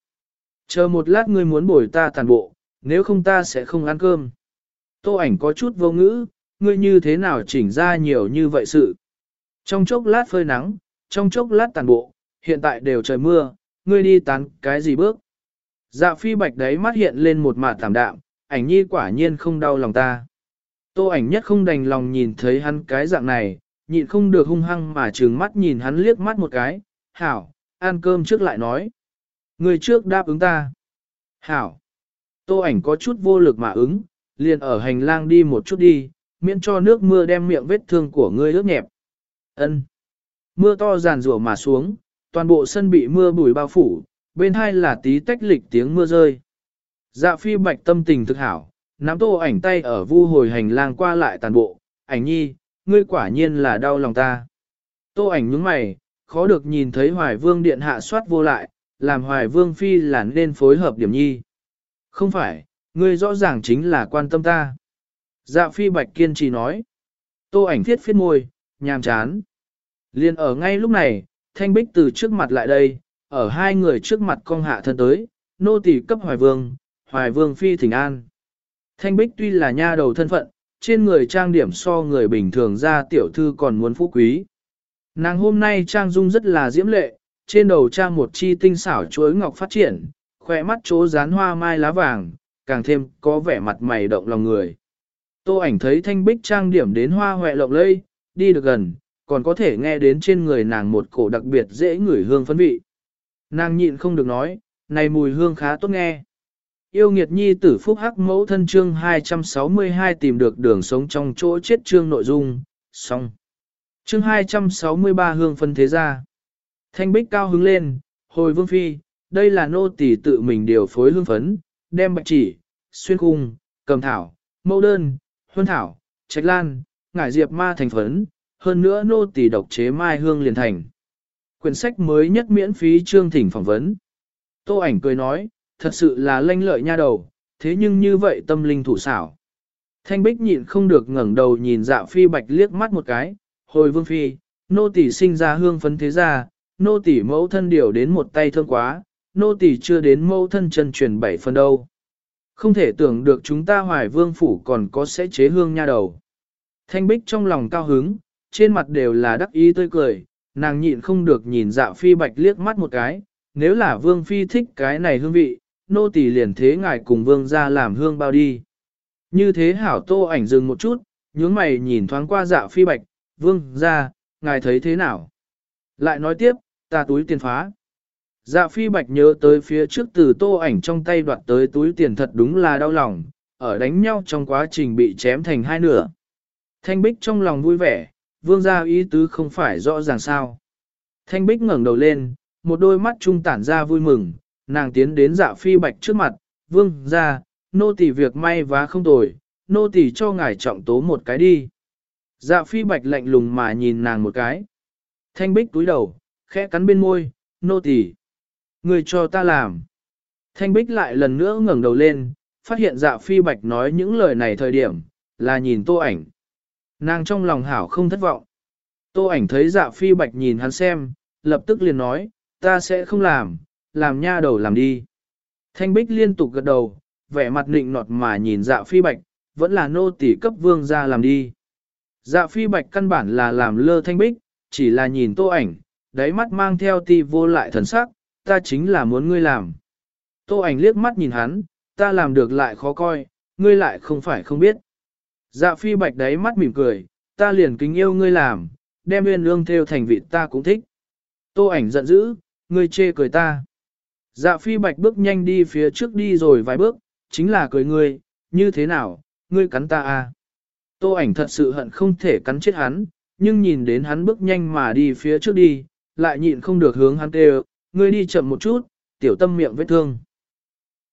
Chờ một lát ngươi muốn bồi ta tàn bộ, nếu không ta sẽ không ăn cơm. Tô ảnh có chút vô ngữ, ngươi như thế nào chỉnh ra nhiều như vậy sự. Trong chốc lát phơi nắng, trong chốc lát tàn bộ, hiện tại đều trời mưa, ngươi đi tán cái gì bước. Dạ phi bạch đấy mắt hiện lên một mạt tạm đạm, ảnh nhi quả nhiên không đau lòng ta. Tô ảnh nhất không đành lòng nhìn thấy hắn cái dạng này, nhịn không được hung hăng mà trừng mắt nhìn hắn liếc mắt một cái, hảo, ăn cơm trước lại nói. Người trước đáp ứng ta. Hảo. Tô ảnh có chút vô lực mà ứng, liền ở hành lang đi một chút đi, miễn cho nước mưa đem miệng vết thương của ngươi ướt nhẹp. Ân. Mưa to giàn rủa mà xuống, toàn bộ sân bị mưa bùi bao phủ, bên hai là tí tách lịch tiếng mưa rơi. Dạ phi bạch tâm tình thực hảo, nắm tô ảnh tay ở vu hồi hành lang qua lại toàn bộ, ảnh nhi, ngươi quả nhiên là đau lòng ta. Tô ảnh nhướng mày, khó được nhìn thấy hoài vương điện hạ soát vô lại, làm hoài vương phi là nên phối hợp điểm nhi. Không phải, ngươi rõ ràng chính là quan tâm ta. Dạ phi bạch kiên trì nói. Tô ảnh thiết phiết môi, nhàm chán. Liên ở ngay lúc này, thanh bích từ trước mặt lại đây, ở hai người trước mặt cong hạ thân tới, nô tỳ cấp hoài vương, hoài vương phi thỉnh an. Thanh bích tuy là nha đầu thân phận, trên người trang điểm so người bình thường ra tiểu thư còn muốn phú quý. Nàng hôm nay trang dung rất là diễm lệ, trên đầu trang một chi tinh xảo chuối ngọc phát triển, khỏe mắt chỗ dán hoa mai lá vàng, càng thêm có vẻ mặt mày động lòng người. Tô ảnh thấy thanh bích trang điểm đến hoa hoẹ lộng lây, đi được gần, còn có thể nghe đến trên người nàng một cổ đặc biệt dễ ngửi hương phấn vị. Nàng nhịn không được nói, này mùi hương khá tốt nghe. Yêu nghiệt nhi tử phúc hắc mẫu thân chương 262 tìm được đường sống trong chỗ chết chương nội dung, xong. Chương 263 hương phân thế gia. Thanh bích cao hứng lên, hồi vương phi, đây là nô tỳ tự mình điều phối hương phấn, đem bạch chỉ, xuyên khung, cầm thảo, mẫu đơn, huân thảo, trạch lan, ngải diệp ma thành phấn, hơn nữa nô tỳ độc chế mai hương liền thành. Quyển sách mới nhất miễn phí chương thỉnh phỏng vấn. Tô ảnh cười nói, thật sự là lanh lợi nha đầu, thế nhưng như vậy tâm linh thủ xảo. Thanh bích nhịn không được ngẩng đầu nhìn dạ phi bạch liếc mắt một cái, hồi vương phi, nô tỳ sinh ra hương phấn thế gia, nô tỳ mẫu thân điều đến một tay thơm quá, nô tỳ chưa đến mẫu thân chân truyền bảy phần đâu. Không thể tưởng được chúng ta hoài vương phủ còn có sẽ chế hương nha đầu. Thanh bích trong lòng cao hứng, trên mặt đều là đắc ý tươi cười, nàng nhịn không được nhìn dạ phi bạch liếc mắt một cái, nếu là vương phi thích cái này hương vị, nô tỳ liền thế ngài cùng vương ra làm hương bao đi. Như thế hảo tô ảnh dừng một chút, nhướng mày nhìn thoáng qua dạ phi bạch, vương ra, ngài thấy thế nào? Lại nói tiếp, ta túi tiền phá. Dạ phi bạch nhớ tới phía trước từ tô ảnh trong tay đoạt tới túi tiền thật đúng là đau lòng, ở đánh nhau trong quá trình bị chém thành hai nửa. Thanh bích trong lòng vui vẻ, vương gia ý tứ không phải rõ ràng sao. Thanh bích ngẩng đầu lên, một đôi mắt trung tản ra vui mừng, nàng tiến đến dạ phi bạch trước mặt, vương gia, nô tỳ việc may vá không tồi, nô tỳ cho ngài trọng tố một cái đi. Dạ phi bạch lạnh lùng mà nhìn nàng một cái. Thanh bích túi đầu, khẽ cắn bên môi, nô tỳ, Người cho ta làm. Thanh bích lại lần nữa ngẩng đầu lên, phát hiện dạ phi bạch nói những lời này thời điểm, là nhìn tô ảnh. Nàng trong lòng hảo không thất vọng. Tô ảnh thấy dạ phi bạch nhìn hắn xem, lập tức liền nói, ta sẽ không làm, làm nha đầu làm đi. Thanh bích liên tục gật đầu, vẻ mặt nịnh nọt mà nhìn dạ phi bạch, vẫn là nô tỳ cấp vương ra làm đi. Dạ phi bạch căn bản là làm lơ thanh bích, chỉ là nhìn tô ảnh, đáy mắt mang theo ti vô lại thần sắc, ta chính là muốn ngươi làm. Tô ảnh liếc mắt nhìn hắn, ta làm được lại khó coi, ngươi lại không phải không biết. Dạ phi bạch đáy mắt mỉm cười, ta liền kính yêu ngươi làm, đem nguyên lương theo thành vị ta cũng thích. Tô ảnh giận dữ, ngươi chê cười ta. Dạ phi bạch bước nhanh đi phía trước đi rồi vài bước, chính là cười ngươi, như thế nào, ngươi cắn ta à. Tô ảnh thật sự hận không thể cắn chết hắn, nhưng nhìn đến hắn bước nhanh mà đi phía trước đi, lại nhịn không được hướng hắn kêu, ngươi đi chậm một chút, tiểu tâm miệng vết thương.